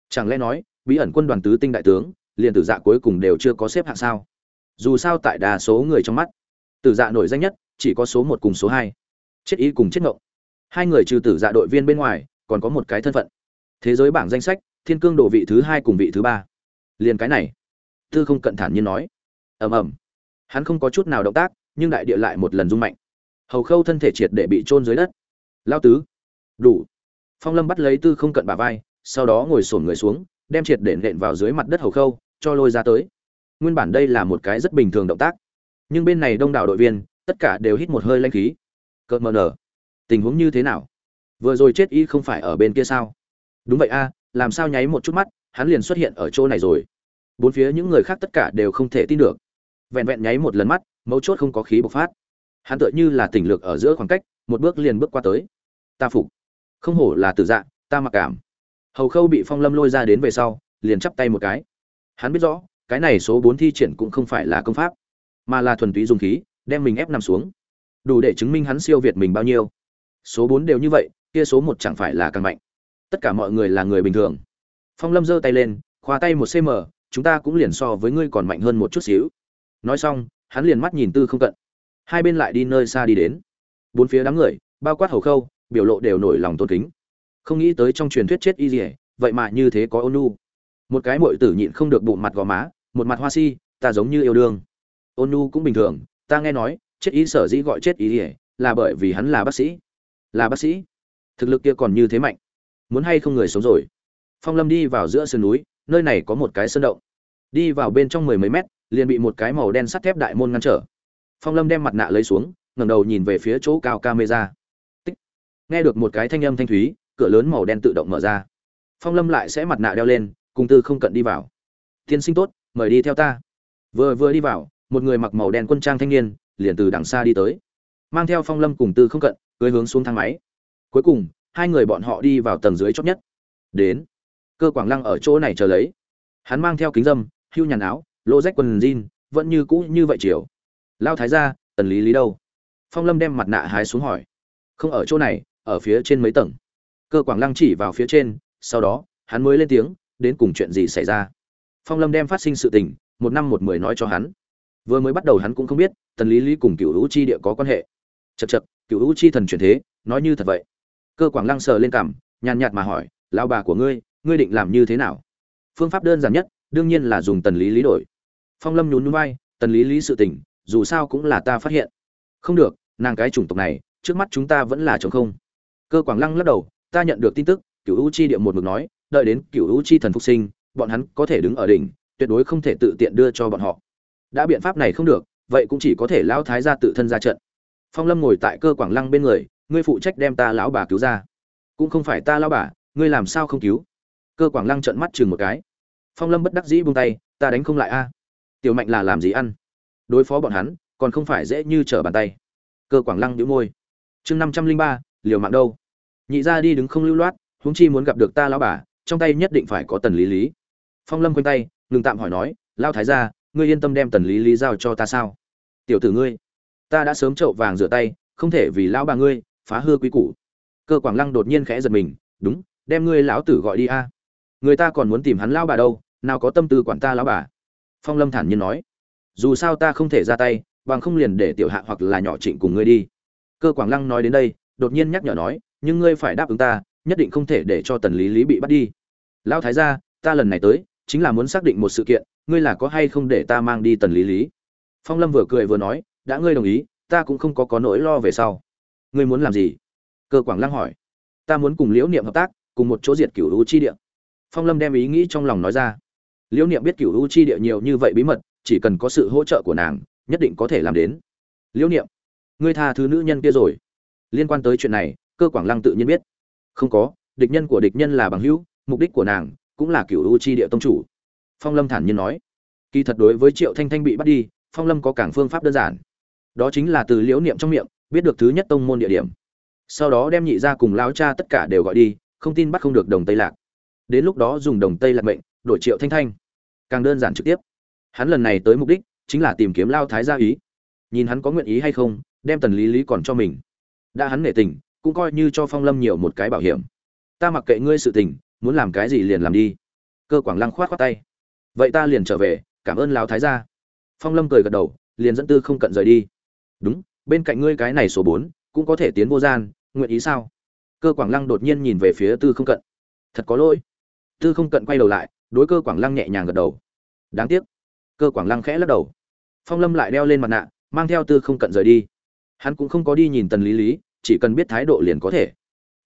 Chẳng lẽ nói, bí ẩn quân đoàn tứ tinh đại tướng, liền tử dạ cuối cùng đều chưa có xếp hạng sao? Dù sao tại đa số người trong mắt, tử dạ nổi danh nhất, chỉ có số một cùng số hai. Chết y cùng chết ngộng. Hai người trừ tử dạ đội viên bên ngoài, còn có một cái thân phận. Thế giới bảng danh sách, thiên cương đồ vị thứ hai cùng vị thứ ba liền cái này. Tư không cận thản nhiên nói. Ầm ầm. Hắn không có chút nào động tác, nhưng đại địa lại một lần rung mạnh. Hầu khâu thân thể triệt để bị trôn dưới đất. Lao tứ. Đủ. Phong lâm bắt lấy tư không cận bà vai, sau đó ngồi sổn người xuống, đem triệt để nện vào dưới mặt đất hầu khâu, cho lôi ra tới. Nguyên bản đây là một cái rất bình thường động tác. Nhưng bên này đông đảo đội viên, tất cả đều hít một hơi lanh khí. Cợt mờ nở. Tình huống như thế nào? Vừa rồi chết y không phải ở bên kia sao? Đúng vậy a, làm sao nháy một chút mắt? Hắn liền xuất hiện ở chỗ này rồi. Bốn phía những người khác tất cả đều không thể tin được. Vẹn vẹn nháy một lần mắt, mấu chốt không có khí bộc phát. Hắn tựa như là tỉnh lược ở giữa khoảng cách, một bước liền bước qua tới. Ta phục. Không hổ là tự dạ ta mặc cảm. Hầu khâu bị phong lâm lôi ra đến về sau, liền chắp tay một cái. Hắn biết rõ, cái này số bốn thi triển cũng không phải là công pháp, mà là thuần túy dùng khí, đem mình ép nằm xuống. Đủ để chứng minh hắn siêu việt mình bao nhiêu. Số bốn đều như vậy, kia số một chẳng phải là càng mạnh. Tất cả mọi người là người bình thường phong lâm giơ tay lên, khoa tay một cm chúng ta cũng liền so với ngươi còn mạnh hơn một chút xíu. Nói xong, hắn liền mắt nhìn tư không cận. Hai bên lại đi nơi xa đi đến. Bốn phía đám người, bao quát hầu khâu, biểu lộ đều nổi lòng tôn kính. Không nghĩ tới trong truyền thuyết chết y dỉa vậy mà như thế có ôn nu một cái mội tử nhịn không được bụng mặt gò má, một mặt hoa si, ta giống như yêu đương. Ôn nu cũng bình thường, ta nghe nói, chết y sở dĩ gọi chết y dỉa là bởi vì hắn là bác sĩ. Là bác sĩ. Thực lực kia còn như thế mạnh. Muốn hay không người sống rồi? Phong lâm đi vào giữa sườn núi, nơi này có một cái sơn động. Đi vào bên trong mười mấy mét, liền bị một cái màu đen sắt thép đại môn ngăn trở. Phong lâm đem mặt nạ lấy xuống, ngẩng đầu nhìn về phía chỗ cao camera. Tích. Nghe được một cái thanh âm thanh thúy, cửa lớn màu đen tự động mở ra. Phong lâm lại sẽ mặt nạ đeo lên, cùng tư không cận đi vào. Tiên sinh tốt, mời đi theo ta. Vừa vừa đi vào, một người mặc màu đen quân trang thanh niên, liền từ đằng xa đi tới. Mang theo phong lâm cùng tư không cận cưới hướng xuống thang máy. Cuối cùng, hai người bọn họ đi vào tầng dưới chót nhất. Đến cơ quảng lăng ở chỗ này chờ lấy. Hắn mang theo kính dâm, hưu nhàn áo lô rách quần jean, vẫn như cũ như vậy chiều. Lao thái ra tần lý lý đâu? Phong lâm đem mặt nạ hái xuống hỏi. Không ở chỗ này, ở phía trên mấy tầng. Cơ quảng lăng chỉ vào phía trên, sau đó, hắn mới lên tiếng, đến cùng chuyện gì xảy ra? Phong lâm đem phát sinh sự tình, một năm một mười nói cho hắn. Vừa mới bắt đầu hắn cũng không biết tần lý lý cùng cựu hữu chi địa có quan hệ. Chật chật cựu hữu chi thần truyền thế, nói như thật vậy. Cơ quảng lăng sờ lên cằm, nhàn nhạt mà hỏi, lão bà của ngươi ngươi định làm như thế nào? Phương pháp đơn giản nhất, đương nhiên là dùng tần lý lý đổi. Phong lâm nhún nhún vai, tần lý lý sự tình, dù sao cũng là ta phát hiện. Không được, nàng cái chủng tộc này, trước mắt chúng ta vẫn là chống không. Cơ quảng lăng lắc đầu, ta nhận được tin tức cựu u chi địa một mực nói, đợi đến cựu u chi thần phục sinh, bọn hắn có thể đứng ở đỉnh, tuyệt đối không thể tự tiện đưa cho bọn họ. Đã biện pháp này không được, vậy cũng chỉ có thể lão thái gia tự thân ra trận. Phong lâm ngồi tại cơ quảng lăng bên người, ngươi phụ trách đem ta lão bà cứu ra. Cũng không phải ta lão bà, ngươi làm sao không cứu? Cơ quảng lăng trợn mắt chừng một cái. Phong lâm bất đắc dĩ buông tay, ta đánh không lại a. Tiểu mạnh là làm gì ăn? Đối phó bọn hắn, còn không phải dễ như trở bàn tay. Cơ quảng lăng nhíu môi. Chương năm trăm linh ba, liều mạng đâu? Nhị ra đi đứng không lưu loát, huống chi muốn gặp được ta lão bà, trong tay nhất định phải có tần lý lý. Phong lâm quanh tay, ngừng tạm hỏi nói lao thái gia, ngươi yên tâm đem tần lý lý giao cho ta sao? Tiểu tử ngươi, ta đã sớm trậu vàng rửa tay, không thể vì lão bà ngươi phá hư quý củ. Cơ quảng lăng đột nhiên khẽ giật mình, đúng, đem ngươi lão tử gọi đi a người ta còn muốn tìm hắn lão bà đâu, nào có tâm tư quản ta lão bà. Phong lâm thản nhiên nói. Dù sao ta không thể ra tay, bằng không liền để tiểu hạ hoặc là nhỏ trịnh cùng ngươi đi. Cơ quảng lăng nói đến đây, đột nhiên nhắc nhở nói, nhưng ngươi phải đáp ứng ta, nhất định không thể để cho tần lý lý bị bắt đi. Lão thái gia, ta lần này tới, chính là muốn xác định một sự kiện, ngươi là có hay không để ta mang đi tần lý lý? Phong lâm vừa cười vừa nói, đã ngươi đồng ý, ta cũng không có có nỗi lo về sau. Ngươi muốn làm gì? Cơ quảng lăng hỏi. Ta muốn cùng liễu niệm hợp tác, cùng một chỗ diệt cửu lũ chi địa phong lâm đem ý nghĩ trong lòng nói ra. Liễu niệm biết cửu u chi địa nhiều như vậy bí mật, chỉ cần có sự hỗ trợ của nàng, nhất định có thể làm đến. Liễu niệm, ngươi tha thứ nữ nhân kia rồi. Liên quan tới chuyện này, cơ quảng lăng tự nhiên biết. Không có, địch nhân của địch nhân là bằng hữu, mục đích của nàng cũng là cửu u chi địa tông chủ. Phong lâm thản nhiên nói. Kỳ thật đối với triệu thanh thanh bị bắt đi, phong lâm có cảng phương pháp đơn giản. Đó chính là từ liễu niệm trong miệng, biết được thứ nhất tông môn địa điểm. Sau đó đem nhị ra cùng lao cha tất cả đều gọi đi, không tin bắt không được đồng tây lạc đến lúc đó dùng đồng tây lạc mệnh, đổi triệu thanh thanh. Càng đơn giản trực tiếp. Hắn lần này tới mục đích chính là tìm kiếm lao thái gia ý. Nhìn hắn có nguyện ý hay không, đem tần lý lý còn cho mình. Đã hắn nể tình, cũng coi như cho phong lâm nhiều một cái bảo hiểm. Ta mặc kệ ngươi sự tình, muốn làm cái gì liền làm đi. Cơ quảng lăng khoát khoát tay. Vậy ta liền trở về, cảm ơn lao thái gia. Phong lâm cười gật đầu, liền dẫn tư không cận rời đi. Đúng, bên cạnh ngươi cái này số bốn, cũng có thể tiến vô gian, nguyện ý sao? Cơ quảng lăng đột nhiên nhìn về phía tư không cận. Thật có lỗi tư không cận quay đầu lại, đối cơ quảng lăng nhẹ nhàng gật đầu. Đáng tiếc. Cơ quảng lăng khẽ lắc đầu. Phong lâm lại đeo lên mặt nạ, mang theo tư không cận rời đi. Hắn cũng không có đi nhìn tần lý lý, chỉ cần biết thái độ liền có thể.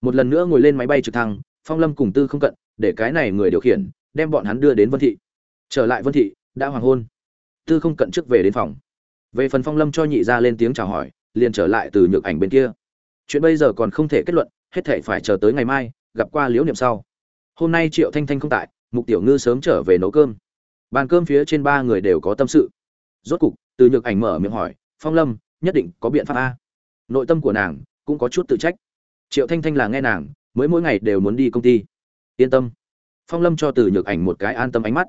Một lần nữa ngồi lên máy bay trực thăng, phong lâm cùng tư không cận, để cái này người điều khiển, đem bọn hắn đưa đến vân thị. Trở lại vân thị, đã hoàng hôn. Tư không cận trước về đến phòng. Về phần phong lâm cho nhị ra lên tiếng chào hỏi, liền trở lại từ nhược ảnh bên kia. Chuyện bây giờ còn không thể kết luận, hết thể phải chờ tới ngày mai, gặp qua liễu niệm sau hôm nay triệu thanh thanh không tại, mục tiểu ngư sớm trở về nấu cơm. Bàn cơm phía trên ba người đều có tâm sự. Rốt cục, từ nhược ảnh mở miệng hỏi, phong lâm, nhất định có biện pháp a? Nội tâm của nàng cũng có chút tự trách. Triệu thanh thanh là nghe nàng, mới mỗi ngày đều muốn đi công ty. Yên tâm. Phong lâm cho từ nhược ảnh một cái an tâm ánh mắt.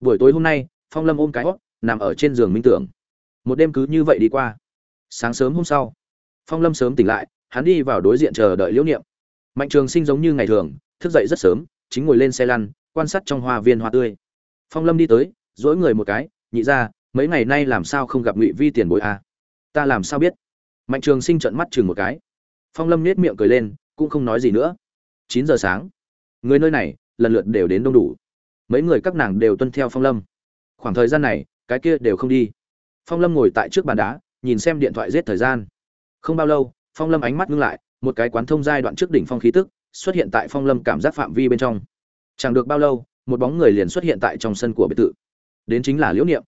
Buổi tối hôm nay, phong lâm ôm cái hót, nằm ở trên giường minh tưởng. Một đêm cứ như vậy đi qua. Sáng sớm hôm sau, phong lâm sớm tỉnh lại, hắn đi vào đối diện chờ đợi liễu niệm. Mạnh trường sinh giống như ngày thường, thức dậy rất sớm chính ngồi lên xe lăn, quan sát trong hoa viên hoa tươi. Phong lâm đi tới dỗi người một cái, nhị ra mấy ngày nay làm sao không gặp ngụy vi tiền bối à? ta làm sao biết? Mạnh trường sinh trợn mắt chừng một cái. Phong lâm nết miệng cười lên, cũng không nói gì nữa. Chín giờ sáng. Người nơi này, lần lượt đều đến đông đủ. Mấy người các nàng đều tuân theo phong lâm. Khoảng thời gian này, cái kia đều không đi. Phong lâm ngồi tại trước bàn đá, nhìn xem điện thoại giết thời gian. Không bao lâu, phong lâm ánh mắt ngưng lại, một cái quán thông giai đoạn trước đỉnh phong khí tức xuất hiện tại phong lâm cảm giác phạm vi bên trong. Chẳng được bao lâu, một bóng người liền xuất hiện tại trong sân của biệt thự. Đến chính là liễu niệm.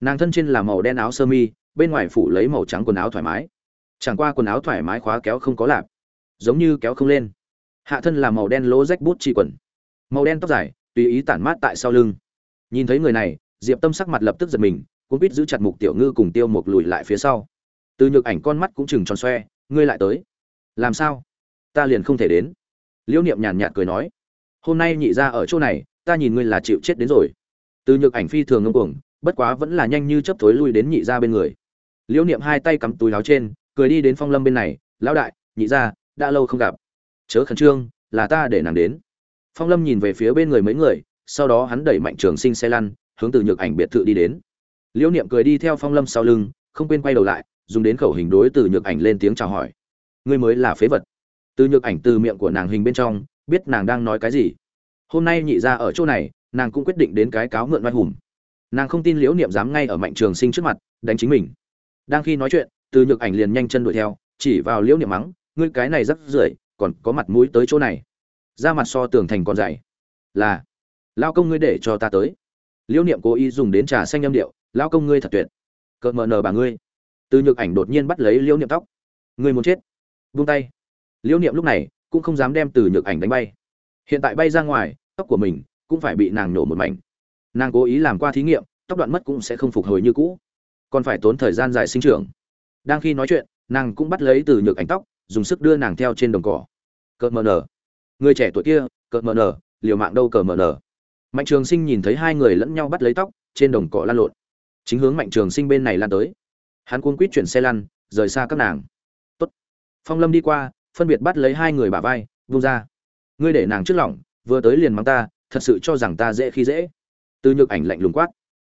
Nàng thân trên là màu đen áo sơ mi, bên ngoài phủ lấy màu trắng quần áo thoải mái. Chẳng qua quần áo thoải mái khóa kéo không có lạp, giống như kéo không lên. Hạ thân là màu đen lỗ rách bút chi quần. Màu đen tóc dài, tùy ý tản mát tại sau lưng. Nhìn thấy người này, diệp tâm sắc mặt lập tức giật mình cũng biết giữ chặt mục tiểu ngư cùng tiêu một lùi lại phía sau. Từ nhược ảnh con mắt cũng chừng tròn xoe, ngươi lại tới? Làm sao? Ta liền không thể đến liễu niệm nhàn nhạt cười nói, hôm nay nhị ra ở chỗ này, ta nhìn ngươi là chịu chết đến rồi. Từ nhược ảnh phi thường ngâm cuồng, bất quá vẫn là nhanh như chấp thối lui đến nhị ra bên người. Liễu niệm hai tay cắm túi láo trên, cười đi đến phong lâm bên này, lão đại, nhị ra đã lâu không gặp. Chớ khẩn trương, là ta để nàng đến. Phong lâm nhìn về phía bên người mấy người, sau đó hắn đẩy mạnh trường sinh xe lăn, hướng từ nhược ảnh biệt thự đi đến. Liễu niệm cười đi theo phong lâm sau lưng, không quên quay đầu lại, dùng đến khẩu hình đối từ nhược ảnh lên tiếng chào hỏi. Ngươi mới là phế vật từ nhược ảnh từ miệng của nàng hình bên trong, biết nàng đang nói cái gì. Hôm nay nhị ra ở chỗ này, nàng cũng quyết định đến cái cáo mượn oai hùng. Nàng không tin liễu niệm dám ngay ở mạnh trường sinh trước mặt, đánh chính mình. Đang khi nói chuyện, từ nhược ảnh liền nhanh chân đuổi theo, chỉ vào liễu niệm mắng, ngươi cái này rất rưởi, còn có mặt mũi tới chỗ này. Ra mặt so tường thành còn dày. Là lao công ngươi để cho ta tới. Liễu niệm cố ý dùng đến trà xanh âm điệu lao công ngươi thật tuyệt. Cợt mờ nờ bà ngươi. Từ nhược ảnh đột nhiên bắt lấy liễu niệm tóc. Ngươi muốn chết. Buông tay liễu niệm lúc này cũng không dám đem từ nhược ảnh đánh bay. Hiện tại bay ra ngoài, tóc của mình cũng phải bị nàng nổ một mảnh. Nàng cố ý làm qua thí nghiệm, tóc đoạn mất cũng sẽ không phục hồi như cũ. Còn phải tốn thời gian dài sinh trưởng. Đang khi nói chuyện, nàng cũng bắt lấy từ nhược ảnh tóc, dùng sức đưa nàng theo trên đồng cỏ. Cợt mờ nở. Người trẻ tuổi kia, cợt mờ nở, liều mạng đâu cờ mờ nở. Mạnh trường sinh nhìn thấy hai người lẫn nhau bắt lấy tóc, trên đồng cỏ lan lộn. Chính hướng mạnh trường sinh bên này lan tới. Hắn cuống quýt chuyển xe lăn, rời xa các nàng. Tốt. phong lâm đi qua phân biệt bắt lấy hai người bả vai, vung ra. Ngươi để nàng trước lỏng, vừa tới liền mắng ta, thật sự cho rằng ta dễ khi dễ. Từ nhược ảnh lạnh lùng quát.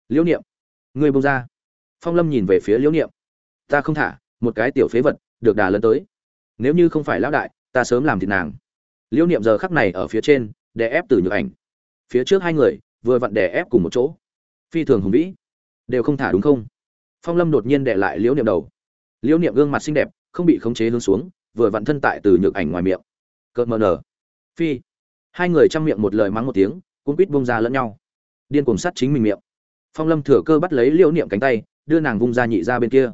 Liễu niệm, ngươi bông ra. Phong lâm nhìn về phía liễu niệm. Ta không thả, một cái tiểu phế vật, được đà lớn tới. Nếu như không phải lão đại, ta sớm làm thịt nàng. Liễu niệm giờ khắc này ở phía trên, đè ép từ nhược ảnh. Phía trước hai người, vừa vặn đè ép cùng một chỗ. Phi thường hùng vĩ. Đều không thả đúng không? Phong lâm đột nhiên đè lại liễu niệm đầu. Liễu niệm gương mặt xinh đẹp, không bị khống chế hướng xuống vừa vặn thân tại từ nhược ảnh ngoài miệng. Cợt mờ nở. Phi. Hai người chăm miệng một lời mắng một tiếng cũng quýt bung ra lẫn nhau. Điên cuồng sắt chính mình miệng. Phong lâm thừa cơ bắt lấy liễu niệm cánh tay, đưa nàng vung ra nhị ra bên kia.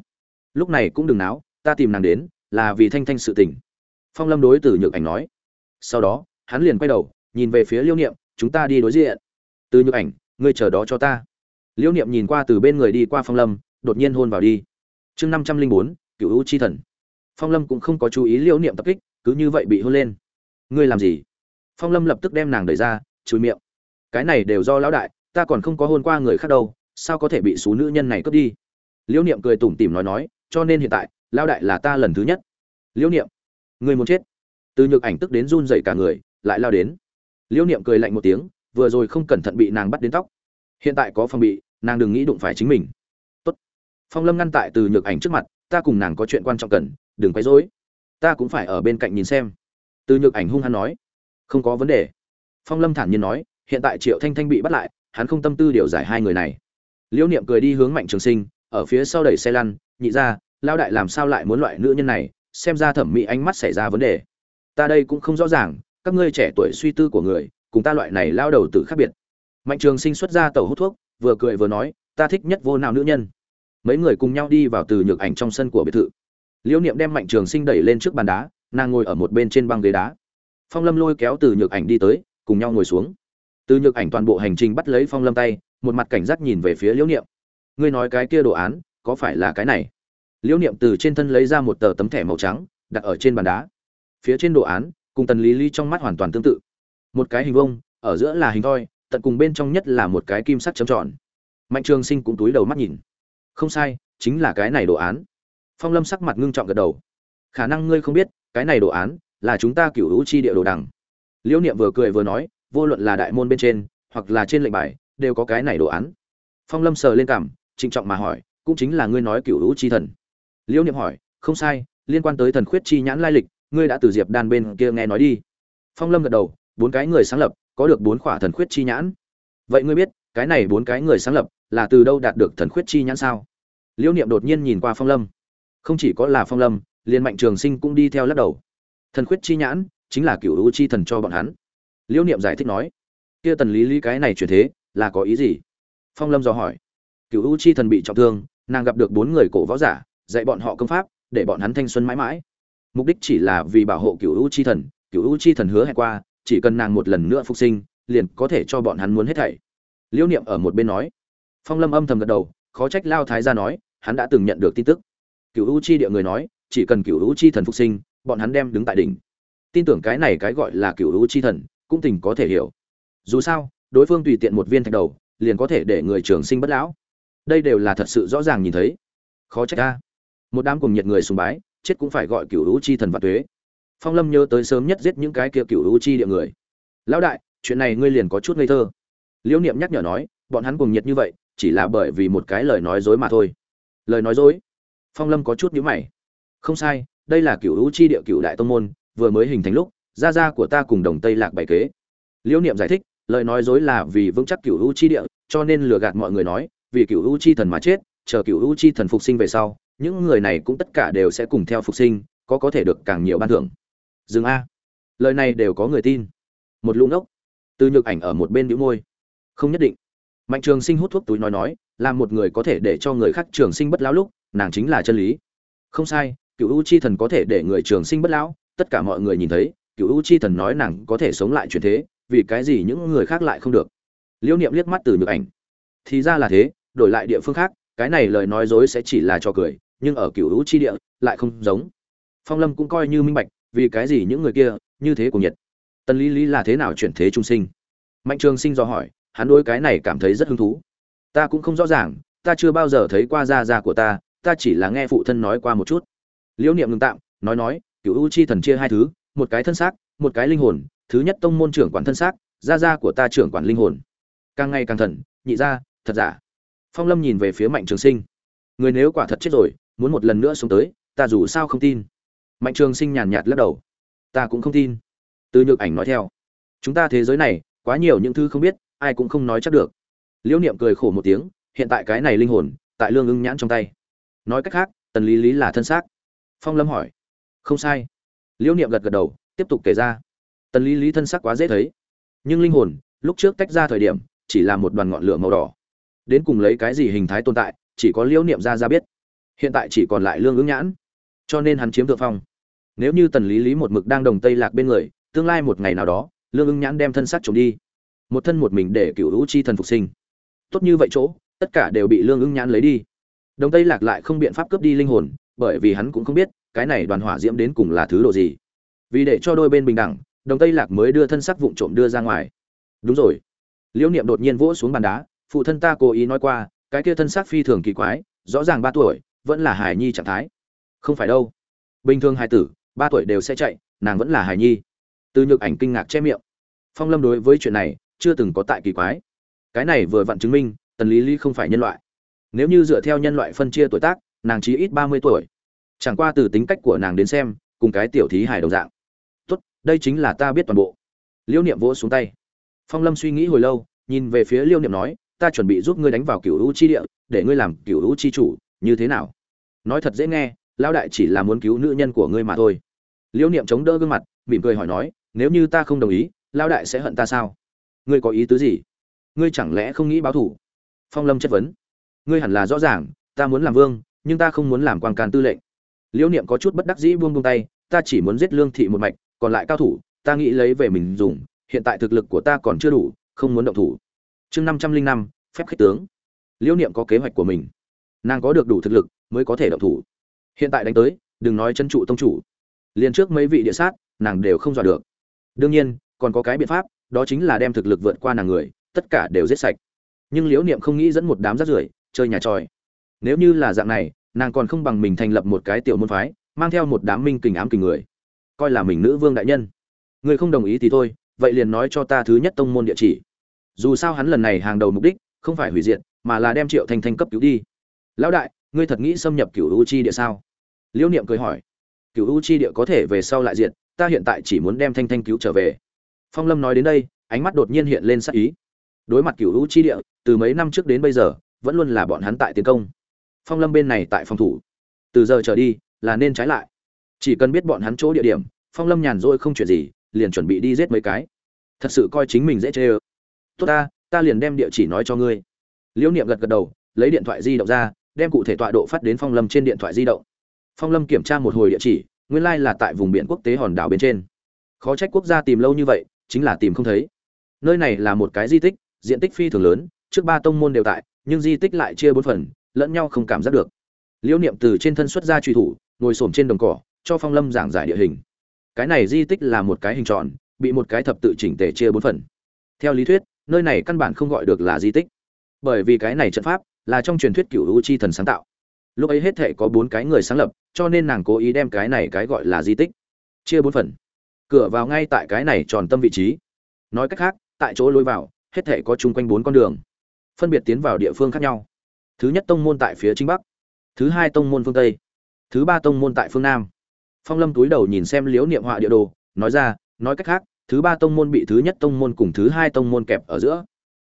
Lúc này cũng đừng náo, ta tìm nàng đến, là vì thanh thanh sự tình. Phong lâm đối từ nhược ảnh nói. Sau đó, hắn liền quay đầu, nhìn về phía liễu niệm, chúng ta đi đối diện. Từ nhược ảnh, ngươi chờ đó cho ta. Liễu niệm nhìn qua từ bên người đi qua phong lâm, đột nhiên hôn vào đi. Chương năm trăm linh bốn cựu u chi thần phong lâm cũng không có chú ý liễu niệm tập kích, cứ như vậy bị hôn lên. Ngươi làm gì? Phong lâm lập tức đem nàng đẩy ra, chùi miệng. Cái này đều do lão đại, ta còn không có hôn qua người khác đâu, sao có thể bị số nữ nhân này cướp đi? Liễu niệm cười tủm tỉm nói nói, cho nên hiện tại, lão đại là ta lần thứ nhất. Liễu niệm người muốn chết. Từ nhược ảnh tức đến run rẩy cả người, lại lao đến. Liễu niệm cười lạnh một tiếng, vừa rồi không cẩn thận bị nàng bắt đến tóc. Hiện tại có phòng bị, nàng đừng nghĩ đụng phải chính mình. Tốt. phong lâm ngăn tại từ nhược ảnh trước mặt, ta cùng nàng có chuyện quan trọng cần đừng quấy rối. Ta cũng phải ở bên cạnh nhìn xem. Từ nhược ảnh hung hăng nói. Không có vấn đề. Phong lâm thản nhiên nói, hiện tại triệu thanh thanh bị bắt lại, hắn không tâm tư điều giải hai người này. Liễu niệm cười đi hướng mạnh trường sinh, ở phía sau đẩy xe lăn, nhị ra lao đại làm sao lại muốn loại nữ nhân này? Xem ra thẩm mỹ ánh mắt xảy ra vấn đề. Ta đây cũng không rõ ràng, các ngươi trẻ tuổi suy tư của người, cùng ta loại này lao đầu tự khác biệt. Mạnh trường sinh xuất ra tàu hút thuốc, vừa cười vừa nói, ta thích nhất vô nào nữ nhân. Mấy người cùng nhau đi vào từ nhược ảnh trong sân của biệt thự liễu niệm đem mạnh trường sinh đẩy lên trước bàn đá, nàng ngồi ở một bên trên băng ghế đá. Phong lâm lôi kéo từ nhược ảnh đi tới, cùng nhau ngồi xuống. Từ nhược ảnh toàn bộ hành trình bắt lấy phong lâm tay, một mặt cảnh giác nhìn về phía liễu niệm. Ngươi nói cái kia đồ án, có phải là cái này? Liễu niệm từ trên thân lấy ra một tờ tấm thẻ màu trắng, đặt ở trên bàn đá. Phía trên đồ án, cùng tần lý lý trong mắt hoàn toàn tương tự. Một cái hình vông ở giữa là hình thoi, tận cùng bên trong nhất là một cái kim sắc chấm tròn. Mạnh trường sinh cũng túi đầu mắt nhìn. Không sai, chính là cái này đồ án phong lâm sắc mặt ngưng trọng gật đầu. Khả năng ngươi không biết, cái này đồ án là chúng ta cửu hữu chi địa đồ đằng. Liễu niệm vừa cười vừa nói, vô luận là đại môn bên trên, hoặc là trên lệnh bài, đều có cái này đồ án. Phong lâm sờ lên cảm, trịnh trọng mà hỏi, cũng chính là ngươi nói cửu hữu chi thần. Liễu niệm hỏi, không sai, liên quan tới thần khuyết chi nhãn lai lịch, ngươi đã từ diệp đan bên kia nghe nói đi. Phong lâm gật đầu, bốn cái người sáng lập, có được bốn khỏa thần khuyết chi nhãn. Vậy ngươi biết, cái này bốn cái người sáng lập là từ đâu đạt được thần khuyết chi nhãn sao? Liễu niệm đột nhiên nhìn qua phong lâm không chỉ có là phong lâm, liền mạnh trường sinh cũng đi theo lắc đầu. Thần khuyết chi nhãn, chính là cựu u chi thần cho bọn hắn. Liễu niệm giải thích nói, kia tần lý lý cái này chuyển thế, là có ý gì? Phong lâm dò hỏi. Cựu u chi thần bị trọng thương, nàng gặp được bốn người cổ võ giả, dạy bọn họ công pháp, để bọn hắn thanh xuân mãi mãi. Mục đích chỉ là vì bảo hộ cựu u chi thần cựu u chi thần hứa hẹn qua, chỉ cần nàng một lần nữa phục sinh, liền có thể cho bọn hắn muốn hết thảy. Liễu niệm ở một bên nói. Phong lâm âm thầm gật đầu, khó trách lao thái gia nói, hắn đã từng nhận được tin tức cựu u chi địa người nói, chỉ cần cựu u chi thần phục sinh, bọn hắn đem đứng tại đỉnh. Tin tưởng cái này cái gọi là cựu u chi thần, cũng tình có thể hiểu. Dù sao, đối phương tùy tiện một viên thạch đầu, liền có thể để người trường sinh bất lão. Đây đều là thật sự rõ ràng nhìn thấy. Khó trách ta. Một đám cùng nhiệt người sùng bái, chết cũng phải gọi cựu u chi thần và tuế. Phong lâm nhớ tới sớm nhất giết những cái kia cựu u chi địa người. Lão đại, chuyện này ngươi liền có chút ngây thơ. Liễu niệm nhắc nhở nói, bọn hắn cùng nhiệt như vậy, chỉ là bởi vì một cái lời nói dối mà thôi. Lời nói dối? Phong lâm có chút nhữ mày. Không sai, đây là cựu u chi địa cựu đại tông môn, vừa mới hình thành lúc, gia gia của ta cùng đồng tây lạc bày kế. Liễu niệm giải thích, lời nói dối là vì vững chắc cựu u chi địa, cho nên lừa gạt mọi người nói, vì cựu u chi thần mà chết, chờ cựu u chi thần phục sinh về sau, những người này cũng tất cả đều sẽ cùng theo phục sinh, có có thể được càng nhiều ban thưởng. Dừng a. Lời này đều có người tin. Một lũ ngốc. Từ nhược ảnh ở một bên đĩu môi. Không nhất định. Mạnh trường sinh hút thuốc túi nói nói, là một người có thể để cho người khác trường sinh bất lão lúc nàng chính là chân lý. Không sai, cựu u chi thần có thể để người trường sinh bất lão, tất cả mọi người nhìn thấy, cựu u chi thần nói nàng có thể sống lại chuyển thế, vì cái gì những người khác lại không được? Liễu niệm liếc mắt từ nhược ảnh. Thì ra là thế, đổi lại địa phương khác, cái này lời nói dối sẽ chỉ là cho cười, nhưng ở cựu U chi địa lại không giống. Phong lâm cũng coi như minh bạch, vì cái gì những người kia, như thế của nhiệt. Tân lý lý là thế nào chuyển thế trung sinh? Mạnh trường sinh do hỏi, hắn đối cái này cảm thấy rất hứng thú. Ta cũng không rõ ràng, ta chưa bao giờ thấy qua gia gia của ta ta chỉ là nghe phụ thân nói qua một chút. Liễu niệm ngừng tạm, nói nói cựu u chi thần chia hai thứ, một cái thân xác, một cái linh hồn, thứ nhất tông môn trưởng quản thân xác, gia gia của ta trưởng quản linh hồn. Càng ngày càng thần, nhị gia, thật giả. Phong lâm nhìn về phía mạnh trường sinh. Người nếu quả thật chết rồi, muốn một lần nữa xuống tới, ta dù sao không tin. Mạnh trường sinh nhàn nhạt lắc đầu. Ta cũng không tin. Từ nhược ảnh nói theo. Chúng ta thế giới này, quá nhiều những thứ không biết, ai cũng không nói chắc được. Liễu niệm cười khổ một tiếng, hiện tại cái này linh hồn, tại lương ưng nhãn trong tay nói cách khác, tần lý lý là thân xác. Phong lâm hỏi. Không sai. Liễu niệm gật gật đầu, tiếp tục kể ra. Tần lý lý thân xác quá dễ thấy. Nhưng linh hồn, lúc trước tách ra thời điểm, chỉ là một đoàn ngọn lửa màu đỏ. Đến cùng lấy cái gì hình thái tồn tại, chỉ có liễu niệm ra ra biết. Hiện tại chỉ còn lại lương ứng nhãn. Cho nên hắn chiếm thượng phong. Nếu như tần lý lý một mực đang đồng tây lạc bên người, tương lai một ngày nào đó, lương ứng nhãn đem thân xác trộm đi. Một thân một mình để cựu hữu chi thần phục sinh. Tốt như vậy chỗ, tất cả đều bị lương ứng nhãn lấy đi đồng tây lạc lại không biện pháp cướp đi linh hồn, bởi vì hắn cũng không biết, cái này đoàn hỏa diễm đến cùng là thứ độ gì. Vì để cho đôi bên bình đẳng, đồng tây lạc mới đưa thân sắc vụn trộm đưa ra ngoài. Đúng rồi. Liễu niệm đột nhiên vỗ xuống bàn đá, phụ thân ta cố ý nói qua, cái kia thân xác phi thường kỳ quái, rõ ràng ba tuổi, vẫn là hài nhi trạng thái. Không phải đâu. Bình thường hài tử, ba tuổi đều sẽ chạy, nàng vẫn là hài nhi. Từ nhược ảnh kinh ngạc che miệng. Phong lâm đối với chuyện này, chưa từng có tại kỳ quái. Cái này vừa vặn chứng minh, tần lý lý không phải nhân loại nếu như dựa theo nhân loại phân chia tuổi tác, nàng chỉ ít ba mươi tuổi. Chẳng qua từ tính cách của nàng đến xem, cùng cái tiểu thí hài đồng dạng. Tốt, đây chính là ta biết toàn bộ. Liễu niệm vỗ xuống tay. Phong lâm suy nghĩ hồi lâu, nhìn về phía liễu niệm nói, ta chuẩn bị giúp ngươi đánh vào cựu hữu chi địa, để ngươi làm cựu hữu chi chủ, như thế nào? Nói thật dễ nghe, lão đại chỉ là muốn cứu nữ nhân của ngươi mà thôi. Liễu niệm chống đỡ gương mặt, mỉm cười hỏi nói, nếu như ta không đồng ý, lão đại sẽ hận ta sao? Ngươi có ý tứ gì? Ngươi chẳng lẽ không nghĩ báo thủ phong lâm chất vấn ngươi hẳn là rõ ràng, ta muốn làm vương, nhưng ta không muốn làm quan can tư lệnh. Liễu niệm có chút bất đắc dĩ buông buông tay, ta chỉ muốn giết lương thị một mạch, còn lại cao thủ, ta nghĩ lấy về mình dùng, hiện tại thực lực của ta còn chưa đủ, không muốn động thủ. Chương năm trăm linh năm, phép khích tướng. Liễu niệm có kế hoạch của mình. Nàng có được đủ thực lực mới có thể động thủ. Hiện tại đánh tới, đừng nói chân trụ tông chủ. Liền trước mấy vị địa sát, nàng đều không dọa được. Đương nhiên, còn có cái biện pháp, đó chính là đem thực lực vượt qua nàng người, tất cả đều giết sạch. Nhưng liễu niệm không nghĩ dẫn một đám rác rưởi chơi nhà tròi. Nếu như là dạng này, nàng còn không bằng mình thành lập một cái tiểu môn phái, mang theo một đám minh kình ám kình người. Coi là mình nữ vương đại nhân. Người không đồng ý thì thôi, vậy liền nói cho ta thứ nhất tông môn địa chỉ. Dù sao hắn lần này hàng đầu mục đích, không phải hủy diệt, mà là đem triệu thanh thanh cấp cứu đi. Lão đại, ngươi thật nghĩ xâm nhập cựu u chi địa sao? Liễu niệm cười hỏi. Cựu u chi địa có thể về sau lại diệt, ta hiện tại chỉ muốn đem thanh thanh cứu trở về. Phong lâm nói đến đây, ánh mắt đột nhiên hiện lên sắc ý. Đối mặt cựu u chi địa, từ mấy năm trước đến bây giờ vẫn luôn là bọn hắn tại tiến công. Phong lâm bên này tại phòng thủ. Từ giờ trở đi, là nên trái lại. Chỉ cần biết bọn hắn chỗ địa điểm, phong lâm nhàn rỗi không chuyện gì, liền chuẩn bị đi giết mấy cái. Thật sự coi chính mình dễ chê ơ. Tốt ta ta liền đem địa chỉ nói cho ngươi. Liễu niệm gật gật đầu, lấy điện thoại di động ra, đem cụ thể tọa độ phát đến phong lâm trên điện thoại di động. Phong lâm kiểm tra một hồi địa chỉ, nguyên lai là tại vùng biển quốc tế hòn đảo bên trên. Khó trách quốc gia tìm lâu như vậy, chính là tìm không thấy. Nơi này là một cái di tích, diện tích phi thường lớn trước ba tông môn đều tại, nhưng di tích lại chia bốn phần, lẫn nhau không cảm giác được. Liễu niệm từ trên thân xuất ra truy thủ, ngồi xổm trên đồng cỏ, cho phong lâm giảng giải địa hình. Cái này di tích là một cái hình tròn, bị một cái thập tự chỉnh tề chia bốn phần. Theo lý thuyết, nơi này căn bản không gọi được là di tích. Bởi vì cái này trận pháp là trong truyền thuyết cựu u chi thần sáng tạo. Lúc ấy hết thể có bốn cái người sáng lập, cho nên nàng cố ý đem cái này cái gọi là di tích chia bốn phần. Cửa vào ngay tại cái này tròn tâm vị trí. Nói cách khác, tại chỗ lối vào, hết thể có chung quanh bốn con đường phân biệt tiến vào địa phương khác nhau. Thứ nhất tông môn tại phía chính bắc, thứ hai tông môn phương tây, thứ ba tông môn tại phương nam. Phong lâm túi đầu nhìn xem liếu niệm họa địa đồ, nói ra, nói cách khác, thứ ba tông môn bị thứ nhất tông môn cùng thứ hai tông môn kẹp ở giữa.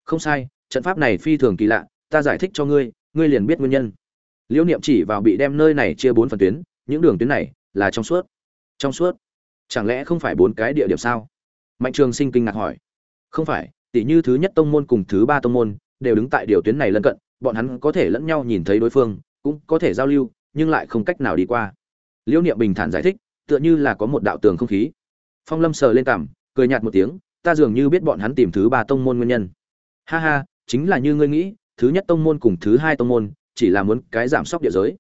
Không sai, trận pháp này phi thường kỳ lạ, ta giải thích cho ngươi ngươi liền biết nguyên nhân. Liễu niệm chỉ vào bị đem nơi này chia bốn phần tuyến, những đường tuyến này là trong suốt. Trong suốt? Chẳng lẽ không phải bốn cái địa điểm sao? Mạnh trường sinh kinh ngạc hỏi. Không phải tỷ như thứ nhất tông môn cùng thứ ba tông môn đều đứng tại điều tuyến này lân cận, bọn hắn có thể lẫn nhau nhìn thấy đối phương, cũng có thể giao lưu, nhưng lại không cách nào đi qua. Liễu niệm bình thản giải thích, tựa như là có một đạo tường không khí. Phong lâm sờ lên cằm, cười nhạt một tiếng, ta dường như biết bọn hắn tìm thứ ba tông môn nguyên nhân. Ha ha, chính là như ngươi nghĩ, thứ nhất tông môn cùng thứ hai tông môn, chỉ là muốn cái giảm sóc địa giới.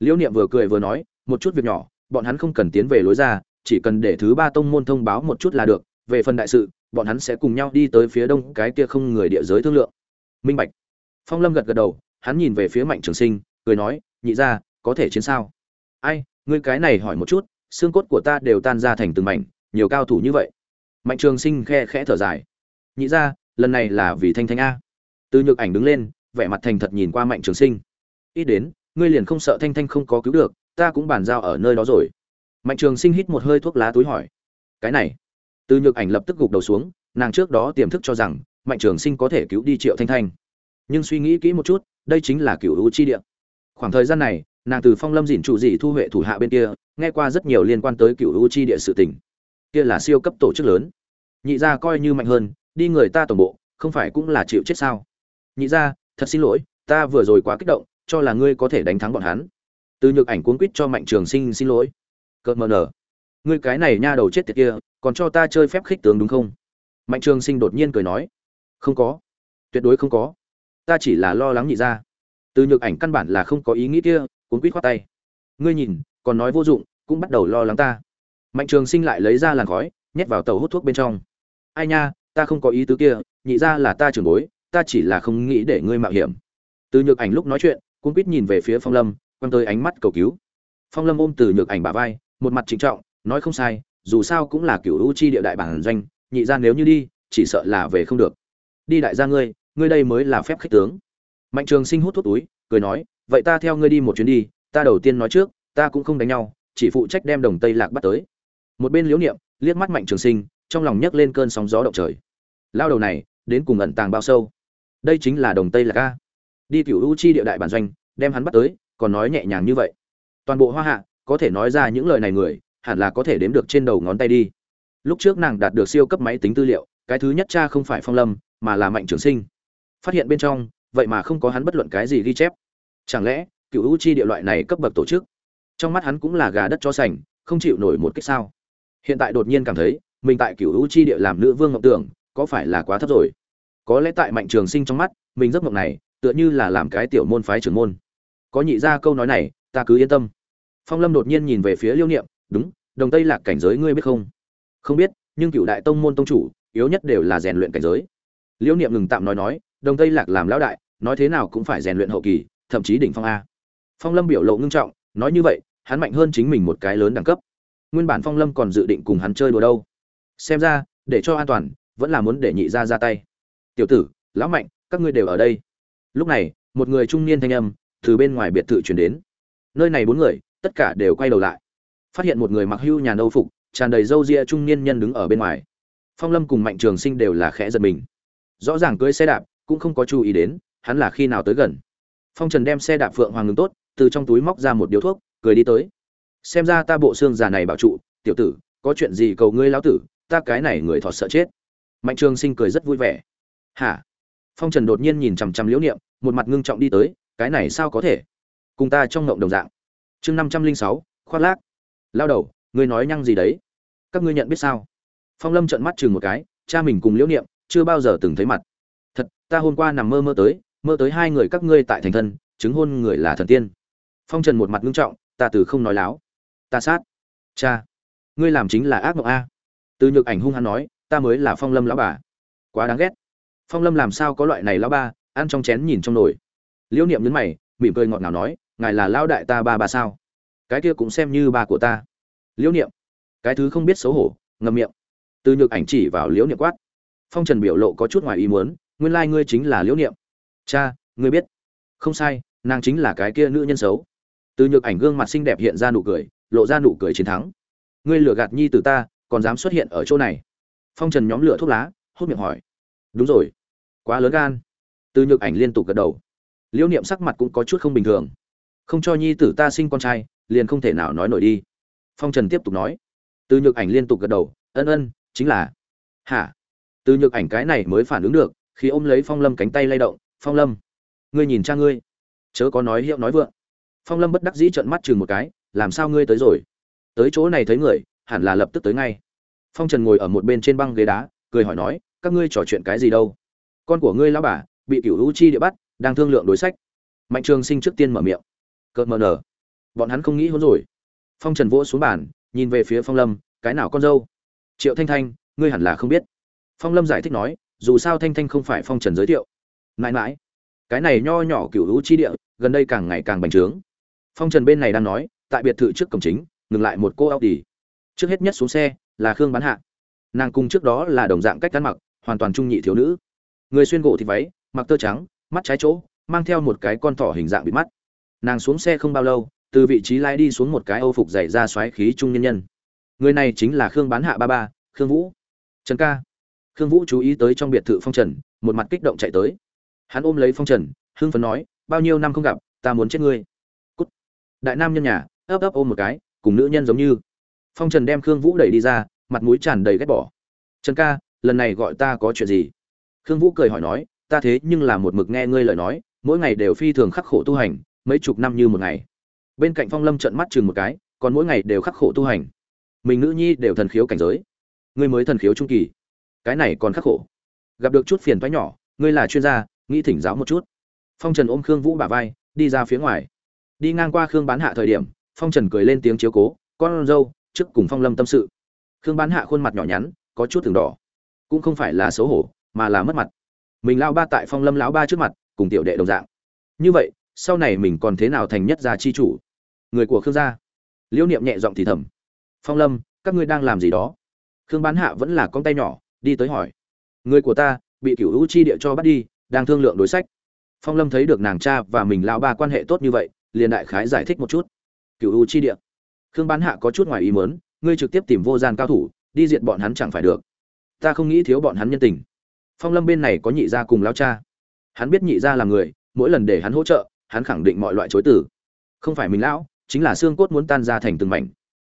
Liễu niệm vừa cười vừa nói, một chút việc nhỏ, bọn hắn không cần tiến về lối ra, chỉ cần để thứ ba tông môn thông báo một chút là được, về phần đại sự, bọn hắn sẽ cùng nhau đi tới phía đông cái kia không người địa giới thương lượng minh bạch. Phong lâm gật gật đầu, hắn nhìn về phía mạnh trường sinh, cười nói, nhị ra có thể chiến sao? Ai, ngươi cái này hỏi một chút, xương cốt của ta đều tan ra thành từng mảnh, nhiều cao thủ như vậy. Mạnh trường sinh khe khẽ thở dài. Nhị ra lần này là vì thanh thanh a. Từ nhược ảnh đứng lên, vẻ mặt thành thật nhìn qua mạnh trường sinh. Ít đến, ngươi liền không sợ thanh thanh không có cứu được, ta cũng bàn giao ở nơi đó rồi. Mạnh trường sinh hít một hơi thuốc lá túi hỏi. Cái này? Từ nhược ảnh lập tức gục đầu xuống, nàng trước đó tiềm thức cho rằng mạnh trường sinh có thể cứu đi triệu thanh thanh. Nhưng suy nghĩ kỹ một chút, đây chính là cựu hữu chi địa. Khoảng thời gian này, nàng từ phong lâm dìn trụ dị thu huệ thủ hạ bên kia, nghe qua rất nhiều liên quan tới cựu hữu chi địa sự tình. Kia là siêu cấp tổ chức lớn. Nhị gia coi như mạnh hơn, đi người ta tổng bộ, không phải cũng là chịu chết sao? Nhị gia, thật xin lỗi, ta vừa rồi quá kích động, cho là ngươi có thể đánh thắng bọn hắn. Từ nhược ảnh cuốn quýt cho mạnh trường sinh xin lỗi. Cợt mờ nở. Ngươi cái này nha đầu chết tiệt kia, còn cho ta chơi phép khích tướng đúng không? Mạnh trường sinh đột nhiên cười nói không có. Tuyệt đối không có. Ta chỉ là lo lắng nhị ra từ nhược ảnh căn bản là không có ý nghĩ kia cuốn quýt khoát tay. Ngươi nhìn, còn nói vô dụng, cũng bắt đầu lo lắng ta. Mạnh trường sinh lại lấy ra làn khói, nhét vào tàu hút thuốc bên trong. Ai nha, ta không có ý tứ kia, nhị ra là ta trưởng bối, ta chỉ là không nghĩ để ngươi mạo hiểm. Từ nhược ảnh lúc nói chuyện cuốn quýt nhìn về phía phong lâm, quăng tới ánh mắt cầu cứu. Phong lâm ôm từ nhược ảnh bà vai, một mặt trịnh trọng, nói không sai, dù sao cũng là cựu u chi địa đại bản doanh, nhị ra nếu như đi, chỉ sợ là về không được đi đại gia ngươi ngươi đây mới là phép khích tướng. Mạnh trường sinh hút thuốc túi, cười nói, vậy ta theo ngươi đi một chuyến đi, ta đầu tiên nói trước, ta cũng không đánh nhau, chỉ phụ trách đem đồng tây lạc bắt tới. Một bên liễu niệm, liếc mắt mạnh trường sinh, trong lòng nhấc lên cơn sóng gió động trời. Lao đầu này, đến cùng ẩn tàng bao sâu? Đây chính là đồng tây lạc a. Đi cựu u chi địa đại bản doanh, đem hắn bắt tới, còn nói nhẹ nhàng như vậy. Toàn bộ hoa hạ, có thể nói ra những lời này người, hẳn là có thể đếm được trên đầu ngón tay đi. Lúc trước nàng đạt được siêu cấp máy tính tư liệu, cái thứ nhất cha không phải phong lâm mà là mạnh trường sinh. Phát hiện bên trong, vậy mà không có hắn bất luận cái gì ghi chép. Chẳng lẽ, cựu u chi địa loại này cấp bậc tổ chức, trong mắt hắn cũng là gà đất cho sành, không chịu nổi một cách sao? Hiện tại đột nhiên cảm thấy, mình tại cựu u chi địa làm nữ vương ngọc tưởng, có phải là quá thấp rồi? Có lẽ tại mạnh trường sinh trong mắt, mình giấc mộng này, tựa như là làm cái tiểu môn phái trưởng môn. Có nhị ra câu nói này, ta cứ yên tâm. Phong lâm đột nhiên nhìn về phía liêu niệm, đúng, đồng tây lạc cảnh giới ngươi biết không? Không biết, nhưng cựu đại tông môn tông chủ, yếu nhất đều là rèn luyện cảnh giới. Liễu niệm ngừng tạm nói nói, đồng tây lạc làm lão đại, nói thế nào cũng phải rèn luyện hậu kỳ, thậm chí đỉnh phong a. Phong lâm biểu lộ ngưng trọng, nói như vậy, hắn mạnh hơn chính mình một cái lớn đẳng cấp. Nguyên bản phong lâm còn dự định cùng hắn chơi đùa đâu. Xem ra, để cho an toàn, vẫn là muốn để nhị ra ra tay. Tiểu tử, lão mạnh, các ngươi đều ở đây. Lúc này, một người trung niên thanh âm từ bên ngoài biệt thự chuyển đến. Nơi này bốn người, tất cả đều quay đầu lại. Phát hiện một người mặc hưu nhà nâu phục, tràn đầy râu ria trung niên nhân đứng ở bên ngoài. Phong lâm cùng mạnh trường sinh đều là khẽ giật mình rõ ràng cưới xe đạp, cũng không có chú ý đến, hắn là khi nào tới gần. Phong trần đem xe đạp phượng hoàng ngừng tốt, từ trong túi móc ra một điếu thuốc, cười đi tới. Xem ra ta bộ xương già này bảo trụ, tiểu tử, có chuyện gì cầu ngươi lão tử, ta cái này người thọt sợ chết. Mạnh trường sinh cười rất vui vẻ. Hả? Phong trần đột nhiên nhìn chằm chằm liễu niệm, một mặt ngưng trọng đi tới, cái này sao có thể? Cùng ta trong ngộng đồng dạng. Chương năm trăm linh sáu, khoác lác. Lao đầu, ngươi nói nhăng gì đấy? Các ngươi nhận biết sao? Phong lâm trợn mắt chừng một cái, cha mình cùng liễu niệm chưa bao giờ từng thấy mặt. Thật, ta hôm qua nằm mơ mơ tới mơ tới hai người các ngươi tại thành thân, chứng hôn người là thần tiên. Phong trần một mặt ngưng trọng, ta từ không nói láo. Ta sát. Cha, ngươi làm chính là ác mộng a. Từ nhược ảnh hung hăng nói, ta mới là phong lâm lão bà. Quá đáng ghét. Phong lâm làm sao có loại này lão ba, ăn trong chén nhìn trong nồi. Liễu niệm nhấn mày, mỉm cười ngọt ngào nói, ngài là lão đại ta ba ba sao? Cái kia cũng xem như ba của ta. Liễu niệm. Cái thứ không biết xấu hổ, ngậm miệng. Từ nhược ảnh chỉ vào liễu niệm quát phong trần biểu lộ có chút ngoài ý muốn, nguyên lai ngươi chính là liễu niệm. Cha, ngươi biết. Không sai, nàng chính là cái kia nữ nhân xấu. Từ nhược ảnh gương mặt xinh đẹp hiện ra nụ cười, lộ ra nụ cười chiến thắng. Ngươi lừa gạt nhi từ ta, còn dám xuất hiện ở chỗ này. Phong trần nhóm lửa thuốc lá, hốt miệng hỏi. Đúng rồi. Quá lớn gan. Từ nhược ảnh liên tục gật đầu. Liễu niệm sắc mặt cũng có chút không bình thường. Không cho nhi tử ta sinh con trai, liền không thể nào nói nổi đi. Phong trần tiếp tục nói. Từ nhược ảnh liên tục gật đầu. Ân ân, chính là. Hả? Từ nhược ảnh cái này mới phản ứng được, khi ôm lấy phong lâm cánh tay lay động, phong lâm, ngươi nhìn cha ngươi. Chớ có nói hiệu nói vượng. Phong lâm bất đắc dĩ trợn mắt chừng một cái, làm sao ngươi tới rồi? Tới chỗ này thấy người, hẳn là lập tức tới ngay. Phong trần ngồi ở một bên trên băng ghế đá, cười hỏi nói, các ngươi trò chuyện cái gì đâu? Con của ngươi lão bà, bị cửu u chi địa bắt, đang thương lượng đối sách. Mạnh trường sinh trước tiên mở miệng, cợt mờ nở, bọn hắn không nghĩ hôn rồi. Phong trần vỗ xuống bàn, nhìn về phía phong lâm, cái nào con dâu? Triệu thanh thanh, ngươi hẳn là không biết phong lâm giải thích nói, dù sao thanh thanh không phải phong trần giới thiệu. Mãi mãi, cái này nho nhỏ cựu hữu chi địa, gần đây càng ngày càng bành trướng. Phong trần bên này đang nói, tại biệt thự trước cổng chính, ngừng lại một cô áo đi trước hết nhất xuống xe, là khương bán hạ. Nàng cùng trước đó là đồng dạng cách ăn mặc, hoàn toàn trung nhị thiếu nữ. Người xuyên gỗ thì váy, mặc tơ trắng, mắt trái chỗ, mang theo một cái con thỏ hình dạng bị mắt. Nàng xuống xe không bao lâu, từ vị trí lái đi xuống một cái âu phục dày ra xoáy khí trung nhân nhân. Người này chính là khương bán hạ ba ba, khương vũ. Trần ca khương vũ chú ý tới trong biệt thự phong trần, một mặt kích động chạy tới. Hắn ôm lấy phong trần, hưng phấn nói, bao nhiêu năm không gặp, ta muốn chết ngươi. Cút. Đại nam nhân nhà, ấp ấp ôm một cái, cùng nữ nhân giống như. Phong trần đem khương vũ đẩy đi ra, mặt mũi tràn đầy ghét bỏ. Trần ca, lần này gọi ta có chuyện gì? Khương vũ cười hỏi nói, ta thế nhưng là một mực nghe ngươi lời nói, mỗi ngày đều phi thường khắc khổ tu hành, mấy chục năm như một ngày. Bên cạnh phong lâm trợn mắt chừng một cái, còn mỗi ngày đều khắc khổ tu hành. Mình nữ nhi đều thần khiếu cảnh giới. Ngươi mới thần khiếu trung kỳ cái này còn khắc khổ. Gặp được chút phiền toái nhỏ, ngươi là chuyên gia, nghĩ thỉnh giáo một chút. Phong trần ôm khương vũ bả vai, đi ra phía ngoài. Đi ngang qua khương bán hạ thời điểm, phong trần cười lên tiếng chiếu cố, con dâu, trước cùng phong lâm tâm sự. Khương bán hạ khuôn mặt nhỏ nhắn, có chút từng đỏ. Cũng không phải là xấu hổ, mà là mất mặt. Mình lao ba tại phong lâm lão ba trước mặt, cùng tiểu đệ đồng dạng. Như vậy, sau này mình còn thế nào thành nhất gia chi chủ? Người của khương gia. Liễu niệm nhẹ giọng thì thầm. Phong lâm, các ngươi đang làm gì đó? Khương bán hạ vẫn là con tay nhỏ đi tới hỏi. Người của ta, bị cửu hữu chi địa cho bắt đi, đang thương lượng đối sách. Phong lâm thấy được nàng cha và mình lao ba quan hệ tốt như vậy, liền đại khái giải thích một chút. Cửu hữu chi địa. Khương bán hạ có chút ngoài ý mớn ngươi trực tiếp tìm vô gian cao thủ, đi diện bọn hắn chẳng phải được. Ta không nghĩ thiếu bọn hắn nhân tình. Phong lâm bên này có nhị gia cùng lao cha. Hắn biết nhị gia là người, mỗi lần để hắn hỗ trợ, hắn khẳng định mọi loại chối tử không phải mình lão, chính là xương cốt muốn tan ra thành từng mảnh.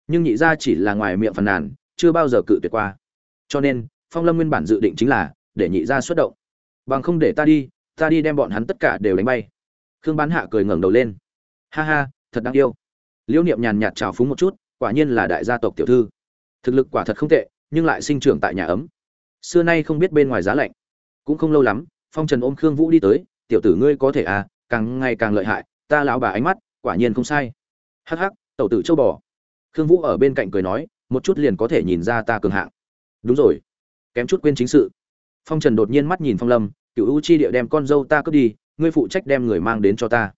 Nhưng nhị gia chỉ là ngoài miệng phàn nàn, chưa bao giờ cự tuyệt qua. Cho nên phong lâm nguyên bản dự định chính là để nhị gia xuất động. Bằng không để ta đi ta đi đem bọn hắn tất cả đều đánh bay. Khương bán hạ cười ngẩng đầu lên. Ha ha, thật đáng yêu. Liễu niệm nhàn nhạt trào phúng một chút, quả nhiên là đại gia tộc tiểu thư. Thực lực quả thật không tệ, nhưng lại sinh trưởng tại nhà ấm. Xưa nay không biết bên ngoài giá lạnh. Cũng không lâu lắm, phong trần ôm khương vũ đi tới, tiểu tử ngươi có thể à càng ngày càng lợi hại, ta lão bà ánh mắt, quả nhiên không sai. Hắc hắc, tẩu tử châu bò. Khương vũ ở bên cạnh cười nói, một chút liền có thể nhìn ra ta cường hạng. Đúng rồi kém chút quên chính sự. Phong trần đột nhiên mắt nhìn phong lâm cựu u chi địa đem con dâu ta cướp đi, ngươi phụ trách đem người mang đến cho ta.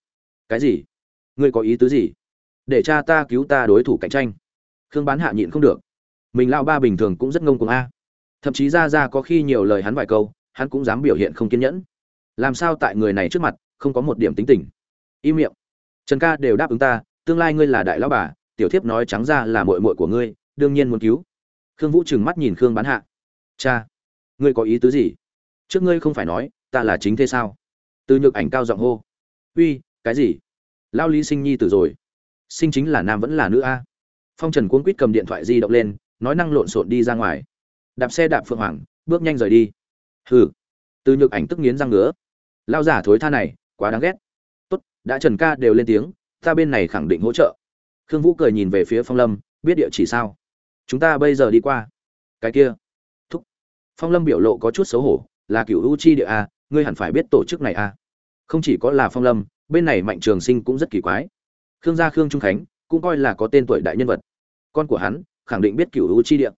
Cái gì? Ngươi có ý tứ gì? Để cha ta cứu ta đối thủ cạnh tranh. Khương bán hạ nhịn không được. Mình lao ba bình thường cũng rất ngông cuồng a. Thậm chí ra ra có khi nhiều lời hắn vài câu, hắn cũng dám biểu hiện không kiên nhẫn. Làm sao tại người này trước mặt, không có một điểm tính tình? Im miệng. Trần ca đều đáp ứng ta, tương lai ngươi là đại lão bà, tiểu thiếp nói trắng ra là muội muội của ngươi, đương nhiên muốn cứu. Khương vũ trừng mắt nhìn khương bán hạ cha, ngươi có ý tứ gì? Trước ngươi không phải nói, ta là chính thế sao? Từ nhược ảnh cao giọng hô. Uy, cái gì? Lao lý sinh nhi tử rồi. Sinh chính là nam vẫn là nữ a? Phong trần cuống quýt cầm điện thoại di động lên, nói năng lộn xộn đi ra ngoài. Đạp xe đạp phượng hoàng, bước nhanh rời đi. Hừ. Từ nhược ảnh tức nghiến răng ngứa. Lao giả thối tha này, quá đáng ghét. Tốt, đã trần ca đều lên tiếng, ta bên này khẳng định hỗ trợ. Khương vũ cười nhìn về phía phong lâm, biết địa chỉ sao? Chúng ta bây giờ đi qua. Cái kia phong lâm biểu lộ có chút xấu hổ, là cựu u chi địa a, ngươi hẳn phải biết tổ chức này a. Không chỉ có là phong lâm, bên này mạnh trường sinh cũng rất kỳ quái. Khương gia khương trung khánh cũng coi là có tên tuổi đại nhân vật. Con của hắn khẳng định biết cựu u chi địa.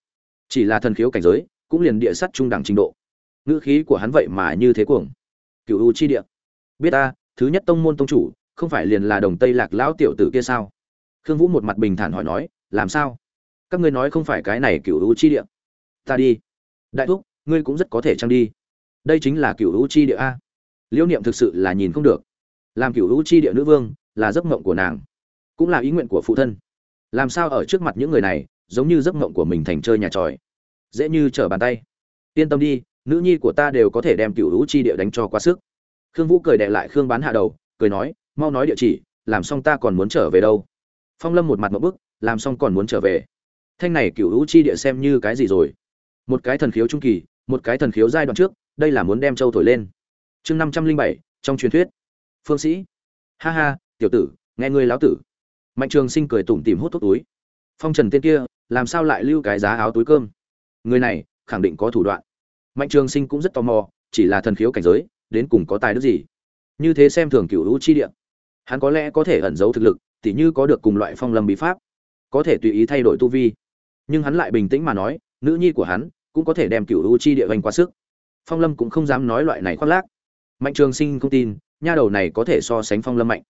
Chỉ là thần khiếu cảnh giới, cũng liền địa sắt trung đẳng trình độ. Ngữ khí của hắn vậy mà như thế cuồng. Cựu u chi địa. Biết ta, thứ nhất tông môn tông chủ, không phải liền là đồng tây lạc lão tiểu tử kia sao? Khương vũ một mặt bình thản hỏi nói, làm sao? Các ngươi nói không phải cái này cựu u chi địa. Ta đi. Đại thúc ngươi cũng rất có thể trang đi. Đây chính là cựu u chi địa a. Liễu niệm thực sự là nhìn không được. Làm cựu u chi địa nữ vương là giấc mộng của nàng, cũng là ý nguyện của phụ thân. Làm sao ở trước mặt những người này giống như giấc mộng của mình thành chơi nhà tròi? Dễ như trở bàn tay. Yên tâm đi, nữ nhi của ta đều có thể đem cựu u chi địa đánh cho quá sức. Khương vũ cười đệ lại khương bán hạ đầu, cười nói, mau nói địa chỉ, làm xong ta còn muốn trở về đâu. Phong lâm một mặt một bức, làm xong còn muốn trở về? Thanh này cựu hữu chi địa xem như cái gì rồi? Một cái thần khiếu trung kỳ một cái thần khiếu giai đoạn trước, đây là muốn đem châu thổi lên. Chương năm trăm linh bảy, trong truyền thuyết. Phương sĩ. Ha ha, tiểu tử, nghe ngươi láo tử. Mạnh trường sinh cười tủm tìm hút thuốc túi. Phong trần tiên kia, làm sao lại lưu cái giá áo túi cơm? Người này, khẳng định có thủ đoạn. Mạnh trường sinh cũng rất tò mò, chỉ là thần khiếu cảnh giới, đến cùng có tài đức gì? Như thế xem thường cựu hữu chi địa. Hắn có lẽ có thể ẩn giấu thực lực, tỉ như có được cùng loại phong lâm bí pháp. Có thể tùy ý thay đổi tu vi. Nhưng hắn lại bình tĩnh mà nói, nữ nhi của hắn cũng có thể đem cựu u chi địa vành quá sức. Phong lâm cũng không dám nói loại này khoác lác. Mạnh trường sinh không tin, nha đầu này có thể so sánh phong lâm mạnh.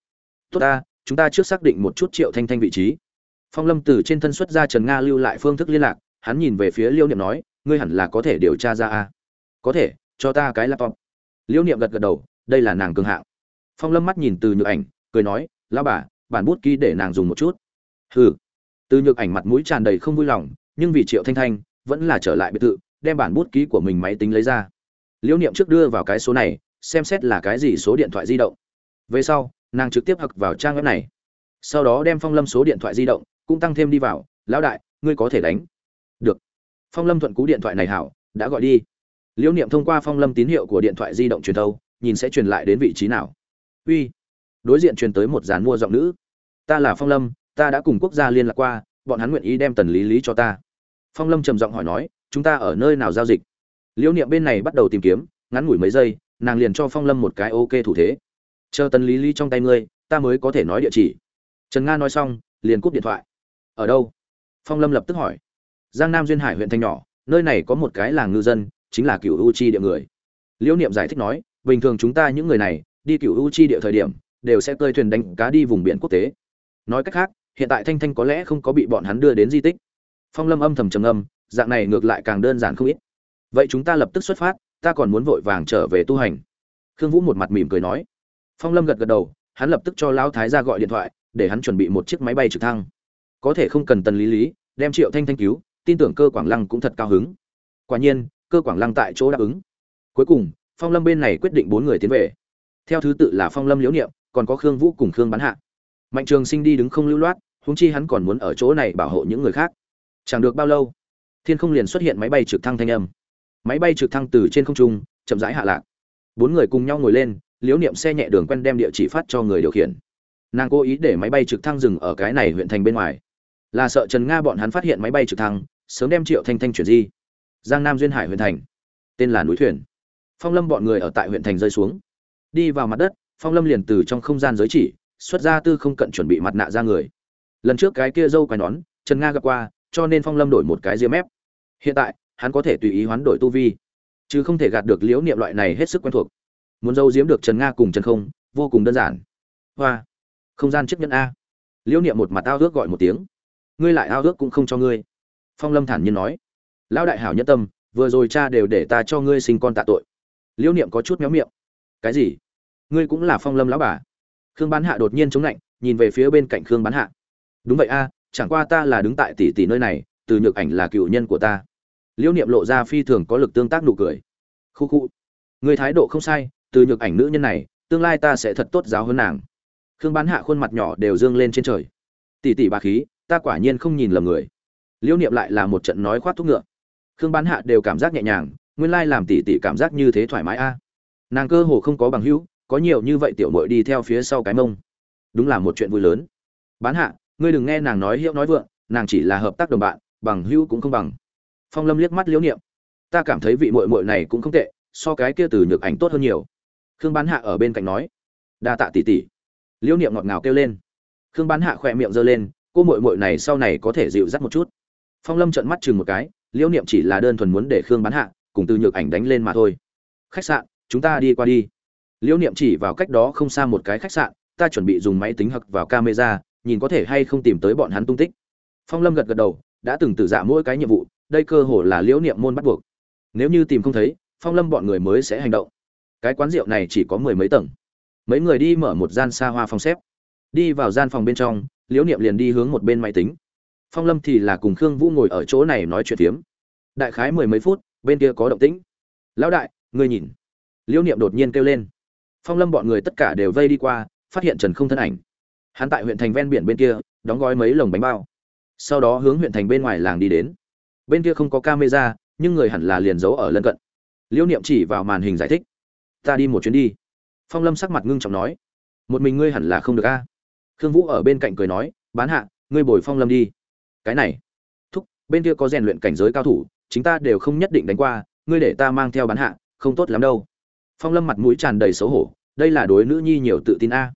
Tốt ta, chúng ta trước xác định một chút triệu thanh thanh vị trí. Phong lâm từ trên thân xuất ra trần nga lưu lại phương thức liên lạc, hắn nhìn về phía liêu niệm nói, ngươi hẳn là có thể điều tra ra a. Có thể, cho ta cái laptop. Liêu niệm gật gật đầu, đây là nàng cường hạng. Phong lâm mắt nhìn từ nhược ảnh, cười nói lao bà, bản bút ký để nàng dùng một chút. Hừ. Từ nhược ảnh mặt mũi tràn đầy không vui lòng, nhưng vì triệu thanh thanh vẫn là trở lại biệt thự, đem bản bút ký của mình máy tính lấy ra. Liễu niệm trước đưa vào cái số này, xem xét là cái gì số điện thoại di động. Về sau, nàng trực tiếp hặc vào trang web này. Sau đó đem phong lâm số điện thoại di động cũng tăng thêm đi vào. Lão đại, ngươi có thể đánh. Được. Phong lâm thuận cú điện thoại này hảo, đã gọi đi. Liễu niệm thông qua phong lâm tín hiệu của điện thoại di động truyền thâu, nhìn sẽ truyền lại đến vị trí nào. Uy. Đối diện truyền tới một dàn mua giọng nữ. Ta là phong lâm, ta đã cùng quốc gia liên lạc qua, bọn hắn nguyện ý đem tần lý lý cho ta phong lâm trầm giọng hỏi nói, chúng ta ở nơi nào giao dịch? Liễu niệm bên này bắt đầu tìm kiếm, ngắn ngủi mấy giây, nàng liền cho phong lâm một cái ok thủ thế. Chờ tần lý lý trong tay ngươi, ta mới có thể nói địa chỉ. Trần nga nói xong, liền cúp điện thoại. Ở đâu? Phong lâm lập tức hỏi. Giang nam duyên hải huyện thanh nhỏ, nơi này có một cái làng ngư dân, chính là cựu u chi địa người. Liễu niệm giải thích nói, bình thường chúng ta những người này, đi cựu u chi địa thời điểm, đều sẽ cơi thuyền đánh cá đi vùng biển quốc tế. Nói cách khác, hiện tại thanh thanh có lẽ không có bị bọn hắn đưa đến di tích phong lâm âm thầm trầm âm dạng này ngược lại càng đơn giản không ít. Vậy chúng ta lập tức xuất phát, ta còn muốn vội vàng trở về tu hành. Khương vũ một mặt mỉm cười nói. Phong lâm gật gật đầu, hắn lập tức cho lão thái ra gọi điện thoại, để hắn chuẩn bị một chiếc máy bay trực thăng. Có thể không cần tần lý lý, đem triệu thanh thanh cứu, tin tưởng cơ quảng lăng cũng thật cao hứng. Quả nhiên, cơ quảng lăng tại chỗ đáp ứng. Cuối cùng, phong lâm bên này quyết định bốn người tiến về. Theo thứ tự là phong lâm liễu niệm, còn có khương vũ cùng khương bắn hạ. Mạnh trường sinh đi đứng không lưu loát húng chi hắn còn muốn ở chỗ này bảo hộ những người khác chẳng được bao lâu, thiên không liền xuất hiện máy bay trực thăng thanh âm. Máy bay trực thăng từ trên không trung, chậm rãi hạ lạc. Bốn người cùng nhau ngồi lên, liễu niệm xe nhẹ đường quen đem địa chỉ phát cho người điều khiển. Nàng cố ý để máy bay trực thăng dừng ở cái này huyện thành bên ngoài. Là sợ trần nga bọn hắn phát hiện máy bay trực thăng, sớm đem triệu thanh thanh chuyển di. Giang nam duyên hải huyện thành. Tên là núi thuyền. Phong lâm bọn người ở tại huyện thành rơi xuống. Đi vào mặt đất, phong lâm liền từ trong không gian giới chỉ, xuất ra tư không cận chuẩn bị mặt nạ ra người. Lần trước cái kia dâu quai nón, trần nga gặp qua cho nên phong lâm đổi một cái diêm ép hiện tại, hắn có thể tùy ý hoán đổi tu vi, chứ không thể gạt được liễu niệm loại này hết sức quen thuộc. Muốn dâu diếm được trần nga cùng trần không, vô cùng đơn giản. Hoa, không gian chấp nhận a. Liễu niệm một mặt ao ước gọi một tiếng. Ngươi lại ao ước cũng không cho ngươi. Phong lâm thản nhiên nói. Lão đại hảo nhất tâm, vừa rồi cha đều để ta cho ngươi sinh con tạ tội. Liễu niệm có chút méo miệng. Cái gì? Ngươi cũng là phong lâm lão bà. Khương bán hạ đột nhiên chống lạnh, nhìn về phía bên cạnh khương bán hạ. Đúng vậy a chẳng qua ta là đứng tại tỷ tỷ nơi này, từ nhược ảnh là cựu nhân của ta. Liễu niệm lộ ra phi thường có lực tương tác nụ cười. Khu khu, người thái độ không sai, từ nhược ảnh nữ nhân này, tương lai ta sẽ thật tốt giáo hơn nàng. Khương bán hạ khuôn mặt nhỏ đều dương lên trên trời. Tỷ tỷ bà khí, ta quả nhiên không nhìn lầm người. Liễu niệm lại là một trận nói khoát thúc ngựa. Khương bán hạ đều cảm giác nhẹ nhàng, nguyên lai làm tỷ tỷ cảm giác như thế thoải mái a. Nàng cơ hồ không có bằng hữu, có nhiều như vậy tiểu mội đi theo phía sau cái mông. Đúng là một chuyện vui lớn. Bán hạ ngươi đừng nghe nàng nói hiệu nói vượng, nàng chỉ là hợp tác đồng bạn, bằng hữu cũng không bằng. Phong lâm liếc mắt liễu niệm. Ta cảm thấy vị mội mội này cũng không tệ, so cái kia từ nhược ảnh tốt hơn nhiều. Khương bán hạ ở bên cạnh nói. Đa tạ tỷ tỷ. Liễu niệm ngọt ngào kêu lên. Khương bán hạ khỏe miệng giơ lên, cô mội mội này sau này có thể dịu dắt một chút. Phong lâm trợn mắt chừng một cái, liễu niệm chỉ là đơn thuần muốn để khương bán hạ cùng từ nhược ảnh đánh lên mà thôi. Khách sạn, chúng ta đi qua đi. Liễu niệm chỉ vào cách đó không xa một cái khách sạn, ta chuẩn bị dùng máy tính hặc vào camera nhìn có thể hay không tìm tới bọn hắn tung tích. Phong lâm gật gật đầu, đã từng tự dạ mỗi cái nhiệm vụ, đây cơ hồ là liễu niệm môn bắt buộc. Nếu như tìm không thấy, phong lâm bọn người mới sẽ hành động. Cái quán rượu này chỉ có mười mấy tầng. Mấy người đi mở một gian xa hoa phòng xếp. Đi vào gian phòng bên trong, liễu niệm liền đi hướng một bên máy tính. Phong lâm thì là cùng khương vũ ngồi ở chỗ này nói chuyện phiếm. Đại khái mười mấy phút, bên kia có động tĩnh. Lão đại, ngươi nhìn. Liễu niệm đột nhiên kêu lên. Phong lâm bọn người tất cả đều vây đi qua, phát hiện trần không thân ảnh hắn tại huyện thành ven biển bên kia, đóng gói mấy lồng bánh bao. Sau đó hướng huyện thành bên ngoài làng đi đến. Bên kia không có camera, nhưng người hẳn là liền giấu ở lân cận. Liễu niệm chỉ vào màn hình giải thích. Ta đi một chuyến đi. Phong lâm sắc mặt ngưng trọng nói. Một mình ngươi hẳn là không được a. Khương vũ ở bên cạnh cười nói. Bán hạ, ngươi bồi phong lâm đi. Cái này. Thúc, bên kia có rèn luyện cảnh giới cao thủ, chính ta đều không nhất định đánh qua, ngươi để ta mang theo bán hạ, không tốt lắm đâu. Phong lâm mặt mũi tràn đầy xấu hổ. Đây là đối nữ nhi nhiều tự tin a.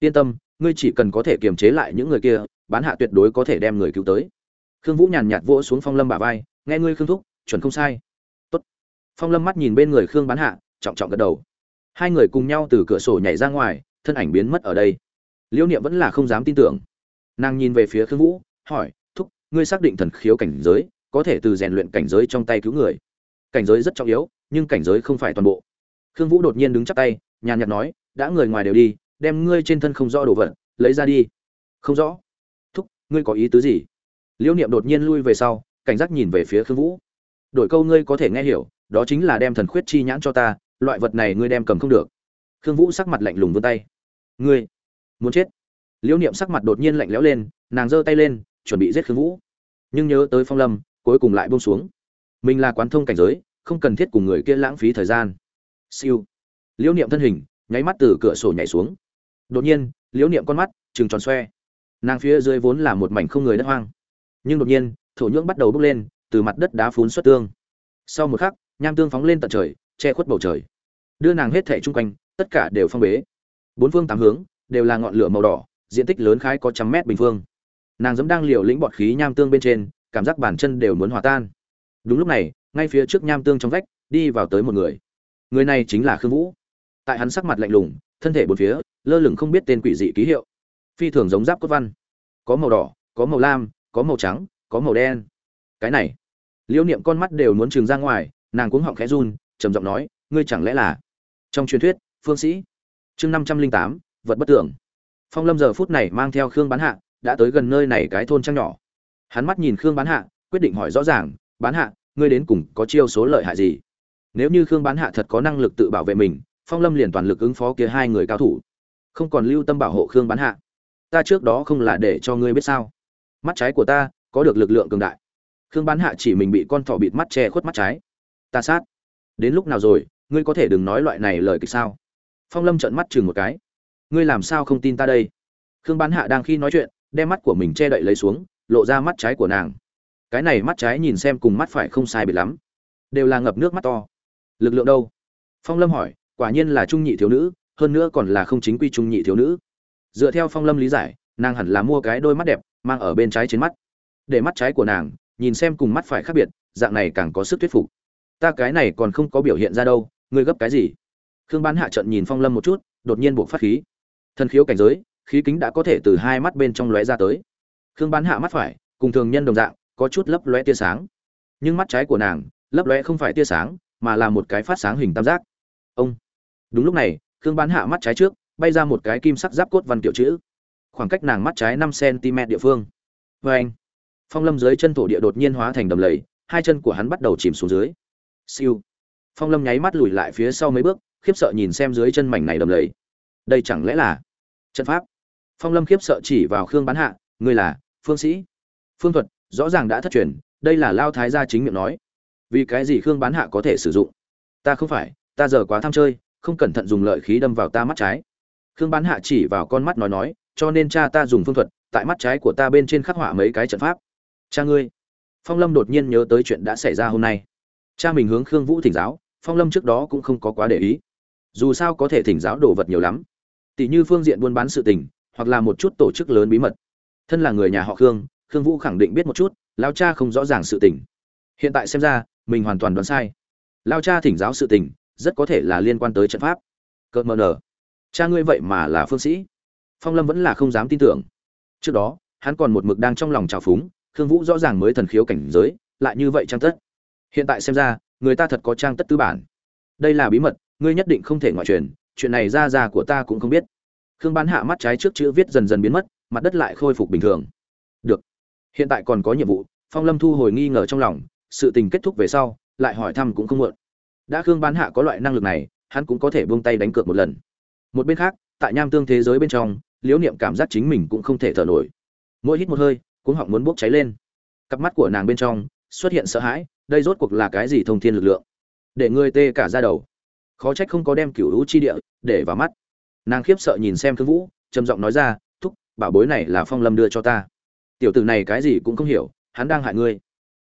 Yên tâm ngươi chỉ cần có thể kiềm chế lại những người kia, bán hạ tuyệt đối có thể đem người cứu tới. Khương vũ nhàn nhạt vỗ xuống phong lâm bả vai, nghe ngươi khương thúc, chuẩn không sai. Tốt. phong lâm mắt nhìn bên người khương bán hạ, trọng trọng gật đầu. Hai người cùng nhau từ cửa sổ nhảy ra ngoài, thân ảnh biến mất ở đây. Liễu niệm vẫn là không dám tin tưởng. Nàng nhìn về phía khương vũ, hỏi, thúc, ngươi xác định thần khiếu cảnh giới, có thể từ rèn luyện cảnh giới trong tay cứu người? Cảnh giới rất trọng yếu, nhưng cảnh giới không phải toàn bộ. Khương vũ đột nhiên đứng chắp tay, nhàn nhạt nói, đã người ngoài đều đi đem ngươi trên thân không rõ đồ vật, lấy ra đi. Không rõ. Thúc, ngươi có ý tứ gì? Liễu niệm đột nhiên lui về sau, cảnh giác nhìn về phía khương vũ. Đổi câu ngươi có thể nghe hiểu, đó chính là đem thần khuyết chi nhãn cho ta, loại vật này ngươi đem cầm không được. Khương vũ sắc mặt lạnh lùng vươn tay. Ngươi muốn chết? Liễu niệm sắc mặt đột nhiên lạnh lẽo lên, nàng giơ tay lên, chuẩn bị giết khương vũ. Nhưng nhớ tới phong lâm, cuối cùng lại buông xuống. Mình là quán thông cảnh giới, không cần thiết cùng người kia lãng phí thời gian. Siêu. Liễu niệm thân hình, nháy mắt từ cửa sổ nhảy xuống đột nhiên, liễu niệm con mắt, trừng tròn xoe. Nàng phía dưới vốn là một mảnh không người đất hoang. Nhưng đột nhiên, thổ nhưỡng bắt đầu bốc lên, từ mặt đất đá phún xuất tương. Sau một khắc, nham tương phóng lên tận trời, che khuất bầu trời. Đưa nàng hết thảy chung quanh, tất cả đều phong bế. Bốn phương tám hướng, đều là ngọn lửa màu đỏ, diện tích lớn khái có trăm mét bình phương. Nàng dẫm đang liều lĩnh bọt khí nham tương bên trên, cảm giác bàn chân đều muốn hòa tan. Đúng lúc này, ngay phía trước nham tương trong vách, đi vào tới một người. Người này chính là khương vũ. Tại hắn sắc mặt lạnh lùng, thân thể bốn phía lơ lửng không biết tên quỷ dị ký hiệu. Phi thường giống giáp cốt văn. Có màu đỏ, có màu lam, có màu trắng, có màu đen. Cái này, liễu niệm con mắt đều muốn trường ra ngoài, nàng cuống họng khẽ run, trầm giọng nói, ngươi chẳng lẽ là? Trong truyền thuyết, phương sĩ. Chương năm trăm linh tám, vật bất tưởng. Phong lâm giờ phút này mang theo khương bán hạ, đã tới gần nơi này cái thôn trang nhỏ. Hắn mắt nhìn khương bán hạ, quyết định hỏi rõ ràng, bán hạ, ngươi đến cùng có chiêu số lợi hại gì? Nếu như khương bán hạ thật có năng lực tự bảo vệ mình, phong lâm liền toàn lực ứng phó kia hai người cao thủ không còn lưu tâm bảo hộ khương bán hạ. Ta trước đó không là để cho ngươi biết sao. Mắt trái của ta có được lực lượng cường đại. Khương bán hạ chỉ mình bị con thỏ bịt mắt che khuất mắt trái. Ta sát. Đến lúc nào rồi, ngươi có thể đừng nói loại này lời kịch sao? Phong lâm trợn mắt chừng một cái. Ngươi làm sao không tin ta đây? Khương bán hạ đang khi nói chuyện, đem mắt của mình che đậy lấy xuống, lộ ra mắt trái của nàng. Cái này mắt trái nhìn xem cùng mắt phải không sai biệt lắm. Đều là ngập nước mắt to. Lực lượng đâu? Phong lâm hỏi, quả nhiên là trung nhị thiếu nữ hơn nữa còn là không chính quy trung nhị thiếu nữ. Dựa theo phong lâm lý giải, nàng hẳn là mua cái đôi mắt đẹp, mang ở bên trái trên mắt. Để mắt trái của nàng, nhìn xem cùng mắt phải khác biệt, dạng này càng có sức thuyết phục. Ta cái này còn không có biểu hiện ra đâu, ngươi gấp cái gì? Khương bán hạ trận nhìn phong lâm một chút, đột nhiên buộc phát khí. Thân khiếu cảnh giới, khí kính đã có thể từ hai mắt bên trong lóe ra tới. Khương bán hạ mắt phải, cùng thường nhân đồng dạng, có chút lấp lóe tia sáng. Nhưng mắt trái của nàng, lấp lóe không phải tia sáng, mà là một cái phát sáng hình tam giác. Ông. Đúng lúc này khương bán hạ mắt trái trước, bay ra một cái kim sắc giáp cốt văn kiểu chữ. Khoảng cách nàng mắt trái năm cm địa phương. Vê anh, phong lâm dưới chân thổ địa đột nhiên hóa thành đầm lầy, hai chân của hắn bắt đầu chìm xuống dưới. Siêu. Phong lâm nháy mắt lùi lại phía sau mấy bước, khiếp sợ nhìn xem dưới chân mảnh này đầm lầy. Đây chẳng lẽ là trận pháp? Phong lâm khiếp sợ chỉ vào khương bán hạ ngươi là phương sĩ. Phương thuật, rõ ràng đã thất truyền, đây là lao thái gia chính miệng nói. Vì cái gì khương bán hạ có thể sử dụng? Ta không phải, ta giờ quá tham chơi không cẩn thận dùng lợi khí đâm vào ta mắt trái. Khương bán hạ chỉ vào con mắt nói nói, cho nên cha ta dùng phương thuật, tại mắt trái của ta bên trên khắc họa mấy cái trận pháp. Cha ngươi. Phong lâm đột nhiên nhớ tới chuyện đã xảy ra hôm nay. Cha mình hướng khương vũ thỉnh giáo, phong lâm trước đó cũng không có quá để ý. Dù sao có thể thỉnh giáo đồ vật nhiều lắm. Tỷ như phương diện buôn bán sự tình, hoặc là một chút tổ chức lớn bí mật. Thân là người nhà họ khương khương vũ khẳng định biết một chút lao cha không rõ ràng sự tình. Hiện tại xem ra, mình hoàn toàn đoán sai. Lao cha thỉnh giáo sự tình rất có thể là liên quan tới trận pháp. Cợt mờ nở cha ngươi vậy mà là phương sĩ. Phong lâm vẫn là không dám tin tưởng. Trước đó, hắn còn một mực đang trong lòng trào phúng, khương vũ rõ ràng mới thần khiếu cảnh giới, lại như vậy trang tất. Hiện tại xem ra, người ta thật có trang tất tư bản. Đây là bí mật, ngươi nhất định không thể ngoại truyền, chuyện này ra ra của ta cũng không biết. Khương bán hạ mắt trái trước chữ viết dần dần biến mất, mặt đất lại khôi phục bình thường. Được. Hiện tại còn có nhiệm vụ, phong lâm thu hồi nghi ngờ trong lòng, sự tình kết thúc về sau, lại hỏi thăm cũng không muộn đã khương bán hạ có loại năng lực này, hắn cũng có thể buông tay đánh cược một lần. Một bên khác, tại nham tương thế giới bên trong, liễu niệm cảm giác chính mình cũng không thể thở nổi. Mỗi hít một hơi cũng họng muốn bốc cháy lên. Cặp mắt của nàng bên trong, xuất hiện sợ hãi, đây rốt cuộc là cái gì thông thiên lực lượng? Để ngươi tê cả ra đầu. Khó trách không có đem cửu lũ chi địa để vào mắt. Nàng khiếp sợ nhìn xem thương vũ, trầm giọng nói ra, thúc, bảo bối này là phong lâm đưa cho ta. Tiểu tử này cái gì cũng không hiểu, hắn đang hại ngươi.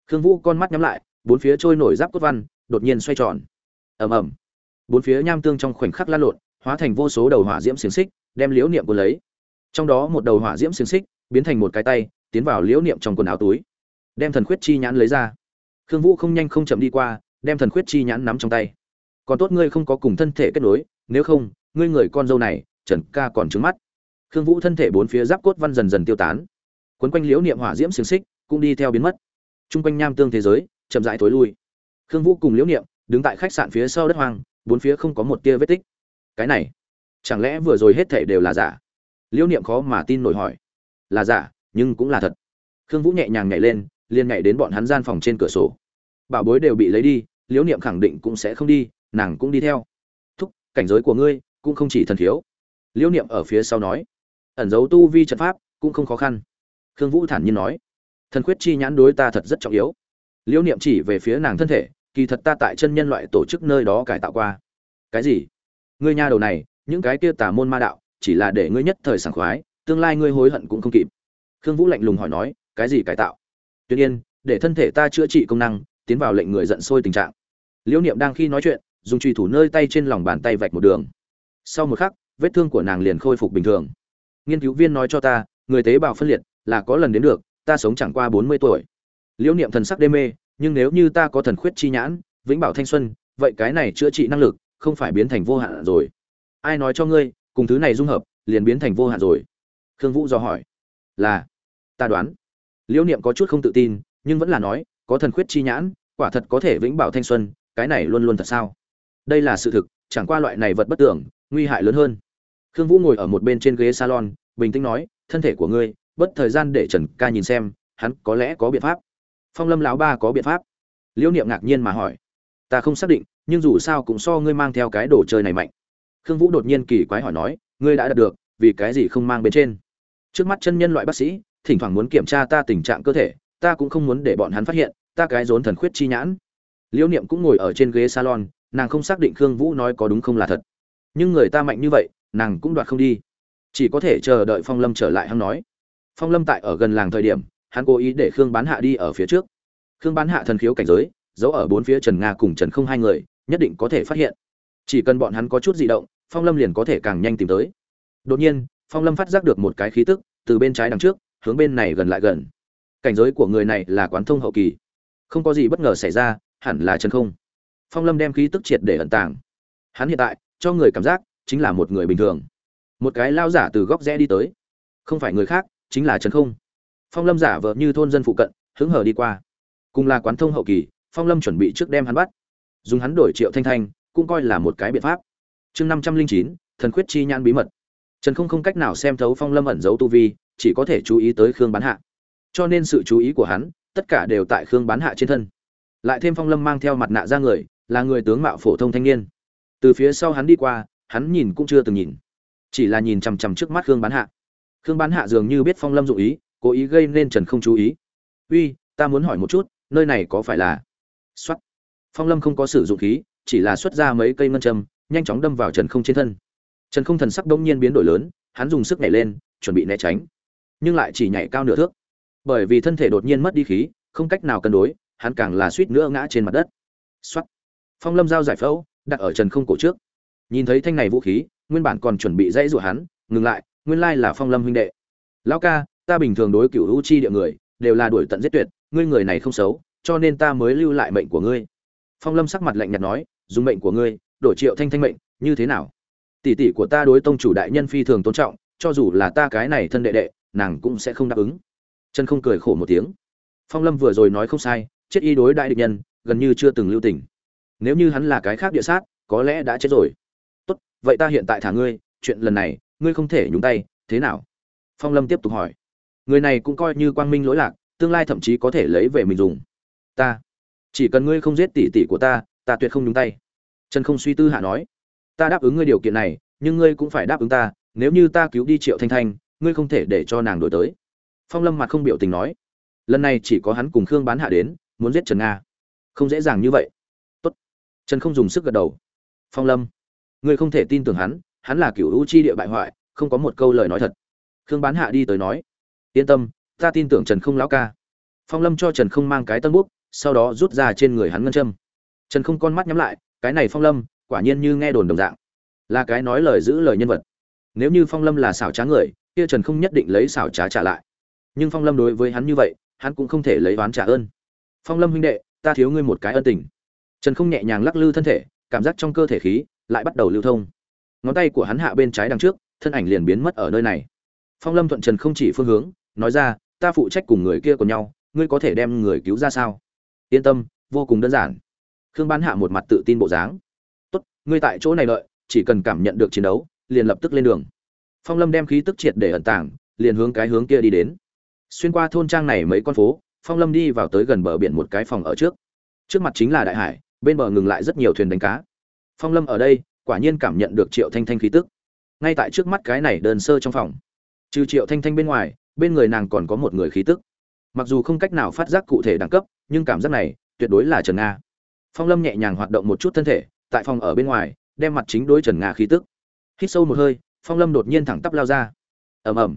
Khương vũ con mắt nhắm lại, bốn phía trôi nổi giáp cốt văn, đột nhiên xoay tròn ầm ầm. Bốn phía nham tương trong khoảnh khắc lan lộn, hóa thành vô số đầu hỏa diễm xiềng xích, đem liễu niệm cuốn lấy. Trong đó một đầu hỏa diễm xiềng xích biến thành một cái tay, tiến vào liễu niệm trong quần áo túi. Đem thần khuyết chi nhãn lấy ra. Khương vũ không nhanh không chậm đi qua, đem thần khuyết chi nhãn nắm trong tay. Còn tốt ngươi không có cùng thân thể kết nối, nếu không, ngươi người con dâu này, trần ca còn trứng mắt. Khương vũ thân thể bốn phía giáp cốt văn dần dần tiêu tán. Quấn quanh liễu niệm hỏa diễm xiềng xích cũng đi theo biến mất. Trung quanh nham tương thế giới chậm rãi tối lui. Khương vũ cùng liễu niệm đứng tại khách sạn phía sau đất hoang, bốn phía không có một tia vết tích. Cái này, chẳng lẽ vừa rồi hết thảy đều là giả? Liễu niệm khó mà tin nổi hỏi. Là giả, nhưng cũng là thật. Khương vũ nhẹ nhàng nhảy lên, liền nhảy đến bọn hắn gian phòng trên cửa sổ. Bảo bối đều bị lấy đi, liễu niệm khẳng định cũng sẽ không đi, nàng cũng đi theo. Thúc, cảnh giới của ngươi cũng không chỉ thần thiếu. Liễu niệm ở phía sau nói. Ẩn dấu tu vi trận pháp cũng không khó khăn. Khương vũ thản nhiên nói. Thần khuyết chi nhãn đối ta thật rất trọng yếu. Liễu niệm chỉ về phía nàng thân thể kỳ thật ta tại chân nhân loại tổ chức nơi đó cải tạo qua. Cái gì? Ngươi nha đầu này, những cái kia tà môn ma đạo, chỉ là để ngươi nhất thời sảng khoái, tương lai ngươi hối hận cũng không kịp. Khương vũ lạnh lùng hỏi nói, cái gì cải tạo? Tuy nhiên, để thân thể ta chữa trị công năng, tiến vào lệnh người giận sôi tình trạng. Liễu niệm đang khi nói chuyện, dùng truy thủ nơi tay trên lòng bàn tay vạch một đường. Sau một khắc, vết thương của nàng liền khôi phục bình thường. Nghiên cứu viên nói cho ta, người tế bào phân liệt là có lần đến được, ta sống chẳng qua bốn mươi tuổi. Liễu niệm thần sắc đê mê nhưng nếu như ta có thần khuyết chi nhãn, vĩnh bảo thanh xuân, vậy cái này chữa trị năng lực không phải biến thành vô hạn rồi. Ai nói cho ngươi, cùng thứ này dung hợp, liền biến thành vô hạn rồi? Khương vũ do hỏi. Là, ta đoán. Liễu niệm có chút không tự tin, nhưng vẫn là nói, có thần khuyết chi nhãn, quả thật có thể vĩnh bảo thanh xuân, cái này luôn luôn thật sao? Đây là sự thực, chẳng qua loại này vật bất tưởng, nguy hại lớn hơn. Khương vũ ngồi ở một bên trên ghế salon, bình tĩnh nói, thân thể của ngươi, bất thời gian để trần ca nhìn xem, hắn có lẽ có biện pháp phong lâm lão ba có biện pháp? Liễu niệm ngạc nhiên mà hỏi. Ta không xác định, nhưng dù sao cũng so ngươi mang theo cái đồ chơi này mạnh. Khương vũ đột nhiên kỳ quái hỏi nói, ngươi đã đạt được, vì cái gì không mang bên trên? Trước mắt chân nhân loại bác sĩ, thỉnh thoảng muốn kiểm tra ta tình trạng cơ thể, ta cũng không muốn để bọn hắn phát hiện, ta cái rốn thần khuyết chi nhãn. Liễu niệm cũng ngồi ở trên ghế salon, nàng không xác định khương vũ nói có đúng không là thật. Nhưng người ta mạnh như vậy, nàng cũng đoạt không đi. Chỉ có thể chờ đợi phong lâm trở lại hắn nói. Phong lâm tại ở gần làng thời điểm hắn cố ý để khương bán hạ đi ở phía trước. Khương bán hạ thần khiếu cảnh giới, giấu ở bốn phía trần nga cùng trần không hai người, nhất định có thể phát hiện. Chỉ cần bọn hắn có chút di động, phong lâm liền có thể càng nhanh tìm tới. Đột nhiên, phong lâm phát giác được một cái khí tức, từ bên trái đằng trước, hướng bên này gần lại gần. Cảnh giới của người này là quán thông hậu kỳ. Không có gì bất ngờ xảy ra, hẳn là chân không. Phong lâm đem khí tức triệt để ẩn tàng. Hắn hiện tại, cho người cảm giác, chính là một người bình thường. Một cái lao giả từ góc rẽ đi tới. Không phải người khác, chính là trần không phong lâm giả vờ như thôn dân phụ cận, hứng hở đi qua. Cùng là quán thông hậu kỳ, phong lâm chuẩn bị trước đem hắn bắt. Dùng hắn đổi triệu thanh thanh, cũng coi là một cái biện pháp. Chương năm trăm linh chín, thần khuyết chi nhãn bí mật. Trần không không cách nào xem thấu phong lâm ẩn giấu tu vi, chỉ có thể chú ý tới khương bán hạ. Cho nên sự chú ý của hắn, tất cả đều tại khương bán hạ trên thân. Lại thêm phong lâm mang theo mặt nạ ra người, là người tướng mạo phổ thông thanh niên. Từ phía sau hắn đi qua, hắn nhìn cũng chưa từng nhìn. Chỉ là nhìn chằm chằm trước mắt khương bán hạ. Khương bán hạ dường như biết phong lâm dụ ý cố ý gây nên trần không chú ý. Uy, ta muốn hỏi một chút, nơi này có phải là xuất phong lâm không có sử dụng khí, chỉ là xuất ra mấy cây ngân châm, nhanh chóng đâm vào trần không trên thân. Trần không thần sắc đông nhiên biến đổi lớn, hắn dùng sức nhảy lên, chuẩn bị né tránh. Nhưng lại chỉ nhảy cao nửa thước. Bởi vì thân thể đột nhiên mất đi khí, không cách nào cân đối, hắn càng là suýt nữa ngã trên mặt đất. Xuất phong lâm giao giải phẫu, đặt ở trần không cổ trước. Nhìn thấy thanh này vũ khí, nguyên bản còn chuẩn bị dãy rủa hắn, ngừng lại, nguyên lai là phong lâm huynh đệ. Lão ca ta bình thường đối cựu u chi địa người, đều là đuổi tận giết tuyệt, ngươi người này không xấu, cho nên ta mới lưu lại mệnh của ngươi. Phong lâm sắc mặt lạnh nhạt nói, dùng mệnh của ngươi, đổi triệu thanh thanh mệnh, như thế nào? Tỷ tỷ của ta đối tông chủ đại nhân phi thường tôn trọng, cho dù là ta cái này thân đệ đệ, nàng cũng sẽ không đáp ứng. Chân không cười khổ một tiếng. Phong lâm vừa rồi nói không sai, chết y đối đại địch nhân, gần như chưa từng lưu tình. Nếu như hắn là cái khác địa sát, có lẽ đã chết rồi. Tốt, vậy ta hiện tại thả ngươi, chuyện lần này, ngươi không thể nhúng tay, thế nào? Phong lâm tiếp tục hỏi người này cũng coi như quang minh lỗi lạc, tương lai thậm chí có thể lấy về mình dùng. Ta, chỉ cần ngươi không giết tỷ tỷ của ta ta tuyệt không nhúng tay. Trần không suy tư hạ nói, ta đáp ứng ngươi điều kiện này, nhưng ngươi cũng phải đáp ứng ta, nếu như ta cứu đi triệu thanh thanh, ngươi không thể để cho nàng đổi tới. Phong lâm mặt không biểu tình nói, lần này chỉ có hắn cùng khương bán hạ đến, muốn giết trần nga. Không dễ dàng như vậy. Tốt. trần không dùng sức gật đầu. Phong lâm, ngươi không thể tin tưởng hắn hắn là cựu u chi địa bại hoại, không có một câu lời nói thật. Khương bán hạ đi tới nói yên tâm, ta tin tưởng trần không lão ca. Phong lâm cho trần không mang cái tân bút, sau đó rút ra trên người hắn ngân châm. Trần không con mắt nhắm lại, cái này phong lâm, quả nhiên như nghe đồn đồng dạng. Là cái nói lời giữ lời nhân vật. Nếu như phong lâm là xảo trá người, kia trần không nhất định lấy xảo trá trả lại. Nhưng phong lâm đối với hắn như vậy, hắn cũng không thể lấy oán trả ơn. Phong lâm huynh đệ, ta thiếu ngươi một cái ân tình. Trần không nhẹ nhàng lắc lư thân thể, cảm giác trong cơ thể khí lại bắt đầu lưu thông. Ngón tay của hắn hạ bên trái đằng trước, thân ảnh liền biến mất ở nơi này. Phong lâm thuận trần không chỉ phương hướng nói ra, ta phụ trách cùng người kia của nhau, ngươi có thể đem người cứu ra sao? Yên tâm, vô cùng đơn giản. Khương bán hạ một mặt tự tin bộ dáng. Tốt, ngươi tại chỗ này đợi, chỉ cần cảm nhận được chiến đấu, liền lập tức lên đường. Phong lâm đem khí tức triệt để ẩn tàng, liền hướng cái hướng kia đi đến. Xuyên qua thôn trang này mấy con phố, phong lâm đi vào tới gần bờ biển một cái phòng ở trước. Trước mặt chính là đại hải, bên bờ ngừng lại rất nhiều thuyền đánh cá. Phong lâm ở đây, quả nhiên cảm nhận được triệu thanh thanh khí tức. Ngay tại trước mắt cái này đơn sơ trong phòng. Trừ triệu thanh thanh bên ngoài bên người nàng còn có một người khí tức. Mặc dù không cách nào phát giác cụ thể đẳng cấp, nhưng cảm giác này tuyệt đối là trần nga. Phong lâm nhẹ nhàng hoạt động một chút thân thể, tại phòng ở bên ngoài, đem mặt chính đối trần nga khí tức. Hít sâu một hơi, phong lâm đột nhiên thẳng tắp lao ra. Ầm ầm.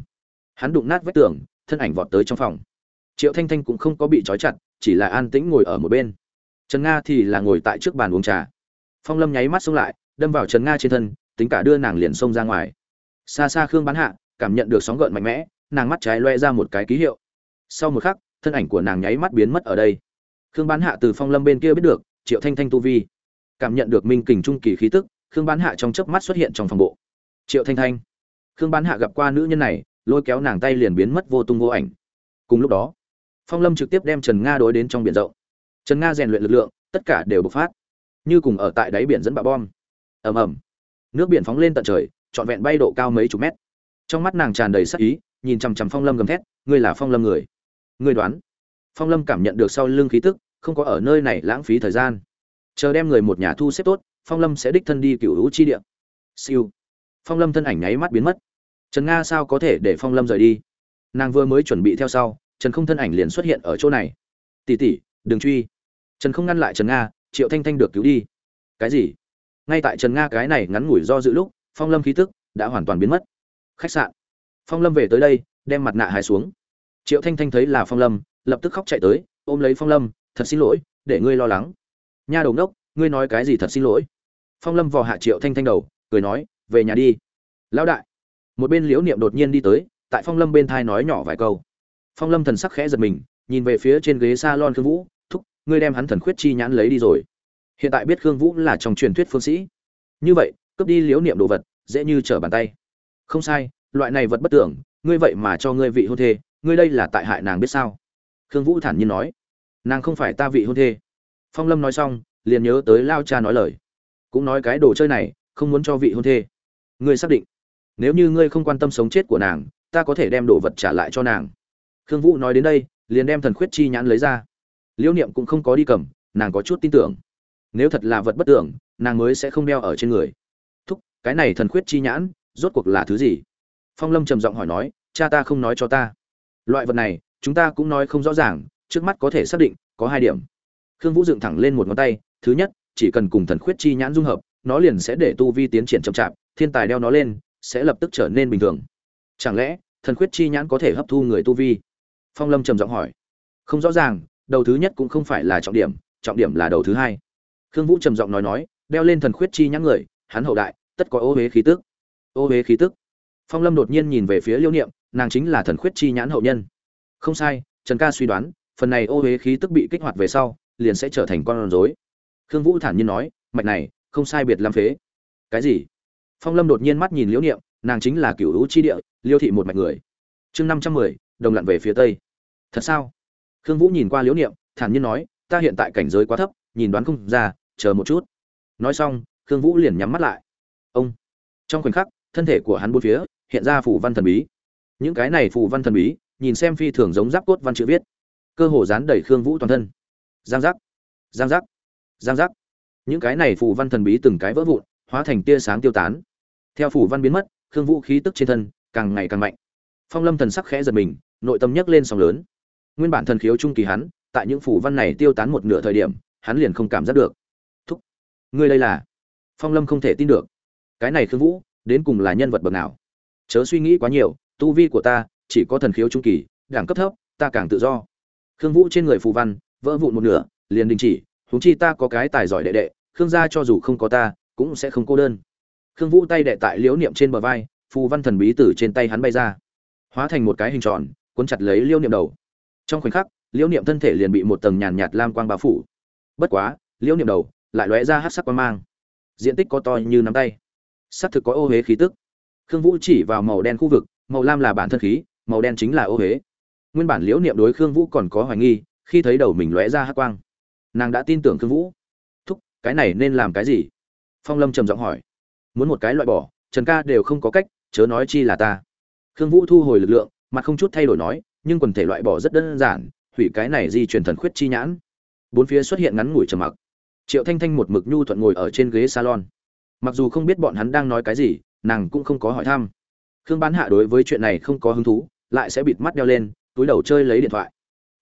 Hắn đụng nát vách tường, thân ảnh vọt tới trong phòng. Triệu thanh thanh cũng không có bị trói chặt, chỉ là an tĩnh ngồi ở một bên. Trần nga thì là ngồi tại trước bàn uống trà. Phong lâm nháy mắt xông lại, đâm vào trần nga trên thân, tính cả đưa nàng liền xông ra ngoài. Xa xa khương bán hạ, cảm nhận được sóng gợn mạnh mẽ nàng mắt trái loe ra một cái ký hiệu. Sau một khắc, thân ảnh của nàng nháy mắt biến mất ở đây. Khương bán hạ từ phong lâm bên kia biết được, triệu thanh thanh tu vi. Cảm nhận được minh kình trung kỳ khí tức, khương bán hạ trong chớp mắt xuất hiện trong phòng bộ. Triệu thanh thanh. Khương bán hạ gặp qua nữ nhân này, lôi kéo nàng tay liền biến mất vô tung vô ảnh. Cùng lúc đó, phong lâm trực tiếp đem trần nga đối đến trong biển rộng. Trần nga rèn luyện lực lượng, tất cả đều bộc phát. Như cùng ở tại đáy biển dẫn bạo bom. Ầm ầm. Nước biển phóng lên tận trời, trọn vẹn bay độ cao mấy chục mét. Trong mắt nàng tràn đầy sắc ý nhìn chằm chằm phong lâm gầm thét, ngươi là phong lâm người? Ngươi đoán? Phong lâm cảm nhận được sau lưng khí tức, không có ở nơi này lãng phí thời gian. Chờ đem người một nhà thu xếp tốt, phong lâm sẽ đích thân đi cựu hữu chi địa. Siêu. Phong lâm thân ảnh nháy mắt biến mất. Trần nga sao có thể để phong lâm rời đi? Nàng vừa mới chuẩn bị theo sau, trần không thân ảnh liền xuất hiện ở chỗ này. Tỉ tỉ đừng truy. Trần không ngăn lại trần nga, triệu thanh thanh được cứu đi. Cái gì? Ngay tại trần nga cái này ngắn ngủi do dự lúc, phong lâm khí tức đã hoàn toàn biến mất. Khách sạn phong lâm về tới đây, đem mặt nạ hài xuống. Triệu thanh thanh thấy là phong lâm, lập tức khóc chạy tới, ôm lấy phong lâm, thật xin lỗi, để ngươi lo lắng. Nha đầu ngốc, ngươi nói cái gì thật xin lỗi? Phong lâm vò hạ triệu thanh thanh đầu, cười nói, về nhà đi. Lão đại. Một bên liễu niệm đột nhiên đi tới, tại phong lâm bên thai nói nhỏ vài câu. Phong lâm thần sắc khẽ giật mình, nhìn về phía trên ghế s a lon khương vũ, thúc, ngươi đem hắn thần khuyết chi nhãn lấy đi rồi. Hiện tại biết khương vũ là trong truyền thuyết phương sĩ. Như vậy, cướp đi liễu niệm đồ vật, dễ như trở bàn tay. Không sai loại này vật bất tưởng, ngươi vậy mà cho ngươi vị hôn thê, ngươi đây là tại hại nàng biết sao? Khương vũ thản nhiên nói. Nàng không phải ta vị hôn thê. Phong lâm nói xong, liền nhớ tới lao cha nói lời. Cũng nói cái đồ chơi này, không muốn cho vị hôn thê. Ngươi xác định. Nếu như ngươi không quan tâm sống chết của nàng, ta có thể đem đồ vật trả lại cho nàng. Khương vũ nói đến đây, liền đem thần khuyết chi nhãn lấy ra. Liễu niệm cũng không có đi cầm, nàng có chút tin tưởng. Nếu thật là vật bất tưởng, nàng mới sẽ không đeo ở trên người. Thúc, cái này thần khuyết chi nhãn, rốt cuộc là thứ gì? Phong lâm trầm giọng hỏi nói, cha ta không nói cho ta. Loại vật này, chúng ta cũng nói không rõ ràng, trước mắt có thể xác định, có hai điểm. Khương vũ dựng thẳng lên một ngón tay, thứ nhất, chỉ cần cùng thần khuyết chi nhãn dung hợp, nó liền sẽ để tu vi tiến triển chậm chạp, thiên tài đeo nó lên, sẽ lập tức trở nên bình thường. Chẳng lẽ, thần khuyết chi nhãn có thể hấp thu người tu vi? Phong lâm trầm giọng hỏi. Không rõ ràng, đầu thứ nhất cũng không phải là trọng điểm trọng điểm là đầu thứ hai. Khương vũ trầm giọng nói nói, đeo lên thần khuyết chi nhãn người, hắn hậu đại, tất có ô huế khí tức. Ô huế khí tức phong lâm đột nhiên nhìn về phía liêu niệm, nàng chính là thần khuyết chi nhãn hậu nhân. Không sai, trần ca suy đoán, phần này ô huế khí tức bị kích hoạt về sau, liền sẽ trở thành con rối. Khương vũ thản nhiên nói, mạch này, không sai biệt làm phế. Cái gì? Phong lâm đột nhiên mắt nhìn liễu niệm, nàng chính là cựu hữu chi địa, liêu thị một mạch người. Chương năm trăm mười, đồng lặn về phía tây. Thật sao? Khương vũ nhìn qua liễu niệm, thản nhiên nói, ta hiện tại cảnh giới quá thấp, nhìn đoán không ra, chờ một chút. Nói xong, khương vũ liền nhắm mắt lại. Ông. Trong khoảnh khắc, thân thể của hắn bốn phía hiện ra phủ văn thần bí. Những cái này phủ văn thần bí, nhìn xem phi thường giống giáp cốt văn chữ viết. Cơ hồ dán đầy khương vũ toàn thân. Giang giác giang giác giang giác. Những cái này phủ văn thần bí từng cái vỡ vụn, hóa thành tia sáng tiêu tán. Theo phủ văn biến mất, khương vũ khí tức trên thân càng ngày càng mạnh. Phong lâm thần sắc khẽ giật mình, nội tâm nhấc lên sóng lớn. Nguyên bản thần khiếu trung kỳ hắn, tại những phủ văn này tiêu tán một nửa thời điểm, hắn liền không cảm giác được. Thúc, ngươi đây là? Phong lâm không thể tin được. Cái này khương vũ, đến cùng là nhân vật bậc nào? Chớ suy nghĩ quá nhiều, tu vi của ta chỉ có thần khiếu trung kỳ, đẳng cấp thấp, ta càng tự do. Khương vũ trên người phù văn, vỡ vụn một nửa, liền đình chỉ, huống chi ta có cái tài giỏi đệ đệ, khương gia cho dù không có ta, cũng sẽ không cô đơn. Khương vũ tay đệ tại liễu niệm trên bờ vai, phù văn thần bí từ trên tay hắn bay ra. Hóa thành một cái hình tròn, cuốn chặt lấy liễu niệm đầu. Trong khoảnh khắc, liễu niệm thân thể liền bị một tầng nhàn nhạt lam quang bao phủ. Bất quá, liễu niệm đầu lại lóe ra hát sắc quang mang. Diện tích có to như nắm tay. Xác thực có ô huế khí tức khương vũ chỉ vào màu đen khu vực, màu lam là bản thân khí, màu đen chính là ô huế. Nguyên bản liễu niệm đối khương vũ còn có hoài nghi, khi thấy đầu mình lóe ra hát quang. Nàng đã tin tưởng khương vũ. Thúc, cái này nên làm cái gì? Phong lâm trầm giọng hỏi. Muốn một cái loại bỏ, trần ca đều không có cách, chớ nói chi là ta. Khương vũ thu hồi lực lượng, mặt không chút thay đổi nói, nhưng quần thể loại bỏ rất đơn giản, hủy cái này di chuyển thần khuyết chi nhãn. Bốn phía xuất hiện ngắn ngủi trầm mặc. Triệu thanh thanh một mực nhu thuận ngồi ở trên ghế salon. Mặc dù không biết bọn hắn đang nói cái gì nàng cũng không có hỏi thăm. Khương bán hạ đối với chuyện này không có hứng thú, lại sẽ bịt mắt đeo lên, túi đầu chơi lấy điện thoại.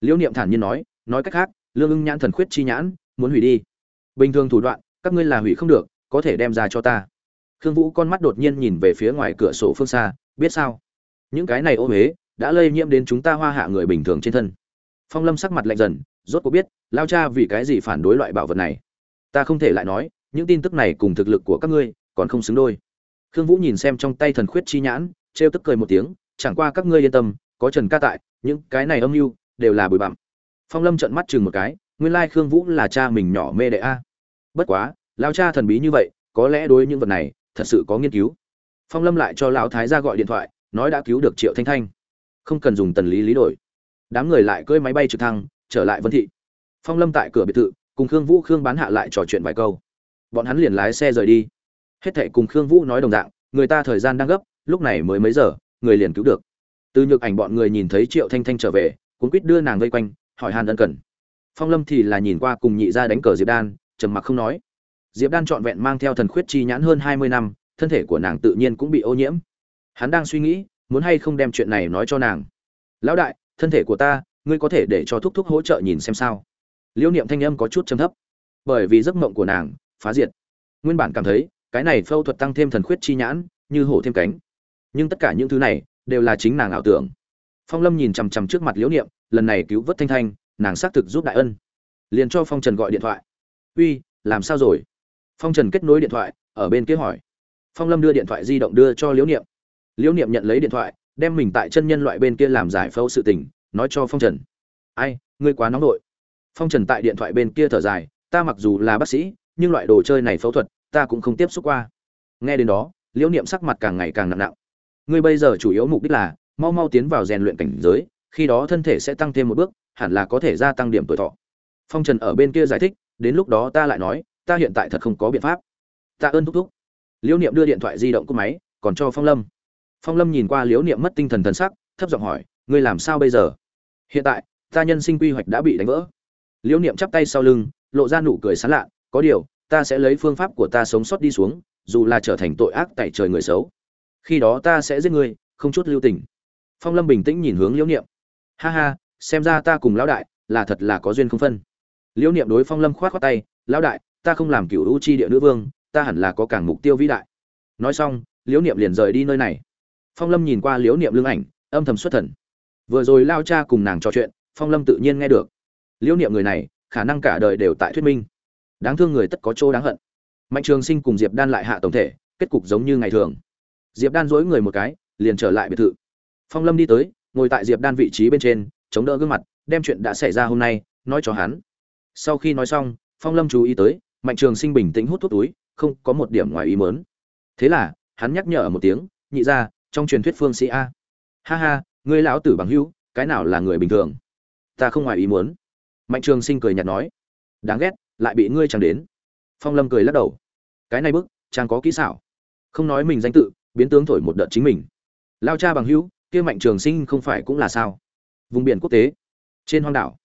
Liễu niệm thản nhiên nói nói cách khác, lương ưng nhãn thần khuyết chi nhãn, muốn hủy đi. Bình thường thủ đoạn, các ngươi là hủy không được, có thể đem ra cho ta. Khương vũ con mắt đột nhiên nhìn về phía ngoài cửa sổ phương xa, biết sao? Những cái này ô huế đã lây nhiễm đến chúng ta hoa hạ người bình thường trên thân. Phong lâm sắc mặt lạnh dần, rốt cuộc biết, lao cha vì cái gì phản đối loại bảo vật này? Ta không thể lại nói, những tin tức này cùng thực lực của các ngươi, còn không xứng đôi khương vũ nhìn xem trong tay thần khuyết chi nhãn, trêu tức cười một tiếng, chẳng qua các ngươi yên tâm, có trần ca tại, những cái này âm mưu đều là bụi bặm. Phong lâm trợn mắt chừng một cái, nguyên lai khương vũ là cha mình nhỏ mê đệ a. Bất quá lao cha thần bí như vậy, có lẽ đối những vật này thật sự có nghiên cứu. Phong lâm lại cho lão thái ra gọi điện thoại, nói đã cứu được triệu thanh thanh. Không cần dùng tần lý lý đổi. Đám người lại cưỡi máy bay trực thăng, trở lại vân thị. Phong lâm tại cửa biệt thự, cùng khương vũ, khương bán hạ lại trò chuyện vài câu. Bọn hắn liền lái xe rời đi hết thệ cùng khương vũ nói đồng dạng, người ta thời gian đang gấp, lúc này mới mấy giờ, người liền cứu được. Từ nhược ảnh bọn người nhìn thấy triệu thanh thanh trở về, cuốn quýt đưa nàng vây quanh, hỏi hàn ân cần. Phong lâm thì là nhìn qua cùng nhị ra đánh cờ diệp đan, trầm mặc không nói. Diệp đan trọn vẹn mang theo thần khuyết chi nhãn hơn hai mươi năm, thân thể của nàng tự nhiên cũng bị ô nhiễm. Hắn đang suy nghĩ, muốn hay không đem chuyện này nói cho nàng. Lão đại, thân thể của ta, ngươi có thể để cho thúc thúc hỗ trợ nhìn xem sao? Liễu niệm thanh âm có chút trầm thấp. Bởi vì giấc mộng của nàng phá diệt. Nguyên bản cảm thấy cái này phẫu thuật tăng thêm thần khuyết chi nhãn, như hổ thêm cánh. Nhưng tất cả những thứ này đều là chính nàng ảo tưởng. Phong lâm nhìn chằm chằm trước mặt liễu niệm, lần này cứu vớt thanh thanh, nàng xác thực giúp đại ân. Liền cho phong trần gọi điện thoại. Uy, làm sao rồi? Phong trần kết nối điện thoại, ở bên kia hỏi. Phong lâm đưa điện thoại di động đưa cho liễu niệm. Liễu niệm nhận lấy điện thoại, đem mình tại chân nhân loại bên kia làm giải phẫu sự tình, nói cho phong trần. Ai, ngươi quá nóng đội phong trần tại điện thoại bên kia thở dài, ta mặc dù là bác sĩ, nhưng loại đồ chơi này phẫu thuật ta cũng không tiếp xúc qua. Nghe đến đó, liễu niệm sắc mặt càng ngày càng nặng nặng. Ngươi bây giờ chủ yếu mục đích là, mau mau tiến vào rèn luyện cảnh giới, khi đó thân thể sẽ tăng thêm một bước, hẳn là có thể gia tăng điểm tuổi thọ. Phong trần ở bên kia giải thích, đến lúc đó ta lại nói, ta hiện tại thật không có biện pháp. Ta ơn thúc thúc. Liễu niệm đưa điện thoại di động của máy, còn cho phong lâm. Phong lâm nhìn qua liễu niệm mất tinh thần thần sắc, thấp giọng hỏi, ngươi làm sao bây giờ? Hiện tại, ta nhân sinh quy hoạch đã bị đánh vỡ. Liễu niệm chắp tay sau lưng, lộ ra nụ cười sán lạ, có điều ta sẽ lấy phương pháp của ta sống sót đi xuống, dù là trở thành tội ác tại trời người xấu. Khi đó ta sẽ giết ngươi, không chút lưu tình. Phong lâm bình tĩnh nhìn hướng liễu niệm. Ha ha, xem ra ta cùng lão đại là thật là có duyên không phân. Liễu niệm đối phong lâm khoát khoát tay, lão đại, ta không làm cựu u chi địa nữ vương, ta hẳn là có càng mục tiêu vĩ đại. Nói xong, liễu niệm liền rời đi nơi này. Phong lâm nhìn qua liễu niệm lưng ảnh, âm thầm xuất thần. Vừa rồi lao cha cùng nàng trò chuyện, phong lâm tự nhiên nghe được. Liễu niệm người này, khả năng cả đời đều tại thuyết minh đáng thương người tất có chỗ đáng hận. Mạnh trường sinh cùng diệp đan lại hạ tổng thể, kết cục giống như ngày thường. Diệp đan dối người một cái, liền trở lại biệt thự. Phong lâm đi tới, ngồi tại diệp đan vị trí bên trên, chống đỡ gương mặt, đem chuyện đã xảy ra hôm nay, nói cho hắn. Sau khi nói xong, phong lâm chú ý tới, mạnh trường sinh bình tĩnh hút thuốc túi, không có một điểm ngoài ý mớn thế là, hắn nhắc nhở một tiếng, nhị ra trong truyền thuyết phương sĩ a. Ha ha, ngươi lão tử bằng hữu, cái nào là người bình thường? Ta không ngoài ý muốn. Mạnh trường sinh cười nhạt nói. Đáng ghét lại bị ngươi chẳng đến. Phong lâm cười lắc đầu. Cái này bức trang có kỹ xảo. Không nói mình danh tự, biến tướng thổi một đợt chính mình. Lao cha bằng hữu, kia mạnh trường sinh không phải cũng là sao? Vùng biển quốc tế, trên hoang đảo.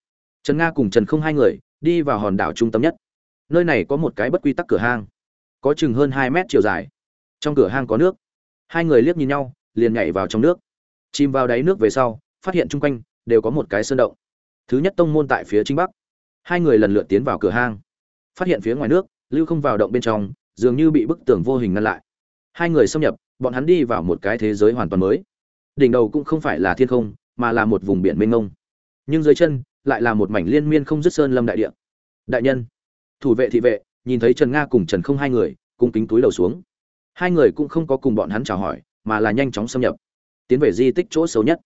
Trần nga cùng trần không hai người, đi vào hòn đảo trung tâm nhất. Nơi này có một cái bất quy tắc cửa hang, có chừng hơn hai mét chiều dài. Trong cửa hang có nước. Hai người liếc nhìn nhau, liền nhảy vào trong nước. Chìm vào đáy nước về sau, phát hiện chung quanh đều có một cái sơn động. Thứ nhất tông môn tại phía chính bắc. Hai người lần lượt tiến vào cửa hang phát hiện phía ngoài nước, lưu không vào động bên trong, dường như bị bức tường vô hình ngăn lại. Hai người xâm nhập, bọn hắn đi vào một cái thế giới hoàn toàn mới. Đỉnh đầu cũng không phải là thiên không, mà là một vùng biển mênh mông. Nhưng dưới chân, lại là một mảnh liên miên không dứt sơn lâm đại địa. Đại nhân, thủ vệ thị vệ, nhìn thấy trần nga cùng trần không hai người, cung kính túi đầu xuống. Hai người cũng không có cùng bọn hắn chào hỏi, mà là nhanh chóng xâm nhập. Tiến về di tích chỗ xấu nhất.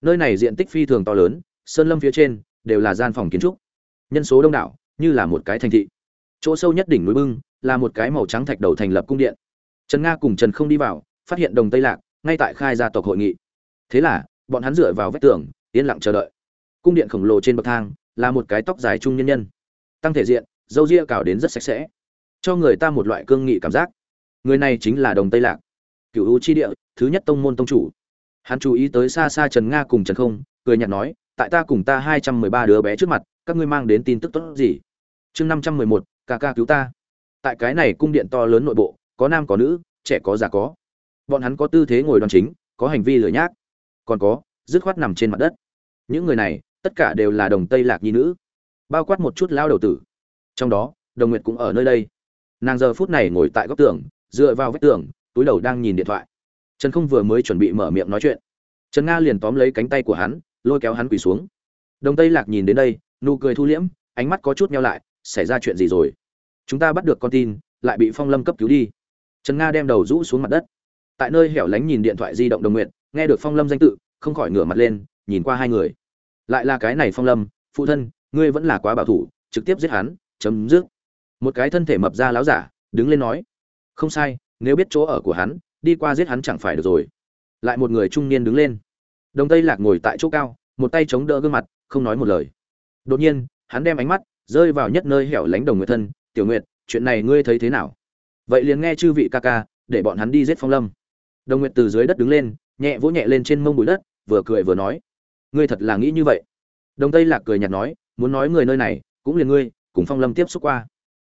Nơi này diện tích phi thường to lớn, sơn lâm phía trên đều là gian phòng kiến trúc. Nhân số đông đảo, như là một cái thành thị chỗ sâu nhất đỉnh núi bưng, là một cái màu trắng thạch đầu thành lập cung điện. Trần nga cùng trần không đi vào, phát hiện đồng tây lạc, ngay tại khai gia tộc hội nghị. Thế là, bọn hắn dựa vào vách tường, yên lặng chờ đợi. Cung điện khổng lồ trên bậc thang, là một cái tóc dài trung nhân nhân. Tăng thể diện, dâu ria cào đến rất sạch sẽ. Cho người ta một loại cương nghị cảm giác. Người này chính là đồng tây lạc cựu u chi địa, thứ nhất tông môn tông chủ. Hắn chú ý tới xa xa trần nga cùng trần không, cười nhạt nói, tại ta cùng ta hai trăm mười ba đứa bé trước mặt, các ngươi mang đến tin tức tốt gì? Chương năm trăm mười một ca ca cứu ta. Tại cái này cung điện to lớn nội bộ, có nam có nữ, trẻ có già có. Bọn hắn có tư thế ngồi đoan chính, có hành vi lười nhác. Còn có, dứt khoát nằm trên mặt đất. Những người này, tất cả đều là đồng tây lạc nhi nữ. Bao quát một chút lao đầu tử. Trong đó, đồng nguyệt cũng ở nơi đây. Nàng giờ phút này ngồi tại góc tường, dựa vào vách tường, túi đầu đang nhìn điện thoại. Trần không vừa mới chuẩn bị mở miệng nói chuyện. Trần nga liền tóm lấy cánh tay của hắn, lôi kéo hắn quỳ xuống. Đồng tây lạc nhìn đến đây, nụ cười thu liễm, ánh mắt có chút nhau lại xảy ra chuyện gì rồi? Chúng ta bắt được con tin, lại bị phong lâm cấp cứu đi. Trần nga đem đầu rũ xuống mặt đất. Tại nơi hẻo lánh nhìn điện thoại di động đồng nguyện nghe được phong lâm danh tự, không khỏi ngửa mặt lên, nhìn qua hai người. Lại là cái này phong lâm, phụ thân, ngươi vẫn là quá bảo thủ, trực tiếp giết hắn, chấm dứt. Một cái thân thể mập ra láo giả, đứng lên nói, không sai, nếu biết chỗ ở của hắn, đi qua giết hắn chẳng phải được rồi. Lại một người trung niên đứng lên. Đồng tây lạc ngồi tại chỗ cao, một tay chống đỡ gương mặt, không nói một lời. Đột nhiên, hắn đem ánh mắt rơi vào nhất nơi hẻo lánh đồng nguyệt thân, tiểu nguyệt, chuyện này ngươi thấy thế nào? Vậy liền nghe chư vị ca ca, để bọn hắn đi giết phong lâm. Đồng nguyệt từ dưới đất đứng lên, nhẹ vỗ nhẹ lên trên mông bụi đất, vừa cười vừa nói, ngươi thật là nghĩ như vậy? Đồng tây lạc cười nhạt nói, muốn nói người nơi này, cũng liền ngươi, cùng phong lâm tiếp xúc qua.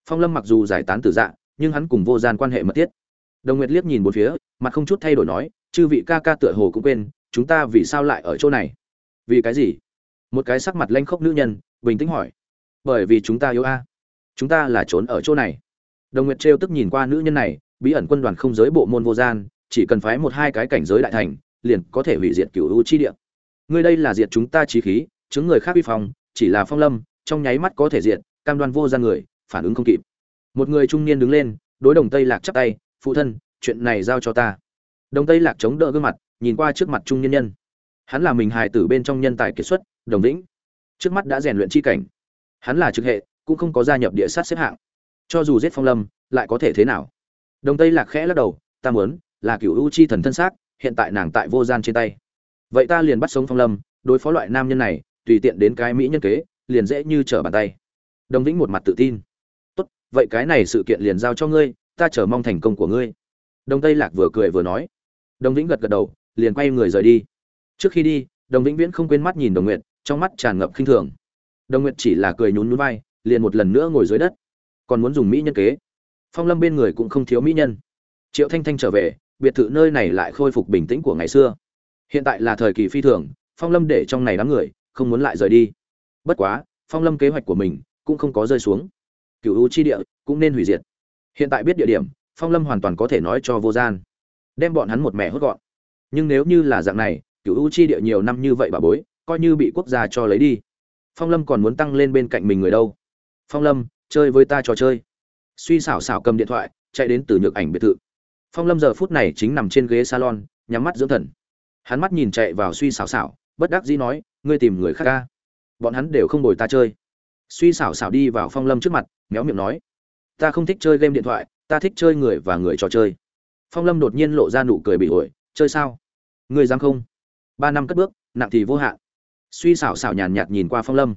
Phong lâm mặc dù giải tán tử dạ nhưng hắn cùng vô gian quan hệ mật thiết. Đồng nguyệt liếc nhìn bốn phía, mặt không chút thay đổi nói, chư vị ca ca tựa hồ cũng quên, chúng ta vì sao lại ở chỗ này? Vì cái gì? Một cái sắc mặt lanh khốc nữ nhân, bình tĩnh hỏi bởi vì chúng ta yếu a. Chúng ta là trốn ở chỗ này. Đồng nguyệt trêu tức nhìn qua nữ nhân này, bí ẩn quân đoàn không giới bộ môn vô gian, chỉ cần phái một hai cái cảnh giới đại thành, liền có thể hủy diệt cửu u chi địa. Ngươi đây là diệt chúng ta trí khí, chứng người khác vi phong, chỉ là phong lâm, trong nháy mắt có thể diệt, cam đoan vô gian người, phản ứng không kịp. Một người trung niên đứng lên, đối đồng tây lạc chắp tay, phụ thân, chuyện này giao cho ta. Đồng tây lạc chống đỡ gương mặt, nhìn qua trước mặt trung nhân nhân. Hắn là mình hài tử bên trong nhân tài kiệt xuất, đồng vĩnh. Trước mắt đã rèn luyện chi cảnh hắn là trực hệ, cũng không có gia nhập địa sát xếp hạng. Cho dù giết phong lâm, lại có thể thế nào? Đồng tây lạc khẽ lắc đầu, ta muốn là cựu u chi thần thân xác, hiện tại nàng tại vô gian trên tay. Vậy ta liền bắt sống phong lâm, đối phó loại nam nhân này, tùy tiện đến cái mỹ nhân kế, liền dễ như trở bàn tay. Đồng vĩnh một mặt tự tin. Tốt, vậy cái này sự kiện liền giao cho ngươi, ta chờ mong thành công của ngươi. Đồng tây lạc vừa cười vừa nói. Đồng vĩnh gật gật đầu, liền quay người rời đi. Trước khi đi, đồng vĩnh viễn không quên mắt nhìn đồng nguyện trong mắt tràn ngập khinh thường đồng Nguyệt chỉ là cười nhún nhún vai, liền một lần nữa ngồi dưới đất. Còn muốn dùng mỹ nhân kế. Phong lâm bên người cũng không thiếu mỹ nhân. Triệu thanh thanh trở về, biệt thự nơi này lại khôi phục bình tĩnh của ngày xưa. Hiện tại là thời kỳ phi thường, phong lâm để trong này đám người, không muốn lại rời đi. Bất quá, phong lâm kế hoạch của mình cũng không có rơi xuống. Cựu u chi địa cũng nên hủy diệt. Hiện tại biết địa điểm, phong lâm hoàn toàn có thể nói cho vô gian. Đem bọn hắn một mẹ hốt gọn. Nhưng nếu như là dạng này cựu u chi địa nhiều năm như vậy bà bối, coi như bị quốc gia cho lấy đi phong lâm còn muốn tăng lên bên cạnh mình người đâu? Phong lâm, chơi với ta trò chơi. Suy xảo xảo cầm điện thoại, chạy đến từ nhược ảnh biệt thự. Phong lâm giờ phút này chính nằm trên ghế salon, nhắm mắt dưỡng thần. Hắn mắt nhìn chạy vào suy xảo xảo, bất đắc dĩ nói, ngươi tìm người khác ca bọn hắn đều không đổi ta chơi. Suy xảo xảo đi vào phong lâm trước mặt, méo miệng nói, ta không thích chơi game điện thoại, ta thích chơi người và người trò chơi. Phong lâm đột nhiên lộ ra nụ cười bị ổi, chơi sao? Ngươi dám không? Ba năm cất bước, nặng thì vô hạn suy xảo xảo nhàn nhạt nhìn qua phong lâm.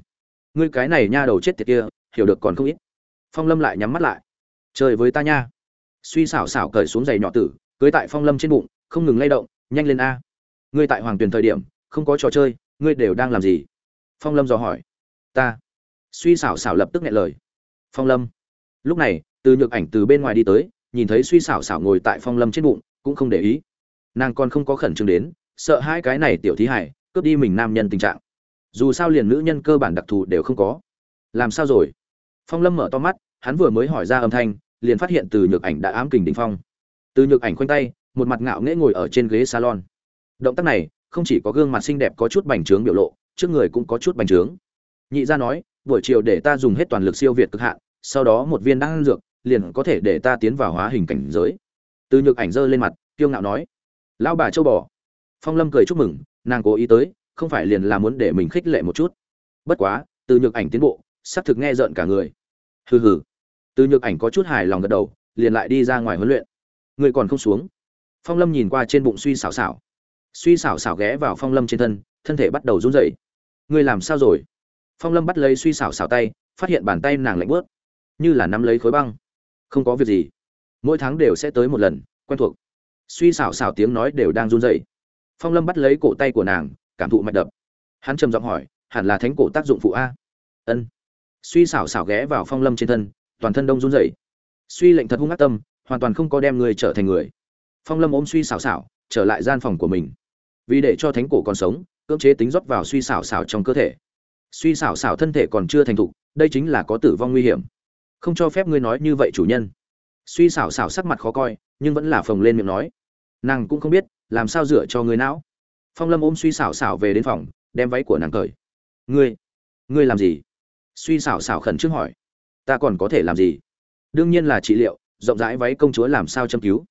Ngươi cái này nha đầu chết tiệt kia, hiểu được còn không ít. Phong lâm lại nhắm mắt lại. Chơi với ta nha. Suy xảo xảo cởi xuống giày nhỏ tử, cưới tại phong lâm trên bụng, không ngừng lay động, nhanh lên a. Ngươi tại hoàng tuyền thời điểm, không có trò chơi, ngươi đều đang làm gì? Phong lâm dò hỏi. Ta. Suy xảo xảo lập tức nghe lời. Phong lâm. Lúc này, từ nhược ảnh từ bên ngoài đi tới, nhìn thấy suy xảo xảo ngồi tại phong lâm trên bụng, cũng không để ý. Nàng còn không có khẩn trương đến, sợ hai cái này tiểu thí hải cướp đi mình nam nhân tình trạng. Dù sao liền nữ nhân cơ bản đặc thù đều không có. Làm sao rồi? Phong lâm mở to mắt, hắn vừa mới hỏi ra âm thanh, liền phát hiện từ nhược ảnh đã ám kình đình phong. Từ nhược ảnh khoanh tay, một mặt ngạo nghễ ngồi ở trên ghế salon. Động tác này, không chỉ có gương mặt xinh đẹp có chút bành trướng biểu lộ, trước người cũng có chút bành trướng. Nhị gia nói, buổi chiều để ta dùng hết toàn lực siêu việt cực hạn, sau đó một viên đan dược, liền có thể để ta tiến vào hóa hình cảnh giới. Từ nhược ảnh giơ lên mặt, kiêu ngạo nói, lão bà châu bò. Phong lâm cười chúc mừng nàng cố ý tới, không phải liền là muốn để mình khích lệ một chút. Bất quá, từ nhược ảnh tiến bộ, sắp thực nghe rợn cả người. Hừ hừ. Từ nhược ảnh có chút hài lòng gật đầu, liền lại đi ra ngoài huấn luyện. Người còn không xuống. Phong lâm nhìn qua trên bụng suy xảo xảo. Suy xảo xảo ghé vào phong lâm trên thân thân thể bắt đầu run rẩy. Ngươi làm sao rồi? Phong lâm bắt lấy suy xảo xảo tay, phát hiện bàn tay nàng lạnh bớt như là nắm lấy khối băng. Không có việc gì. Mỗi tháng đều sẽ tới một lần, quen thuộc. Suy xảo xảo tiếng nói đều đang run rẩy phong lâm bắt lấy cổ tay của nàng, cảm thụ mạch đập. Hắn trầm giọng hỏi, hẳn là thánh cổ tác dụng phụ a? Ân. Suy xảo xảo ghé vào phong lâm trên thân, toàn thân đông run rẩy. Suy lệnh thật hung ác tâm, hoàn toàn không có đem người trở thành người. Phong lâm ôm suy xảo xảo, trở lại gian phòng của mình. Vì để cho thánh cổ còn sống, cưỡng chế tính rót vào suy xảo xảo trong cơ thể. Suy xảo xảo thân thể còn chưa thành thục, đây chính là có tử vong nguy hiểm. Không cho phép ngươi nói như vậy chủ nhân. Suy xảo xảo sắc mặt khó coi, nhưng vẫn là phồng lên miệng nói. Nàng cũng không biết làm sao dựa cho người não? Phong lâm ôm suy xảo xảo về đến phòng, đem váy của nàng cởi. Ngươi ngươi làm gì? Suy xảo xảo khẩn trương hỏi. Ta còn có thể làm gì? Đương nhiên là trị liệu, rộng rãi váy công chúa làm sao châm cứu?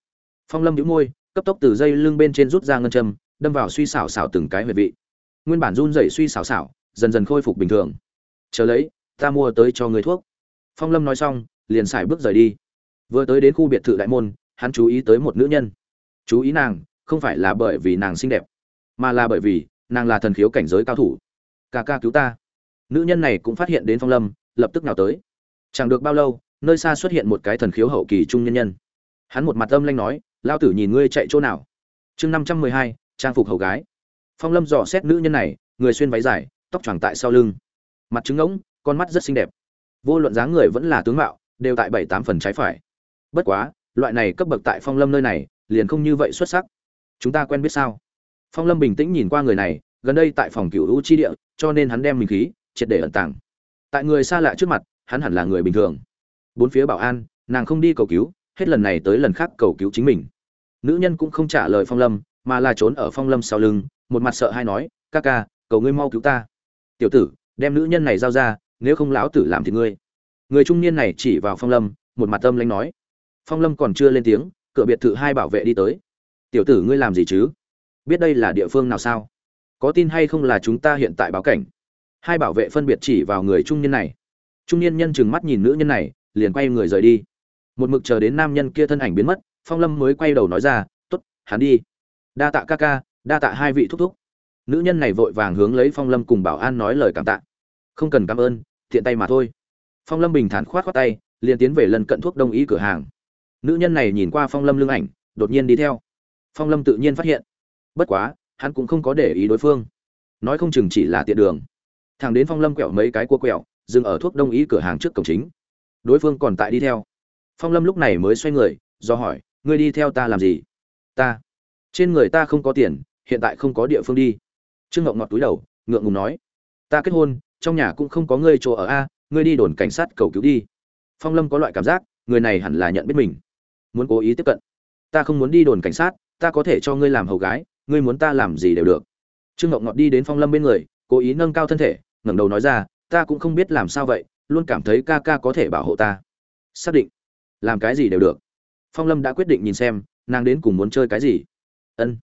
Phong lâm đĩu môi, cấp tốc từ dây lưng bên trên rút ra ngân châm, đâm vào suy xảo xảo từng cái huyệt vị. Nguyên bản run rẩy suy xảo xảo dần dần khôi phục bình thường. Chờ lấy, ta mua tới cho người thuốc. Phong lâm nói xong, liền xài bước rời đi. Vừa tới đến khu biệt thự đại môn, hắn chú ý tới một nữ nhân. Chú ý nàng không phải là bởi vì nàng xinh đẹp, mà là bởi vì nàng là thần khiếu cảnh giới cao thủ. Ca ca cứu ta. Nữ nhân này cũng phát hiện đến phong lâm, lập tức nào tới. Chẳng được bao lâu, nơi xa xuất hiện một cái thần khiếu hậu kỳ trung nhân nhân. Hắn một mặt âm lanh nói lao tử nhìn ngươi chạy chỗ nào? Chương năm trăm mười hai, trang phục hầu gái. Phong lâm dò xét nữ nhân này, người xuyên váy dài, tóc choàng tại sau lưng. Mặt trứng ngỗng, con mắt rất xinh đẹp. Vô luận dáng người vẫn là tướng mạo, đều tại bảy tám phần trái phải. Bất quá, loại này cấp bậc tại phong lâm nơi này, liền không như vậy xuất sắc chúng ta quen biết sao? Phong lâm bình tĩnh nhìn qua người này, gần đây tại phòng cựu hữu chi địa, cho nên hắn đem mình khí, triệt để ẩn tàng. Tại người xa lạ trước mặt, hắn hẳn là người bình thường. Bốn phía bảo an, nàng không đi cầu cứu, hết lần này tới lần khác cầu cứu chính mình. Nữ nhân cũng không trả lời phong lâm, mà là trốn ở phong lâm sau lưng, một mặt sợ hay nói, ca ca, cầu ngươi mau cứu ta. Tiểu tử, đem nữ nhân này giao ra, nếu không lão tử làm thì ngươi. Người trung niên này chỉ vào phong lâm, một mặt tâm lãnh nói. Phong lâm còn chưa lên tiếng, cửa biệt thự hai bảo vệ đi tới tiểu tử ngươi làm gì chứ? Biết đây là địa phương nào sao? Có tin hay không là chúng ta hiện tại báo cảnh? Hai bảo vệ phân biệt chỉ vào người trung niên này. Trung niên nhân chừng mắt nhìn nữ nhân này, liền quay người rời đi. Một mực chờ đến nam nhân kia thân ảnh biến mất, phong lâm mới quay đầu nói ra t ố t hắn đi. Đa tạ ca ca, đa tạ hai vị thúc thúc. Nữ nhân này vội vàng hướng lấy phong lâm cùng bảo an nói lời cảm tạ. Không cần cảm ơn thiện tay mà thôi. Phong lâm bình thản khoát khoát tay, liền tiến về lần cận thuốc đông y cửa hàng. Nữ nhân này nhìn qua phong lâm lưng ảnh, đột nhiên đi theo phong lâm tự nhiên phát hiện. Bất quá, hắn cũng không có để ý đối phương. Nói không chừng chỉ là tiện đường. Thằng đến phong lâm quẹo mấy cái cua quẹo, dừng ở thuốc đông y cửa hàng trước cổng chính. Đối phương còn tại đi theo. Phong lâm lúc này mới xoay người, do hỏi, ngươi đi theo ta làm gì? Ta. Trên người ta không có tiền, hiện tại không có địa phương đi. Trương ngọc ngọt túi đầu, ngượng ngùng nói, ta kết hôn, trong nhà cũng không có ngươi chỗ ở a, ngươi đi đồn cảnh sát cầu cứu đi. Phong lâm có loại cảm giác, người này hẳn là nhận biết mình. Muốn cố ý tiếp cận. Ta không muốn đi đồn cảnh sát ta có thể cho ngươi làm hầu gái, ngươi muốn ta làm gì đều được. Trương ngọc ngọt đi đến phong lâm bên người, cố ý nâng cao thân thể, ngẩng đầu nói ra, ta cũng không biết làm sao vậy, luôn cảm thấy ca ca có thể bảo hộ ta. Xác định. Làm cái gì đều được. Phong lâm đã quyết định nhìn xem, nàng đến cùng muốn chơi cái gì. Ân.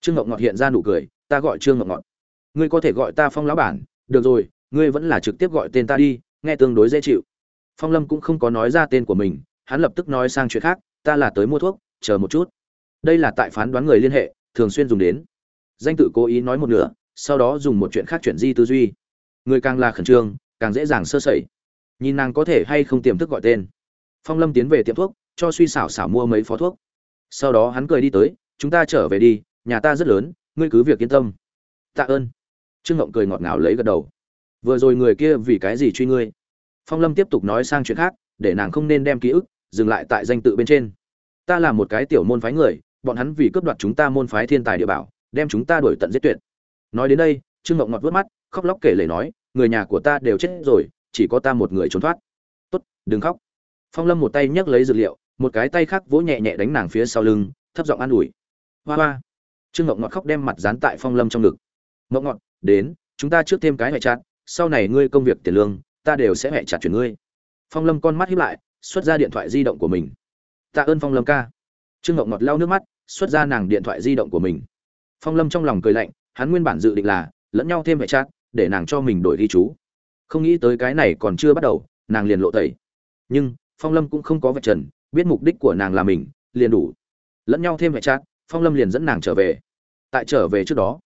Trương ngọc ngọt hiện ra nụ cười, ta gọi trương ngọc ngọt. Ngươi có thể gọi ta phong lão bản, được rồi, ngươi vẫn là trực tiếp gọi tên ta đi, nghe tương đối dễ chịu. Phong lâm cũng không có nói ra tên của mình, hắn lập tức nói sang chuyện khác, ta là tới mua thuốc, chờ một chút đây là tại phán đoán người liên hệ, thường xuyên dùng đến. Danh tự cố ý nói một nửa, sau đó dùng một chuyện khác chuyển di tư duy. Người càng là khẩn trương, càng dễ dàng sơ sẩy. Nhìn nàng có thể hay không tiềm thức gọi tên. Phong lâm tiến về tiệm thuốc, cho suy xảo xảo mua mấy phó thuốc. Sau đó hắn cười đi tới, chúng ta trở về đi, nhà ta rất lớn, ngươi cứ việc yên tâm. Tạ ơn. Trương ngộng cười ngọt ngào lấy gật đầu. Vừa rồi người kia vì cái gì truy ngươi? Phong lâm tiếp tục nói sang chuyện khác, để nàng không nên đem ký ức dừng lại tại danh tự bên trên. Ta là một cái tiểu môn phái người bọn hắn vì cướp đoạt chúng ta môn phái thiên tài địa bảo, đem chúng ta đuổi tận giết tuyệt. Nói đến đây, trương ngọc ngọt vớt mắt, khóc lóc kể lể nói, người nhà của ta đều chết rồi, chỉ có ta một người trốn thoát. Tốt, đừng khóc. Phong lâm một tay nhấc lấy dược liệu, một cái tay khác vỗ nhẹ nhẹ đánh nàng phía sau lưng, thấp giọng an ủi. Hoa hoa. Trương ngọc ngọt khóc đem mặt dán tại phong lâm trong ngực. Ngọc ngọt, đến, chúng ta trước thêm cái hệ chặt, sau này ngươi công việc tiền lương, ta đều sẽ hệ chặt chuyển ngươi. Phong lâm con mắt híp lại, xuất ra điện thoại di động của mình. Tạ ơn phong lâm ca trương ngọc ngọt lau nước mắt, xuất ra nàng điện thoại di động của mình. Phong lâm trong lòng cười lạnh, hắn nguyên bản dự định là lẫn nhau thêm vệ trát để nàng cho mình đổi ghi chú. Không nghĩ tới cái này còn chưa bắt đầu, nàng liền lộ tẩy. Nhưng, phong lâm cũng không có vạch trần, biết mục đích của nàng là mình, liền đủ. Lẫn nhau thêm vệ trát phong lâm liền dẫn nàng trở về. Tại trở về trước đó,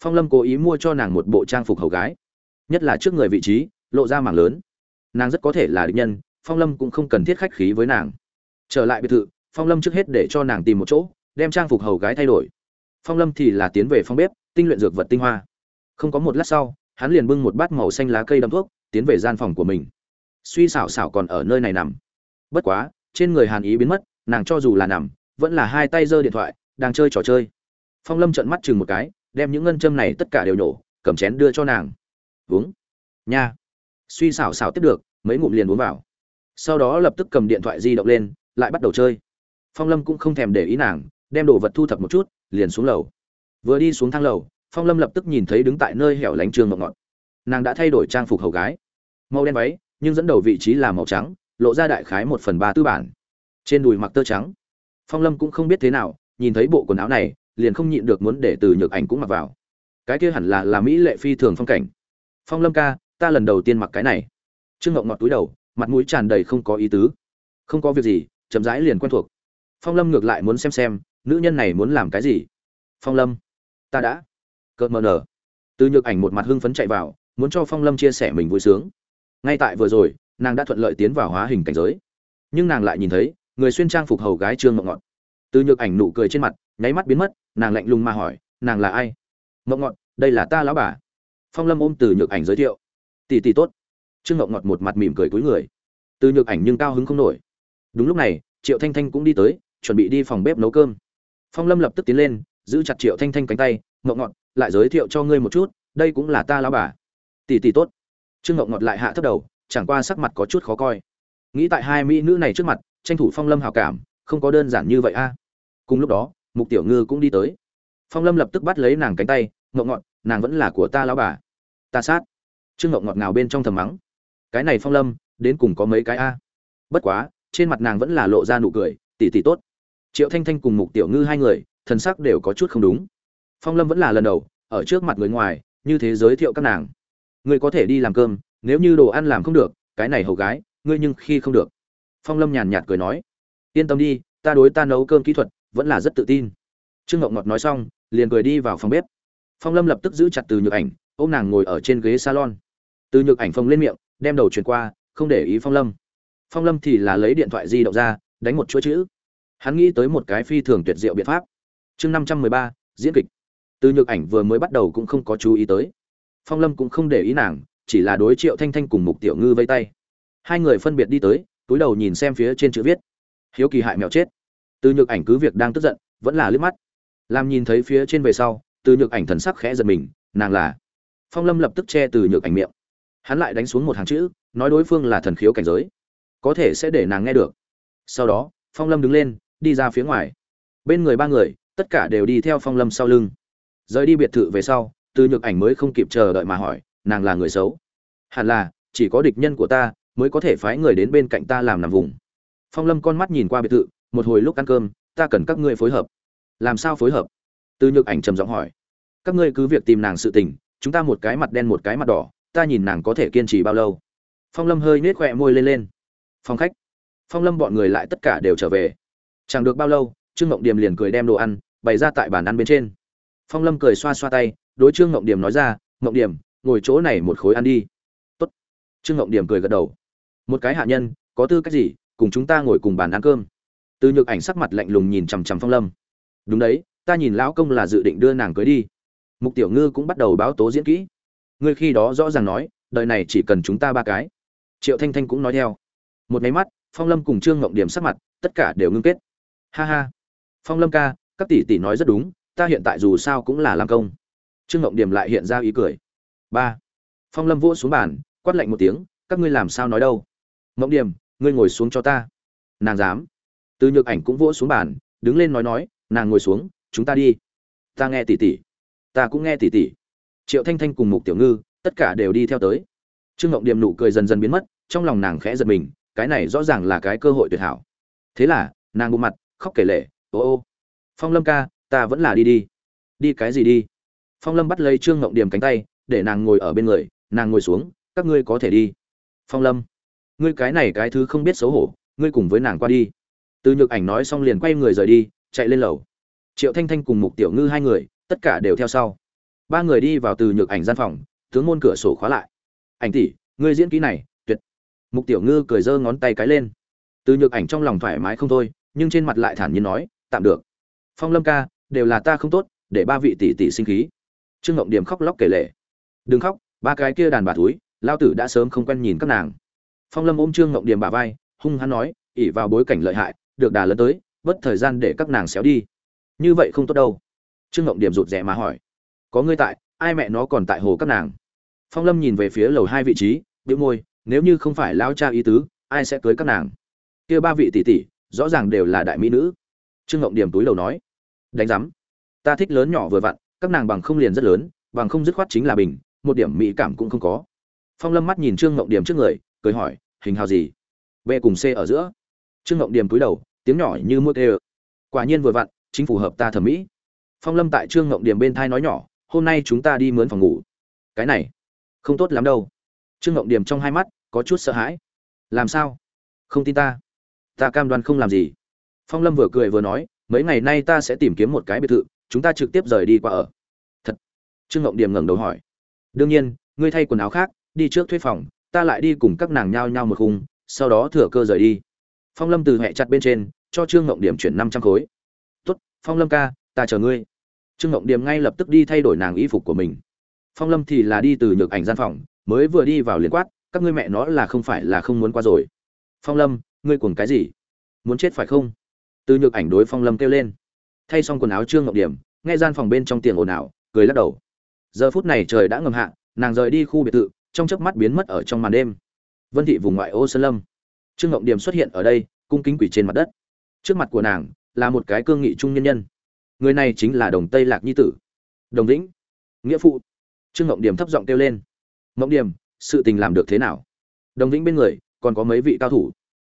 phong lâm cố ý mua cho nàng một bộ trang phục hầu gái. Nhất là trước người vị trí, lộ ra mảng lớn. Nàng rất có thể là địch nhân, phong lâm cũng không cần thiết khách khí với nàng. Trở lại biệt thự phong lâm trước hết để cho nàng tìm một chỗ, đem trang phục hầu gái thay đổi. Phong lâm thì là tiến về phòng bếp, tinh luyện dược vật tinh hoa. Không có một lát sau, hắn liền bưng một bát màu xanh lá cây đâm thuốc, tiến về gian phòng của mình. Suy xảo xảo còn ở nơi này nằm. Bất quá, trên người hàn ý biến mất, nàng cho dù là nằm, vẫn là hai tay giơ điện thoại, đang chơi trò chơi. Phong lâm trợn mắt chừng một cái, đem những ngân châm này tất cả đều nhổ, cầm chén đưa cho nàng. Uống. Nha. Suy xảo xảo tiếp được, mấy ngụm liền uống vào. Sau đó lập tức cầm điện thoại di động lên, lại bắt đầu chơi phong lâm cũng không thèm để ý nàng, đem đồ vật thu thập một chút, liền xuống lầu. Vừa đi xuống thang lầu, phong lâm lập tức nhìn thấy đứng tại nơi hẻo lánh trường ngọc ngọt nàng đã thay đổi trang phục hầu gái. Màu đen váy, nhưng dẫn đầu vị trí là màu trắng, lộ ra đại khái một phần ba tư bản. Trên đùi mặc tơ trắng. Phong lâm cũng không biết thế nào, nhìn thấy bộ quần áo này, liền không nhịn được muốn để từ nhược ảnh cũng mặc vào. Cái kia hẳn là là mỹ lệ phi thường phong cảnh. Phong lâm ca, ta lần đầu tiên mặc cái này. Trương ngọc ngọt túi đầu, mặt mũi tràn đầy không có ý tứ. Không có việc gì, chậm rãi liền quen thuộc phong lâm ngược lại muốn xem xem, nữ nhân này muốn làm cái gì? Phong lâm, ta đã. Cợt mờ nở. Từ nhược ảnh một mặt hưng phấn chạy vào, muốn cho phong lâm chia sẻ mình vui sướng. Ngay tại vừa rồi, nàng đã thuận lợi tiến vào hóa hình cảnh giới. Nhưng nàng lại nhìn thấy, người xuyên trang phục hầu gái trương mộng ngọt. Từ nhược ảnh nụ cười trên mặt, nháy mắt biến mất, nàng lạnh lùng mà hỏi, nàng là ai? Mộng ngọt, đây là ta lão bà. Phong lâm ôm từ nhược ảnh giới thiệu. Tỷ tỷ tốt. Trương mộng ngọt một mặt mỉm cười cúi người. Từ nhược ảnh nhưng cao hứng không nổi. Đúng lúc này, triệu thanh thanh cũng đi tới chuẩn bị đi phòng bếp nấu cơm. Phong lâm lập tức tiến lên, giữ chặt triệu thanh thanh cánh tay ngọng ngọt, lại giới thiệu cho ngươi một chút, đây cũng là ta lão bà. Tỷ tỷ tốt. Trương ngọng ngọt lại hạ thấp đầu, chẳng qua sắc mặt có chút khó coi. Nghĩ tại hai mỹ nữ này trước mặt, tranh thủ phong lâm hào cảm, không có đơn giản như vậy a. Cùng lúc đó, mục tiểu ngư cũng đi tới. Phong lâm lập tức bắt lấy nàng cánh tay ngọng ngọt, nàng vẫn là của ta lão bà. Ta sát. Trương ngọng ngọt nào bên trong thầm mắng. Cái này phong lâm, đến cùng có mấy cái a? Bất quá, trên mặt nàng vẫn là lộ ra nụ cười tỉ tỉ tốt. Triệu thanh thanh cùng mục tiểu ngư hai người, thần sắc đều có chút không đúng. Phong lâm vẫn là lần đầu, ở trước mặt người ngoài, như thế giới thiệu các nàng. Ngươi có thể đi làm cơm, nếu như đồ ăn làm không được, cái này hầu gái, ngươi nhưng khi không được. Phong lâm nhàn nhạt cười nói, yên tâm đi, ta đối ta nấu cơm kỹ thuật vẫn là rất tự tin. Trương ngọc ngọt nói xong, liền cười đi vào phòng bếp. Phong lâm lập tức giữ chặt từ nhược ảnh, ôm nàng ngồi ở trên ghế salon. Từ nhược ảnh phồng lên miệng, đem đầu chuyển qua, không để ý phong lâm. Phong lâm thì là lấy điện thoại di động ra đánh một chuỗi chữ. Hắn nghĩ tới một cái phi thường tuyệt diệu biện pháp. Chương năm trăm mười ba, diễn kịch. Từ nhược ảnh vừa mới bắt đầu cũng không có chú ý tới. Phong lâm cũng không để ý nàng, chỉ là đối triệu thanh thanh cùng mục tiểu ngư vây tay. Hai người phân biệt đi tới, túi đầu nhìn xem phía trên chữ viết. Hiếu kỳ hại mèo chết. Từ nhược ảnh cứ việc đang tức giận, vẫn là liếc mắt. Làm nhìn thấy phía trên về sau, từ nhược ảnh thần sắc khẽ giật mình, nàng là. Phong lâm lập tức che từ nhược ảnh miệng. Hắn lại đánh xuống một hàng chữ, nói đối phương là thần khiếu cảnh giới. Có thể sẽ để nàng nghe được sau đó, phong lâm đứng lên, đi ra phía ngoài. Bên người ba người, tất cả đều đi theo phong lâm sau lưng. Rời đi biệt thự về sau, từ nhược ảnh mới không kịp chờ đợi mà hỏi, nàng là người xấu? Hẳn là, chỉ có địch nhân của ta mới có thể phái người đến bên cạnh ta làm nằm vùng. Phong lâm con mắt nhìn qua biệt thự, một hồi lúc ăn cơm, ta cần các ngươi phối hợp. Làm sao phối hợp? Từ nhược ảnh trầm giọng hỏi. Các ngươi cứ việc tìm nàng sự tình, chúng ta một cái mặt đen một cái mặt đỏ, ta nhìn nàng có thể kiên trì bao lâu? Phong lâm hơi nết khỏe môi lên lên. Phong khách phong lâm bọn người lại tất cả đều trở về. Chẳng được bao lâu, trương ngộng điềm liền cười đem đồ ăn bày ra tại bàn ăn bên trên. Phong lâm cười xoa xoa tay, đối trương ngộng điềm nói ra ngộng điềm, ngồi chỗ này một khối ăn đi. Tốt. trương ngộng điềm cười gật đầu. Một cái hạ nhân, có tư cách gì cùng chúng ta ngồi cùng bàn ăn cơm? Từ nhược ảnh sắc mặt lạnh lùng nhìn chằm chằm phong lâm. Đúng đấy, ta nhìn lão công là dự định đưa nàng cưới đi. Mục tiểu ngư cũng bắt đầu báo tố diễn kỹ. Ngươi khi đó rõ ràng nói, đời này chỉ cần chúng ta ba cái. Triệu thanh thanh cũng nói theo. Một máy mắt phong lâm cùng trương ngộng điểm sắc mặt, tất cả đều ngưng kết. Ha ha. Phong lâm ca, các tỷ tỷ nói rất đúng, ta hiện tại dù sao cũng là làm công. Trương ngộng điểm lại hiện ra ý cười. Ba. Phong lâm vỗ xuống bàn, quát lạnh một tiếng, các ngươi làm sao nói đâu? Ngộng điểm, ngươi ngồi xuống cho ta. Nàng dám. Từ nhược ảnh cũng vỗ xuống bàn, đứng lên nói nói, nàng ngồi xuống, chúng ta đi. Ta nghe tỷ tỷ. Ta cũng nghe tỷ tỷ. Triệu thanh thanh cùng mục tiểu ngư, tất cả đều đi theo tới. Trương ngộng điểm nụ cười dần dần biến mất, trong lòng nàng khẽ giật mình cái này rõ ràng là cái cơ hội tuyệt hảo. Thế là, nàng bụng mặt, khóc kể lệ ô ô, phong lâm ca, ta vẫn là đi đi. Đi cái gì đi? Phong lâm bắt lấy trương ngộng điểm cánh tay, để nàng ngồi ở bên người, nàng ngồi xuống, các ngươi có thể đi. Phong lâm, ngươi cái này cái thứ không biết xấu hổ, ngươi cùng với nàng qua đi. Từ nhược ảnh nói xong liền quay người rời đi, chạy lên lầu. Triệu thanh thanh cùng mục tiểu ngư hai người, tất cả đều theo sau. Ba người đi vào từ nhược ảnh gian phòng, tướng môn cửa sổ khóa lại. Ảnh tỷ, ngươi diễn kỹ này mục tiểu ngư cười giơ ngón tay cái lên. Từ nhược ảnh trong lòng thoải mái không thôi, nhưng trên mặt lại thản nhiên nói, tạm được. Phong lâm ca, đều là ta không tốt, để ba vị tỷ tỷ sinh khí. Trương ngộng điểm khóc lóc kể lể. Đừng khóc, ba cái kia đàn bà túi lao tử đã sớm không quen nhìn các nàng. Phong lâm ôm trương ngộng điểm bà vai, hung hắn nói ỉ vào bối cảnh lợi hại, được đà lớn tới vất thời gian để các nàng xéo đi. Như vậy không tốt đâu. Trương ngộng điểm rụt rè mà hỏi, có ngươi tại, ai mẹ nó còn tại hồ các nàng? Phong lâm nhìn về phía lầu hai vị trí, bĩu môi nếu như không phải lao cha ý tứ, ai sẽ cưới các nàng? Kia ba vị tỷ tỷ, rõ ràng đều là đại mỹ nữ. Trương ngộng điểm túi đầu nói, đánh giám. Ta thích lớn nhỏ vừa vặn, các nàng bằng không liền rất lớn, bằng không dứt khoát chính là bình, một điểm mỹ cảm cũng không có. Phong lâm mắt nhìn trương ngộng điểm trước người, cười hỏi, hình hào gì? B cùng c ở giữa. Trương ngộng điểm túi đầu, tiếng nhỏ như mua tê quả nhiên vừa vặn, chính phù hợp ta thẩm mỹ. Phong lâm tại trương ngộng điểm bên thai nói nhỏ, hôm nay chúng ta đi mướn phòng ngủ. Cái này, không tốt lắm đâu. Trương ngộng điểm trong hai mắt có chút sợ hãi. Làm sao? Không tin ta. Ta cam đoan không làm gì. Phong lâm vừa cười vừa nói mấy ngày nay ta sẽ tìm kiếm một cái biệt thự chúng ta trực tiếp rời đi qua ở. Thật. Trương ngộng điểm ngẩng đầu hỏi. Đương nhiên ngươi thay quần áo khác đi trước thuê phòng ta lại đi cùng các nàng nhao nhao một khung sau đó thừa cơ rời đi. Phong lâm từ hẹ chặt bên trên cho trương ngộng điểm chuyển năm trăm khối. Tốt, phong lâm ca ta chờ ngươi. Trương ngộng điểm ngay lập tức đi thay đổi nàng y phục của mình. Phong lâm thì là đi từ nhược ảnh gian phòng mới vừa đi vào liền quát các ngươi mẹ nó là không phải là không muốn qua rồi. Phong lâm, ngươi cuồng cái gì? Muốn chết phải không? Từ nhược ảnh đối phong lâm kêu lên. Thay xong quần áo trương ngọc điểm, nghe gian phòng bên trong tiền ồn ào, cười lắc đầu. Giờ phút này trời đã ngầm hạ, nàng rời đi khu biệt thự, trong chớp mắt biến mất ở trong màn đêm. Vân thị vùng ngoại ô sơn lâm. Trương ngọc điểm xuất hiện ở đây, cung kính quỷ trên mặt đất. Trước mặt của nàng, là một cái cương nghị trung nhân nhân. Người này chính là đồng tây lạc nhi tử. Đồng vĩnh. Nghĩa phụ. Trương ngọc điểm thấp giọng kêu lên. Ngọc điểm sự tình làm được thế nào? Đồng vĩnh bên người, còn có mấy vị cao thủ.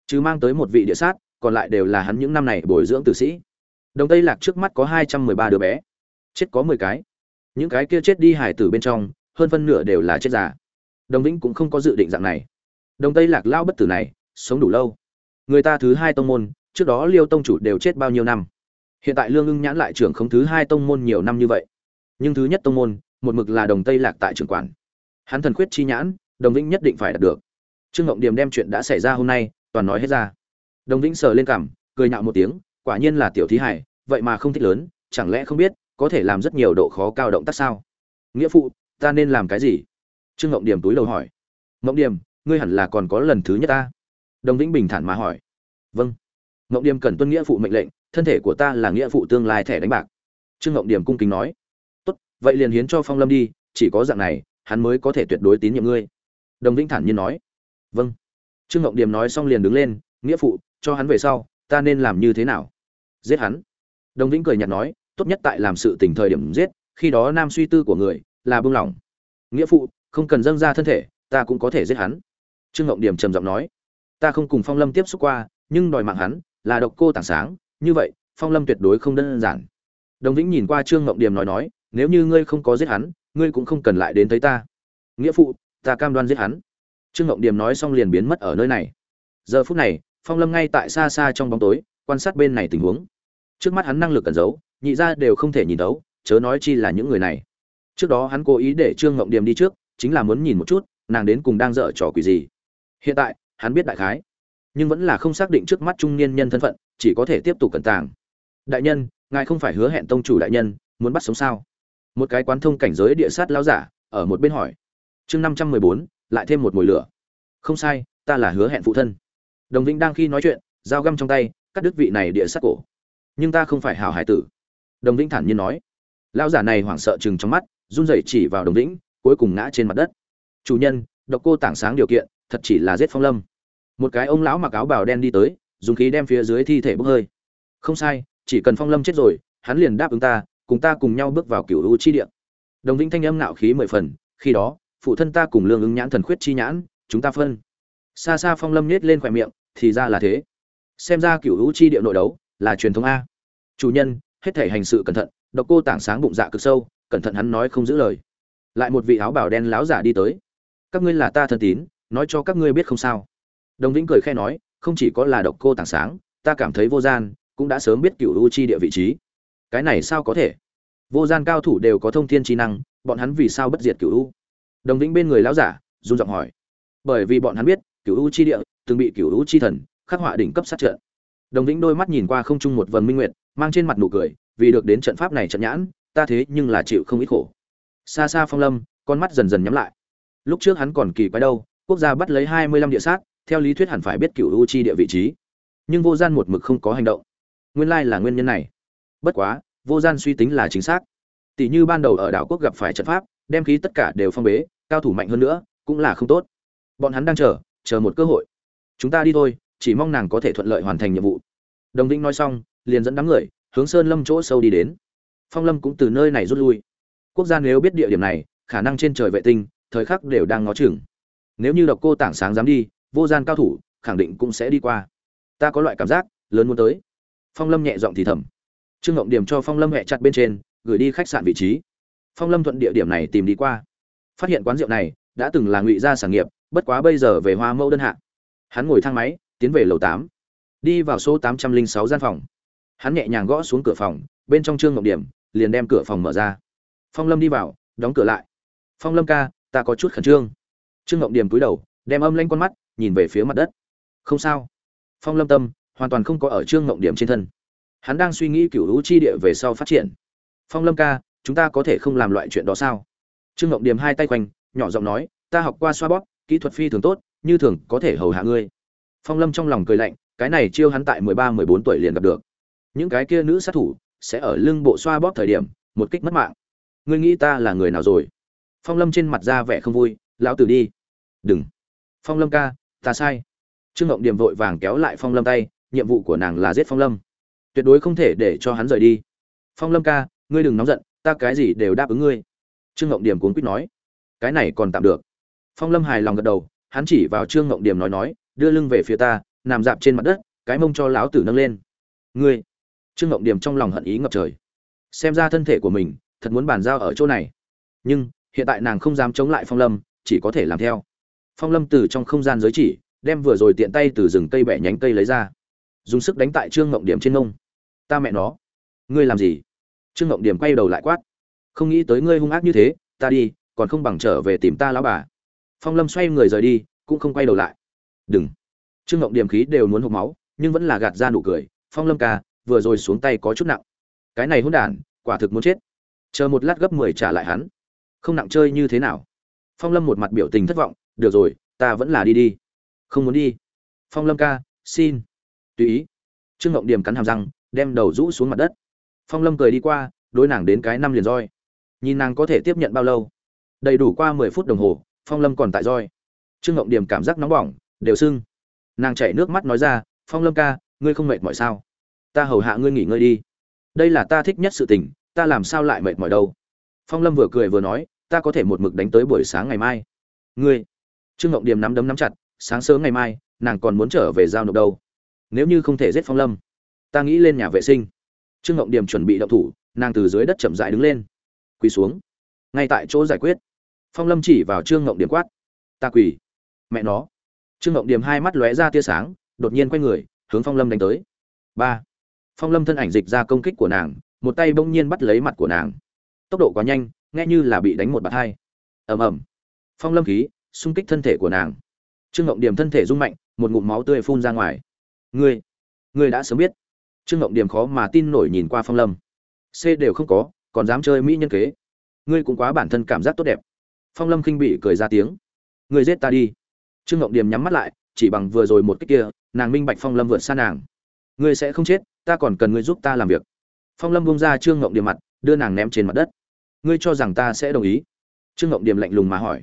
Chứ mang tới một vị địa sát, còn lại đều là hắn những năm này bồi dưỡng tử sĩ. Đồng tây lạc trước mắt có hai trăm mười ba đứa bé. Chết có mười cái. Những cái kia chết đi hải tử bên trong, hơn phân nửa đều là chết già. Đồng vĩnh cũng không có dự định dạng này. Đồng tây lạc lao bất tử này, sống đủ lâu. Người ta thứ hai tông môn, trước đó liêu tông chủ đều chết bao nhiêu năm. Hiện tại lương ưng nhãn lại trưởng không thứ hai tông môn nhiều năm như vậy. Nhưng thứ nhất tông môn, một mực là đồng tây lạc tại trưởng quản hắn thần khuyết chi nhãn, đồng vĩnh nhất định phải đạt được. Trương ngộng điềm đem chuyện đã xảy ra hôm nay, toàn nói hết ra. Đồng vĩnh sờ lên cằm, cười nhạo một tiếng, quả nhiên là tiểu thí hải, vậy mà không thích lớn, chẳng lẽ không biết, có thể làm rất nhiều độ khó cao động tác sao? Nghĩa phụ, ta nên làm cái gì? Trương ngộng điểm túi đầu hỏi. Ngộng điểm ngươi hẳn là còn có lần thứ nhất ta. Đồng vĩnh bình thản mà hỏi. Vâng. Ngộng điểm cần tuân nghĩa phụ mệnh lệnh, thân thể của ta là nghĩa phụ tương lai thẻ đánh bạc. Trương ngộng điểm cung kính nói. Tốt, vậy liền hiến cho phong lâm đi, chỉ có dạng này hắn mới có thể tuyệt đối tín nhiệm ngươi. Đồng vĩnh thản nhiên nói. Vâng. Trương ngộng điểm nói xong liền đứng lên, nghĩa phụ, cho hắn về sau, ta nên làm như thế nào? Giết hắn. Đồng vĩnh cười nhạt nói, tốt nhất tại làm sự tình thời điểm giết, khi đó nam suy tư của người là buông lỏng. Nghĩa phụ, không cần dâng ra thân thể, ta cũng có thể giết hắn. Trương ngộng điểm trầm giọng nói, ta không cùng phong lâm tiếp xúc qua, nhưng đòi mạng hắn là độc cô tảng sáng, như vậy, phong lâm tuyệt đối không đơn giản. Đồng vĩnh nhìn qua trương ngộng điểm nói nói, nếu như ngươi không có giết hắn ngươi cũng không cần lại đến thấy ta. Nghĩa phụ, ta cam đoan giết hắn. Trương ngộng điểm nói xong liền biến mất ở nơi này. Giờ phút này, phong lâm ngay tại xa xa trong bóng tối, quan sát bên này tình huống. Trước mắt hắn năng lực cẩn giấu, nhị ra đều không thể nhìn đấu chớ nói chi là những người này. Trước đó hắn cố ý để trương ngộng điềm đi trước, chính là muốn nhìn một chút, nàng đến cùng đang dở trò quỷ gì. Hiện tại, hắn biết đại khái, nhưng vẫn là không xác định trước mắt trung niên nhân thân phận, chỉ có thể tiếp tục cẩn tàng. Đại nhân, ngài không phải hứa hẹn tông chủ đại nhân, muốn bắt sống sao? Một cái quán thông cảnh giới địa sát lão giả, ở một bên hỏi. Chương năm trăm mười bốn, lại thêm một mồi lửa. Không sai, ta là hứa hẹn phụ thân. Đồng vĩnh đang khi nói chuyện, dao găm trong tay, cắt đứt vị này địa sát cổ. Nhưng ta không phải hào hải tử. Đồng vĩnh thản nhiên nói. Lão giả này hoảng sợ chừng trong mắt, run rẩy chỉ vào đồng vĩnh, cuối cùng ngã trên mặt đất. Chủ nhân, độc cô tảng sáng điều kiện, thật chỉ là giết phong lâm. Một cái ông lão mặc áo bào đen đi tới, dùng khí đem phía dưới thi thể bốc hơi. Không sai, chỉ cần phong lâm chết rồi, hắn liền đáp ứng ta cùng ta cùng nhau bước vào cửu u chi địa. Đồng vĩnh thanh âm ngạo khí mười phần, khi đó, phụ thân ta cùng lương ứng nhãn thần khuyết chi nhãn, chúng ta phân. Xa xa phong lâm nhét lên khỏe miệng, thì ra là thế. Xem ra cửu u chi địa nội đấu là truyền thống a. Chủ nhân, hết thể hành sự cẩn thận, độc cô tảng sáng bụng dạ cực sâu, cẩn thận hắn nói không giữ lời. Lại một vị áo bảo đen láo giả đi tới. Các ngươi là ta thân tín, nói cho các ngươi biết không sao. Đồng vĩnh cười khe nói, không chỉ có là độc cô tảng sáng, ta cảm thấy vô gian, cũng đã sớm biết cựu u chi địa vị trí cái này sao có thể? Vô gian cao thủ đều có thông thiên trí năng, bọn hắn vì sao bất diệt cựu u? Đồng vĩnh bên người lão giả, run giọng hỏi. Bởi vì bọn hắn biết cựu u chi địa từng bị cựu u chi thần, khắc họa đỉnh cấp sát trận. Đồng vĩnh đôi mắt nhìn qua không trung một vần minh nguyệt, mang trên mặt nụ cười, vì được đến trận pháp này trận nhãn, ta thế nhưng là chịu không ít khổ. Xa xa phong lâm, con mắt dần dần nhắm lại. Lúc trước hắn còn kỳ quái đâu, quốc gia bắt lấy hai mươi lăm địa sát, theo lý thuyết hẳn phải biết cựu u chi địa vị trí. Nhưng vô gian một mực không có hành động. Nguyên lai là nguyên nhân này bất quá, vô gian suy tính là chính xác. Tỷ như ban đầu ở đảo quốc gặp phải trận pháp, đem khí tất cả đều phong bế, cao thủ mạnh hơn nữa, cũng là không tốt. Bọn hắn đang chờ chờ một cơ hội. Chúng ta đi thôi, chỉ mong nàng có thể thuận lợi hoàn thành nhiệm vụ. Đồng vĩnh nói xong, liền dẫn đám người, hướng sơn lâm chỗ sâu đi đến. Phong lâm cũng từ nơi này rút lui. Quốc gia nếu biết địa điểm này, khả năng trên trời vệ tinh, thời khắc đều đang ngó chừng. Nếu như độc cô tảng sáng dám đi, vô gian cao thủ, khẳng định cũng sẽ đi qua. Ta có loại cảm giác, lớn muốn tới. Phong lâm nhẹ giọng thì thầm trương ngộng điểm cho phong lâm hẹ chặt bên trên, gửi đi khách sạn vị trí. Phong lâm thuận địa điểm này tìm đi qua. Phát hiện quán rượu này đã từng là ngụy gia sản nghiệp, bất quá bây giờ về hoa mẫu đơn hạ. Hắn ngồi thang máy, tiến về lầu tám. Đi vào số tám trăm linh sáu gian phòng. Hắn nhẹ nhàng gõ xuống cửa phòng, bên trong trương ngộng điểm liền đem cửa phòng mở ra. Phong lâm đi vào, đóng cửa lại. Phong lâm ca, ta có chút khẩn trương. Trương ngộng điểm cúi đầu, đem âm lanh con mắt nhìn về phía mặt đất. Không sao. Phong lâm tâm, hoàn toàn không có ở trương ngộng điểm trên thân hắn đang suy nghĩ cựu hữu chi địa về sau phát triển. Phong lâm ca, chúng ta có thể không làm loại chuyện đó sao? Trương ngộng điểm hai tay quanh, nhỏ giọng nói, ta học qua xoa bóp, kỹ thuật phi thường tốt, như thường có thể hầu hạ ngươi. Phong lâm trong lòng cười lạnh, cái này chiêu hắn tại mười ba, mười bốn tuổi liền gặp được. Những cái kia nữ sát thủ sẽ ở lưng bộ xoa bóp thời điểm, một kích mất mạng. Ngươi nghĩ ta là người nào rồi? Phong lâm trên mặt ra vẻ không vui, lão tử đi. Đừng. Phong lâm ca, ta sai. Trương ngộng điểm vội vàng kéo lại phong lâm tay, nhiệm vụ của nàng là giết phong lâm tuyệt đối không thể để cho hắn rời đi. Phong lâm ca, ngươi đừng nóng giận, ta cái gì đều đáp ứng ngươi. Trương ngộng điểm cuốn quýt nói, cái này còn tạm được. Phong lâm hài lòng gật đầu, hắn chỉ vào trương ngộng điểm nói nói, đưa lưng về phía ta, nằm dạp trên mặt đất, cái mông cho lão tử nâng lên. Ngươi. Trương ngộng điểm trong lòng hận ý ngập trời. Xem ra thân thể của mình, thật muốn bàn giao ở chỗ này. Nhưng, hiện tại nàng không dám chống lại phong lâm, chỉ có thể làm theo. Phong lâm từ trong không gian giới chỉ, đem vừa rồi tiện tay từ rừng cây bẻ nhánh cây lấy ra dùng sức đánh tại trương ngộng điểm trên ngông. Ta mẹ nó, ngươi làm gì? Trương ngộng điểm quay đầu lại quát. Không nghĩ tới ngươi hung ác như thế, ta đi, còn không bằng trở về tìm ta lão bà. Phong lâm xoay người rời đi, cũng không quay đầu lại. Đừng. Trương ngộng điểm khí đều muốn hộp máu, nhưng vẫn là gạt ra nụ cười. Phong lâm ca, vừa rồi xuống tay có chút nặng. Cái này hôn đản, quả thực muốn chết. Chờ một lát gấp mười trả lại hắn. Không nặng chơi như thế nào? Phong lâm một mặt biểu tình thất vọng. Được rồi, ta vẫn là đi đi. Không muốn đi. Phong lâm ca, xin tùy ý. Trương ngộng điểm cắn hàm răng, đem đầu rũ xuống mặt đất. Phong lâm cười đi qua, đối nàng đến cái năm liền roi. Nhìn nàng có thể tiếp nhận bao lâu? Đầy đủ qua mười phút đồng hồ, phong lâm còn tại roi. Trương ngộng điểm cảm giác nóng bỏng, đều sưng. Nàng chảy nước mắt nói ra, phong lâm ca, ngươi không mệt mỏi sao? Ta hầu hạ ngươi nghỉ ngơi đi. Đây là ta thích nhất sự tình, ta làm sao lại mệt mỏi đâu? Phong lâm vừa cười vừa nói, ta có thể một mực đánh tới buổi sáng ngày mai. Ngươi? Trương ngộng điềm nắm đấm nắm chặt, sáng sớm ngày mai, nàng còn muốn trở về giao nộp đâu? Nếu như không thể giết phong lâm, ta nghĩ lên nhà vệ sinh. Trương ngộng Điểm chuẩn bị động thủ, nàng từ dưới đất chậm dại đứng lên. Quỳ xuống. Ngay tại chỗ giải quyết. Phong lâm chỉ vào trương ngộng Điểm quát. Ta quỳ. Mẹ nó. Trương ngộng Điểm hai mắt lóe ra tia sáng, đột nhiên quay người, hướng phong lâm đánh tới. Ba. Phong lâm thân ảnh dịch ra công kích của nàng, một tay bỗng nhiên bắt lấy mặt của nàng. Tốc độ quá nhanh, nghe như là bị đánh một bạt hai. Ầm ầm. Phong lâm khí, xung kích thân thể của nàng. Trương ngộng điểm thân thể rung mạnh, một ngụm máu tươi phun ra ngoài ngươi ngươi đã sớm biết. Trương ngộng điểm khó mà tin nổi nhìn qua phong lâm. C đều không có, còn dám chơi mỹ nhân kế. Ngươi cũng quá bản thân cảm giác tốt đẹp. Phong lâm khinh bị cười ra tiếng. Ngươi giết ta đi. Trương ngộng điểm nhắm mắt lại, chỉ bằng vừa rồi một cách kia, nàng minh bạch phong lâm vượt xa nàng. Ngươi sẽ không chết, ta còn cần ngươi giúp ta làm việc. Phong lâm bung ra trương ngộng điểm mặt, đưa nàng ném trên mặt đất. Ngươi cho rằng ta sẽ đồng ý? Trương ngộng điểm lạnh lùng mà hỏi.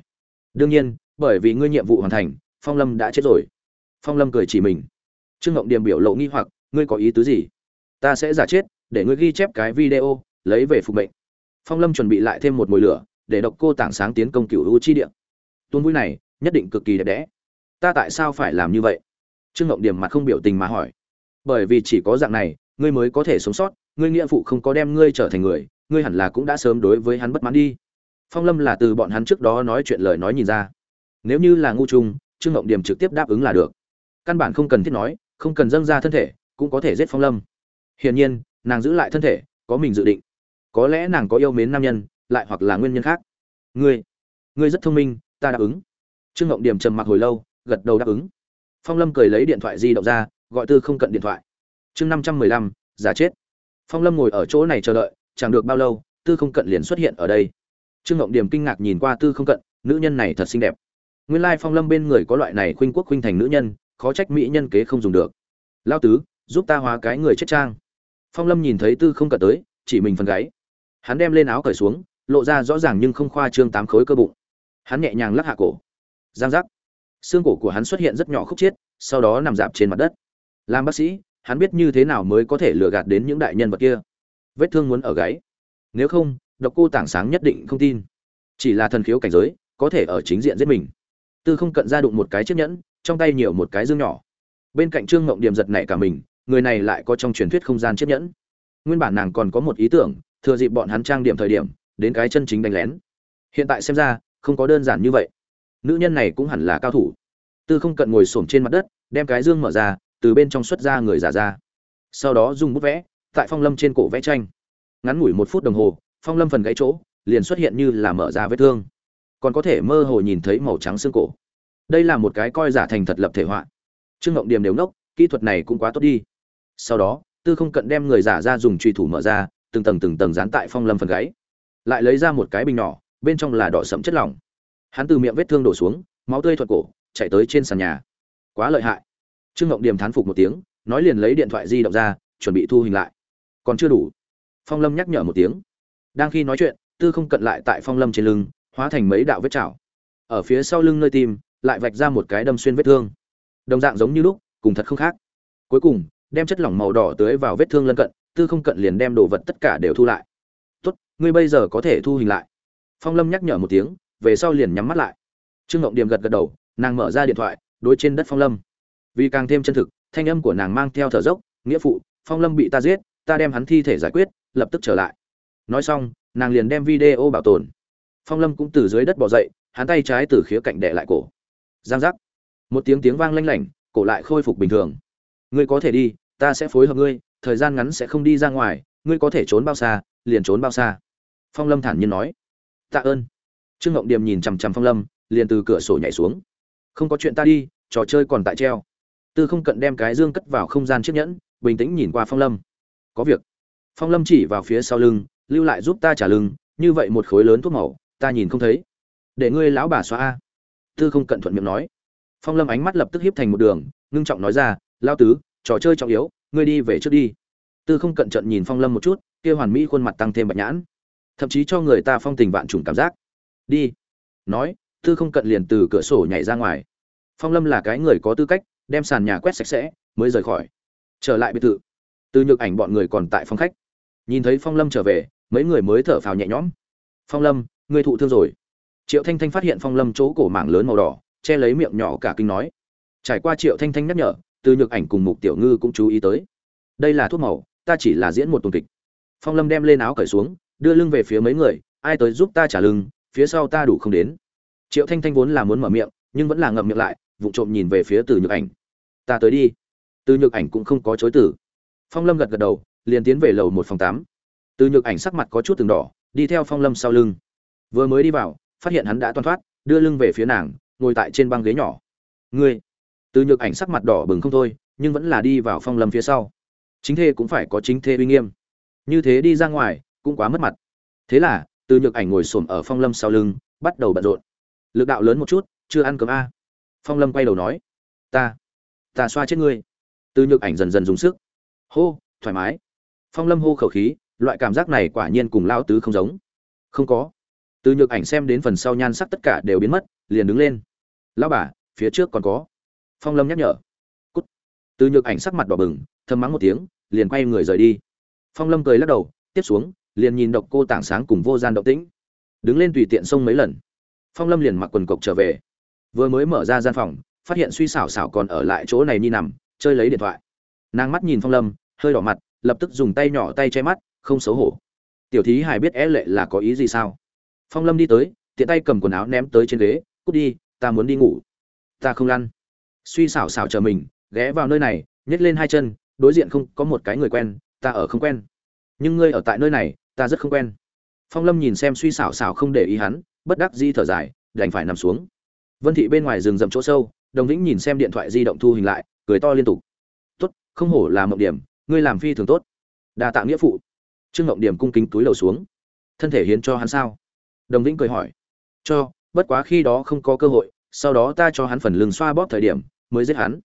Đương nhiên, bởi vì ngươi nhiệm vụ hoàn thành, phong lâm đã chết rồi. Phong lâm cười chỉ mình trương ngộng điểm biểu lộ nghi hoặc, ngươi có ý tứ gì? Ta sẽ giả chết, để ngươi ghi chép cái video, lấy về phục mệnh. Phong lâm chuẩn bị lại thêm một mồi lửa, để độc cô tảng sáng tiến công cựu u chi điện tuôn vui này, nhất định cực kỳ đẹp đẽ. Ta tại sao phải làm như vậy? Trương ngộng điểm mặt không biểu tình mà hỏi. Bởi vì chỉ có dạng này, ngươi mới có thể sống sót, ngươi nghĩa phụ không có đem ngươi trở thành người, ngươi hẳn là cũng đã sớm đối với hắn bất mãn đi. Phong lâm là từ bọn hắn trước đó nói chuyện lời nói nhìn ra. Nếu như là ngu trung, trương ngộng điểm trực tiếp đáp ứng là được. Căn bản không cần thiết nói không cần dâng ra thân thể, cũng có thể giết phong lâm. Hiển nhiên, nàng giữ lại thân thể, có mình dự định. Có lẽ nàng có yêu mến nam nhân, lại hoặc là nguyên nhân khác. Ngươi ngươi rất thông minh, ta đáp ứng. Trương ngộng điểm trầm mặc hồi lâu, gật đầu đáp ứng. Phong lâm cười lấy điện thoại di động ra, gọi tư không cận điện thoại. Chương năm trăm mười lăm, giả chết. Phong lâm ngồi ở chỗ này chờ đợi, chẳng được bao lâu, tư không cận liền xuất hiện ở đây. Trương ngộng điểm kinh ngạc nhìn qua tư không cận, nữ nhân này thật xinh đẹp. Nguyên lai phong lâm bên người có loại này khuynh quốc khuynh thành nữ nhân khó trách mỹ nhân kế không dùng được. Lao tứ, giúp ta hóa cái người chết trang. Phong lâm nhìn thấy tư không cận tới, chỉ mình phần gáy. Hắn đem lên áo cởi xuống, lộ ra rõ ràng nhưng không khoa trương tám khối cơ bụng. Hắn nhẹ nhàng lắc hạ cổ. Giang giác. Xương cổ của hắn xuất hiện rất nhỏ khúc chiết, sau đó nằm dạp trên mặt đất. Làm bác sĩ, hắn biết như thế nào mới có thể lừa gạt đến những đại nhân vật kia. Vết thương muốn ở gáy. Nếu không, độc cô tảng sáng nhất định không tin. Chỉ là thần khiếu cảnh giới, có thể ở chính diện giết mình. Tư không cận ra đụng một cái chiếc nhẫn trong tay nhiều một cái dương nhỏ. Bên cạnh trương ngộng điểm giật nảy cả mình, người này lại có trong truyền thuyết không gian chiếc nhẫn. Nguyên bản nàng còn có một ý tưởng, thừa dịp bọn hắn trang điểm thời điểm, đến cái chân chính đánh lén. Hiện tại xem ra, không có đơn giản như vậy. Nữ nhân này cũng hẳn là cao thủ. Tư không cận ngồi xổm trên mặt đất, đem cái dương mở ra, từ bên trong xuất ra người giả ra. Sau đó dùng bút vẽ, tại phong lâm trên cổ vẽ tranh. Ngắn ngủi một phút đồng hồ, phong lâm phần gãy chỗ, liền xuất hiện như là mở ra vết thương. Còn có thể mơ hồ nhìn thấy màu trắng xương cổ đây là một cái coi giả thành thật lập thể họa. Trương ngộng điểm đều ngốc, kỹ thuật này cũng quá tốt đi. Sau đó, tư không cận đem người giả ra dùng truy thủ mở ra, từng tầng từng tầng dán tại phong lâm phần gáy. Lại lấy ra một cái bình nhỏ, bên trong là đỏ sẫm chất lỏng. Hắn từ miệng vết thương đổ xuống, máu tươi thuật cổ, chạy tới trên sàn nhà. Quá lợi hại. Trương ngộng điềm thán phục một tiếng, nói liền lấy điện thoại di động ra, chuẩn bị thu hình lại. Còn chưa đủ. Phong lâm nhắc nhở một tiếng. Đang khi nói chuyện, tư không cận lại tại phong lâm trên lưng, hóa thành mấy đạo vết chảo. Ở phía sau lưng nơi tim lại vạch ra một cái đâm xuyên vết thương. Đồng dạng giống như lúc, cùng thật không khác. Cuối cùng, đem chất lỏng màu đỏ tưới vào vết thương lân cận, tư không cận liền đem đồ vật tất cả đều thu lại. Tốt, ngươi bây giờ có thể thu hình lại. Phong lâm nhắc nhở một tiếng, về sau liền nhắm mắt lại. Trương ngộng điềm gật gật đầu, nàng mở ra điện thoại, đối trên đất phong lâm. Vì càng thêm chân thực, thanh âm của nàng mang theo thở dốc, nghĩa phụ, phong lâm bị ta giết, ta đem hắn thi thể giải quyết, lập tức trở lại. Nói xong, nàng liền đem video bảo tồn. Phong lâm cũng từ dưới đất bỏ dậy, hắn tay trái từ khía cạnh đệ lại cổ giang giác. Một tiếng tiếng vang lanh lảnh, cổ lại khôi phục bình thường. Ngươi có thể đi, ta sẽ phối hợp ngươi, thời gian ngắn sẽ không đi ra ngoài, ngươi có thể trốn bao xa, liền trốn bao xa. Phong lâm thản nhiên nói. Tạ ơn. Trương ngộng điềm nhìn chằm chằm phong lâm, liền từ cửa sổ nhảy xuống. Không có chuyện ta đi, trò chơi còn tại treo. Tư không cận đem cái dương cất vào không gian chiếc nhẫn, bình tĩnh nhìn qua phong lâm. Có việc. Phong lâm chỉ vào phía sau lưng, lưu lại giúp ta trả lưng, như vậy một khối lớn thuốc màu, ta nhìn không thấy. Để ngươi lão bà xóa a tư không cận thuận miệng nói. Phong lâm ánh mắt lập tức hiếp thành một đường, ngưng trọng nói ra, lao tứ, trò chơi trọng yếu, ngươi đi về trước đi. Tư không cận trận nhìn phong lâm một chút, kia hoàn mỹ khuôn mặt tăng thêm bạch nhãn, thậm chí cho người ta phong tình vạn trùng cảm giác. Đi. Nói, tư không cận liền từ cửa sổ nhảy ra ngoài. Phong lâm là cái người có tư cách, đem sàn nhà quét sạch sẽ, mới rời khỏi. Trở lại biệt thự. Từ nhược ảnh bọn người còn tại phòng khách. Nhìn thấy phong lâm trở về, mấy người mới thở phào nhẹ nhõm. Phong lâm người thụ thương rồi triệu thanh thanh phát hiện phong lâm chỗ cổ mảng lớn màu đỏ, che lấy miệng nhỏ cả kinh nói. Trải qua triệu thanh thanh nhắc nhở, từ nhược ảnh cùng mục tiểu ngư cũng chú ý tới. Đây là thuốc màu, ta chỉ là diễn một tuần kịch. Phong lâm đem lên áo cởi xuống, đưa lưng về phía mấy người, ai tới giúp ta trả lưng, phía sau ta đủ không đến. Triệu thanh thanh vốn là muốn mở miệng, nhưng vẫn là ngậm miệng lại vụ trộm nhìn về phía từ nhược ảnh. Ta tới đi. Từ nhược ảnh cũng không có chối từ. Phong lâm gật gật đầu, liền tiến về lầu một phòng tám. Từ nhược ảnh sắc mặt có chút từng đỏ, đi theo phong lâm sau lưng. Vừa mới đi vào phát hiện hắn đã toan thoát, đưa lưng về phía nàng, ngồi tại trên băng ghế nhỏ. Ngươi. Từ nhược ảnh sắc mặt đỏ bừng không thôi, nhưng vẫn là đi vào phong lâm phía sau. Chính thê cũng phải có chính thê uy nghiêm. Như thế đi ra ngoài, cũng quá mất mặt. Thế là, từ nhược ảnh ngồi xổm ở phong lâm sau lưng, bắt đầu bận rộn. Lực đạo lớn một chút, chưa ăn cơm a? Phong lâm quay đầu nói. Ta ta xoa chết ngươi. Từ nhược ảnh dần dần dùng sức. Hô, thoải mái. Phong lâm hô khẩu khí, loại cảm giác này quả nhiên cùng lao tứ không giống. Không có từ nhược ảnh xem đến phần sau nhan sắc tất cả đều biến mất, liền đứng lên. Lao bà, phía trước còn có. Phong lâm nhắc nhở. Cút. Từ nhược ảnh sắc mặt đỏ bừng thơm mắng một tiếng, liền quay người rời đi. Phong lâm cười lắc đầu, tiếp xuống, liền nhìn độc cô tảng sáng cùng vô gian động tĩnh. Đứng lên tùy tiện xông mấy lần. Phong lâm liền mặc quần cộc trở về. Vừa mới mở ra gian phòng, phát hiện suy xảo xảo còn ở lại chỗ này nhi nằm, chơi lấy điện thoại. Nàng mắt nhìn phong lâm, hơi đỏ mặt, lập tức dùng tay nhỏ tay che mắt, không xấu hổ. Tiểu thí hài biết é lệ là có ý gì sao? Phong lâm đi tới, tiện tay cầm quần áo ném tới trên ghế, cút đi, ta muốn đi ngủ. Ta không lăn. Suy xảo xảo chờ mình, ghé vào nơi này nhét lên hai chân, đối diện không có một cái người quen, ta ở không quen. Nhưng ngươi ở tại nơi này, ta rất không quen. Phong lâm nhìn xem suy xảo xảo không để ý hắn, bất đắc di thở dài, đành phải nằm xuống. Vân thị bên ngoài rừng rậm chỗ sâu, đồng vĩnh nhìn xem điện thoại di động thu hình lại, cười to liên tục. Tốt, không hổ là mộng điểm, ngươi làm phi thường tốt. Đa tạ nghĩa phụ. Trương mộng điểm cung kính túi lầu xuống. Thân thể hiến cho hắn sao? Đồng vĩnh cười hỏi, cho, bất quá khi đó không có cơ hội, sau đó ta cho hắn phần lưng xoa bóp thời điểm, mới giết hắn.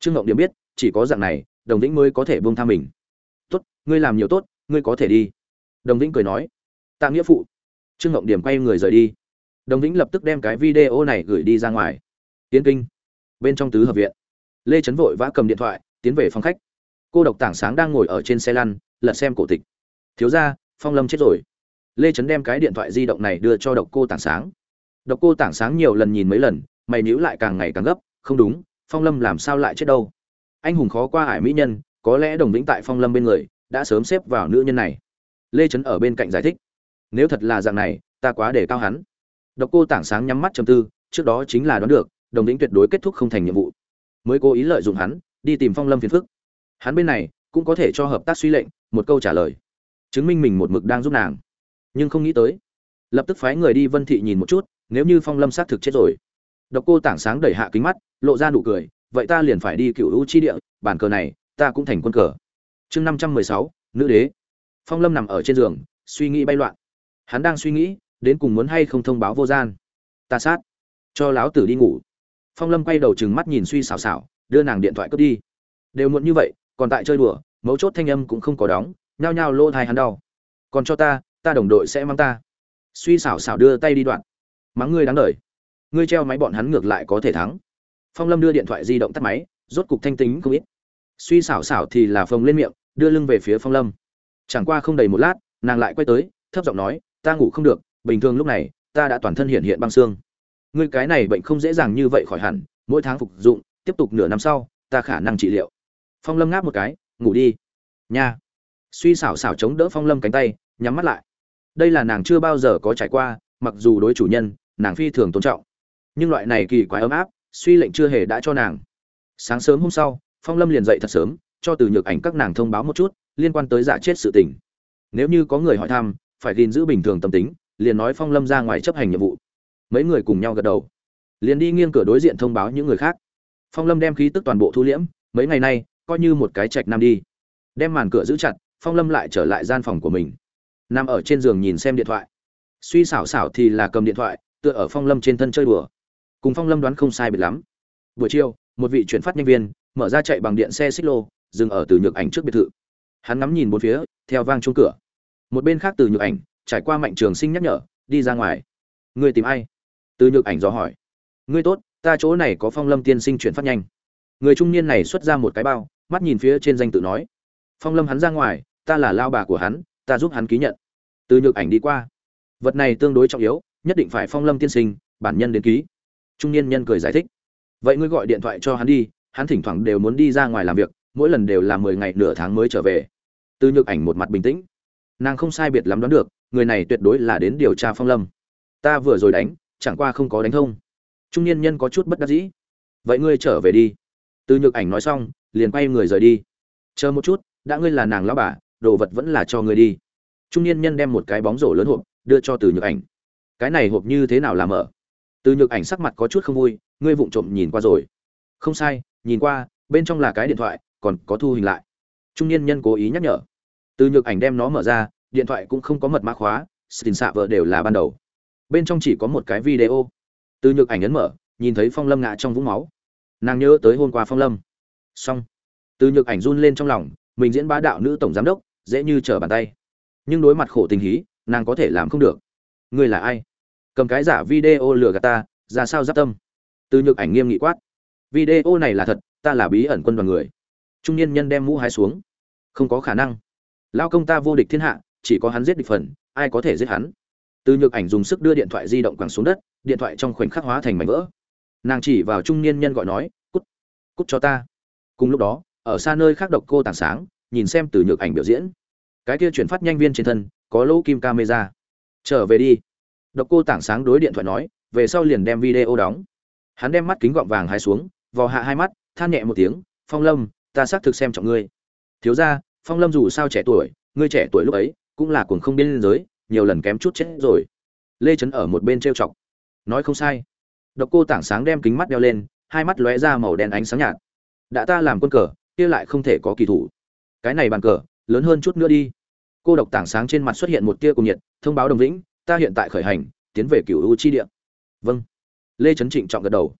Trương ngộng điểm biết, chỉ có dạng này, đồng vĩnh mới có thể buông tha mình. Tốt, ngươi làm nhiều tốt, ngươi có thể đi. Đồng vĩnh cười nói, tạ nghĩa phụ. Trương ngộng điểm quay người rời đi. Đồng vĩnh lập tức đem cái video này gửi đi ra ngoài. Tiến kinh, bên trong tứ hợp viện. Lê trấn vội vã cầm điện thoại, tiến về phòng khách. Cô độc tảng sáng đang ngồi ở trên xe lăn, lật xem cổ tịch. Thiếu ra phong lâm chết rồi lê trấn đem cái điện thoại di động này đưa cho độc cô tảng sáng. Độc cô tảng sáng nhiều lần nhìn mấy lần, mày níu lại càng ngày càng gấp, không đúng, phong lâm làm sao lại chết đâu? Anh hùng khó qua Hải mỹ nhân, có lẽ đồng vĩnh tại phong lâm bên người, đã sớm xếp vào nữ nhân này. Lê trấn ở bên cạnh giải thích, nếu thật là dạng này, ta quá để cao hắn. Độc cô tảng sáng nhắm mắt chầm tư, trước đó chính là đoán được, đồng vĩnh tuyệt đối kết thúc không thành nhiệm vụ. Mới cố ý lợi dụng hắn, đi tìm phong lâm phiền phức. Hắn bên này cũng có thể cho hợp tác suy lệnh, một câu trả lời, chứng minh mình một mực đang giúp nàng nhưng không nghĩ tới. Lập tức phái người đi vân thị nhìn một chút, nếu như phong lâm xác thực chết rồi. Độc cô tảng sáng đẩy hạ kính mắt, lộ ra nụ cười, vậy ta liền phải đi cựu hữu chi địa, bản cờ này, ta cũng thành quân cờ. Chương năm trăm mười sáu, nữ đế. Phong lâm nằm ở trên giường, suy nghĩ bay loạn. Hắn đang suy nghĩ, đến cùng muốn hay không thông báo vô gian. Ta sát. Cho láo tử đi ngủ. Phong lâm quay đầu chừng mắt nhìn suy xào xào đưa nàng điện thoại cướp đi. Đều muộn như vậy, còn tại chơi đùa, mấu chốt thanh âm cũng không có đóng, nhao nhao lô thai hắn đau. Còn cho ta ta đồng đội sẽ mang ta. Suy xảo xảo đưa tay đi đoạn. Mắng ngươi đáng đời. Ngươi treo máy bọn hắn ngược lại có thể thắng. Phong lâm đưa điện thoại di động tắt máy, rốt cục thanh tính không ít. Suy xảo xảo thì là phồng lên miệng, đưa lưng về phía phong lâm. Chẳng qua không đầy một lát, nàng lại quay tới, thấp giọng nói, ta ngủ không được, bình thường lúc này, ta đã toàn thân hiện hiện băng xương. Ngươi cái này bệnh không dễ dàng như vậy khỏi hẳn, mỗi tháng phục dụng, tiếp tục nửa năm sau, ta khả năng trị liệu. Phong lâm ngáp một cái, ngủ đi. Nha. Suy xảo xảo chống đỡ phong lâm cánh tay, nhắm mắt lại đây là nàng chưa bao giờ có trải qua, mặc dù đối chủ nhân, nàng phi thường tôn trọng. Nhưng loại này kỳ quái ấm áp, suy lệnh chưa hề đã cho nàng. Sáng sớm hôm sau, phong lâm liền dậy thật sớm, cho từ nhược ảnh các nàng thông báo một chút, liên quan tới dạ chết sự tình. Nếu như có người hỏi thăm, phải gìn giữ bình thường tâm tính, liền nói phong lâm ra ngoài chấp hành nhiệm vụ. Mấy người cùng nhau gật đầu. Liền đi nghiêng cửa đối diện thông báo những người khác. Phong lâm đem khí tức toàn bộ thu liễm, mấy ngày nay, coi như một cái trạch nam đi. Đem màn cửa giữ chặt, phong lâm lại trở lại gian phòng của mình nằm ở trên giường nhìn xem điện thoại. Suy xảo xảo thì là cầm điện thoại, tựa ở phong lâm trên thân chơi đùa. Cùng phong lâm đoán không sai biệt lắm. Buổi chiều, một vị chuyển phát nhân viên, mở ra chạy bằng điện xe xích lô dừng ở từ nhược ảnh trước biệt thự. Hắn ngắm nhìn bốn phía, theo vang chung cửa. Một bên khác từ nhược ảnh, trải qua mạnh trường sinh nhắc nhở, đi ra ngoài. Người tìm ai? Từ nhược ảnh dò hỏi. Ngươi tốt, ta chỗ này có phong lâm tiên sinh chuyển phát nhanh. Người trung niên này xuất ra một cái bao, mắt nhìn phía trên danh tự nói. Phong lâm hắn ra ngoài, ta là lao bà của hắn, ta giúp hắn ký nhận từ nhược ảnh đi qua. Vật này tương đối trọng yếu, nhất định phải phong lâm tiên sinh, bản nhân đến ký. Trung niên nhân cười giải thích. Vậy ngươi gọi điện thoại cho hắn đi, hắn thỉnh thoảng đều muốn đi ra ngoài làm việc, mỗi lần đều là mười ngày nửa tháng mới trở về. Từ nhược ảnh một mặt bình tĩnh. Nàng không sai biệt lắm đoán được, người này tuyệt đối là đến điều tra phong lâm. Ta vừa rồi đánh, chẳng qua không có đánh thông. Trung niên nhân có chút bất đắc dĩ. Vậy ngươi trở về đi. Từ nhược ảnh nói xong, liền quay người rời đi. Chờ một chút, đã ngươi là nàng lão bà, đồ vật vẫn là cho ngươi đi trung niên nhân đem một cái bóng rổ lớn hộp đưa cho từ nhược ảnh. Cái này hộp như thế nào làm mở? Từ nhược ảnh sắc mặt có chút không vui, ngươi vụng trộm nhìn qua rồi. Không sai, nhìn qua, bên trong là cái điện thoại, còn có thu hình lại. Trung niên nhân cố ý nhắc nhở. Từ nhược ảnh đem nó mở ra, điện thoại cũng không có mật mã khóa, xin xạ vợ đều là ban đầu. Bên trong chỉ có một cái video. Từ nhược ảnh ấn mở, nhìn thấy phong lâm ngã trong vũng máu. Nàng nhớ tới hôm qua phong lâm. Xong. Từ nhược ảnh run lên trong lòng, mình diễn bá đạo nữ tổng giám đốc, dễ như trở bàn tay nhưng đối mặt khổ tình hí, nàng có thể làm không được. Ngươi là ai? Cầm cái giả video lừa gạt ta, ra sao giáp tâm? Từ nhược ảnh nghiêm nghị quát. Video này là thật, ta là bí ẩn quân đoàn người. Trung niên nhân đem mũ hái xuống. Không có khả năng. Lao công ta vô địch thiên hạ, chỉ có hắn giết địch phần, ai có thể giết hắn? Từ nhược ảnh dùng sức đưa điện thoại di động quẳng xuống đất, điện thoại trong khoảnh khắc hóa thành mảnh vỡ. Nàng chỉ vào trung niên nhân gọi nói, cút cút cho ta. Cùng lúc đó, ở xa nơi khác độc cô tảng sáng, nhìn xem từ nhược ảnh biểu diễn cái kia chuyển phát nhanh viên trên thân, có lỗ kim camera. Trở về đi. Độc cô tảng sáng đối điện thoại nói, về sau liền đem video đóng. Hắn đem mắt kính gọng vàng hai xuống, vò hạ hai mắt, than nhẹ một tiếng, phong lâm, ta xác thực xem trọng ngươi. Thiếu ra phong lâm dù sao trẻ tuổi, ngươi trẻ tuổi lúc ấy, cũng là cuồng không biên giới, nhiều lần kém chút chết rồi. Lê trấn ở một bên trêu chọc. Nói không sai. Độc cô tảng sáng đem kính mắt đeo lên, hai mắt lóe ra màu đen ánh sáng nhạt. Đã ta làm quân cờ, kia lại không thể có kỳ thủ. Cái này bàn cờ lớn hơn chút nữa đi. Cô độc tảng sáng trên mặt xuất hiện một tia cùng nhiệt, thông báo đồng lĩnh ta hiện tại khởi hành, tiến về cửu u chi địa. Vâng. Lê trấn trịnh trọng gật đầu.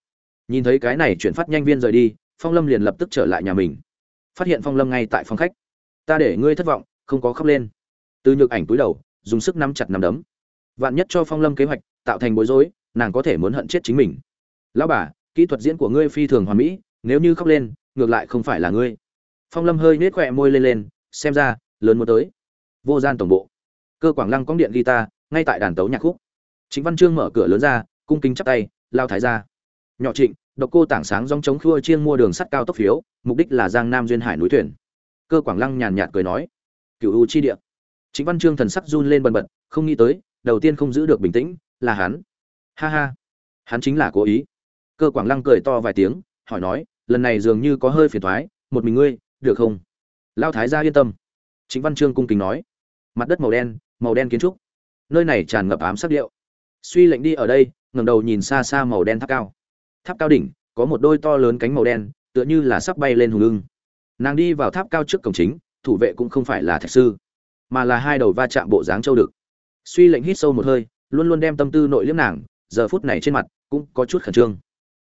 Nhìn thấy cái này chuyển phát nhanh viên rời đi, phong lâm liền lập tức trở lại nhà mình. Phát hiện phong lâm ngay tại phòng khách. Ta để ngươi thất vọng, không có khóc lên. Từ nhược ảnh túi đầu, dùng sức nắm chặt nắm đấm. Vạn nhất cho phong lâm kế hoạch, tạo thành bối rối, nàng có thể muốn hận chết chính mình. Lão bà, kỹ thuật diễn của ngươi phi thường hoàn mỹ, nếu như khóc lên, ngược lại không phải là ngươi. Phong lâm hơi nết khỏe môi lên lên xem ra, lớn muốn tới. Vô gian tổng bộ. Cơ quảng lăng cóng điện guitar, ngay tại đàn tấu nhạc khúc. Chính văn trương mở cửa lớn ra, cung kính chắp tay, lao thái ra nhỏ trịnh, độc cô tảng sáng dòng chống khua chiên mua đường sắt cao tốc phiếu, mục đích là giang nam duyên hải núi thuyền. Cơ quảng lăng nhàn nhạt cười nói cựu u chi địa. Chính văn trương thần sắc run lên bần bật, không nghĩ tới, đầu tiên không giữ được bình tĩnh, là hắn. Ha ha, hắn chính là cố ý. Cơ quảng lăng cười to vài tiếng, hỏi nói, lần này dường như có hơi phiền thoái, một mình ngươi, được không? Lao thái gia yên tâm. Chính văn Chương cung kính nói. Mặt đất màu đen màu đen kiến trúc. Nơi này tràn ngập ám sắc điệu. Suy lệnh đi ở đây, ngẩng đầu nhìn xa xa màu đen tháp cao. Tháp cao đỉnh, có một đôi to lớn cánh màu đen, tựa như là sắp bay lên hùng lưng nàng đi vào tháp cao trước cổng chính, thủ vệ cũng không phải là thạch sư, mà là hai đầu va chạm bộ dáng châu đực. Suy lệnh hít sâu một hơi, luôn luôn đem tâm tư nội liếm nàng, giờ phút này trên mặt cũng có chút khẩn trương.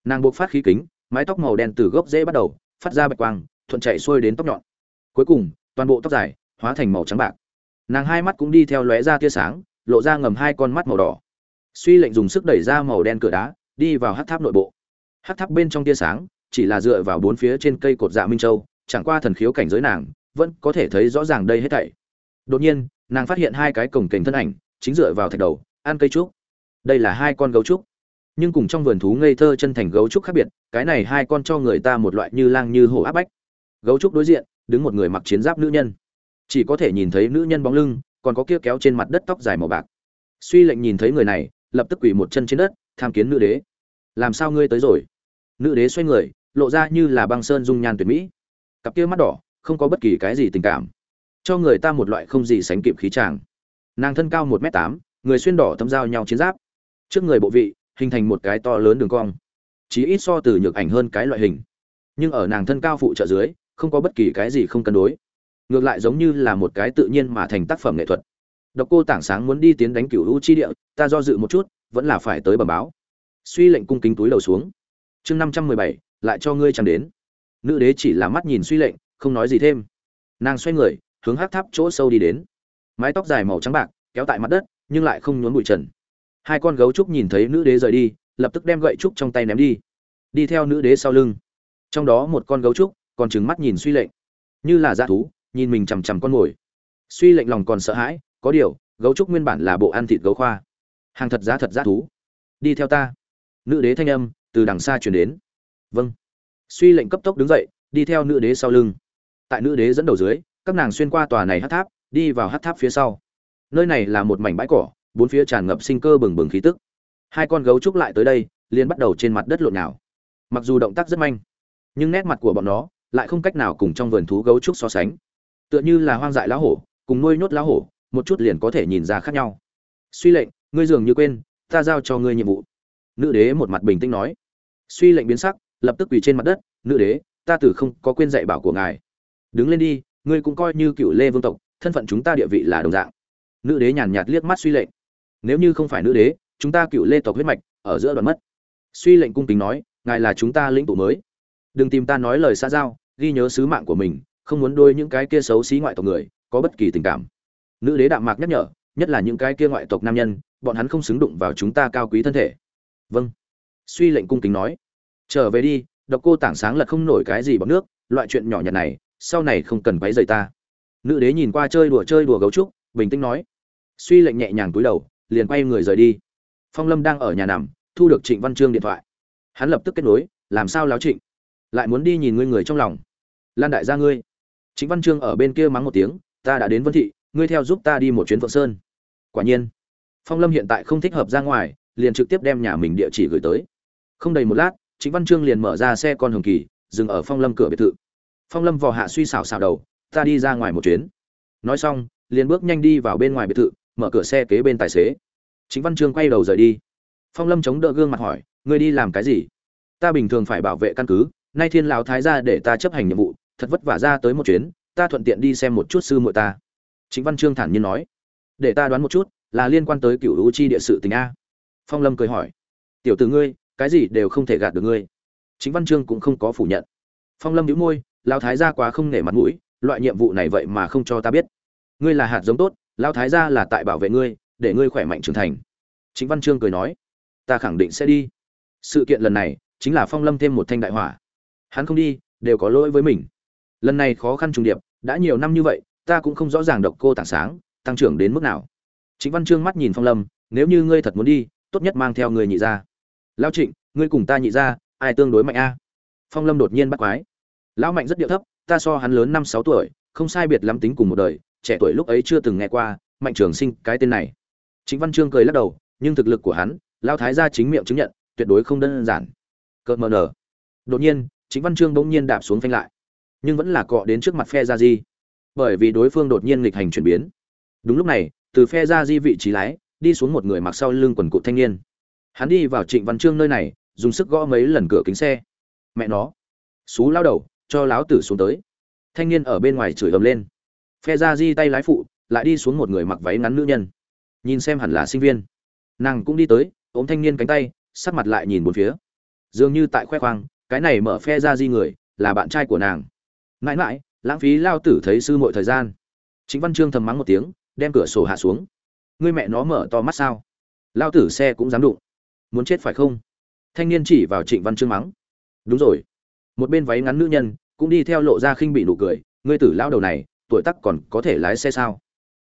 Nàng buộc phát khí kính, mái tóc màu đen từ gốc rễ bắt đầu, phát ra bạch quang, thuận chạy xuôi đến tóc nhọn cuối cùng, toàn bộ tóc dài hóa thành màu trắng bạc. Nàng hai mắt cũng đi theo lóe ra tia sáng, lộ ra ngầm hai con mắt màu đỏ. Suy lệnh dùng sức đẩy ra màu đen cửa đá, đi vào hát tháp nội bộ. Hát tháp bên trong tia sáng chỉ là dựa vào bốn phía trên cây cột dạ minh châu, chẳng qua thần khiếu cảnh giới nàng vẫn có thể thấy rõ ràng đây hết thảy. Đột nhiên, nàng phát hiện hai cái cổng kềnh thân ảnh chính dựa vào thạch đầu, ăn cây trúc. Đây là hai con gấu trúc. Nhưng cùng trong vườn thú ngây thơ chân thành gấu trúc khác biệt, cái này hai con cho người ta một loại như lang như hổ áp bách. Gấu trúc đối diện đứng một người mặc chiến giáp nữ nhân. Chỉ có thể nhìn thấy nữ nhân bóng lưng, còn có kia kéo trên mặt đất tóc dài màu bạc. Suy lệnh nhìn thấy người này, lập tức quỳ một chân trên đất, tham kiến nữ đế. Làm sao ngươi tới rồi? Nữ đế xoay người, lộ ra như là băng sơn dung nhan tuyệt mỹ. Cặp kia mắt đỏ, không có bất kỳ cái gì tình cảm. Cho người ta một loại không gì sánh kịp khí tràng nàng thân cao một m tám, người xuyên đỏ thâm giao nhau chiến giáp. Trước người bộ vị, hình thành một cái to lớn đường cong. Chí ít so từ nhược ảnh hơn cái loại hình. Nhưng ở nàng thân cao phụ trợ dưới không có bất kỳ cái gì không cân đối. Ngược lại giống như là một cái tự nhiên mà thành tác phẩm nghệ thuật. Độc cô tảng sáng muốn đi tiến đánh cửu u chi địa, ta do dự một chút, vẫn là phải tới bẩm báo. Suy lệnh cung kính túi đầu xuống. Chương năm trăm mười bảy, lại cho ngươi chẳng đến. Nữ đế chỉ là mắt nhìn suy lệnh, không nói gì thêm. Nàng xoay người, hướng hát tháp chỗ sâu đi đến. Mái tóc dài màu trắng bạc, kéo tại mặt đất, nhưng lại không nhốn bụi trần. Hai con gấu trúc nhìn thấy nữ đế rời đi, lập tức đem gậy trúc trong tay ném đi. Đi theo nữ đế sau lưng. Trong đó một con gấu trúc còn trừng mắt nhìn suy lệnh. Như là dã thú, nhìn mình chằm chằm con mồi. Suy lệnh lòng còn sợ hãi, có điều, gấu trúc nguyên bản là bộ ăn thịt gấu khoa. Hàng thật giá thật giá thú. Đi theo ta. Nữ đế thanh âm, từ đằng xa chuyển đến. Vâng. Suy lệnh cấp tốc đứng dậy, đi theo nữ đế sau lưng. Tại nữ đế dẫn đầu dưới, các nàng xuyên qua tòa này hát tháp, đi vào hát tháp phía sau. Nơi này là một mảnh bãi cỏ, bốn phía tràn ngập sinh cơ bừng bừng khí tức. Hai con gấu trúc lại tới đây, liền bắt đầu trên mặt đất lộn nào mặc dù động tác rất manh nhưng nét mặt của bọn nó lại không cách nào cùng trong vườn thú gấu trúc so sánh. Tựa như là hoang dại lá hổ, cùng nuôi nhốt lá hổ, một chút liền có thể nhìn ra khác nhau. Suy lệnh, ngươi dường như quên, ta giao cho ngươi nhiệm vụ. Nữ đế một mặt bình tĩnh nói. Suy lệnh biến sắc, lập tức quỳ trên mặt đất, nữ đế, ta từ không có quên dạy bảo của ngài. Đứng lên đi, ngươi cũng coi như cựu lê vương tộc, thân phận chúng ta địa vị là đồng dạng. Nữ đế nhàn nhạt liếc mắt suy lệnh. Nếu như không phải nữ đế, chúng ta cựu lê tộc huyết mạch ở giữa đoạn mất. Suy lệnh cung kính nói, ngài là chúng ta lĩnh tụ mới. Đừng tìm ta nói lời xa giao ghi nhớ sứ mạng của mình, không muốn đôi những cái kia xấu xí ngoại tộc người có bất kỳ tình cảm. Nữ đế đạm mạc nhắc nhở, nhất là những cái kia ngoại tộc nam nhân, bọn hắn không xứng đụng vào chúng ta cao quý thân thể. Vâng. Suy lệnh cung kính nói. Trở về đi, độc cô tảng sáng lật không nổi cái gì bằng nước, loại chuyện nhỏ nhặt này, sau này không cần váy rời ta. Nữ đế nhìn qua chơi đùa chơi đùa gấu trúc, bình tĩnh nói. Suy lệnh nhẹ nhàng túi đầu, liền quay người rời đi. Phong lâm đang ở nhà nằm, thu được trịnh văn trương điện thoại. Hắn lập tức kết nối, làm sao láo trịnh? Lại muốn đi nhìn ngươi người trong lòng. Lan đại gia ngươi. Chính văn Chương ở bên kia mắng một tiếng, ta đã đến vân thị, ngươi theo giúp ta đi một chuyến phượng sơn. Quả nhiên, phong lâm hiện tại không thích hợp ra ngoài, liền trực tiếp đem nhà mình địa chỉ gửi tới. Không đầy một lát, chính văn Chương liền mở ra xe con hồng kỳ, dừng ở phong lâm cửa biệt thự. Phong lâm vò hạ suy xảo xảo đầu, ta đi ra ngoài một chuyến. Nói xong, liền bước nhanh đi vào bên ngoài biệt thự, mở cửa xe kế bên tài xế. Chính văn Chương quay đầu rời đi. Phong lâm chống đỡ gương mặt hỏi, ngươi đi làm cái gì? Ta bình thường phải bảo vệ căn cứ nay thiên lão thái gia để ta chấp hành nhiệm vụ, thật vất vả ra tới một chuyến, ta thuận tiện đi xem một chút sư muội ta. Chính văn trương thản nhiên nói. Để ta đoán một chút, là liên quan tới cựu u chi địa sự tình a. Phong lâm cười hỏi. Tiểu tử ngươi, cái gì đều không thể gạt được ngươi. Chính văn trương cũng không có phủ nhận. Phong lâm đĩu môi, lão thái gia quá không nể mặt mũi, loại nhiệm vụ này vậy mà không cho ta biết. Ngươi là hạt giống tốt, lão thái gia là tại bảo vệ ngươi, để ngươi khỏe mạnh trưởng thành. Chính văn trương cười nói. Ta khẳng định sẽ đi. Sự kiện lần này chính là phong lâm thêm một thanh đại hỏa hắn không đi, đều có lỗi với mình. Lần này khó khăn trùng điệp, đã nhiều năm như vậy, ta cũng không rõ ràng độc cô tảng sáng, tăng trưởng đến mức nào. Chính văn trương mắt nhìn phong lâm, nếu như ngươi thật muốn đi, tốt nhất mang theo người nhị ra lao trịnh, ngươi cùng ta nhị ra ai tương đối mạnh a? Phong lâm đột nhiên bắt quái. Lão mạnh rất điệu thấp, ta so hắn lớn năm sáu tuổi, không sai biệt lắm tính cùng một đời, trẻ tuổi lúc ấy chưa từng nghe qua, mạnh trường sinh, cái tên này. Chính văn trương cười lắc đầu, nhưng thực lực của hắn lao thái gia chính miệng chứng nhận, tuyệt đối không đơn giản. Cợt mờ nở. Đột nhiên chính văn Chương bỗng nhiên đạp xuống phanh lại. Nhưng vẫn là cọ đến trước mặt phe gia di. Bởi vì đối phương đột nhiên nghịch hành chuyển biến. Đúng lúc này, từ phe gia di vị trí lái, đi xuống một người mặc sau lưng quần cụt thanh niên. Hắn đi vào trịnh văn Chương nơi này, dùng sức gõ mấy lần cửa kính xe. Mẹ nó. Xú lao đầu, cho láo tử xuống tới. Thanh niên ở bên ngoài chửi ầm lên. Phe ra di tay lái phụ, lại đi xuống một người mặc váy ngắn nữ nhân. Nhìn xem hẳn là sinh viên. Nàng cũng đi tới, ôm thanh niên cánh tay, sắc mặt lại nhìn một phía. Dường như tại khoe khoang cái này mở phe ra di người, là bạn trai của nàng. Mãi mãi, lãng phí lao tử thấy sư mọi thời gian. Chính văn trương thầm mắng một tiếng, đem cửa sổ hạ xuống. Ngươi mẹ nó mở to mắt sao? Lao tử xe cũng dám đụng. Muốn chết phải không? Thanh niên chỉ vào trịnh văn trương mắng. Đúng rồi. Một bên váy ngắn nữ nhân, cũng đi theo lộ ra khinh bị nụ cười. Ngươi tử lao đầu này, tuổi tắc còn có thể lái xe sao?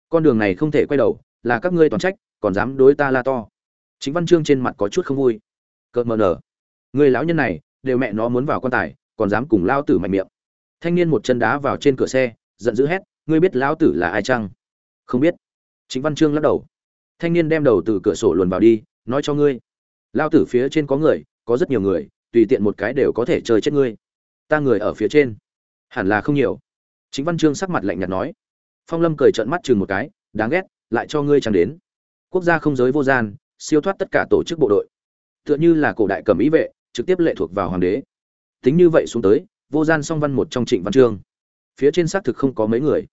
Con đường này không thể quay đầu, là các ngươi toàn trách, còn dám đối ta la to. Chính văn chương trên mặt có chút không vui. Cợt mờ nở. Người lão nhân này đều mẹ nó muốn vào quan tài, còn dám cùng lao tử mạnh miệng. Thanh niên một chân đá vào trên cửa xe, giận dữ hét, ngươi biết lão tử là ai chăng? Không biết. Chính văn chương lắc đầu. Thanh niên đem đầu từ cửa sổ luồn vào đi, nói cho ngươi lao tử phía trên có người, có rất nhiều người, tùy tiện một cái đều có thể chơi chết ngươi. Ta người ở phía trên, hẳn là không nhiều. Chính văn chương sắc mặt lạnh nhạt nói. Phong lâm cười trợn mắt chừng một cái, đáng ghét, lại cho ngươi chẳng đến. Quốc gia không giới vô gian, siêu thoát tất cả tổ chức bộ đội. Tựa như là cổ đại cầm ý vệ trực tiếp lệ thuộc vào hoàng đế. Tính như vậy xuống tới, vô gian song văn một trong trịnh văn chương. Phía trên xác thực không có mấy người.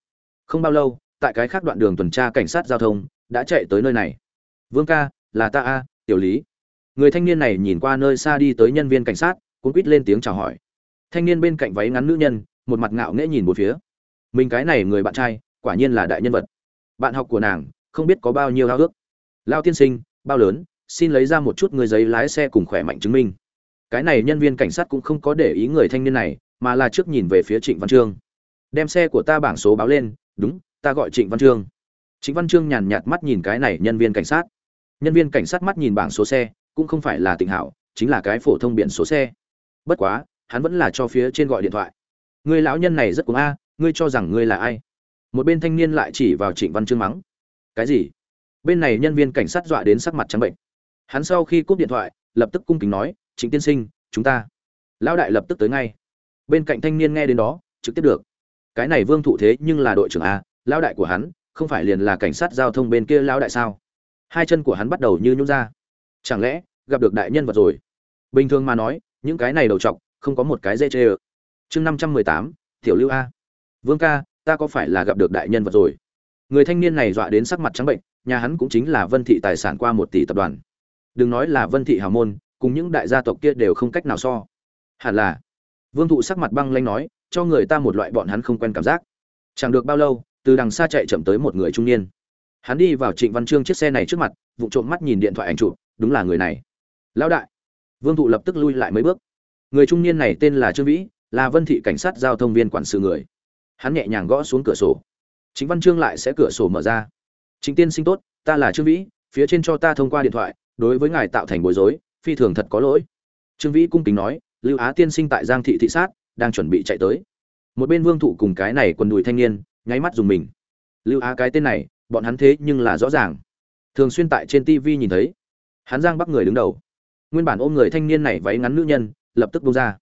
Không bao lâu, tại cái khác đoạn đường tuần tra cảnh sát giao thông đã chạy tới nơi này. Vương ca, là ta a, tiểu lý. Người thanh niên này nhìn qua nơi xa đi tới nhân viên cảnh sát cũng quýt lên tiếng chào hỏi. Thanh niên bên cạnh váy ngắn nữ nhân, một mặt ngạo nghễ nhìn một phía. Mình cái này người bạn trai, quả nhiên là đại nhân vật. Bạn học của nàng, không biết có bao nhiêu lao ước. Lao tiên sinh, bao lớn, xin lấy ra một chút người giấy lái xe cùng khỏe mạnh chứng minh cái này nhân viên cảnh sát cũng không có để ý người thanh niên này, mà là trước nhìn về phía trịnh văn trương. Đem xe của ta bảng số báo lên, đúng, ta gọi trịnh văn trương. Trịnh văn trương nhàn nhạt mắt nhìn cái này nhân viên cảnh sát. Nhân viên cảnh sát mắt nhìn bảng số xe, cũng không phải là tịnh hảo, chính là cái phổ thông biển số xe. Bất quá, hắn vẫn là cho phía trên gọi điện thoại. Người lão nhân này rất cuồng a, ngươi cho rằng ngươi là ai? Một bên thanh niên lại chỉ vào trịnh văn trương mắng. Cái gì? Bên này nhân viên cảnh sát dọa đến sắc mặt trắng bệnh. Hắn sau khi cúp điện thoại, lập tức cung kính nói trịnh tiên sinh, chúng ta. Lão đại lập tức tới ngay. Bên cạnh thanh niên nghe đến đó, trực tiếp được. Cái này vương thụ thế nhưng là đội trưởng a, lão đại của hắn, không phải liền là cảnh sát giao thông bên kia lão đại sao? Hai chân của hắn bắt đầu như nhún ra. Chẳng lẽ, gặp được đại nhân vật rồi? Bình thường mà nói, những cái này đầu t không có một cái dễ chê ơ. Chương năm trăm mười tám, tiểu lưu a. Vương ca, ta có phải là gặp được đại nhân vật rồi? Người thanh niên này dọa đến sắc mặt trắng bệnh, nhà hắn cũng chính là vân thị tài sản qua một tỷ tập đoàn. Đừng nói là vân thị hào môn cùng những đại gia tộc kia đều không cách nào so. Hẳn là, vương thụ sắc mặt băng lanh nói, cho người ta một loại bọn hắn không quen cảm giác. Chẳng được bao lâu, từ đằng xa chạy chậm tới một người trung niên. Hắn đi vào trịnh văn trương chiếc xe này trước mặt, vụ trộm mắt nhìn điện thoại ảnh chụp, đúng là người này. Lão đại. Vương thụ lập tức lui lại mấy bước. Người trung niên này tên là trương vĩ, là vân thị cảnh sát giao thông viên quản sự người. Hắn nhẹ nhàng gõ xuống cửa sổ. Chính văn trương lại sẽ cửa sổ mở ra. Chính tiên sinh tốt, ta là trương vĩ, phía trên cho ta thông qua điện thoại, đối với ngài tạo thành bối rối phi thường thật có lỗi. Trương vĩ cung kính nói, lưu á tiên sinh tại giang thị thị sát, đang chuẩn bị chạy tới. Một bên vương thụ cùng cái này quần đùi thanh niên, nháy mắt dùng mình. Lưu á cái tên này, bọn hắn thế nhưng là rõ ràng. Thường xuyên tại trên tv nhìn thấy. Hắn giang bắt người đứng đầu. Nguyên bản ôm người thanh niên này váy ngắn nữ nhân, lập tức bông ra.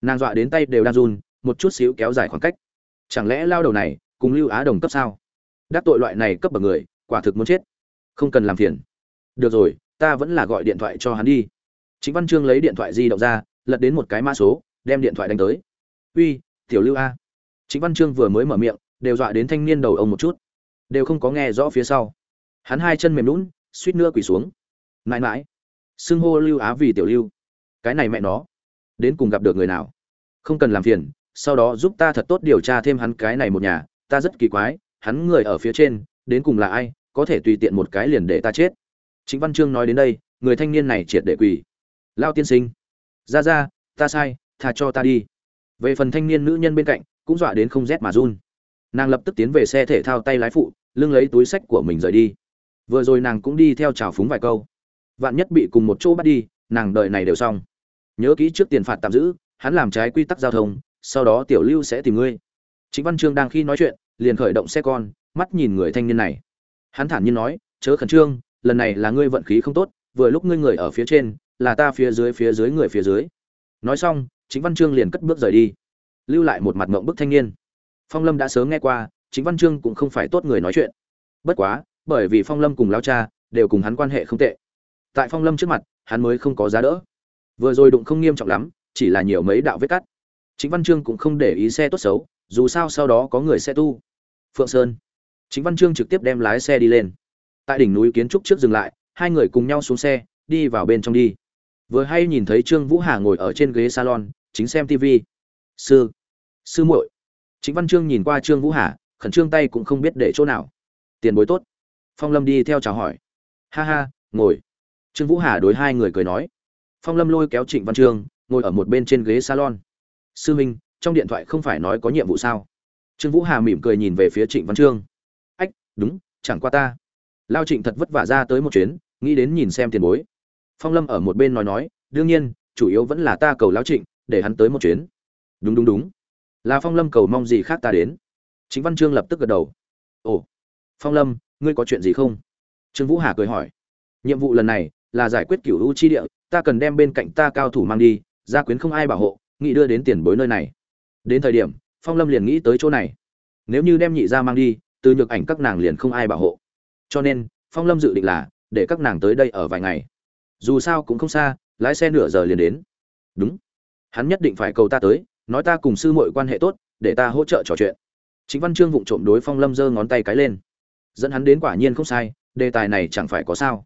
Nàng dọa đến tay đều đang run, một chút xíu kéo dài khoảng cách. Chẳng lẽ lao đầu này cùng lưu á đồng cấp sao? Đắc tội loại này cấp bậc người, quả thực muốn chết. Không cần làm phiền. Được rồi, ta vẫn là gọi điện thoại cho hắn đi chính văn trương lấy điện thoại di động ra, lật đến một cái mã số, đem điện thoại đánh tới. Uy, tiểu lưu a. Chính văn trương vừa mới mở miệng, đều dọa đến thanh niên đầu ông một chút. Đều không có nghe rõ phía sau. Hắn hai chân mềm lún, suýt nữa quỳ xuống. Mãi mãi. Xưng hô lưu á vì tiểu lưu. Cái này mẹ nó. Đến cùng gặp được người nào? Không cần làm phiền, sau đó giúp ta thật tốt điều tra thêm hắn cái này một nhà. Ta rất kỳ quái, hắn người ở phía trên, đến cùng là ai, có thể tùy tiện một cái liền để ta chết. Chính văn chương nói đến đây, người thanh niên này triệt để quỳ lao tiên sinh. Ra ra, ta sai, tha cho ta đi. Về phần thanh niên nữ nhân bên cạnh, cũng dọa đến không rét mà run. Nàng lập tức tiến về xe thể thao tay lái phụ, lưng lấy túi sách của mình rời đi. Vừa rồi nàng cũng đi theo trào phúng vài câu. Vạn nhất bị cùng một chỗ bắt đi, nàng đợi này đều xong. Nhớ kỹ trước tiền phạt tạm giữ, hắn làm trái quy tắc giao thông, sau đó tiểu lưu sẽ tìm ngươi. Chính văn trương đang khi nói chuyện, liền khởi động xe con, mắt nhìn người thanh niên này. Hắn thản nhiên nói, chớ khẩn trương, lần này là ngươi vận khí không tốt, vừa lúc ngươi người ở phía trên là ta phía dưới phía dưới người phía dưới. Nói xong, chính văn trương liền cất bước rời đi, lưu lại một mặt mộng bức thanh niên. Phong lâm đã sớm nghe qua, chính văn trương cũng không phải tốt người nói chuyện. Bất quá, bởi vì phong lâm cùng lao cha đều cùng hắn quan hệ không tệ. Tại phong lâm trước mặt, hắn mới không có giá đỡ. Vừa rồi đụng không nghiêm trọng lắm, chỉ là nhiều mấy đạo vết cắt. Chính văn trương cũng không để ý xe tốt xấu, dù sao sau đó có người xe tu. Phượng sơn. Chính văn trương trực tiếp đem lái xe đi lên. Tại đỉnh núi kiến trúc trước dừng lại, hai người cùng nhau xuống xe, đi vào bên trong đi vừa hay nhìn thấy trương vũ hà ngồi ở trên ghế salon, chính xem tv sư sư muội. Chính văn trương nhìn qua trương vũ hà, khẩn trương tay cũng không biết để chỗ nào. Tiền bối tốt. Phong lâm đi theo chào hỏi. Ha ha, ngồi. Trương vũ hà đối hai người cười nói. Phong lâm lôi kéo trịnh văn trương ngồi ở một bên trên ghế salon. Sư minh, trong điện thoại không phải nói có nhiệm vụ sao? Trương vũ hà mỉm cười nhìn về phía trịnh văn trương ách, đúng, chẳng qua ta. Lao trịnh thật vất vả ra tới một chuyến, nghĩ đến nhìn xem tiền bối phong lâm ở một bên nói nói, đương nhiên, chủ yếu vẫn là ta cầu lão trịnh, để hắn tới một chuyến. Đúng đúng đúng. Là phong lâm cầu mong gì khác ta đến? Chính văn trương lập tức gật đầu. Ồ, phong lâm, ngươi có chuyện gì không? Trương vũ hà cười hỏi. Nhiệm vụ lần này là giải quyết cửu u chi địa, ta cần đem bên cạnh ta cao thủ mang đi, gia quyến không ai bảo hộ, nghĩ đưa đến tiền bối nơi này. Đến thời điểm, phong lâm liền nghĩ tới chỗ này. Nếu như đem nhị ra mang đi, từ nhược ảnh các nàng liền không ai bảo hộ. Cho nên, phong lâm dự định là, để các nàng tới đây ở vài ngày dù sao cũng không xa, lái xe nửa giờ liền đến. Đúng. Hắn nhất định phải cầu ta tới, nói ta cùng sư muội quan hệ tốt, để ta hỗ trợ trò chuyện. Chính văn chương vụng trộm đối phong lâm giơ ngón tay cái lên. Dẫn hắn đến quả nhiên không sai, đề tài này chẳng phải có sao.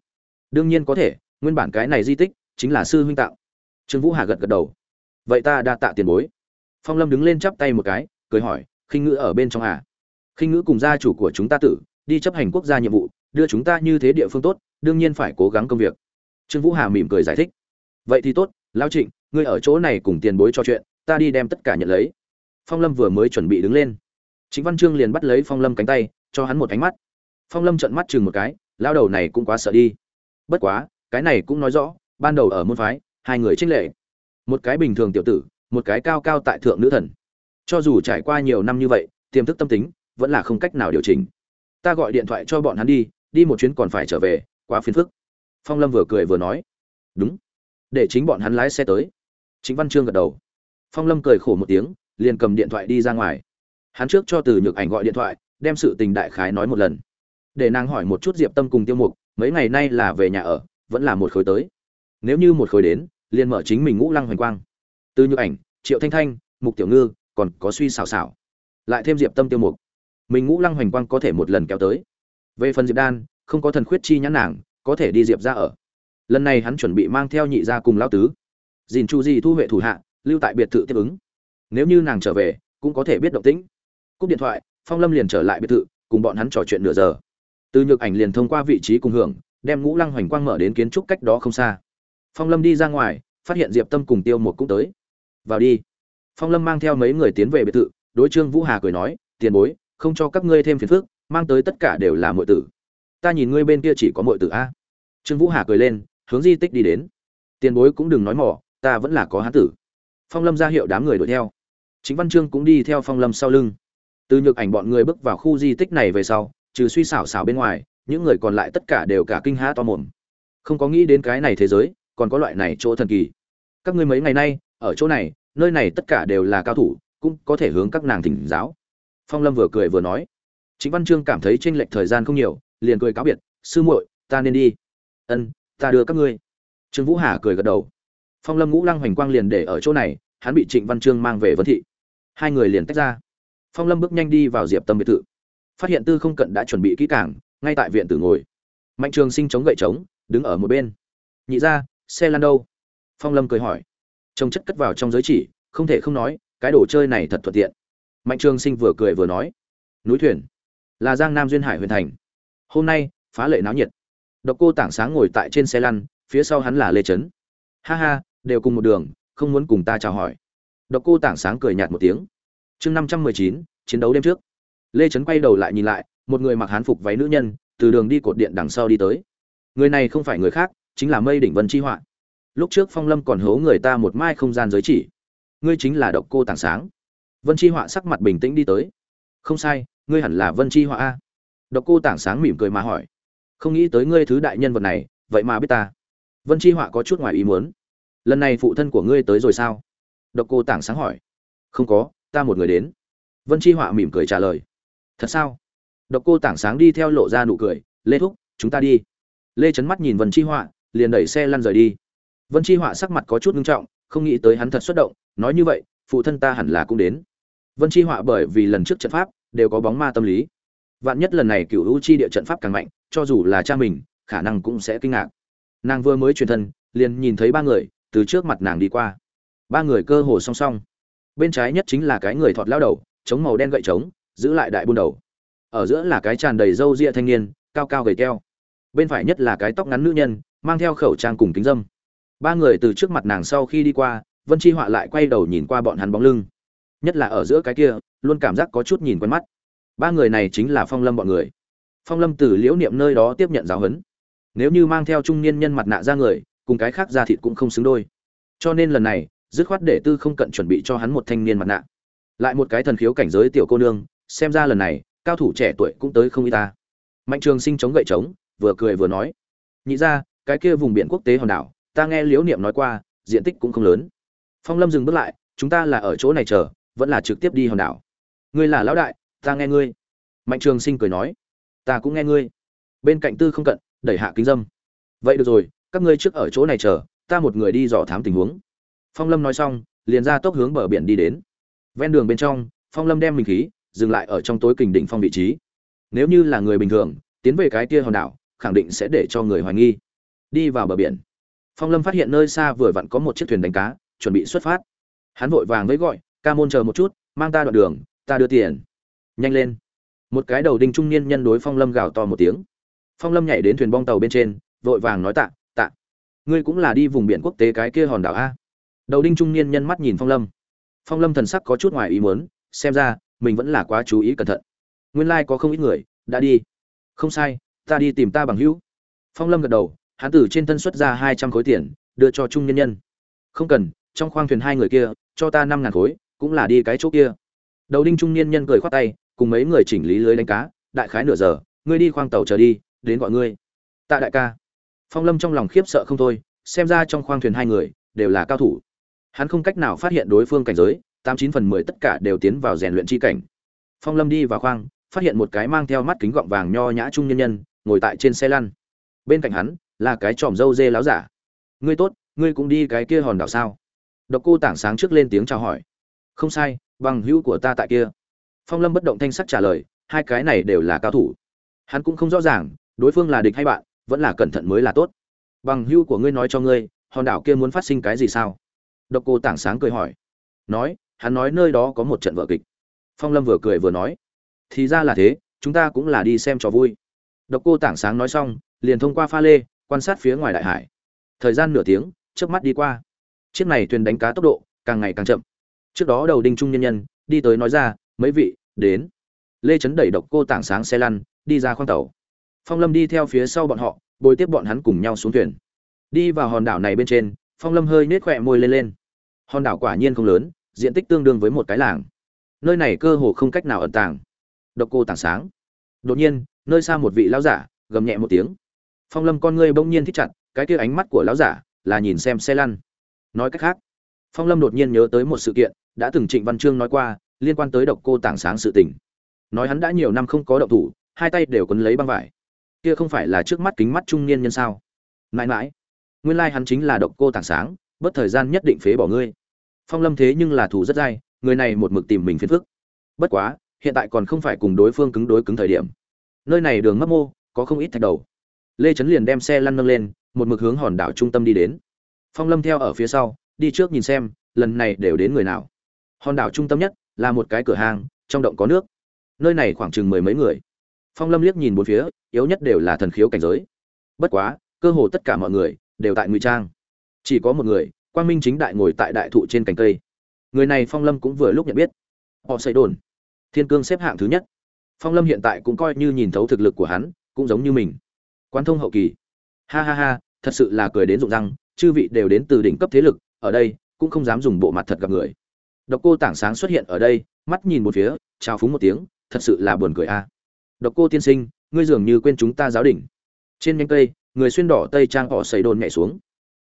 Đương nhiên có thể, nguyên bản cái này di tích, chính là sư huynh tạo. Trương vũ hà gật gật đầu. Vậy ta đa tạ tiền bối. Phong lâm đứng lên chắp tay một cái, cười hỏi, khinh ngữ ở bên trong à? Khinh ngữ cùng gia chủ của chúng ta tử, đi chấp hành quốc gia nhiệm vụ, đưa chúng ta như thế địa phương tốt, đương nhiên phải cố gắng công việc trương vũ hà mỉm cười giải thích. Vậy thì tốt lao trịnh, ngươi ở chỗ này cùng tiền bối cho chuyện, ta đi đem tất cả nhận lấy. Phong lâm vừa mới chuẩn bị đứng lên. Chính văn trương liền bắt lấy phong lâm cánh tay, cho hắn một ánh mắt. Phong lâm trợn mắt chừng một cái lao đầu này cũng quá sợ đi. Bất quá, cái này cũng nói rõ, ban đầu ở môn phái, hai người chính lệ. Một cái bình thường tiểu tử, một cái cao cao tại thượng nữ thần. Cho dù trải qua nhiều năm như vậy, tiềm thức tâm tính vẫn là không cách nào điều chỉnh. Ta gọi điện thoại cho bọn hắn đi đi một chuyến còn phải trở về, quá phiền phức phong lâm vừa cười vừa nói. Đúng. Để chính bọn hắn lái xe tới. Chính văn trương gật đầu. Phong lâm cười khổ một tiếng, liền cầm điện thoại đi ra ngoài. Hắn trước cho từ nhược ảnh gọi điện thoại, đem sự tình đại khái nói một lần. Để nàng hỏi một chút diệp tâm cùng tiêu mục, mấy ngày nay là về nhà ở, vẫn là một khối tới. Nếu như một khối đến, liền mở chính mình ngũ lăng hoành quang. Từ nhược ảnh, triệu thanh thanh, mục tiểu ngư, còn có suy xào xào lại thêm diệp tâm tiêu mục. Mình ngũ lăng hoành quang có thể một lần kéo tới. Về phần diệp đan, không có thần khuyết chi nhãn nàng có thể đi diệp ra ở. Lần này hắn chuẩn bị mang theo nhị ra cùng lão tứ. Dìn chu di thu huệ thủ hạ, lưu tại biệt thự tiếp ứng. Nếu như nàng trở về, cũng có thể biết động tĩnh. Cúp điện thoại, phong lâm liền trở lại biệt thự, cùng bọn hắn trò chuyện nửa giờ. Từ nhược ảnh liền thông qua vị trí cùng hưởng, đem ngũ lăng hoành quang mở đến kiến trúc cách đó không xa. Phong lâm đi ra ngoài, phát hiện diệp tâm cùng tiêu một cũng tới. Vào đi. Phong lâm mang theo mấy người tiến về biệt thự, đối trương vũ hà cười nói, tiền bối, không cho các ngươi thêm phiền phức, mang tới tất cả đều là mọi tử ta nhìn ngươi bên kia chỉ có mọi tử a. Trương vũ hà cười lên, hướng di tích đi đến. Tiền bối cũng đừng nói mỏ ta vẫn là có hán tử. Phong lâm ra hiệu đám người đuổi theo. Chính văn chương cũng đi theo phong lâm sau lưng. Từ nhược ảnh bọn người bước vào khu di tích này về sau, trừ suy xảo xảo bên ngoài, những người còn lại tất cả đều cả kinh há to mồm. Không có nghĩ đến cái này thế giới, còn có loại này chỗ thần kỳ. Các ngươi mấy ngày nay, ở chỗ này, nơi này tất cả đều là cao thủ, cũng có thể hướng các nàng thỉnh giáo. Phong lâm vừa cười vừa nói. Chính văn chương cảm thấy tranh lệch thời gian không nhiều liền cười cáo biệt, sư muội, ta nên đi. Ân, ta đưa các ngươi. Trương vũ hà cười gật đầu. Phong lâm ngũ lăng hoành quang liền để ở chỗ này, hắn bị trịnh văn trương mang về vân thị. Hai người liền tách ra. Phong lâm bước nhanh đi vào diệp tâm biệt thự. Phát hiện tư không cận đã chuẩn bị kỹ cảng ngay tại viện tử ngồi. Mạnh trường sinh chống gậy trống, đứng ở một bên. Nhị ra xe lan đâu? Phong lâm cười hỏi. Trông chất cất vào trong giới chỉ, không thể không nói, cái đồ chơi này thật thuận tiện. Mạnh trường sinh vừa cười vừa nói. Núi thuyền, là giang nam duyên hải huyền thành hôm nay, phá lệ náo nhiệt. Độc cô tảng sáng ngồi tại trên xe lăn, phía sau hắn là lê trấn. Ha ha, đều cùng một đường, không muốn cùng ta chào hỏi. Độc cô tảng sáng cười nhạt một tiếng. Chương năm trăm mười chín, chiến đấu đêm trước. Lê trấn quay đầu lại nhìn lại, một người mặc hán phục váy nữ nhân, từ đường đi cột điện đằng sau đi tới. Người này không phải người khác, chính là mây đỉnh vân chi họa. Lúc trước phong lâm còn hố người ta một mai không gian giới chỉ. Ngươi chính là độc cô tảng sáng. Vân chi họa sắc mặt bình tĩnh đi tới. Không sai, ngươi hẳn là vân chi họa a độc cô tảng sáng mỉm cười mà hỏi, không nghĩ tới ngươi thứ đại nhân vật này, vậy mà biết ta. Vân chi họa có chút ngoài ý muốn, lần này phụ thân của ngươi tới rồi sao? Độc cô tảng sáng hỏi, không có, ta một người đến. Vân chi họa mỉm cười trả lời, thật sao? Độc cô tảng sáng đi theo lộ ra nụ cười, lê thúc, chúng ta đi. Lê chấn mắt nhìn vân chi họa, liền đẩy xe lăn rời đi. Vân chi họa sắc mặt có chút nghiêm trọng, không nghĩ tới hắn thật xuất động, nói như vậy, phụ thân ta hẳn là cũng đến. Vân chi họa bởi vì lần trước trận pháp, đều có bóng ma tâm lý vạn nhất lần này cựu u chi địa trận pháp càng mạnh, cho dù là cha mình, khả năng cũng sẽ kinh ngạc. Nàng vừa mới truyền thân, liền nhìn thấy ba người, từ trước mặt nàng đi qua. Ba người cơ hồ song song. Bên trái nhất chính là cái người thọt lao đầu chống màu đen gậy trống, giữ lại đại buôn đầu. Ở giữa là cái tràn đầy râu ria thanh niên, cao cao gầy keo. Bên phải nhất là cái tóc ngắn nữ nhân, mang theo khẩu trang cùng kính dâm. Ba người từ trước mặt nàng sau khi đi qua, vân chi họa lại quay đầu nhìn qua bọn hắn bóng lưng. Nhất là ở giữa cái kia, luôn cảm giác có chút nhìn quen mắt ba người này chính là phong lâm bọn người. Phong lâm từ liễu niệm nơi đó tiếp nhận giáo huấn. Nếu như mang theo trung niên nhân mặt nạ ra người, cùng cái khác ra thịt cũng không xứng đôi. Cho nên lần này, dứt khoát để tư không cận chuẩn bị cho hắn một thanh niên mặt nạ. Lại một cái thần khiếu cảnh giới tiểu cô nương, xem ra lần này, cao thủ trẻ tuổi cũng tới không y ta. Mạnh trường sinh chống gậy trống, vừa cười vừa nói. Nhị ra, cái kia vùng biển quốc tế hòn đảo, ta nghe liễu niệm nói qua, diện tích cũng không lớn. Phong lâm dừng bước lại, chúng ta là ở chỗ này chờ, vẫn là trực tiếp đi hòn đảo. Ngươi là lão đại ta nghe ngươi. Mạnh trường sinh cười nói, ta cũng nghe ngươi. Bên cạnh tư không cận, đẩy hạ kính dâm. Vậy được rồi, các ngươi trước ở chỗ này chờ, ta một người đi dò thám tình huống. Phong lâm nói xong, liền ra tốc hướng bờ biển đi đến. Ven đường bên trong, phong lâm đem mình khí, dừng lại ở trong tối kình đỉnh phong vị trí. Nếu như là người bình thường, tiến về cái kia hòn đảo, khẳng định sẽ để cho người hoài nghi. Đi vào bờ biển. Phong lâm phát hiện nơi xa vừa vặn có một chiếc thuyền đánh cá, chuẩn bị xuất phát. Hắn vội vàng với gọi, ca môn chờ một chút, mang ta đoạn đường, ta đưa tiền nhanh lên. Một cái đầu đinh trung niên nhân đối phong lâm gào to một tiếng. Phong lâm nhảy đến thuyền bong tàu bên trên, vội vàng nói tạ tạ. Ngươi cũng là đi vùng biển quốc tế cái kia hòn đảo a. Đầu đinh trung niên nhân mắt nhìn phong lâm. Phong lâm thần sắc có chút ngoài ý muốn, xem ra, mình vẫn là quá chú ý cẩn thận. Nguyên lai、like、có không ít người, đã đi. Không sai, ta đi tìm ta bằng hữu. Phong lâm gật đầu, hắn từ trên thân xuất ra hai trăm khối tiền, đưa cho trung nhân nhân. Không cần, trong khoang thuyền hai người kia, cho ta năm ngàn khối, cũng là đi cái chỗ kia. Đầu đinh trung niên nhân cười khoát tay cùng mấy người chỉnh lý lưới đánh cá, đại khái nửa giờ, ngươi đi khoang tàu chờ đi, đến gọi ngươi. Tạ đại ca. Phong lâm trong lòng khiếp sợ không thôi, xem ra trong khoang thuyền hai người, đều là cao thủ. Hắn không cách nào phát hiện đối phương cảnh giới, tám chín phần mười tất cả đều tiến vào rèn luyện chi cảnh. Phong lâm đi vào khoang, phát hiện một cái mang theo mắt kính gọng vàng nho nhã trung nhân nhân, ngồi tại trên xe lăn. Bên cạnh hắn, là cái tròm dâu dê láo giả. Ngươi tốt, ngươi cũng đi cái kia hòn đảo sao? Độc cô tảng sáng trước lên tiếng chào hỏi. Không sai, bằng hữu của ta tại kia phong lâm bất động thanh sắc trả lời, hai cái này đều là cao thủ. Hắn cũng không rõ ràng, đối phương là địch hay bạn, vẫn là cẩn thận mới là tốt. Bằng hưu của ngươi nói cho ngươi, hòn đảo kia muốn phát sinh cái gì sao? Độc cô tảng sáng cười hỏi. Nói, hắn nói nơi đó có một trận vở kịch. Phong lâm vừa cười vừa nói. Thì ra là thế, chúng ta cũng là đi xem trò vui. Độc cô tảng sáng nói xong, liền thông qua pha lê, quan sát phía ngoài đại hải. Thời gian nửa tiếng trước mắt đi qua. Chiếc này thuyền đánh cá tốc độ càng ngày càng chậm. Trước đó đầu đinh trung nhân nhân, đi tới nói ra mấy vị, đến. Lê Trấn đẩy độc cô tảng sáng xe lăn, đi ra khoang tàu. Phong lâm đi theo phía sau bọn họ, bồi tiếp bọn hắn cùng nhau xuống thuyền. Đi vào hòn đảo này bên trên, phong lâm hơi nết khỏe môi lên lên. Hòn đảo quả nhiên không lớn, diện tích tương đương với một cái làng. Nơi này cơ hồ không cách nào ẩn tàng. Độc cô tảng sáng. Đột nhiên, nơi xa một vị lão giả, gầm nhẹ một tiếng. Phong lâm con ngươi bỗng nhiên thích chặt, cái kia ánh mắt của lão giả là nhìn xem xe lăn. Nói cách khác, phong lâm đột nhiên nhớ tới một sự kiện, đã từng trịnh văn chương nói qua liên quan tới độc cô tảng sáng sự tình. Nói hắn đã nhiều năm không có động thủ, hai tay đều quấn lấy băng vải. Kia không phải là trước mắt kính mắt trung niên nhân sao? Mãi mãi, nguyên lai hắn chính là độc cô tảng sáng, bất thời gian nhất định phế bỏ ngươi. Phong lâm thế nhưng là thủ rất dai, người này một mực tìm mình phiền phức. Bất quá, hiện tại còn không phải cùng đối phương cứng đối cứng thời điểm. Nơi này đường mấp mô, có không ít thạch đầu. Lê trấn liền đem xe lăn nâng lên, một mực hướng hòn đảo trung tâm đi đến. Phong lâm theo ở phía sau, đi trước nhìn xem, lần này đều đến người nào. Hòn đảo trung tâm nhất là một cái cửa hàng, trong động có nước. Nơi này khoảng chừng mười mấy người. Phong lâm liếc nhìn bốn phía, yếu nhất đều là thần khiếu cảnh giới. Bất quá, cơ hồ tất cả mọi người đều tại ngụy trang. Chỉ có một người, quang minh chính đại ngồi tại đại thụ trên cành cây. Người này phong lâm cũng vừa lúc nhận biết. Họ xây đồn, thiên cương xếp hạng thứ nhất. Phong lâm hiện tại cũng coi như nhìn thấu thực lực của hắn, cũng giống như mình. Quan thông hậu kỳ. Ha ha ha, thật sự là cười đến rụng răng, chư vị đều đến từ đỉnh cấp thế lực, ở đây cũng không dám dùng bộ mặt thật gặp người độc cô tảng sáng xuất hiện ở đây, mắt nhìn một phía, chào phúng một tiếng, thật sự là buồn cười a. Độc cô tiên sinh, ngươi dường như quên chúng ta giáo đỉnh trên nhánh cây, người xuyên đỏ tây trang họ sẩy đồn nhảy xuống.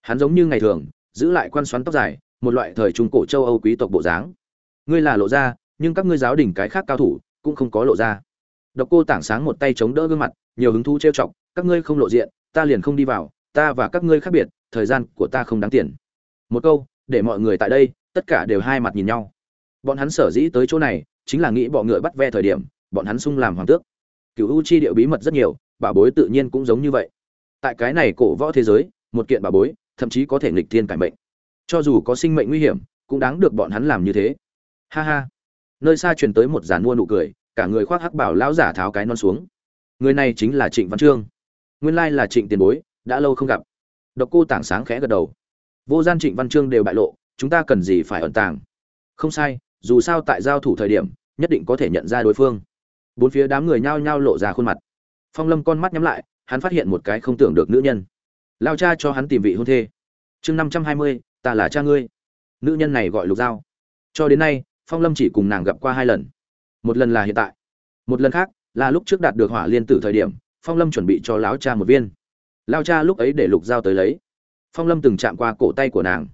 Hắn giống như ngày thường, giữ lại quan xoắn tóc dài, một loại thời trung cổ châu âu quý tộc bộ dáng. Ngươi là lộ ra nhưng các ngươi giáo đỉnh cái khác cao thủ, cũng không có lộ ra độc cô tảng sáng một tay chống đỡ gương mặt, nhiều hứng thú trêu chọc, các ngươi không lộ diện, ta liền không đi vào, ta và các ngươi khác biệt, thời gian của ta không đáng tiền. Một câu, để mọi người tại đây tất cả đều hai mặt nhìn nhau. Bọn hắn sở dĩ tới chỗ này, chính là nghĩ bọ ngựa bắt ve thời điểm, bọn hắn sung làm hoàng tước. Cựu u chi điệu bí mật rất nhiều, bảo bối tự nhiên cũng giống như vậy. Tại cái này cổ võ thế giới, một kiện bảo bối, thậm chí có thể nghịch thiên cải mệnh. Cho dù có sinh mệnh nguy hiểm, cũng đáng được bọn hắn làm như thế. Ha ha. Nơi xa truyền tới một giàn mua nụ cười, cả người khoác hắc bảo lão giả tháo cái non xuống. Người này chính là trịnh văn trương. Nguyên lai là trịnh tiền bối, đã lâu không gặp. Độc cô tảng sáng khẽ gật đầu. Vô gian trịnh văn trương đều bại lộ chúng ta cần gì phải ẩn tàng? Không sai, dù sao tại giao thủ thời điểm, nhất định có thể nhận ra đối phương. Bốn phía đám người nhao nhao lộ ra khuôn mặt. Phong lâm con mắt nhắm lại, hắn phát hiện một cái không tưởng được nữ nhân. Lao cha cho hắn tìm vị hôn thê. Chương năm trăm hai mươi, ta là cha ngươi. Nữ nhân này gọi lục giao. Cho đến nay, phong lâm chỉ cùng nàng gặp qua hai lần. Một lần là hiện tại, một lần khác là lúc trước đạt được hỏa liên tử thời điểm, phong lâm chuẩn bị cho lão cha một viên. Lao cha lúc ấy để lục giao tới lấy. Phong lâm từng chạm qua cổ tay của nàng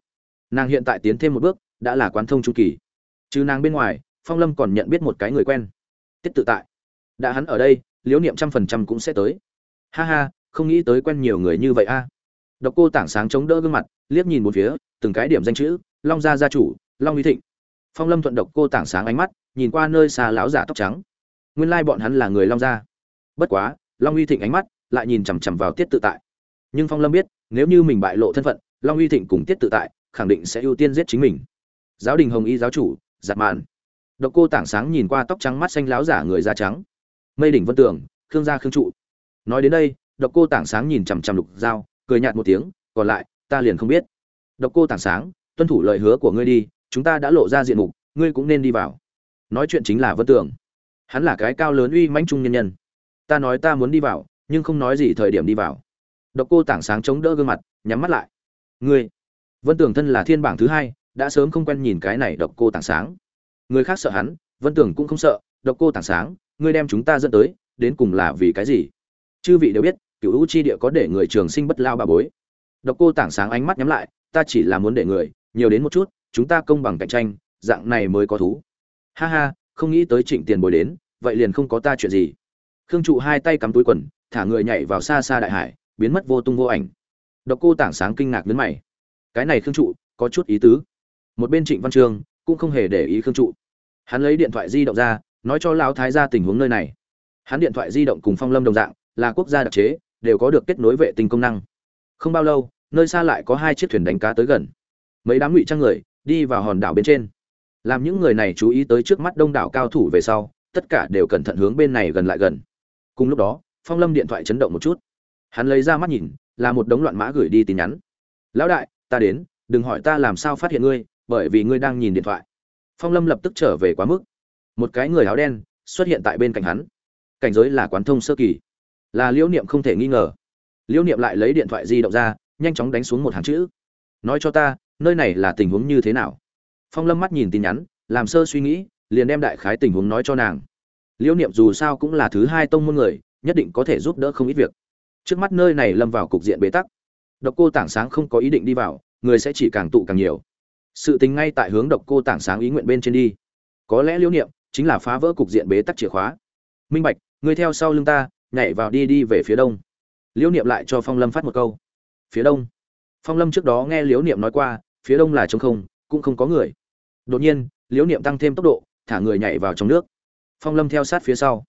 nàng hiện tại tiến thêm một bước, đã là quán thông chu kỳ. Chứ nàng bên ngoài, phong lâm còn nhận biết một cái người quen. Tiết tự tại. Đã hắn ở đây liếu niệm trăm phần trăm cũng sẽ tới. Ha ha, không nghĩ tới quen nhiều người như vậy a. Độc cô tảng sáng chống đỡ gương mặt, liếc nhìn một phía, từng cái điểm danh chữ, long gia gia chủ, long uy thịnh. Phong lâm thuận độc cô tảng sáng ánh mắt, nhìn qua nơi xa lão giả tóc trắng. Nguyên lai bọn hắn là người long gia. Bất quá, long uy thịnh ánh mắt lại nhìn chằm chằm vào tiết tự tại. Nhưng phong lâm biết, nếu như mình bại lộ thân phận, long uy thịnh cùng tiết tự tại khẳng định sẽ ưu tiên giết chính mình. Giáo đình hồng y giáo chủ giặt mạn. Độc cô tảng sáng nhìn qua tóc trắng mắt xanh láo giả người da trắng. Mây đỉnh vân tường, khương gia khương trụ. Nói đến đây, độc cô tảng sáng nhìn chằm chằm lục dao, cười nhạt một tiếng, còn lại, ta liền không biết. Độc cô tảng sáng, tuân thủ lời hứa của ngươi đi, chúng ta đã lộ ra diện mục, ngươi cũng nên đi vào. Nói chuyện chính là vân tường. Hắn là cái cao lớn uy mãnh trung nhân nhân. Ta nói ta muốn đi vào, nhưng không nói gì thời điểm đi vào. Độc cô tảng sáng chống đỡ gương mặt, nhắm mắt lại. Ngươi vân Tưởng thân là thiên bảng thứ hai, đã sớm không quen nhìn cái này độc cô tảng sáng. Người khác sợ hắn, vân Tưởng cũng không sợ, độc cô tảng sáng, ngươi đem chúng ta dẫn tới, đến cùng là vì cái gì? Chư vị đều biết cựu u chi địa có để người trường sinh bất lao bà bối. Độc cô tảng sáng ánh mắt nhắm lại, ta chỉ là muốn để người, nhiều đến một chút, chúng ta công bằng cạnh tranh, dạng này mới có thú. Ha ha, không nghĩ tới trịnh tiền bồi đến, vậy liền không có ta chuyện gì. Khương trụ hai tay cắm túi quần, thả người nhảy vào xa xa đại hải, biến mất vô tung vô ảnh. Độc cô tảng sáng kinh ngạc đến mày cái này khương trụ, có chút ý tứ. Một bên trịnh văn trường cũng không hề để ý khương trụ. Hắn lấy điện thoại di động ra, nói cho lão thái ra tình huống nơi này. Hắn điện thoại di động cùng phong lâm đồng dạng, là quốc gia đặc chế, đều có được kết nối vệ tinh công năng. Không bao lâu, nơi xa lại có hai chiếc thuyền đánh cá tới gần. Mấy đám ngụy trang người đi vào hòn đảo bên trên. Làm những người này chú ý tới trước mắt đông đảo cao thủ về sau, tất cả đều cẩn thận hướng bên này gần lại gần. Cùng lúc đó, phong lâm điện thoại chấn động một chút. Hắn lấy ra mắt nhìn, là một đống loạn mã gửi đi tin nhắn. Lão đại ta đến, đừng hỏi ta làm sao phát hiện ngươi, bởi vì ngươi đang nhìn điện thoại. Phong lâm lập tức trở về quá mức. Một cái người áo đen xuất hiện tại bên cạnh hắn. Cảnh giới là quán thông sơ kỳ. Là liễu niệm không thể nghi ngờ. Liễu niệm lại lấy điện thoại di động ra, nhanh chóng đánh xuống một hàng chữ. Nói cho ta, nơi này là tình huống như thế nào? Phong lâm mắt nhìn tin nhắn, làm sơ suy nghĩ, liền đem đại khái tình huống nói cho nàng. Liễu niệm dù sao cũng là thứ hai tông môn người, nhất định có thể giúp đỡ không ít việc. Trước mắt nơi này lâm vào cục diện bế tắc độc cô tảng sáng không có ý định đi vào, người sẽ chỉ càng tụ càng nhiều. Sự tình ngay tại hướng độc cô tảng sáng ý nguyện bên trên đi. Có lẽ liễu niệm chính là phá vỡ cục diện bế tắc chìa khóa. Minh bạch, người theo sau lưng ta, nhảy vào đi đi về phía đông. Liễu niệm lại cho phong lâm phát một câu. Phía đông. Phong lâm trước đó nghe liễu niệm nói qua, phía đông là trống không, cũng không có người. Đột nhiên, liễu niệm tăng thêm tốc độ, thả người nhảy vào trong nước. Phong lâm theo sát phía sau.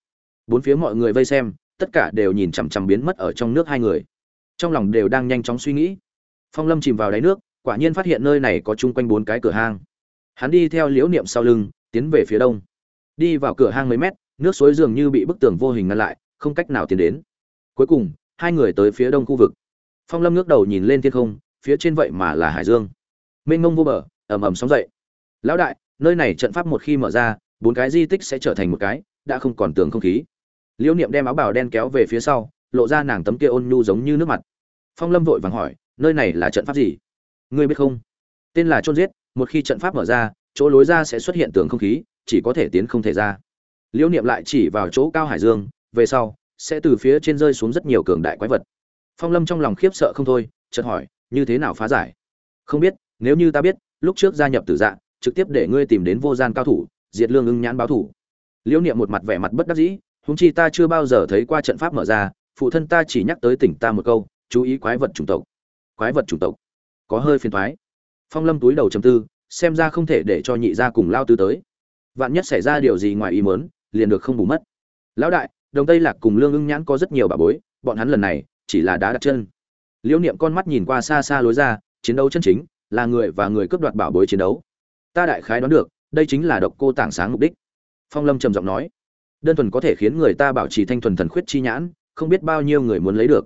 Bốn phía mọi người vây xem, tất cả đều nhìn chằm chằm biến mất ở trong nước hai người trong lòng đều đang nhanh chóng suy nghĩ. Phong lâm chìm vào đáy nước, quả nhiên phát hiện nơi này có chung quanh bốn cái cửa hang. Hắn đi theo liễu niệm sau lưng, tiến về phía đông. Đi vào cửa hang mấy mét, nước suối dường như bị bức tường vô hình ngăn lại, không cách nào tiến đến. Cuối cùng, hai người tới phía đông khu vực. Phong lâm ngước đầu nhìn lên thiên không, phía trên vậy mà là hải dương. Mênh mông vô bờ, ầm ầm sóng dậy. Lão đại, nơi này trận pháp một khi mở ra, bốn cái di tích sẽ trở thành một cái, đã không còn tường không khí. Liễu niệm đem áo bào đen kéo về phía sau, lộ ra nàng tấm kia ôn nhu giống như nước mặt phong lâm vội vàng hỏi, nơi này là trận pháp gì? Ngươi biết không? Tên là trôn giết, một khi trận pháp mở ra, chỗ lối ra sẽ xuất hiện tường không khí, chỉ có thể tiến không thể ra. Liễu niệm lại chỉ vào chỗ cao hải dương, về sau sẽ từ phía trên rơi xuống rất nhiều cường đại quái vật. Phong lâm trong lòng khiếp sợ không thôi, chợt hỏi, như thế nào phá giải? Không biết, nếu như ta biết, lúc trước gia nhập tử dạ trực tiếp để ngươi tìm đến vô gian cao thủ, diệt lương ưng nhãn báo thủ. Liễu niệm một mặt vẻ mặt bất đắc dĩ húng chi ta chưa bao giờ thấy qua trận pháp mở ra, phụ thân ta chỉ nhắc tới tỉnh ta một câu chú ý quái vật chủng tộc. Quái vật chủng tộc? Có hơi phiền thoái. Phong lâm túi đầu chầm tư, xem ra không thể để cho nhị gia cùng lao tư tới. Vạn nhất xảy ra điều gì ngoài ý mớn liền được không bù mất. Lão đại, đồng tây lạc cùng lương ưng nhãn có rất nhiều bà bối, bọn hắn lần này chỉ là đá đặt chân. Liễu niệm con mắt nhìn qua xa xa lối ra, chiến đấu chân chính, là người và người cướp đoạt bảo bối chiến đấu. Ta đại khái đoán được, đây chính là độc cô tảng sáng mục đích. Phong lâm trầm giọng nói. Đơn thuần có thể khiến người ta bảo trì thanh thuần thần khuyết chi nhãn, không biết bao nhiêu người muốn lấy được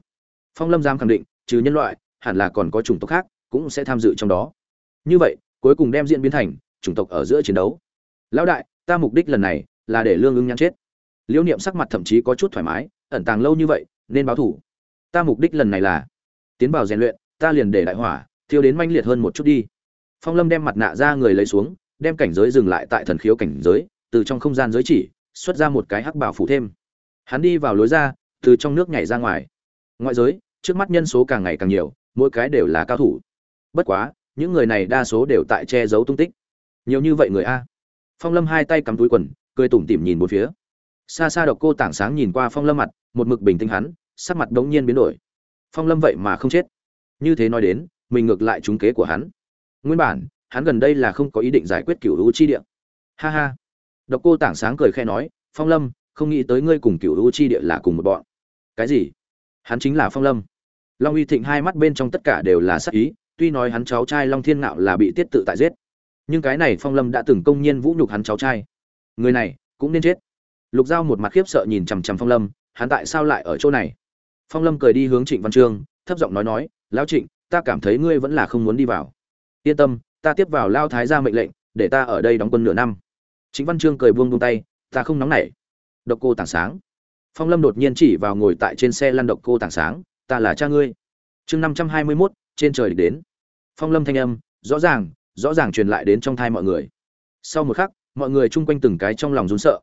phong lâm giam khẳng định, trừ nhân loại, hẳn là còn có chủng tộc khác cũng sẽ tham dự trong đó. Như vậy, cuối cùng đem diễn biến thành chủng tộc ở giữa chiến đấu. Lão đại, ta mục đích lần này là để lương ưng nhăn chết. Liễu niệm sắc mặt thậm chí có chút thoải mái, ẩn tàng lâu như vậy, nên báo thủ. Ta mục đích lần này là tiến vào rèn luyện, ta liền để đại hỏa thiêu đến manh liệt hơn một chút đi. Phong lâm đem mặt nạ ra người lấy xuống, đem cảnh giới dừng lại tại thần khiếu cảnh giới, từ trong không gian giới chỉ, xuất ra một cái hắc bảo phủ thêm. Hắn đi vào lối ra, từ trong nước nhảy ra ngoài. Ngoại giới trước mắt nhân số càng ngày càng nhiều, mỗi cái đều là cao thủ. Bất quá, những người này đa số đều tại che giấu tung tích. Nhiều như vậy người a. Phong lâm hai tay cắm túi quần, cười tủm tỉm nhìn một phía. Xa xa độc cô tảng sáng nhìn qua phong lâm mặt, một mực bình tĩnh hắn, sắc mặt đống nhiên biến đổi. Phong lâm vậy mà không chết. Như thế nói đến, mình ngược lại trúng kế của hắn. Nguyên bản, hắn gần đây là không có ý định giải quyết cựu hữu chi địa. Ha ha. Độc cô tảng sáng cười khe nói, phong lâm, không nghĩ tới ngươi cùng cựu hữu chi địa là cùng một bọn. Cái gì? Hắn chính là phong lâm. Long uy thịnh hai mắt bên trong tất cả đều là sắc ý, tuy nói hắn cháu trai long thiên ngạo là bị tiết tự tại giết. Nhưng cái này phong lâm đã từng công nhiên vũ nhục hắn cháu trai. Người này cũng nên chết. Lục giao một mặt khiếp sợ nhìn chằm chằm phong lâm, hắn tại sao lại ở chỗ này? Phong lâm cười đi hướng trịnh văn trương, thấp giọng nói nói, lão trịnh, ta cảm thấy ngươi vẫn là không muốn đi vào. Yên tâm, ta tiếp vào lao thái ra mệnh lệnh, để ta ở đây đóng quân nửa năm. Chính văn trương cười buông buông tay, ta không nóng nảy. Độc cô tảng sáng phong lâm đột nhiên chỉ vào ngồi tại trên xe lăn độc cô tảng sáng, ta là cha ngươi. Chương năm trăm hai mươi mốt, trên trời đến. Phong lâm thanh âm, rõ ràng rõ ràng truyền lại đến trong thai mọi người. Sau một khắc, mọi người chung quanh từng cái trong lòng rún sợ.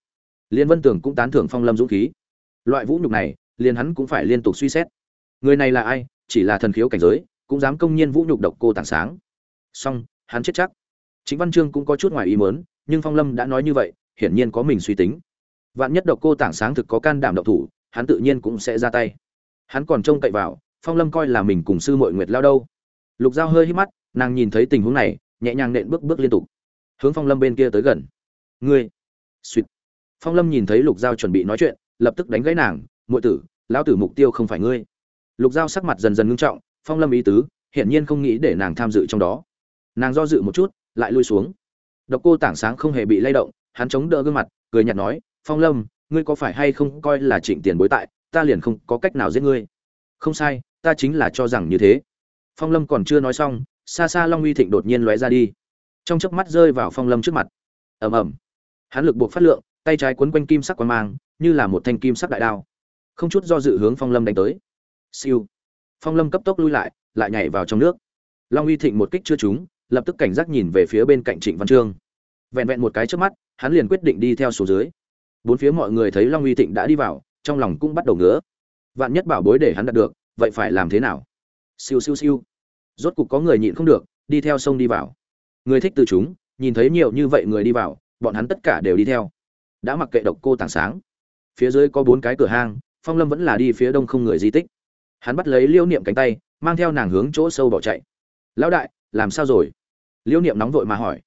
Liên vân tưởng cũng tán thưởng phong lâm dũng khí. Loại vũ nhục này, liền hắn cũng phải liên tục suy xét. Người này là ai? Chỉ là thần khiếu cảnh giới, cũng dám công nhiên vũ nhục độc cô tảng sáng. Song hắn chết chắc. Chính văn chương cũng có chút ngoài ý mớn nhưng phong lâm đã nói như vậy, hiển nhiên có mình suy tính vạn nhất độc cô tảng sáng thực có can đảm độc thủ, hắn tự nhiên cũng sẽ ra tay. Hắn còn trông cậy vào, phong lâm coi là mình cùng sư mội nguyệt lao đâu. Lục dao hơi hít mắt, nàng nhìn thấy tình huống này, nhẹ nhàng nện bước bước liên tục. Hướng phong lâm bên kia tới gần. Ngươi! Suýt phong lâm nhìn thấy lục dao chuẩn bị nói chuyện, lập tức đánh gãy nàng, muội tử, lão tử mục tiêu không phải ngươi. Lục dao sắc mặt dần dần ngưng trọng, phong lâm ý tứ, hiển nhiên không nghĩ để nàng tham dự trong đó. Nàng do dự một chút, lại lui xuống. Độc cô tảng sáng không hề bị lay động, hắn chống đỡ gương mặt, cười nhạt nói phong lâm, ngươi có phải hay không coi là trịnh tiền bối tại, ta liền không có cách nào giết ngươi. Không sai, ta chính là cho rằng như thế. Phong lâm còn chưa nói xong, xa xa long uy thịnh đột nhiên lóe ra đi. Trong chớp mắt rơi vào phong lâm trước mặt. Ầm ầm. Hắn lực buộc phát lượng, tay trái quấn quanh kim sắc quang mang, như là một thanh kim sắc đại đao. Không chút do dự hướng phong lâm đánh tới. Siêu. Phong lâm cấp tốc lui lại lại nhảy vào trong nước. Long uy thịnh một kích chưa trúng, lập tức cảnh giác nhìn về phía bên cạnh trịnh văn trương. Vẹn vẹn một cái trước mắt, hắn liền quyết định đi theo số dưới bốn phía mọi người thấy long uy thịnh đã đi vào, trong lòng cũng bắt đầu ngứa. Vạn nhất bảo bối để hắn đạt được, vậy phải làm thế nào? Siêu siêu siêu. Rốt cục có người nhịn không được, đi theo sông đi vào. Người thích từ chúng, nhìn thấy nhiều như vậy người đi vào, bọn hắn tất cả đều đi theo. Đã mặc kệ độc cô tảng sáng. Phía dưới có bốn cái cửa hang, phong lâm vẫn là đi phía đông không người di tích. Hắn bắt lấy liêu niệm cánh tay, mang theo nàng hướng chỗ sâu bỏ chạy. Lão đại, làm sao rồi? Liêu niệm nóng vội mà hỏi.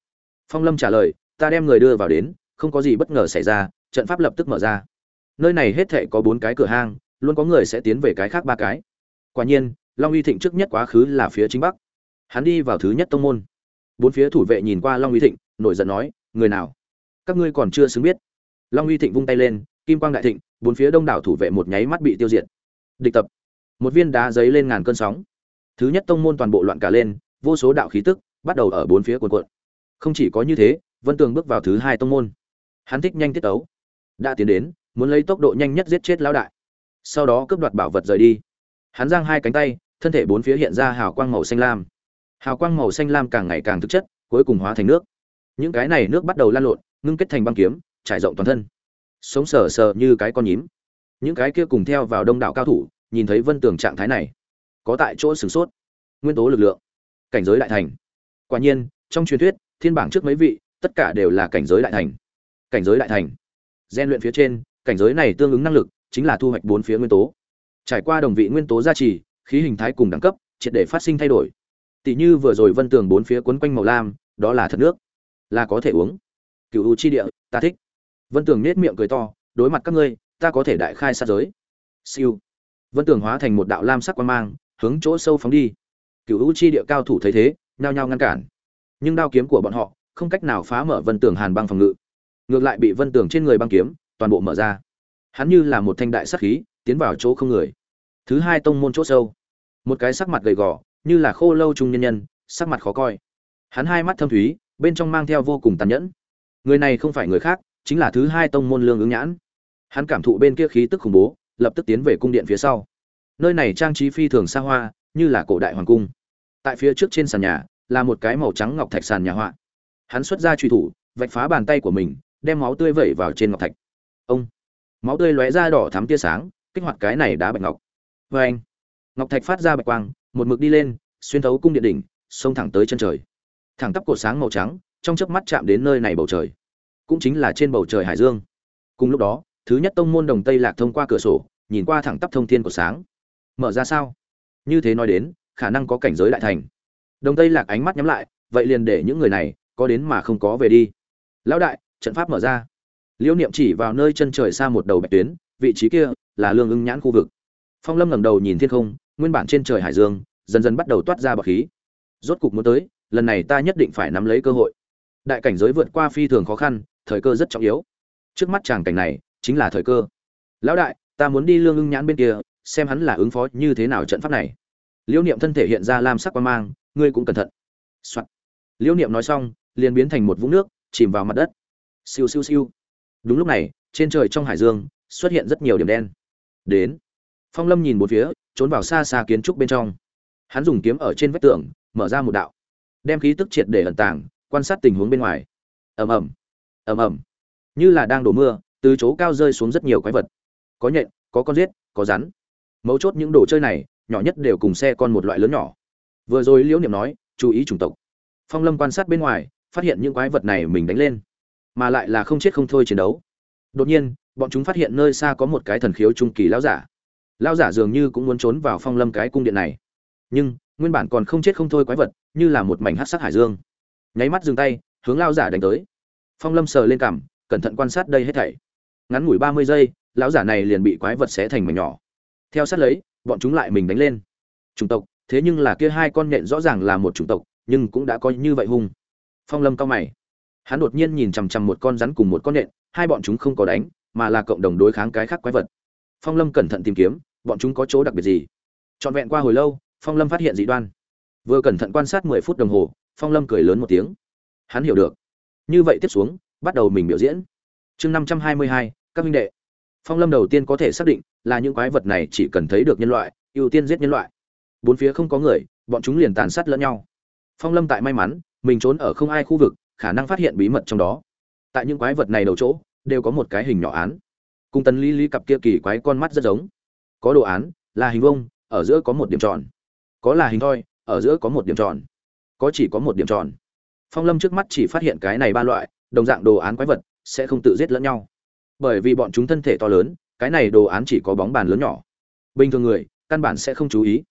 Phong lâm trả lời, ta đem người đưa vào đến, không có gì bất ngờ xảy ra trận pháp lập tức mở ra. Nơi này hết thệ có bốn cái cửa hang, luôn có người sẽ tiến về cái khác ba cái. Quả nhiên, long uy thịnh trước nhất quá khứ là phía chính bắc. Hắn đi vào thứ nhất tông môn. Bốn phía thủ vệ nhìn qua long uy thịnh, nổi giận nói, người nào? Các ngươi còn chưa xứng biết. Long uy thịnh vung tay lên, kim quang đại thịnh, bốn phía đông đảo thủ vệ một nháy mắt bị tiêu diệt. Địch tập. Một viên đá giấy lên ngàn cơn sóng. Thứ nhất tông môn toàn bộ loạn cả lên, vô số đạo khí tức bắt đầu ở bốn phía cuồn cuộn. Không chỉ có như thế, vân tường bước vào thứ hai tông môn. Hắn thích nhanh tiết tấu đã tiến đến, muốn lấy tốc độ nhanh nhất giết chết lão đại. Sau đó cướp đoạt bảo vật rời đi. Hắn giang hai cánh tay, thân thể bốn phía hiện ra hào quang màu xanh lam. Hào quang màu xanh lam càng ngày càng thực chất, cuối cùng hóa thành nước. Những cái này nước bắt đầu lan lộn, ngưng kết thành băng kiếm, trải rộng toàn thân. Sống sờ sờ như cái con nhím. Những cái kia cùng theo vào đông đảo cao thủ, nhìn thấy vân tường trạng thái này, có tại chỗ sửng sốt. Nguyên tố lực lượng, cảnh giới đại thành. Quả nhiên, trong truyền thuyết, thiên bảng trước mấy vị, tất cả đều là cảnh giới đại thành. Cảnh giới đại thành gian luyện phía trên, cảnh giới này tương ứng năng lực chính là thu hoạch bốn phía nguyên tố. Trải qua đồng vị nguyên tố gia trì, khí hình thái cùng đẳng cấp, triệt để phát sinh thay đổi. Tỷ như vừa rồi vân tường bốn phía quấn quanh màu lam, đó là thật nước. Là có thể uống. Cựu u chi địa, ta thích. Vân tường nết miệng cười to, đối mặt các ngươi, ta có thể đại khai sát giới. Siêu. Vân tường hóa thành một đạo lam sắc quan mang, hướng chỗ sâu phóng đi. Cựu u chi địa cao thủ thấy thế, nhao nhao ngăn cản. Nhưng đao kiếm của bọn họ, không cách nào phá mở vân tường hàn băng phòng ngự ngược lại bị vân tường trên người băng kiếm toàn bộ mở ra. Hắn như là một thanh đại sắc khí, tiến vào chỗ không người. Thứ hai tông môn chỗ sâu. Một cái sắc mặt gầy gò, như là khô lâu trung nhân nhân, sắc mặt khó coi. Hắn hai mắt thâm thúy, bên trong mang theo vô cùng tàn nhẫn. Người này không phải người khác, chính là thứ hai tông môn lương ứng nhãn. Hắn cảm thụ bên kia khí tức khủng bố, lập tức tiến về cung điện phía sau. Nơi này trang trí phi thường xa hoa, như là cổ đại hoàng cung. Tại phía trước trên sàn nhà, là một cái màu trắng ngọc thạch sàn nhà họa. Hắn xuất ra truy thủ, vạch phá bàn tay của mình đem máu tươi vẩy vào trên ngọc thạch. Ông. Máu tươi lóe ra đỏ thắm tia sáng, kích hoạt cái này đá bạch ngọc. Vê anh. Ngọc thạch phát ra bạch quang, một mực đi lên, xuyên thấu cung điện đỉnh, xông thẳng tới chân trời. Thẳng tắp cột sáng màu trắng, trong chớp mắt chạm đến nơi này bầu trời. Cũng chính là trên bầu trời hải dương. Cùng lúc đó, thứ nhất tông môn đồng tây lạc thông qua cửa sổ, nhìn qua thẳng tắp thông thiên của sáng. Mở ra sao? Như thế nói đến, khả năng có cảnh giới đại thành. Đồng tây lạc ánh mắt nhắm lại, vậy liền để những người này có đến mà không có về đi. Lão đại trận pháp mở ra. Liễu niệm chỉ vào nơi chân trời xa một đầu bạch tuyến, vị trí kia là lương ưng nhãn khu vực. Phong lâm ngẩng đầu nhìn thiên không, nguyên bản trên trời hải dương, dần dần bắt đầu toát ra bọc khí. Rốt cục muốn tới, lần này ta nhất định phải nắm lấy cơ hội. Đại cảnh giới vượt qua phi thường khó khăn, thời cơ rất trọng yếu. Trước mắt chàng cảnh này, chính là thời cơ. Lão đại, ta muốn đi lương ưng nhãn bên kia, xem hắn là ứng phó như thế nào trận pháp này. Liễu niệm thân thể hiện ra lam sắc quan mang, ngươi cũng cẩn thận、Soạn. liễu niệm nói xong, liền biến thành một vũng nước, chìm vào mặt đất siêu siêu siêu. Đúng lúc này, trên trời trong hải dương xuất hiện rất nhiều điểm đen. Đến. Phong lâm nhìn một phía, trốn vào xa xa kiến trúc bên trong. Hắn dùng kiếm ở trên vách tường, mở ra một đạo. Đem khí tức triệt để ẩn tàng, quan sát tình huống bên ngoài. Ầm ầm. Ầm ầm. Như là đang đổ mưa, từ chỗ cao rơi xuống rất nhiều quái vật. Có nhện, có con giết, có rắn. Mấu chốt những đồ chơi này, nhỏ nhất đều cùng xe con một loại lớn nhỏ. Vừa rồi liễu niệm nói, chú ý chủng tộc. Phong lâm quan sát bên ngoài, phát hiện những quái vật này mình đánh lên mà lại là không chết không thôi chiến đấu. Đột nhiên, bọn chúng phát hiện nơi xa có một cái thần khiếu trung kỳ lão giả. Lão giả dường như cũng muốn trốn vào phong lâm cái cung điện này. Nhưng, nguyên bản còn không chết không thôi quái vật, như là một mảnh hát sắc hải dương. Nháy mắt dừng tay, hướng lão giả đánh tới. Phong lâm sờ lên cằm cẩn thận quan sát đây hết thảy. Ngắn ngủi ba mươi giây, lão giả này liền bị quái vật xé thành mảnh nhỏ. Theo sát lấy, bọn chúng lại mình đánh lên. Chủng tộc, thế nhưng là kia hai con nện rõ ràng là một chủng tộc, nhưng cũng đã có như vậy hung. Phong lâm cao mày hắn đột nhiên nhìn chằm chằm một con rắn cùng một con nện, hai bọn chúng không có đánh, mà là cộng đồng đối kháng cái khác quái vật. Phong lâm cẩn thận tìm kiếm, bọn chúng có chỗ đặc biệt gì? Trọn vẹn qua hồi lâu, phong lâm phát hiện dị đoan. Vừa cẩn thận quan sát mười phút đồng hồ, phong lâm cười lớn một tiếng. Hắn hiểu được. Như vậy tiếp xuống, bắt đầu mình biểu diễn. Chương năm trăm hai mươi hai, các minh đệ. Phong lâm đầu tiên có thể xác định là những quái vật này chỉ cần thấy được nhân loại, ưu tiên giết nhân loại. Bốn phía không có người, bọn chúng liền tàn sát lẫn nhau. Phong lâm tại may mắn, mình trốn ở không ai khu vực khả năng phát hiện bí mật trong đó. Tại những quái vật này đầu chỗ, đều có một cái hình nhỏ án. Cùng tần lý lý cặp kia kỳ quái con mắt rất giống. Có đồ án, là hình vông ở giữa có một điểm tròn. Có là hình thoi, ở giữa có một điểm tròn. Có chỉ có một điểm tròn. Phong lâm trước mắt chỉ phát hiện cái này ba loại, đồng dạng đồ án quái vật, sẽ không tự giết lẫn nhau. Bởi vì bọn chúng thân thể to lớn, cái này đồ án chỉ có bóng bàn lớn nhỏ. Bình thường người, căn bản sẽ không chú ý.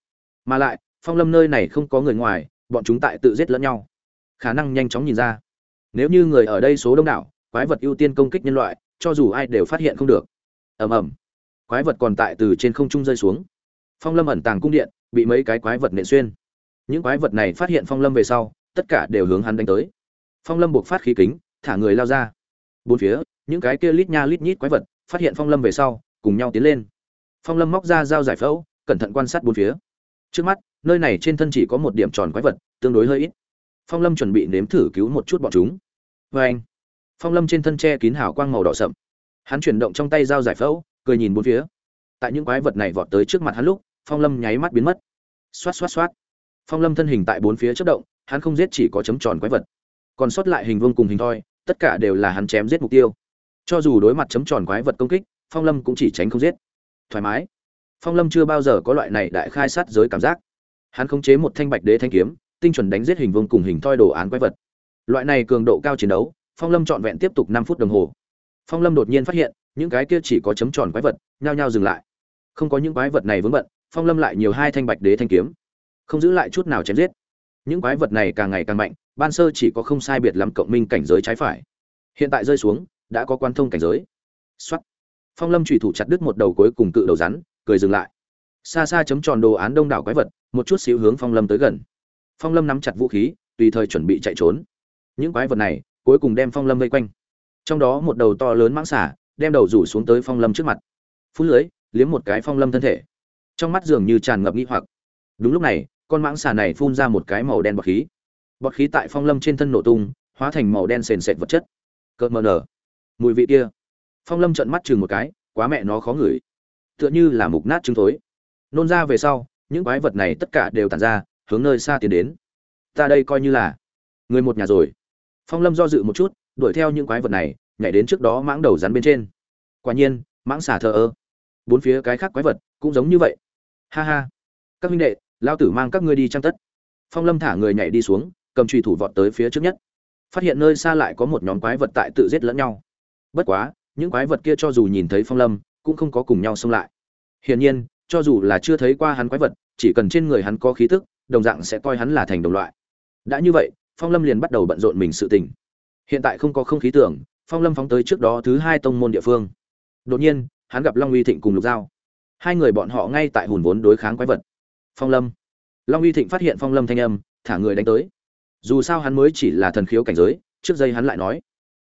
Mà lại, phong lâm nơi này không có người ngoài, bọn chúng tại tự giết lẫn nhau. Khả năng nhanh chóng nhìn ra nếu như người ở đây số đông đảo, quái vật ưu tiên công kích nhân loại, cho dù ai đều phát hiện không được. Ầm ầm. Quái vật còn tại từ trên không trung rơi xuống. Phong lâm ẩn tàng cung điện, bị mấy cái quái vật nện xuyên. Những quái vật này phát hiện phong lâm về sau, tất cả đều hướng hắn đánh tới. Phong lâm buộc phát khí kính, thả người lao ra. Bốn phía, những cái kia lít nha lít nhít quái vật phát hiện phong lâm về sau, cùng nhau tiến lên. Phong lâm móc ra dao giải phẫu, cẩn thận quan sát bốn phía. Trước mắt, nơi này trên thân chỉ có một điểm tròn quái vật, tương đối hơi ít. Phong lâm chuẩn bị nếm thử cứu một chút bọn chúng vê anh. Phong lâm trên thân che kín hào quang màu đỏ sậm. Hắn chuyển động trong tay dao giải phẫu, cười nhìn bốn phía. Tại những quái vật này vọt tới trước mặt hắn lúc, phong lâm nháy mắt biến mất. Xoát xoát xoát. Phong lâm thân hình tại bốn phía chất động, hắn không giết chỉ có chấm tròn quái vật. Còn sót lại hình vương cùng hình thoi, tất cả đều là hắn chém giết mục tiêu. Cho dù đối mặt chấm tròn quái vật công kích, phong lâm cũng chỉ tránh không giết. Thoải mái. Phong lâm chưa bao giờ có loại này đại khai sát giới cảm giác. Hắn khống chế một thanh bạch đế thanh kiếm, tinh chuẩn đánh giết hình vương cùng hình thoi đồ án quái vật loại này cường độ cao chiến đấu, phong lâm trọn vẹn tiếp tục năm phút đồng hồ. Phong lâm đột nhiên phát hiện, những cái kia chỉ có chấm tròn quái vật, nhao nhao dừng lại. Không có những quái vật này vướng bận, phong lâm lại nhiều hai thanh bạch đế thanh kiếm. Không giữ lại chút nào chém giết. Những quái vật này càng ngày càng mạnh, ban sơ chỉ có không sai biệt lắm cộng minh cảnh giới trái phải. Hiện tại rơi xuống, đã có quan thông cảnh giới. Soát. phong lâm chủy thủ chặt đứt một đầu cuối cùng cự đầu rắn, cười dừng lại. Xa xa chấm tròn đồ án đông đảo quái vật, một chút xíu hướng phong lâm tới gần. Phong lâm nắm chặt vũ khí, tùy thời chuẩn bị chạy trốn những quái vật này cuối cùng đem phong lâm vây quanh. Trong đó một đầu to lớn mãng xả đem đầu rủ xuống tới phong lâm trước mặt. Phút lưới, liếm một cái phong lâm thân thể. Trong mắt dường như tràn ngập nghi hoặc. Đúng lúc này, con mãng xà này phun ra một cái màu đen bọt khí. Bọt khí tại phong lâm trên thân nổ tung, hóa thành màu đen sền sệt vật chất. Cợt mờ nở. Mùi vị kia. Phong lâm trợn mắt chừng một cái, quá mẹ nó khó ngửi. Tựa như là mục nát trứng thối. Nôn ra về sau, những quái vật này tất cả đều tàn ra, hướng nơi xa tiến đến. Ta đây coi như là người một nhà rồi phong lâm do dự một chút, đuổi theo những quái vật này, nhảy đến trước đó mãng đầu rắn bên trên. Quả nhiên, mãng xả thờ ơ. Bốn phía cái khác quái vật cũng giống như vậy. Ha ha. Các huynh đệ lao tử mang các ngươi đi trang tất? Phong lâm thả người nhảy đi xuống, cầm trùy thủ vọt tới phía trước nhất. Phát hiện nơi xa lại có một nhóm quái vật tại tự giết lẫn nhau. Bất quá, những quái vật kia cho dù nhìn thấy phong lâm, cũng không có cùng nhau xông lại. Hiển nhiên, cho dù là chưa thấy qua hắn quái vật, chỉ cần trên người hắn có khí tức, đồng dạng sẽ coi hắn là thành đồng loại. Đã như vậy phong lâm liền bắt đầu bận rộn mình sự tình. Hiện tại không có không khí tưởng, phong lâm phóng tới trước đó thứ hai tông môn địa phương. Đột nhiên, hắn gặp long uy thịnh cùng lục giao. Hai người bọn họ ngay tại hùn vốn đối kháng quái vật. Phong lâm. Long uy thịnh phát hiện phong lâm thanh âm, thả người đánh tới. Dù sao hắn mới chỉ là thần khiếu cảnh giới, trước giây hắn lại nói.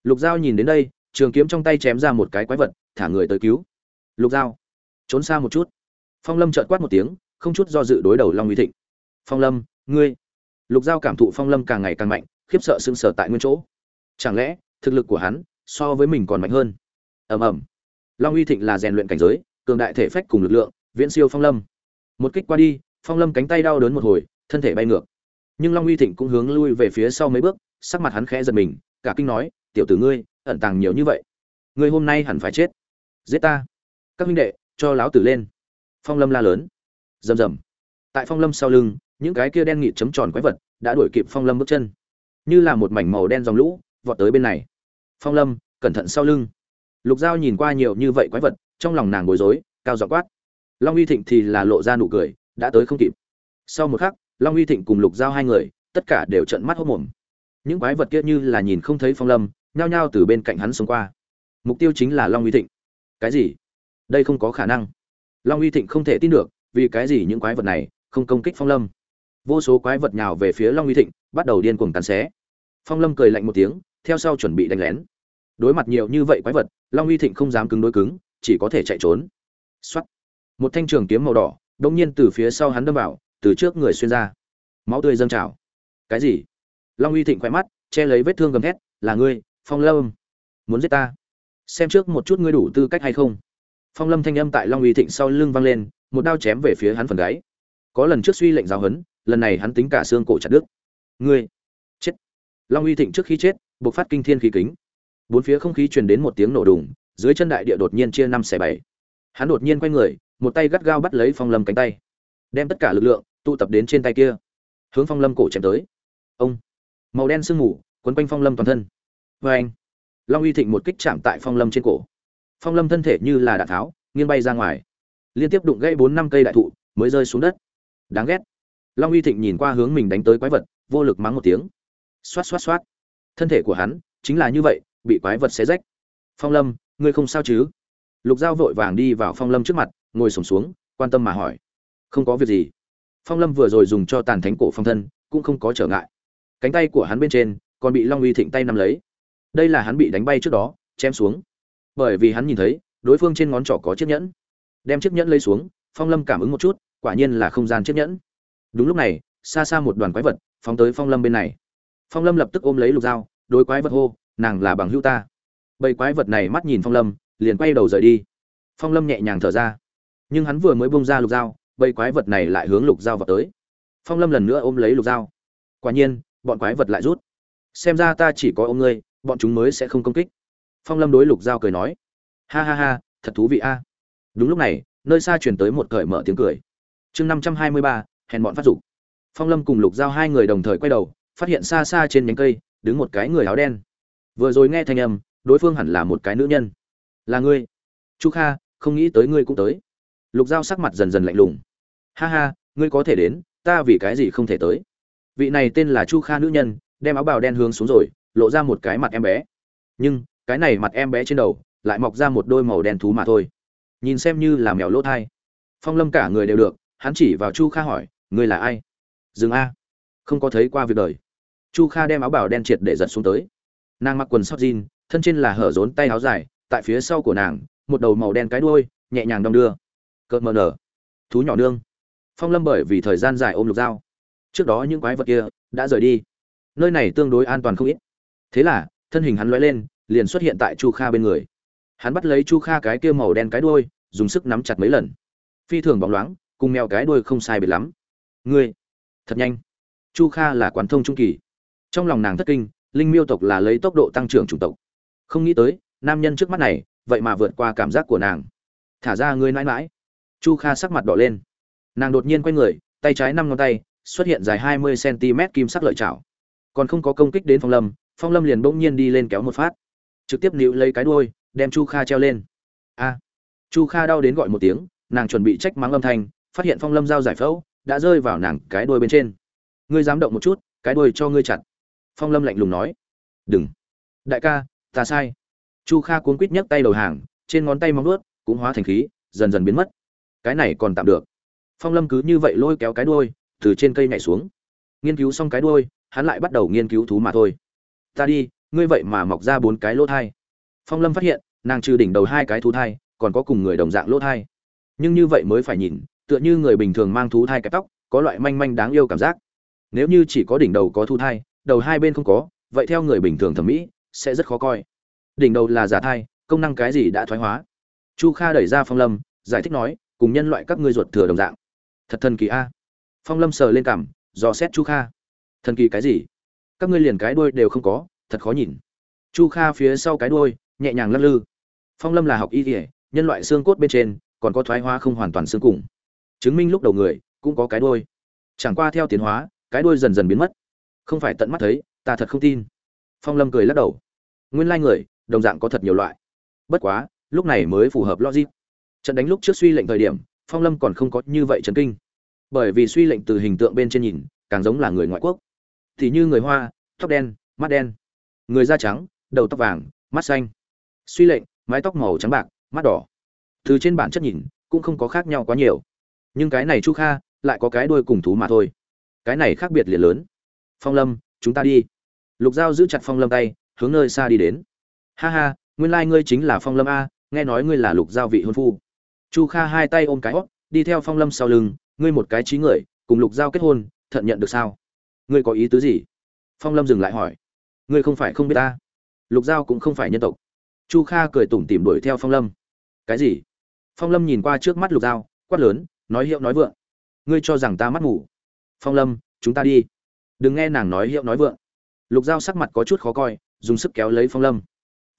Lục giao nhìn đến đây, trường kiếm trong tay chém ra một cái quái vật, thả người tới cứu. Lục giao. Trốn xa một chút. Phong lâm trợt quát một tiếng, không chút do dự đối đầu long uy thịnh. Phong lâm, ngươi lục giao cảm thụ phong lâm càng ngày càng mạnh, khiếp sợ sững sờ tại nguyên chỗ. Chẳng lẽ, thực lực của hắn so với mình còn mạnh hơn? Ầm ầm. Long uy thịnh là rèn luyện cảnh giới, cường đại thể phách cùng lực lượng, viễn siêu phong lâm. Một kích qua đi, phong lâm cánh tay đau đớn một hồi, thân thể bay ngược. Nhưng long uy thịnh cũng hướng lui về phía sau mấy bước, sắc mặt hắn khẽ giật mình, cả kinh nói, tiểu tử ngươi, ẩn tàng nhiều như vậy. Ngươi hôm nay hẳn phải chết. Giết ta. Các huynh đệ, cho láo tử lên. Phong lâm la lớn. Rầm rầm. Tại phong lâm sau lưng những cái kia đen nghịt chấm tròn quái vật đã đuổi kịp phong lâm bước chân như là một mảnh màu đen dòng lũ vọt tới bên này phong lâm cẩn thận sau lưng lục giao nhìn qua nhiều như vậy quái vật trong lòng nàng bối rối cao dọ quát long uy thịnh thì là lộ ra nụ cười đã tới không kịp sau một khắc long uy thịnh cùng lục giao hai người tất cả đều trợn mắt hốc mồm những quái vật kia như là nhìn không thấy phong lâm nhao nhao từ bên cạnh hắn xông qua mục tiêu chính là long uy thịnh cái gì đây không có khả năng long uy thịnh không thể tin được vì cái gì những quái vật này không công kích phong lâm vô số quái vật nhào về phía long uy thịnh, bắt đầu điên cuồng cắn xé. Phong lâm cười lạnh một tiếng, theo sau chuẩn bị đánh lén. Đối mặt nhiều như vậy quái vật, long uy thịnh không dám cứng đối cứng, chỉ có thể chạy trốn. Xuất một thanh trường kiếm màu đỏ đông nhiên từ phía sau hắn đâm vào, từ trước người xuyên ra. Máu tươi dâng trào. Cái gì? Long uy thịnh khoe mắt, che lấy vết thương gầm thét, là ngươi, phong lâm. Muốn giết ta? Xem trước một chút ngươi đủ tư cách hay không. Phong lâm thanh âm tại long uy thịnh sau lưng vang lên, một đao chém về phía hắn phần gáy. Có lần trước suy lệnh giáo huấn lần này hắn tính cả xương cổ chặt đứt. Ngươi, chết. Long uy thịnh trước khi chết, bộc phát kinh thiên khí kính. Bốn phía không khí truyền đến một tiếng nổ đùng, dưới chân đại địa đột nhiên chia năm xẻ bảy. Hắn đột nhiên quay người, một tay gắt gao bắt lấy phong lâm cánh tay, đem tất cả lực lượng tụ tập đến trên tay kia, hướng phong lâm cổ chém tới. Ông, màu đen sương mù, quấn quanh phong lâm toàn thân. Vê anh, long uy thịnh một kích chạm tại phong lâm trên cổ. Phong lâm thân thể như là đạn tháo, nghiêng bay ra ngoài. Liên tiếp đụng gãy bốn năm cây đại thụ, mới rơi xuống đất. Đáng ghét long uy thịnh nhìn qua hướng mình đánh tới quái vật, vô lực mắng một tiếng. Xoát xoát xoát. Thân thể của hắn chính là như vậy, bị quái vật xé rách. Phong lâm, ngươi không sao chứ? Lục dao vội vàng đi vào phong lâm trước mặt, ngồi sổm xuống, quan tâm mà hỏi. Không có việc gì. Phong lâm vừa rồi dùng cho tàn thánh cổ phong thân, cũng không có trở ngại. Cánh tay của hắn bên trên còn bị long uy thịnh tay nắm lấy. Đây là hắn bị đánh bay trước đó, chém xuống. Bởi vì hắn nhìn thấy, đối phương trên ngón trỏ có chiếc nhẫn. Đem chiếc nhẫn lấy xuống, phong lâm cảm ứng một chút, quả nhiên là không gian chiếc nhẫn đúng lúc này, xa xa một đoàn quái vật phóng tới phong lâm bên này. Phong lâm lập tức ôm lấy lục dao, đối quái vật hô, nàng là bằng hữu ta. Bầy quái vật này mắt nhìn phong lâm, liền quay đầu rời đi. Phong lâm nhẹ nhàng thở ra. Nhưng hắn vừa mới bông ra lục dao, bầy quái vật này lại hướng lục dao vào tới. Phong lâm lần nữa ôm lấy lục dao. Quả nhiên, bọn quái vật lại rút. Xem ra ta chỉ có ôm ngươi, bọn chúng mới sẽ không công kích. Phong lâm đối lục dao cười nói. Ha ha ha, thật thú vị a. Đúng lúc này, nơi xa truyền tới một cởi mở tiếng cười. Chương năm trăm hai mươi ba hèn bọn phát dục. Phong lâm cùng lục giao hai người đồng thời quay đầu, phát hiện xa xa trên nhánh cây, đứng một cái người áo đen. Vừa rồi nghe thanh âm, đối phương hẳn là một cái nữ nhân. Là ngươi. Chu kha, không nghĩ tới ngươi cũng tới. Lục giao sắc mặt dần dần lạnh lùng. Ha ha, ngươi có thể đến, ta vì cái gì không thể tới? Vị này tên là chu kha nữ nhân, đem áo bào đen hướng xuống rồi, lộ ra một cái mặt em bé. Nhưng, cái này mặt em bé trên đầu, lại mọc ra một đôi màu đen thú mà thôi. Nhìn xem như là mèo lỗ thai. Phong lâm cả người đều được, hắn chỉ vào chu kha hỏi ngươi là ai? Dừng a. Không có thấy qua việc đời. Chu kha đem áo bảo đen triệt để giật xuống tới. Nàng mặc quần sóc jean, thân trên là hở rốn tay áo dài, tại phía sau của nàng, một đầu màu đen cái đuôi, nhẹ nhàng đong đưa. Cợt mờ nở. Thú nhỏ nương. Phong lâm bởi vì thời gian dài ôm lục dao. Trước đó những quái vật kia đã rời đi. Nơi này tương đối an toàn không ít. Thế là, thân hình hắn lóe lên, liền xuất hiện tại chu kha bên người. Hắn bắt lấy chu kha cái kia màu đen cái đuôi, dùng sức nắm chặt mấy lần. Phi thường bóng loáng, cùng mèo cái đuôi không sai biệt lắm ngươi, thật nhanh. Chu kha là quán thông trung kỳ. Trong lòng nàng thất kinh, linh miêu tộc là lấy tốc độ tăng trưởng chủng tộc. Không nghĩ tới, nam nhân trước mắt này, vậy mà vượt qua cảm giác của nàng. Thả ra ngươi mãi mãi. Chu kha sắc mặt đỏ lên. Nàng đột nhiên quay người, tay trái năm ngón tay, xuất hiện dài hai mươi cm kim sắc lợi chảo. Còn không có công kích đến phong lâm phong lâm liền bỗng nhiên đi lên kéo một phát. Trực tiếp níu lấy cái đuôi, đem chu kha treo lên. A. Chu kha đau đến gọi một tiếng, nàng chuẩn bị trách mắng âm thanh, phát hiện phong lâm giao giải phẫu đã rơi vào nàng cái đuôi bên trên. Ngươi dám động một chút, cái đuôi cho ngươi chặt. Phong lâm lạnh lùng nói. Đừng. Đại ca, ta sai. Chu kha cuốn quít nhấc tay đầu hàng, trên ngón tay móng nuốt cũng hóa thành khí, dần dần biến mất. Cái này còn tạm được. Phong lâm cứ như vậy lôi kéo cái đuôi, từ trên cây nhảy xuống. Nghiên cứu xong cái đuôi, hắn lại bắt đầu nghiên cứu thú mà thôi. Ta đi, ngươi vậy mà mọc ra bốn cái lỗ thai. Phong lâm phát hiện, nàng trừ đỉnh đầu hai cái thú thai, còn có cùng người đồng dạng lỗ thai. Nhưng như vậy mới phải nhìn tựa như người bình thường mang thú thai kẹp tóc, có loại manh manh đáng yêu cảm giác. Nếu như chỉ có đỉnh đầu có thú thai, đầu hai bên không có, vậy theo người bình thường thẩm mỹ, sẽ rất khó coi. Đỉnh đầu là giả thai, công năng cái gì đã thoái hóa? Chu kha đẩy ra phong lâm, giải thích nói, cùng nhân loại các ngươi ruột thừa đồng dạng. Thật thần kỳ a. Phong lâm sờ lên cảm, dò xét chu kha. Thần kỳ cái gì? Các ngươi liền cái đuôi đều không có, thật khó nhìn. Chu kha phía sau cái đuôi, nhẹ nhàng lắc lư. Phong lâm là học y thể nhân loại xương cốt bên trên, còn có thoái hóa không hoàn toàn xương cùng chứng minh lúc đầu người cũng có cái đuôi. Chẳng qua theo tiến hóa, cái đuôi dần dần biến mất. Không phải tận mắt thấy, ta thật không tin. Phong lâm cười lắc đầu. Nguyên lai người, đồng dạng có thật nhiều loại. Bất quá, lúc này mới phù hợp logic. Trận đánh lúc trước suy lệnh thời điểm, phong lâm còn không có như vậy chấn kinh. Bởi vì suy lệnh từ hình tượng bên trên nhìn, càng giống là người ngoại quốc. Thì như người hoa, tóc đen, mắt đen. Người da trắng, đầu tóc vàng, mắt xanh. Suy lệnh, mái tóc màu trắng bạc, mắt đỏ. Từ trên bản chất nhìn, cũng không có khác nhau quá nhiều nhưng cái này chu kha lại có cái đuôi cùng thú mà thôi. Cái này khác biệt liền lớn. Phong lâm, chúng ta đi. Lục giao giữ chặt phong lâm tay, hướng nơi xa đi đến. Ha ha, nguyên lai、like、ngươi chính là phong lâm a, nghe nói ngươi là lục giao vị hôn phu. Chu kha hai tay ôm cái hót, đi theo phong lâm sau lưng, ngươi một cái trí người, cùng lục giao kết hôn, thận nhận được sao? Ngươi có ý tứ gì? Phong lâm dừng lại hỏi. Ngươi không phải không biết ta. Lục giao cũng không phải nhân tộc. Chu kha cười tủm tỉm đuổi theo phong lâm. Cái gì? Phong lâm nhìn qua trước mắt lục giao, quát lớn nói hiệu nói vượng. Ngươi cho rằng ta mắt ngủ. Phong lâm, chúng ta đi. Đừng nghe nàng nói hiệu nói vượng. Lục giao sắc mặt có chút khó coi, dùng sức kéo lấy phong lâm.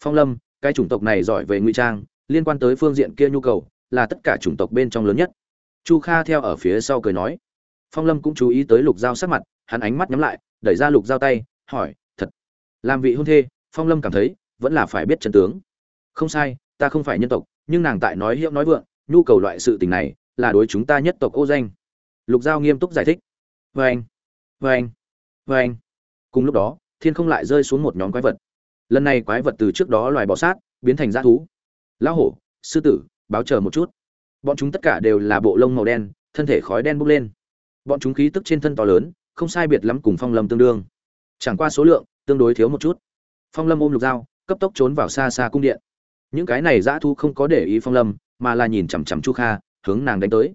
Phong lâm, cái chủng tộc này giỏi về ngụy trang, liên quan tới phương diện kia nhu cầu, là tất cả chủng tộc bên trong lớn nhất. Chu kha theo ở phía sau cười nói. Phong lâm cũng chú ý tới lục giao sắc mặt, hắn ánh mắt nhắm lại, đẩy ra lục giao tay, hỏi, thật, làm vị hôn thê, phong lâm cảm thấy, vẫn là phải biết chân tướng. Không sai, ta không phải nhân tộc, nhưng nàng tại nói hiệu nói vượng, nhu cầu loại sự tình này là đối chúng ta nhất tộc ô danh. Lục giao nghiêm túc giải thích. Vê anh vê anh vê anh cùng lúc đó, thiên không lại rơi xuống một nhóm quái vật. Lần này quái vật từ trước đó loài bọ sát, biến thành dã thú. Lão hổ, sư tử, báo chờ một chút. Bọn chúng tất cả đều là bộ lông màu đen, thân thể khói đen bốc lên. Bọn chúng khí tức trên thân to lớn, không sai biệt lắm cùng phong lâm tương đương. Chẳng qua số lượng, tương đối thiếu một chút. Phong lâm ôm lục dao cấp tốc trốn vào xa xa cung điện. Những cái này dã thu không có để ý phong lâm, mà là nhìn chằm chằm chu kha hướng nàng đánh tới.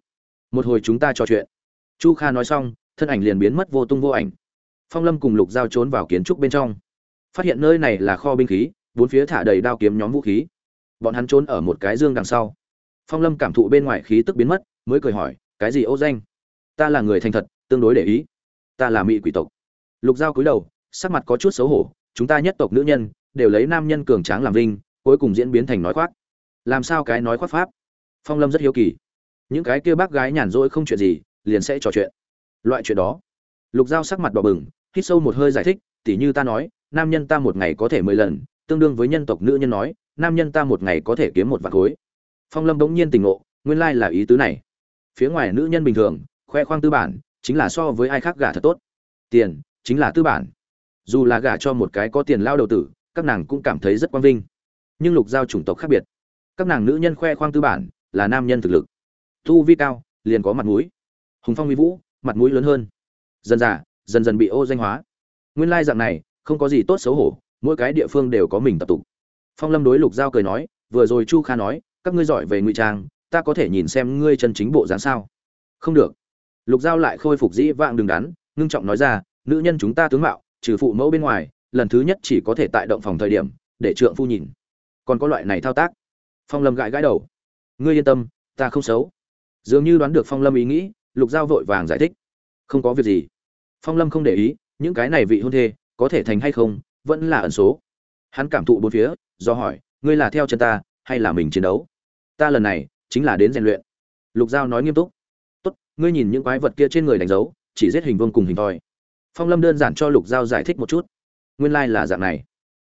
Một hồi chúng ta trò chuyện. Chu kha nói xong, thân ảnh liền biến mất vô tung vô ảnh. Phong lâm cùng lục Giao trốn vào kiến trúc bên trong. Phát hiện nơi này là kho binh khí, bốn phía thả đầy đao kiếm nhóm vũ khí. Bọn hắn trốn ở một cái dương đằng sau. Phong lâm cảm thụ bên ngoài khí tức biến mất, mới cười hỏi, cái gì ô danh? Ta là người thành thật, tương đối để ý. Ta là mỹ quỷ tộc. Lục giao cúi đầu, sắc mặt có chút xấu hổ, chúng ta nhất tộc nữ nhân, đều lấy nam nhân cường tráng làm vinh, cuối cùng diễn biến thành nói khoác. Làm sao cái nói khoác pháp? Phong lâm rất hiếu kỳ những cái kia bác gái nhàn rỗi không chuyện gì, liền sẽ trò chuyện. Loại chuyện đó. Lục giao sắc mặt đỏ bừng, hít sâu một hơi giải thích tỉ như ta nói, nam nhân ta một ngày có thể mười lần, tương đương với nhân tộc nữ nhân nói, nam nhân ta một ngày có thể kiếm một vạn khối. Phong lâm bỗng nhiên tình ngộ, nguyên lai là ý tứ này. Phía ngoài nữ nhân bình thường, khoe khoang tư bản, chính là so với ai khác gả thật tốt. Tiền, chính là tư bản. Dù là gả cho một cái có tiền lao đầu tử, các nàng cũng cảm thấy rất quang vinh. Nhưng lục giao chủng tộc khác biệt. Các nàng nữ nhân khoe khoang tư bản là nam nhân thực lực thu vi cao, liền có mặt mũi. Hùng phong uy vũ, mặt mũi lớn hơn. Dần dà, dần dần bị ô danh hóa. Nguyên lai dạng này, không có gì tốt xấu hổ, mỗi cái địa phương đều có mình tập tục. Phong lâm đối lục giao cười nói, vừa rồi chu kha nói, các ngươi giỏi về ngụy trang, ta có thể nhìn xem ngươi chân chính bộ dáng sao? Không được. Lục giao lại khôi phục dĩ vạng đừng đắn, ngưng trọng nói ra, nữ nhân chúng ta tướng mạo, trừ phụ mẫu bên ngoài, lần thứ nhất chỉ có thể tại động phòng thời điểm, để trượng phu nhìn. Còn có loại này thao tác. Phong lâm gãi gãi đầu. Ngươi yên tâm, ta không xấu dường như đoán được phong lâm ý nghĩ, lục giao vội vàng giải thích. Không có việc gì. Phong lâm không để ý, những cái này vị hôn thê, có thể thành hay không, vẫn là ẩn số. Hắn cảm thụ bốn phía, do hỏi, ngươi là theo chân ta, hay là mình chiến đấu? Ta lần này, chính là đến rèn luyện. Lục giao nói nghiêm túc. Tốt, ngươi nhìn những quái vật kia trên người đánh dấu, chỉ giết hình vương cùng hình thoi. Phong lâm đơn giản cho lục giao giải thích một chút. Nguyên lai、like、là dạng này.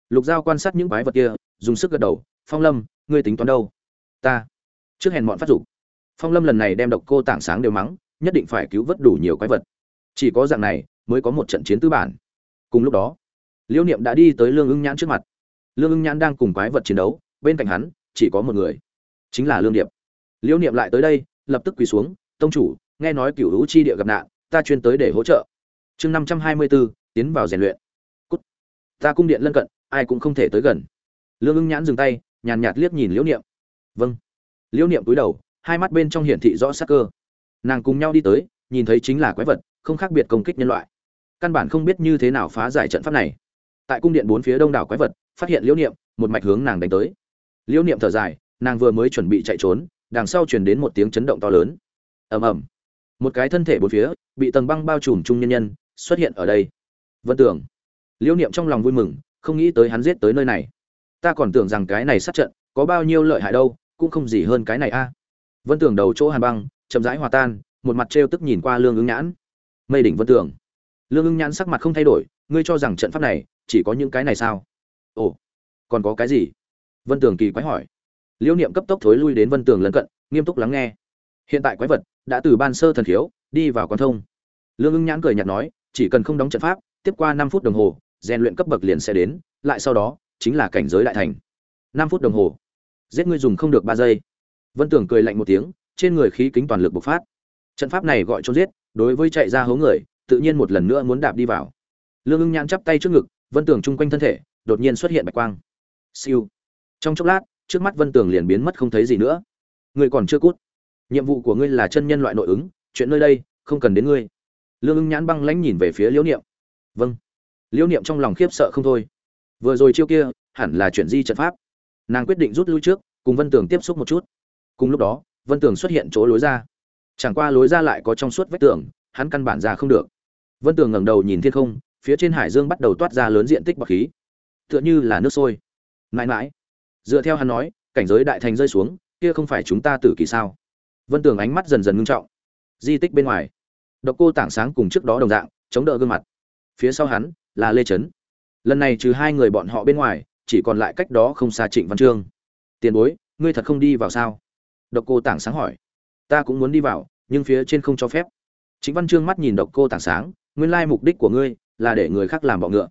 Lục giao quan sát những quái vật kia, dùng sức gật đầu. Phong lâm, ngươi tính toán đâu? Ta. Trước hèn bọn phát dục phong lâm lần này đem độc cô tảng sáng đều mắng, nhất định phải cứu vớt đủ nhiều quái vật. Chỉ có dạng này mới có một trận chiến tư bản. Cùng lúc đó liễu niệm đã đi tới lương ưng nhãn trước mặt. Lương ưng nhãn đang cùng quái vật chiến đấu, bên cạnh hắn chỉ có một người, chính là lương điệp. Liễu niệm lại tới đây, lập tức quỳ xuống, tông chủ, nghe nói cựu hữu chi địa gặp nạn, ta chuyên tới để hỗ trợ. Chương năm trăm hai mươi bốn tiến vào rèn luyện. Cút. Ta cung điện lân cận, ai cũng không thể tới gần. Lương ưng nhãn dừng tay, nhàn nhạt liếc nhìn liễu niệm. Vâng. Liễu niệm cúi đầu hai mắt bên trong hiển thị rõ sắc cơ. Nàng cùng nhau đi tới, nhìn thấy chính là quái vật, không khác biệt công kích nhân loại. Căn bản không biết như thế nào phá giải trận pháp này. Tại cung điện bốn phía đông đảo quái vật, phát hiện liễu niệm, một mạch hướng nàng đánh tới. Liễu niệm thở dài, nàng vừa mới chuẩn bị chạy trốn, đằng sau truyền đến một tiếng chấn động to lớn. Ầm ầm. Một cái thân thể bốn phía, bị tầng băng bao trùm trung nhân nhân, xuất hiện ở đây. Vân tưởng liễu niệm trong lòng vui mừng, không nghĩ tới hắn giết tới nơi này. Ta còn tưởng rằng cái này sát trận có bao nhiêu lợi hại đâu, cũng không gì hơn cái này a vân Tường đầu chỗ hàn băng, chậm rãi hòa tan, một mặt trêu tức nhìn qua lương ứng nhãn. Mây đỉnh vân Tường. lương ứng nhãn sắc mặt không thay đổi, ngươi cho rằng trận pháp này chỉ có những cái này sao? Ồ, còn có cái gì? Vân tường kỳ quái hỏi. Liễu niệm cấp tốc thối lui đến vân tường lân cận, nghiêm túc lắng nghe. Hiện tại quái vật đã từ ban sơ thần khiếu đi vào quan thông. Lương ứng nhãn cười nhạt nói, chỉ cần không đóng trận pháp, tiếp qua năm phút đồng hồ, rèn luyện cấp bậc liền sẽ đến, lại sau đó chính là cảnh giới đại thành. Năm phút đồng hồ. Giết ngươi dùng không được ba giây vân Tưởng cười lạnh một tiếng, trên người khí kính toàn lực bộc phát. Trận pháp này gọi trốn giết, đối với chạy ra hố người, tự nhiên một lần nữa muốn đạp đi vào. Lương ưng nhãn chắp tay trước ngực, vân Tưởng chung quanh thân thể, đột nhiên xuất hiện bạch quang. Siêu. Trong chốc lát, trước mắt vân tường liền biến mất không thấy gì nữa. Ngươi còn chưa cút. Nhiệm vụ của ngươi là chân nhân loại nội ứng, chuyện nơi đây, không cần đến ngươi. Lương ưng nhãn băng lãnh nhìn về phía liễu niệm. Vâng. Liễu niệm trong lòng khiếp sợ không thôi. Vừa rồi chiêu kia, hẳn là chuyện di trận pháp. Nàng quyết định rút lui trước, cùng vân tường tiếp xúc một chút cùng lúc đó, vân tường xuất hiện chỗ lối ra. Chẳng qua lối ra lại có trong suốt vách tường, hắn căn bản ra không được. Vân tường ngẩng đầu nhìn thiên không, phía trên hải dương bắt đầu toát ra lớn diện tích bọc khí. Tựa như là nước sôi. Mãi mãi. Dựa theo hắn nói, cảnh giới đại thành rơi xuống, kia không phải chúng ta tử kỳ sao? Vân tường ánh mắt dần dần ngưng trọng. Di tích bên ngoài. Độc cô tảng sáng cùng trước đó đồng dạng, chống đỡ gương mặt. Phía sau hắn, là lê trấn. Lần này trừ hai người bọn họ bên ngoài, chỉ còn lại cách đó không xa trịnh văn trương. Tiền bối, ngươi thật không đi vào sao? Độc cô tảng sáng hỏi. Ta cũng muốn đi vào, nhưng phía trên không cho phép. Chính văn trương mắt nhìn độc cô tảng sáng, nguyên lai mục đích của ngươi là để người khác làm bọ ngựa.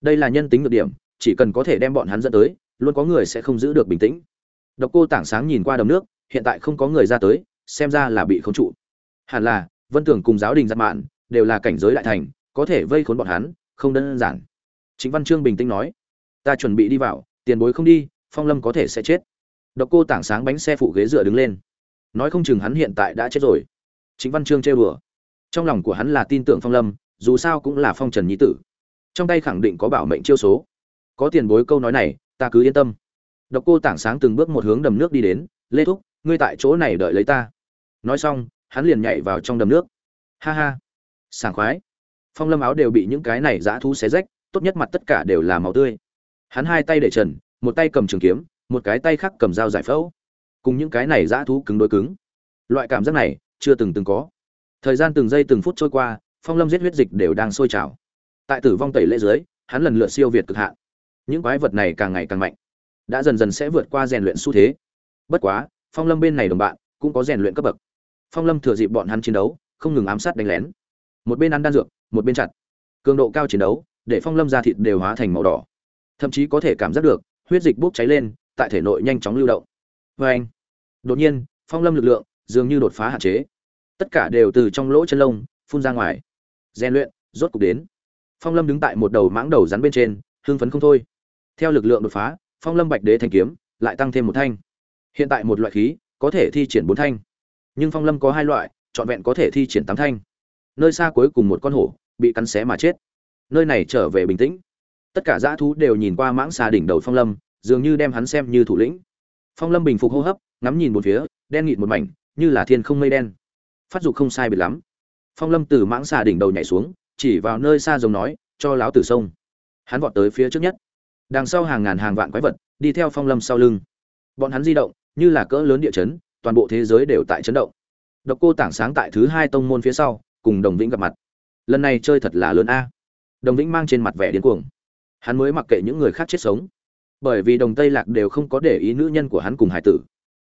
Đây là nhân tính ngược điểm, chỉ cần có thể đem bọn hắn dẫn tới, luôn có người sẽ không giữ được bình tĩnh. Độc cô tảng sáng nhìn qua đầm nước, hiện tại không có người ra tới, xem ra là bị khống trụ. Hẳn là, vân tưởng cùng giáo đình giật mạn đều là cảnh giới đại thành, có thể vây khốn bọn hắn, không đơn giản. Chính văn trương bình tĩnh nói, ta chuẩn bị đi vào, tiền bối không đi, phong lâm có thể sẽ chết độc cô tảng sáng bánh xe phụ ghế dựa đứng lên. Nói không chừng hắn hiện tại đã chết rồi. Chính văn trương trêu đùa. Trong lòng của hắn là tin tưởng phong lâm, dù sao cũng là phong trần nhí tử. Trong tay khẳng định có bảo mệnh chiêu số. Có tiền bối câu nói này, ta cứ yên tâm. Độc cô tảng sáng từng bước một hướng đầm nước đi đến, lê thúc, ngươi tại chỗ này đợi lấy ta. Nói xong, hắn liền nhảy vào trong đầm nước. Ha ha, sảng khoái. Phong lâm áo đều bị những cái này dã thú xé rách, tốt nhất mặt tất cả đều là máu tươi. Hắn hai tay để trần, một tay cầm trường kiếm một cái tay khác cầm dao giải phẫu. Cùng những cái này dã thú cứng đối cứng. Loại cảm giác này chưa từng từng có. Thời gian từng giây từng phút trôi qua, phong lâm giết huyết dịch đều đang sôi trào. Tại tử vong tẩy lễ dưới, hắn lần lượt siêu việt cực hạn. Những quái vật này càng ngày càng mạnh. Đã dần dần sẽ vượt qua rèn luyện xu thế. Bất quá, phong lâm bên này đồng bạn cũng có rèn luyện cấp bậc. Phong lâm thừa dịp bọn hắn chiến đấu, không ngừng ám sát đánh lén. Một bên ăn đan dược, một bên chặt. Cường độ cao chiến đấu, để phong lâm da thịt đều hóa thành màu đỏ. Thậm chí có thể cảm giác được, huyết dịch bốc cháy lên tại thể nội nhanh chóng lưu động. Và anh, đột nhiên, phong lâm lực lượng dường như đột phá hạn chế. Tất cả đều từ trong lỗ chân lông phun ra ngoài. Gen luyện rốt cục đến. Phong lâm đứng tại một đầu mãng đầu rắn bên trên, hưng phấn không thôi. Theo lực lượng đột phá, phong lâm bạch đế thanh kiếm lại tăng thêm một thanh. Hiện tại một loại khí có thể thi triển bốn thanh. Nhưng phong lâm có hai loại, trọn vẹn có thể thi triển tám thanh. Nơi xa cuối cùng một con hổ bị cắn xé mà chết. Nơi này trở về bình tĩnh. Tất cả dã thú đều nhìn qua mãng xà đỉnh đầu phong lâm dường như đem hắn xem như thủ lĩnh. Phong lâm bình phục hô hấp, ngắm nhìn một phía, đen nghịt một mảnh, như là thiên không mây đen. Phát dục không sai biệt lắm. Phong lâm từ mãng xà đỉnh đầu nhảy xuống, chỉ vào nơi xa giống nói, cho láo tử sông. Hắn vọt tới phía trước nhất. Đằng sau hàng ngàn hàng vạn quái vật, đi theo phong lâm sau lưng. Bọn hắn di động, như là cỡ lớn địa chấn, toàn bộ thế giới đều tại chấn động. Độc cô tảng sáng tại thứ hai tông môn phía sau, cùng đồng vĩnh gặp mặt. Lần này chơi thật là lớn a. Đồng vĩnh mang trên mặt vẻ điên cuồng. Hắn mới mặc kệ những người khác chết sống bởi vì đồng tây lạc đều không có để ý nữ nhân của hắn cùng hải tử.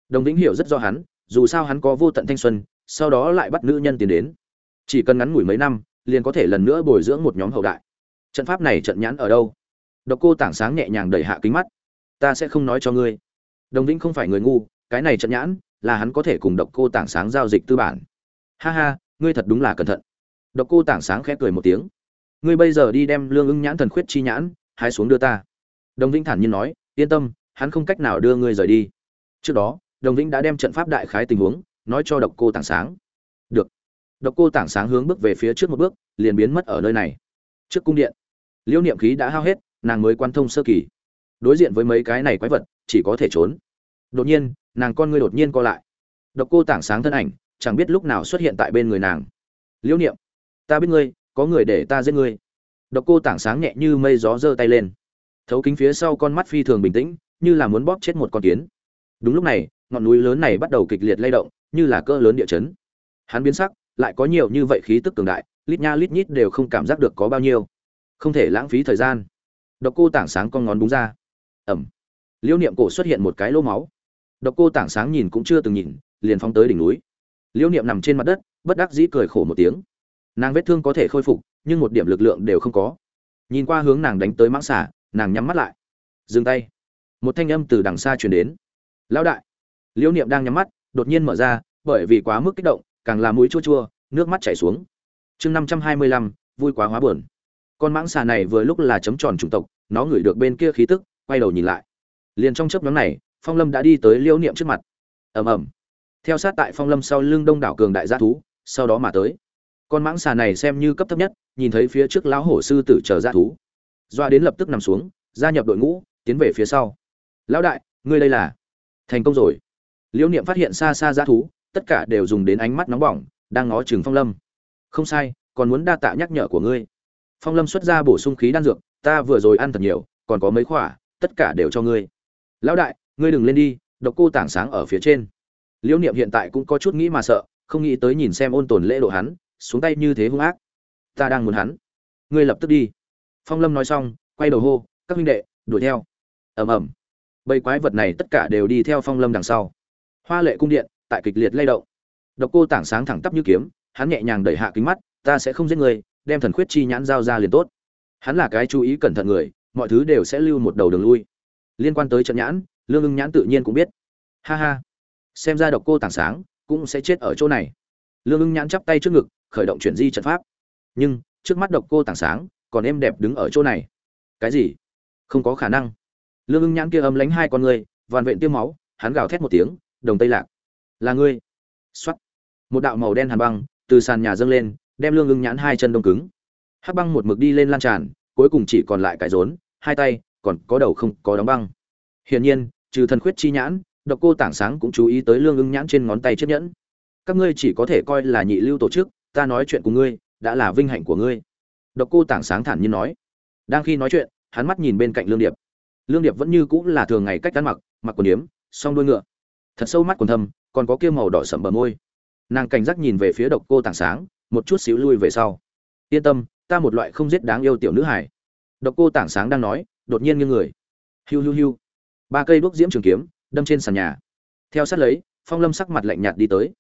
Đồng vĩnh hiểu rất do hắn, dù sao hắn có vô tận thanh xuân, sau đó lại bắt nữ nhân tiến đến. Chỉ cần ngắn ngủi mấy năm, liền có thể lần nữa bồi dưỡng một nhóm hậu đại. Trận pháp này trận nhãn ở đâu? Độc cô tảng sáng nhẹ nhàng đẩy hạ kính mắt. Ta sẽ không nói cho ngươi. Đồng vĩnh không phải người ngu, cái này trận nhãn là hắn có thể cùng độc cô tảng sáng giao dịch tư bản. Ha ha, ngươi thật đúng là cẩn thận. Độc cô tảng sáng khẽ cười một tiếng. Ngươi bây giờ đi đem lương ưng nhãn thần khuyết chi nhãn, hái xuống đưa ta đồng vĩnh thản nhiên nói, yên tâm, hắn không cách nào đưa ngươi rời đi. Trước đó, đồng vĩnh đã đem trận pháp đại khái tình huống nói cho độc cô tảng sáng. Được. Độc cô tảng sáng hướng bước về phía trước một bước, liền biến mất ở nơi này. Trước cung điện, liễu niệm khí đã hao hết, nàng mới quan thông sơ kỳ. Đối diện với mấy cái này quái vật, chỉ có thể trốn. Đột nhiên, nàng con ngươi đột nhiên co lại. Độc cô tảng sáng thân ảnh, chẳng biết lúc nào xuất hiện tại bên người nàng. Liễu niệm, ta biết ngươi, có người để ta giết ngươi. Độc cô tảng sáng nhẹ như mây gió giơ tay lên thấu kính phía sau con mắt phi thường bình tĩnh, như là muốn bóp chết một con kiến. Đúng lúc này, ngọn núi lớn này bắt đầu kịch liệt lay động, như là cỡ lớn địa chấn. Hắn biến sắc, lại có nhiều như vậy khí tức cường đại, lít nha lít nhít đều không cảm giác được có bao nhiêu. Không thể lãng phí thời gian. Độc cô tảng sáng con ngón đúng ra. Ẩm liêu niệm cổ xuất hiện một cái lỗ máu. Độc cô tảng sáng nhìn cũng chưa từng nhìn, liền phóng tới đỉnh núi. Liêu niệm nằm trên mặt đất, bất đắc dĩ cười khổ một tiếng. Nàng vết thương có thể khôi phục, nhưng một điểm lực lượng đều không có. Nhìn qua hướng nàng đánh tới mãng xả nàng nhắm mắt lại. Dừng tay. Một thanh âm từ đằng xa truyền đến. Lão đại. Liễu niệm đang nhắm mắt, đột nhiên mở ra, bởi vì quá mức kích động, càng làm mũi chua chua, nước mắt chảy xuống. Chương năm trăm hai mươi lăm, vui quá hóa buồn. Con mãng xà này vừa lúc là chấm tròn chủng tộc, nó ngửi được bên kia khí tức, quay đầu nhìn lại. Liền trong chớp nhóm này, phong lâm đã đi tới liễu niệm trước mặt. Ầm ầm. Theo sát tại phong lâm sau lưng đông đảo cường đại gia thú, sau đó mà tới. Con mãng xà này xem như cấp thấp nhất, nhìn thấy phía trước lão hổ sư tử chờ gia thú doa đến lập tức nằm xuống, gia nhập đội ngũ, tiến về phía sau. Lão đại, ngươi đây là thành công rồi. Liễu niệm phát hiện xa xa giá thú, tất cả đều dùng đến ánh mắt nóng bỏng, đang ngó chừng phong lâm. Không sai, còn muốn đa tạ nhắc nhở của ngươi. Phong lâm xuất ra bổ sung khí đan dược, ta vừa rồi ăn thật nhiều, còn có mấy khỏa, tất cả đều cho ngươi. Lão đại, ngươi đừng lên đi, độc cô tảng sáng ở phía trên. Liễu niệm hiện tại cũng có chút nghĩ mà sợ, không nghĩ tới nhìn xem ôn tồn lễ độ hắn, xuống tay như thế hung ác. Ta đang muốn hắn. Ngươi lập tức đi phong lâm nói xong, quay đầu hô, các huynh đệ, đuổi theo. Ầm ầm. Bầy quái vật này tất cả đều đi theo phong lâm đằng sau. Hoa lệ cung điện, tại kịch liệt lay động. Độc cô tảng sáng thẳng tắp như kiếm, hắn nhẹ nhàng đẩy hạ kính mắt, ta sẽ không giết người, đem thần khuyết chi nhãn giao ra liền tốt. Hắn là cái chú ý cẩn thận người, mọi thứ đều sẽ lưu một đầu đường lui. Liên quan tới trận nhãn, lương ưng nhãn tự nhiên cũng biết. Ha ha. Xem ra độc cô tảng sáng cũng sẽ chết ở chỗ này. Lương ưng nhãn chắp tay trước ngực, khởi động chuyển di trận pháp. Nhưng, trước mắt độc cô tảng sáng còn em đẹp đứng ở chỗ này. Cái gì? Không có khả năng. Lương ưng nhãn kia ấm lánh hai con người, vằn vện tiêm máu, hắn gào thét một tiếng, đồng tây lạc, là ngươi? X một đạo màu đen hàn băng từ sàn nhà dâng lên, đem lương ưng nhãn hai chân đông cứng. Hắc băng một mực đi lên lan tràn, cuối cùng chỉ còn lại cái rốn, hai tay, còn có đầu không có đóng băng. Hiển nhiên, trừ thần khuyết chi nhãn, độc cô tảng sáng cũng chú ý tới lương ưng nhãn trên ngón tay chiếc nhẫn. Các ngươi chỉ có thể coi là nhị lưu tổ chức, ta nói chuyện của ngươi, đã là vinh hạnh của ngươi độc cô tảng sáng thản nhiên nói. Đang khi nói chuyện, hắn mắt nhìn bên cạnh lương điệp. Lương điệp vẫn như cũ là thường ngày cách ăn mặc mặc quần yếm, song đuôi ngựa. Thật sâu mắt quần thâm, còn có kia màu đỏ sậm bờ môi. Nàng cảnh giác nhìn về phía độc cô tảng sáng, một chút xíu lui về sau. Yên tâm, ta một loại không giết đáng yêu tiểu nữ hải độc cô tảng sáng đang nói, đột nhiên nghiêng người. Hiu hiu hiu. Ba cây đuốc diễm trường kiếm, đâm trên sàn nhà. Theo sát lấy, phong lâm sắc mặt lạnh nhạt đi tới.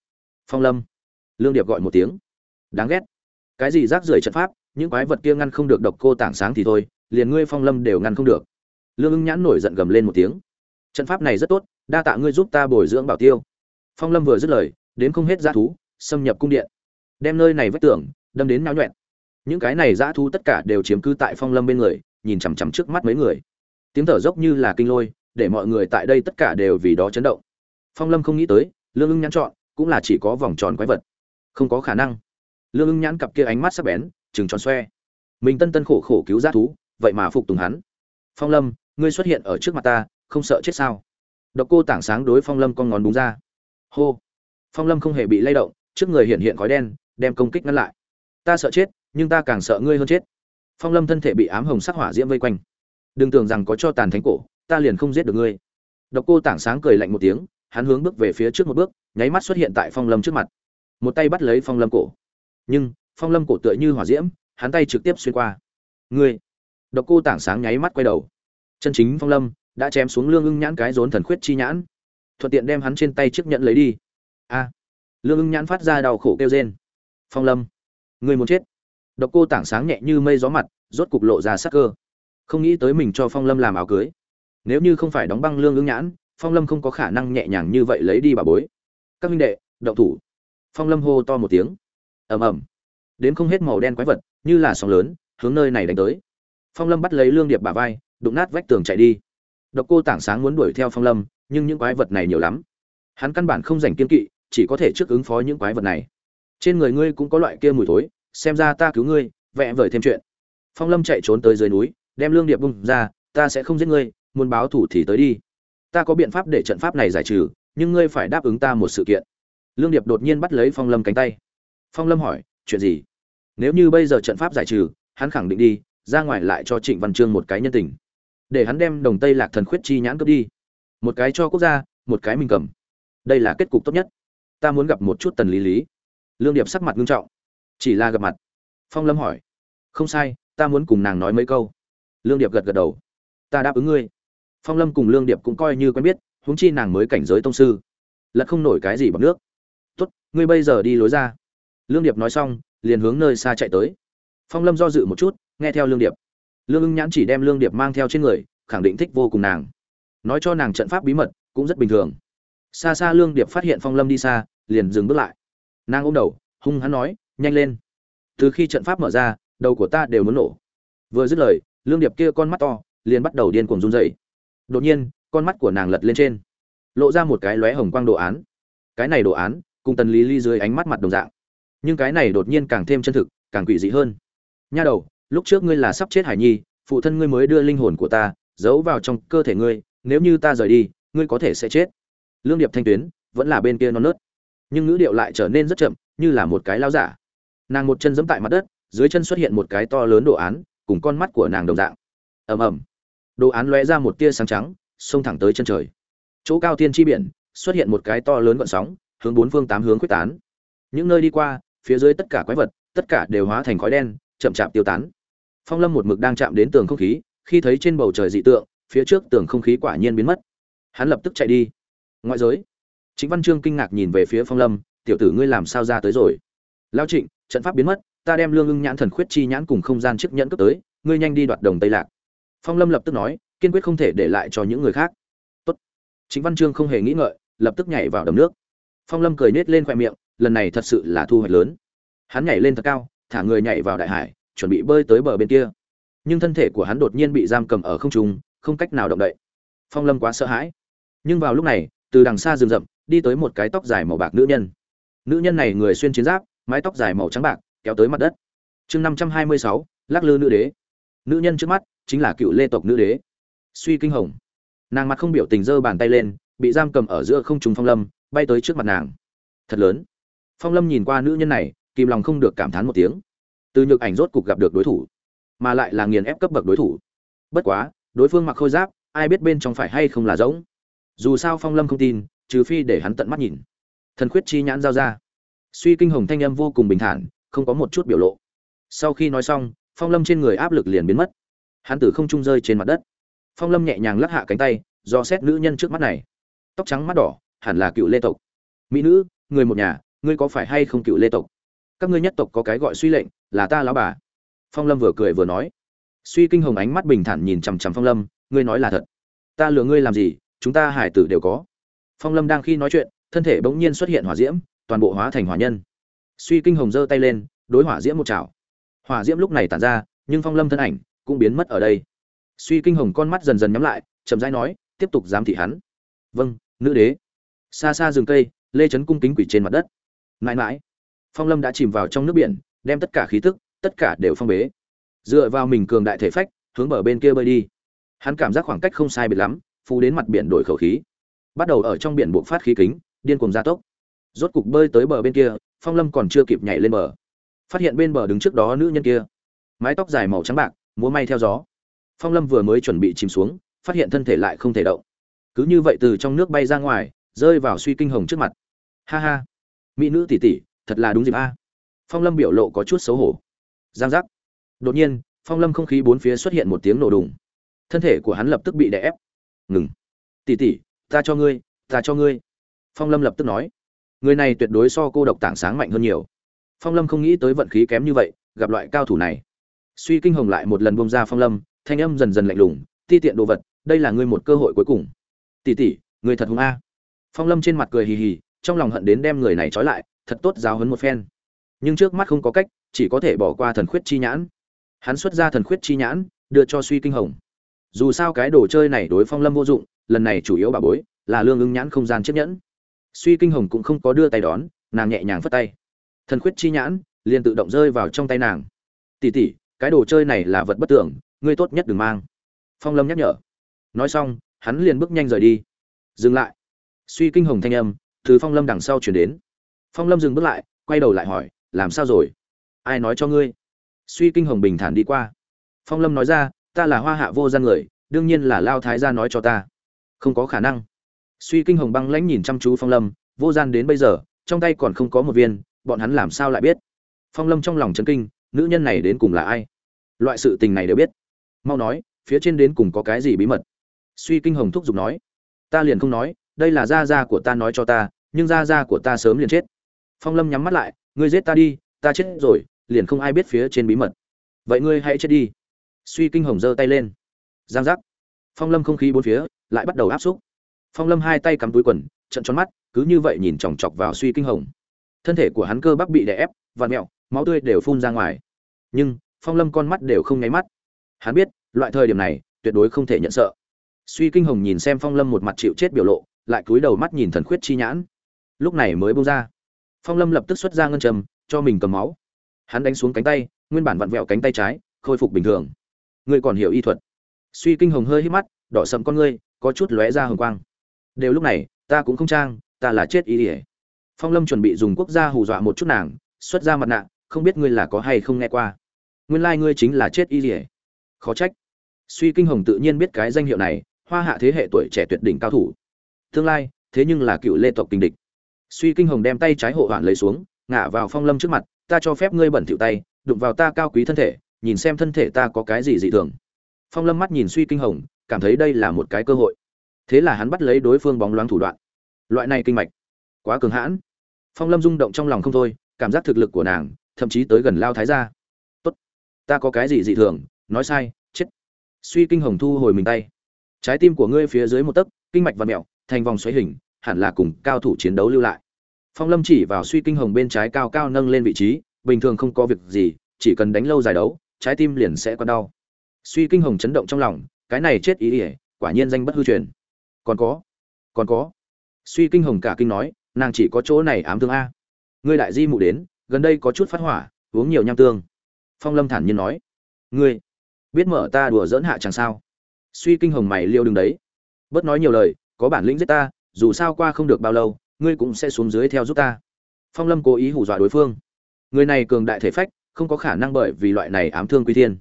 Phong lâm. Lương điệp gọi một tiếng. Đáng ghét. Cái gì rác rưởi trận pháp những quái vật kia ngăn không được độc cô tảng sáng thì thôi, liền ngươi phong lâm đều ngăn không được. Lương ưng nhãn nổi giận gầm lên một tiếng. Trận pháp này rất tốt, đa tạ ngươi giúp ta bồi dưỡng bảo tiêu. Phong lâm vừa dứt lời, đến không hết dã thú, xâm nhập cung điện. Đem nơi này vách tường, đâm đến náo nhuẹn. Những cái này dã thú tất cả đều chiếm cứ tại phong lâm bên người, nhìn chằm chằm trước mắt mấy người. Tiếng thở dốc như là kinh lôi, để mọi người tại đây tất cả đều vì đó chấn động. Phong lâm không nghĩ tới, lương ưng nhãn chọn, cũng là chỉ có vòng tròn quái vật. Không có khả năng. Lương ưng nhãn cặp kia ánh mắt sắc bén trừng tròn xoe. Mình tân tân khổ khổ cứu giác thú, vậy mà phục tùng hắn. Phong lâm, ngươi xuất hiện ở trước mặt ta, không sợ chết sao? Độc cô tảng sáng đối phong lâm con ngón đúng ra. Hô. Phong lâm không hề bị lay động, trước người hiện hiện khói đen, đem công kích ngăn lại. Ta sợ chết, nhưng ta càng sợ ngươi hơn chết. Phong lâm thân thể bị ám hồng sắc hỏa diễm vây quanh. Đừng tưởng rằng có cho tàn thánh cổ, ta liền không giết được ngươi. Độc cô tảng sáng cười lạnh một tiếng, hắn hướng bước về phía trước một bước, nháy mắt xuất hiện tại phong lâm trước mặt. Một tay bắt lấy phong lâm cổ. Nhưng phong lâm cổ tựa như hỏa diễm, hắn tay trực tiếp xuyên qua. Ngươi! Độc cô tảng sáng nháy mắt quay đầu. Chân chính phong lâm đã chém xuống lương ưng nhãn cái rốn thần khuyết chi nhãn. Thuận tiện đem hắn trên tay chiếc nhẫn lấy đi. A! Lương ưng nhãn phát ra đau khổ kêu rên. Phong lâm! Người muốn chết! Độc cô tảng sáng nhẹ như mây gió mặt, rốt cục lộ ra sắc cơ. Không nghĩ tới mình cho phong lâm làm áo cưới. Nếu như không phải đóng băng lương ưng nhãn, phong lâm không có khả năng nhẹ nhàng như vậy lấy đi bà bối. Các minh đệ đậu thủ. Phong lâm hô to một tiếng. Ầm ầm đến không hết màu đen quái vật, như là sóng lớn, hướng nơi này đánh tới. Phong lâm bắt lấy lương điệp bả vai, đụng nát vách tường chạy đi. Độc cô tảng sáng muốn đuổi theo phong lâm, nhưng những quái vật này nhiều lắm. Hắn căn bản không dành kiên kỵ, chỉ có thể trước ứng phó những quái vật này. Trên người ngươi cũng có loại kia mùi thối, xem ra ta cứu ngươi, vẽ vời thêm chuyện. Phong lâm chạy trốn tới dưới núi, đem lương điệp bung ra, ta sẽ không giết ngươi, muốn báo thủ thì tới đi. Ta có biện pháp để trận pháp này giải trừ, nhưng ngươi phải đáp ứng ta một sự kiện. Lương điệp đột nhiên bắt lấy phong lâm cánh tay. Phong lâm hỏi chuyện gì? Nếu như bây giờ trận pháp giải trừ, hắn khẳng định đi, ra ngoài lại cho trịnh văn trương một cái nhân tình. Để hắn đem đồng tây lạc thần khuyết chi nhãn cướp đi. Một cái cho quốc gia, một cái mình cầm. Đây là kết cục tốt nhất. Ta muốn gặp một chút tần lý lý. Lương điệp sắc mặt nghiêm trọng. Chỉ là gặp mặt. Phong lâm hỏi. Không sai, ta muốn cùng nàng nói mấy câu. Lương điệp gật gật đầu. Ta đáp ứng ngươi. Phong lâm cùng lương điệp cũng coi như quen biết, huống chi nàng mới cảnh giới tông sư. Lật không nổi cái gì bằng nước. Tốt, ngươi bây giờ đi lối ra lương điệp nói xong, liền hướng nơi xa chạy tới. Phong lâm do dự một chút, nghe theo lương điệp. Lương ưng nhãn chỉ đem lương điệp mang theo trên người, khẳng định thích vô cùng nàng. Nói cho nàng trận pháp bí mật, cũng rất bình thường. Xa xa lương điệp phát hiện phong lâm đi xa, liền dừng bước lại. Nàng ôm đầu, hung hắn nói, nhanh lên. Từ khi trận pháp mở ra, đầu của ta đều muốn nổ. Vừa dứt lời, lương điệp kia con mắt to, liền bắt đầu điên cuồng run dậy đột nhiên, con mắt của nàng lật lên trên, lộ ra một cái lóe hồng quang đồ án. Cái này đồ án, cùng tần lý ly dưới ánh mắt mặt đồng dạng nhưng cái này đột nhiên càng thêm chân thực, càng quỷ dị hơn. Nha đầu, lúc trước ngươi là sắp chết hải nhi, phụ thân ngươi mới đưa linh hồn của ta, giấu vào trong cơ thể ngươi, nếu như ta rời đi, ngươi có thể sẽ chết. Lương điệp thanh tuyến, vẫn là bên kia non nớt. Nhưng ngữ điệu lại trở nên rất chậm, như là một cái lao giả. Nàng một chân giẫm tại mặt đất, dưới chân xuất hiện một cái to lớn đồ án, cùng con mắt của nàng đồng dạng. Ầm ầm. Đồ án lóe ra một tia sáng trắng, xông thẳng tới chân trời. Chỗ cao thiên chi biển, xuất hiện một cái to lớn gọn sóng, hướng bốn phương tám hướng quyết tán. Những nơi đi qua phía dưới tất cả quái vật, tất cả đều hóa thành khói đen, chậm chạp tiêu tán. Phong lâm một mực đang chạm đến tường không khí, khi thấy trên bầu trời dị tượng, phía trước tường không khí quả nhiên biến mất. Hắn lập tức chạy đi. Ngoại giới. Trịnh văn trương kinh ngạc nhìn về phía phong lâm, tiểu tử ngươi làm sao ra tới rồi? Lão trịnh, trận pháp biến mất, ta đem lương ưng nhãn thần khuyết chi nhãn cùng không gian chiếc nhẫn cấp tới, ngươi nhanh đi đoạt đồng tây lạc. Phong lâm lập tức nói, kiên quyết không thể để lại cho những người khác. Tốt. Trịnh văn trương không hề nghĩ ngợi, lập tức nhảy vào đầm nước. Phong lâm cười nết lên khóe miệng lần này thật sự là thu hoạch lớn. Hắn nhảy lên thật cao, thả người nhảy vào đại hải, chuẩn bị bơi tới bờ bên kia. Nhưng thân thể của hắn đột nhiên bị giam cầm ở không trung, không cách nào động đậy. Phong lâm quá sợ hãi. Nhưng vào lúc này, từ đằng xa rừng rậm, đi tới một cái tóc dài màu bạc nữ nhân. Nữ nhân này người xuyên chiến giáp, mái tóc dài màu trắng bạc, kéo tới mặt đất. Chương năm trăm hai mươi sáu, lắc lư nữ đế. Nữ nhân trước mắt chính là cựu lê tộc nữ đế. Suy kinh hồng. Nàng mặt không biểu tình giơ bàn tay lên, bị giam cầm ở giữa không trùng phong lâm, bay tới trước mặt nàng. Thật lớn phong lâm nhìn qua nữ nhân này, kìm lòng không được cảm thán một tiếng. Từ nhược ảnh rốt cục gặp được đối thủ, mà lại là nghiền ép cấp bậc đối thủ. Bất quá, đối phương mặc khôi giáp, ai biết bên trong phải hay không là giống dù sao phong lâm không tin, trừ phi để hắn tận mắt nhìn. Thần khuyết chi nhãn giao ra. Suy kinh hồng thanh âm vô cùng bình thản, không có một chút biểu lộ. Sau khi nói xong, phong lâm trên người áp lực liền biến mất. Hắn tử không trung rơi trên mặt đất. Phong lâm nhẹ nhàng lắc hạ cánh tay, do xét nữ nhân trước mắt này. Tóc trắng mắt đỏ, hẳn là cựu lê tộc. Mỹ nữ, người một nhà ngươi có phải hay không cựu lê tộc? Các ngươi nhất tộc có cái gọi suy lệnh, là ta lão bà. Phong lâm vừa cười vừa nói. Suy kinh hồng ánh mắt bình thản nhìn chằm chằm phong lâm, ngươi nói là thật. Ta lừa ngươi làm gì, chúng ta hải tử đều có. Phong lâm đang khi nói chuyện, thân thể bỗng nhiên xuất hiện hỏa diễm, toàn bộ hóa thành hỏa nhân. Suy kinh hồng giơ tay lên, đối hỏa diễm một chảo. Hỏa diễm lúc này tản ra, nhưng phong lâm thân ảnh cũng biến mất ở đây. Suy kinh hồng con mắt dần dần nhắm lại, chậm rãi nói, tiếp tục giám thị hắn. Vâng nữ đế. Xa xa rừng cây, lê trấn cung kính quỷ trên mặt đất mãi mãi, phong lâm đã chìm vào trong nước biển, đem tất cả khí tức, tất cả đều phong bế. Dựa vào mình cường đại thể phách, hướng bờ bên kia bơi đi. Hắn cảm giác khoảng cách không sai biệt lắm phu đến mặt biển đổi khẩu khí. Bắt đầu ở trong biển buộc phát khí kính, điên cuồng gia tốc. Rốt cục bơi tới bờ bên kia, phong lâm còn chưa kịp nhảy lên bờ. Phát hiện bên bờ đứng trước đó nữ nhân kia. Mái tóc dài màu trắng bạc, múa may theo gió. Phong lâm vừa mới chuẩn bị chìm xuống, phát hiện thân thể lại không thể động. Cứ như vậy từ trong nước bay ra ngoài, rơi vào suy kinh hồng trước mặt. Ha ha mỹ nữ tỷ tỷ, thật là đúng dịp a. Phong lâm biểu lộ có chút xấu hổ. Giang giác. Đột nhiên, phong lâm không khí bốn phía xuất hiện một tiếng nổ đùng. Thân thể của hắn lập tức bị đè ép. Ngừng. Tỷ tỷ, ta cho ngươi, ta cho ngươi. Phong lâm lập tức nói. Người này tuyệt đối so cô độc tảng sáng mạnh hơn nhiều. Phong lâm không nghĩ tới vận khí kém như vậy, gặp loại cao thủ này. Suy kinh hồng lại một lần bông ra phong lâm, thanh âm dần dần lạnh lùng, ti tiện đồ vật, đây là ngươi một cơ hội cuối cùng. Tỷ tỷ người thật hùng a. Phong lâm trên mặt cười hì hì trong lòng hận đến đem người này trói lại, thật tốt giáo hấn một phen. Nhưng trước mắt không có cách, chỉ có thể bỏ qua thần khuyết chi nhãn. Hắn xuất ra thần khuyết chi nhãn, đưa cho suy kinh hồng. Dù sao cái đồ chơi này đối phong lâm vô dụng, lần này chủ yếu bà bối là lương ứng nhãn không gian chiếc nhẫn. Suy kinh hồng cũng không có đưa tay đón, nàng nhẹ nhàng phất tay. Thần khuyết chi nhãn liền tự động rơi vào trong tay nàng. Tỉ tỉ cái đồ chơi này là vật bất tưởng, ngươi tốt nhất đừng mang. Phong lâm nhắc nhở. Nói xong, hắn liền bước nhanh rời đi. Dừng lại. Suy kinh hồng thanh âm từ phong lâm đằng sau chuyển đến. Phong lâm dừng bước lại, quay đầu lại hỏi, làm sao rồi? Ai nói cho ngươi? Suy kinh hồng bình thản đi qua. Phong lâm nói ra, ta là hoa hạ vô gian người, đương nhiên là lao thái gia nói cho ta. Không có khả năng. Suy kinh hồng băng lãnh nhìn chăm chú phong lâm, vô gian đến bây giờ, trong tay còn không có một viên, bọn hắn làm sao lại biết? Phong lâm trong lòng chấn kinh, nữ nhân này đến cùng là ai? Loại sự tình này đều biết. Mau nói, phía trên đến cùng có cái gì bí mật? Suy kinh hồng thúc giục nói, ta liền không nói đây là gia gia của ta nói cho ta, nhưng gia gia của ta sớm liền chết. Phong lâm nhắm mắt lại, ngươi giết ta đi, ta chết rồi, liền không ai biết phía trên bí mật. Vậy ngươi hãy chết đi. Suy kinh hồng giơ tay lên. Giang giác. Phong lâm không khí bốn phía, lại bắt đầu áp xúc. Phong lâm hai tay cắm túi quần trận tròn mắt, cứ như vậy nhìn chòng chọc vào suy kinh hồng. Thân thể của hắn cơ bắp bị đè ép và mẹo, máu tươi đều phun ra ngoài. Nhưng, phong lâm con mắt đều không nháy mắt. Hắn biết, loại thời điểm này, tuyệt đối không thể nhận sợ. Suy kinh hồng nhìn xem phong lâm một mặt chịu chết biểu lộ lại cúi đầu mắt nhìn thần khuyết chi nhãn. Lúc này mới bông ra. Phong lâm lập tức xuất ra ngân trầm cho mình cầm máu. Hắn đánh xuống cánh tay, nguyên bản vặn vẹo cánh tay trái, khôi phục bình thường. Ngươi còn hiểu y thuật. Suy kinh hồng hơi hít mắt, đỏ sậm con ngươi, có chút lóe ra hồng quang. Đều lúc này, ta cũng không trang, ta là chết y ỉa phong lâm chuẩn bị dùng quốc gia hù dọa một chút nàng, xuất ra mặt nạ, không biết ngươi là có hay không nghe qua. Nguyên lai ngươi chính là chết y ỉa khó trách. Suy kinh hồng tự nhiên biết cái danh hiệu này, hoa hạ thế hệ tuổi trẻ tuyệt đỉnh cao thủ tương lai, thế nhưng là cựu lê tộc kinh địch. Suy kinh hồng đem tay trái hộ hoạn lấy xuống, ngả vào phong lâm trước mặt, ta cho phép ngươi bẩn thỉu tay, đụng vào ta cao quý thân thể, nhìn xem thân thể ta có cái gì dị thường. Phong lâm mắt nhìn suy kinh hồng, cảm thấy đây là một cái cơ hội. Thế là hắn bắt lấy đối phương bóng loáng thủ đoạn. Loại này kinh mạch, quá cường hãn. Phong lâm rung động trong lòng không thôi, cảm giác thực lực của nàng, thậm chí tới gần lao thái gia. Tốt, ta có cái gì dị thường, nói sai, chết. Suy kinh hồng thu hồi mình tay. Trái tim của ngươi phía dưới một tấc, kinh mạch và mẹo thành vòng xoáy hình, hẳn là cùng cao thủ chiến đấu lưu lại. Phong lâm chỉ vào suy kinh hồng bên trái cao cao nâng lên vị trí, bình thường không có việc gì, chỉ cần đánh lâu dài đấu, trái tim liền sẽ có đau. Suy kinh hồng chấn động trong lòng, cái này chết ý ỉa quả nhiên danh bất hư truyền. Còn có còn có. Suy kinh hồng cả kinh nói, nàng chỉ có chỗ này ám thương a. Ngươi đại di mụ đến, gần đây có chút phát hỏa, uống nhiều nham tương. Phong lâm thản nhiên nói, ngươi, biết mở ta đùa giỡn hạ chẳng sao? Suy kinh hồng mày liêu đừng đấy. Bớt nói nhiều lời có bản lĩnh giết ta, dù sao qua không được bao lâu, ngươi cũng sẽ xuống dưới theo giúp ta. Phong lâm cố ý hù dọa đối phương. Người này cường đại thể phách, không có khả năng bởi vì loại này ám thương quy thiên.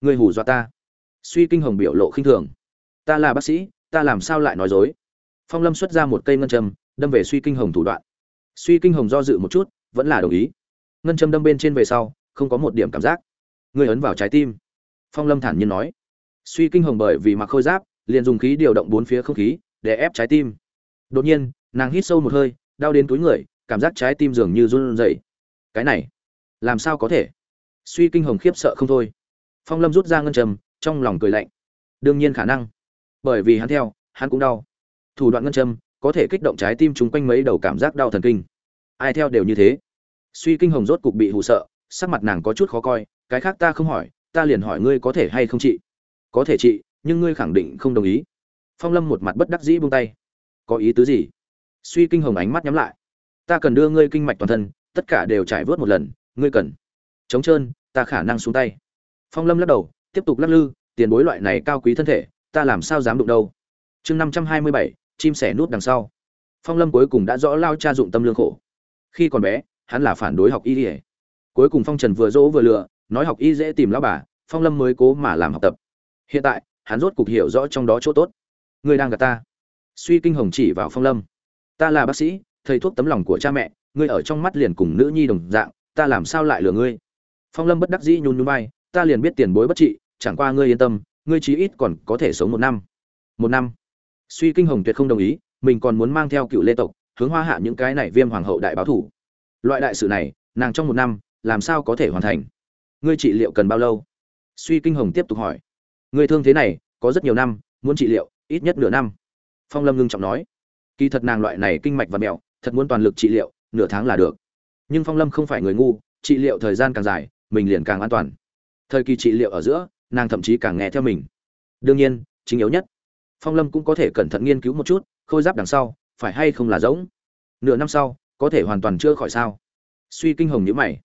Ngươi hù dọa ta. Suy kinh hồng biểu lộ khinh thường. Ta là bác sĩ, ta làm sao lại nói dối? Phong lâm xuất ra một cây ngân châm, đâm về suy kinh hồng thủ đoạn. Suy kinh hồng do dự một chút, vẫn là đồng ý. Ngân châm đâm bên trên về sau, không có một điểm cảm giác. Ngươi ấn vào trái tim. Phong lâm thản nhiên nói. Suy kinh hồng bởi vì mặc khôi giáp, liền dùng khí điều động bốn phía không khí để ép trái tim. Đột nhiên nàng hít sâu một hơi đau đến túi người cảm giác trái tim dường như run rẩy. Cái này làm sao có thể? Suy kinh hồng khiếp sợ không thôi. Phong lâm rút ra ngân trầm trong lòng cười lạnh. Đương nhiên khả năng. Bởi vì hắn theo hắn cũng đau. Thủ đoạn ngân châm có thể kích động trái tim chúng quanh mấy đầu cảm giác đau thần kinh. Ai theo đều như thế. Suy kinh hồng rốt cục bị hụ sợ sắc mặt nàng có chút khó coi cái khác ta không hỏi ta liền hỏi ngươi có thể hay không chị. có thể chị, nhưng ngươi khẳng định không đồng ý phong lâm một mặt bất đắc dĩ buông tay. Có ý tứ gì? Suy kinh hồng ánh mắt nhắm lại. Ta cần đưa ngươi kinh mạch toàn thân, tất cả đều trải vớt một lần, ngươi cần. Chống trơn, ta khả năng xuống tay. Phong lâm lắc đầu, tiếp tục lắc lư, tiền bối loại này cao quý thân thể, ta làm sao dám đụng đâu? Chương năm trăm hai mươi bảy, chim sẻ nút đằng sau. Phong lâm cuối cùng đã rõ lao cha dụng tâm lương khổ. Khi còn bé, hắn là phản đối học y ỉa cuối cùng phong trần vừa dỗ vừa lựa nói học y dễ tìm lao bà, phong lâm mới cố mà làm học tập. Hiện tại, hắn rốt cục hiểu rõ trong đó chỗ tốt ngươi đang gặp ta. Suy kinh hồng chỉ vào phong lâm. Ta là bác sĩ, thầy thuốc tấm lòng của cha mẹ, ngươi ở trong mắt liền cùng nữ nhi đồng dạng, ta làm sao lại lừa ngươi? Phong lâm bất đắc dĩ nhún nhún vai, ta liền biết tiền bối bất trị, chẳng qua ngươi yên tâm, ngươi chí ít còn có thể sống một năm. Một năm. Suy kinh hồng tuyệt không đồng ý, mình còn muốn mang theo cựu lê tộc, hướng hoa hạ những cái này viêm hoàng hậu đại báo thủ. Loại đại sự này, nàng trong một năm, làm sao có thể hoàn thành? Ngươi trị liệu cần bao lâu? Suy kinh hồng tiếp tục hỏi. Người thương thế này, có rất nhiều năm, muốn trị liệu ít nhất nửa năm. Phong lâm ngưng trọng nói, kỳ thật nàng loại này kinh mạch và mẹo, thật muốn toàn lực trị liệu, nửa tháng là được. Nhưng phong lâm không phải người ngu, trị liệu thời gian càng dài, mình liền càng an toàn. Thời kỳ trị liệu ở giữa, nàng thậm chí càng nghe theo mình. Đương nhiên, chính yếu nhất, phong lâm cũng có thể cẩn thận nghiên cứu một chút, khôi giáp đằng sau, phải hay không là giống nửa năm sau, có thể hoàn toàn chữa khỏi sao? Suy kinh hồng nhữ mày.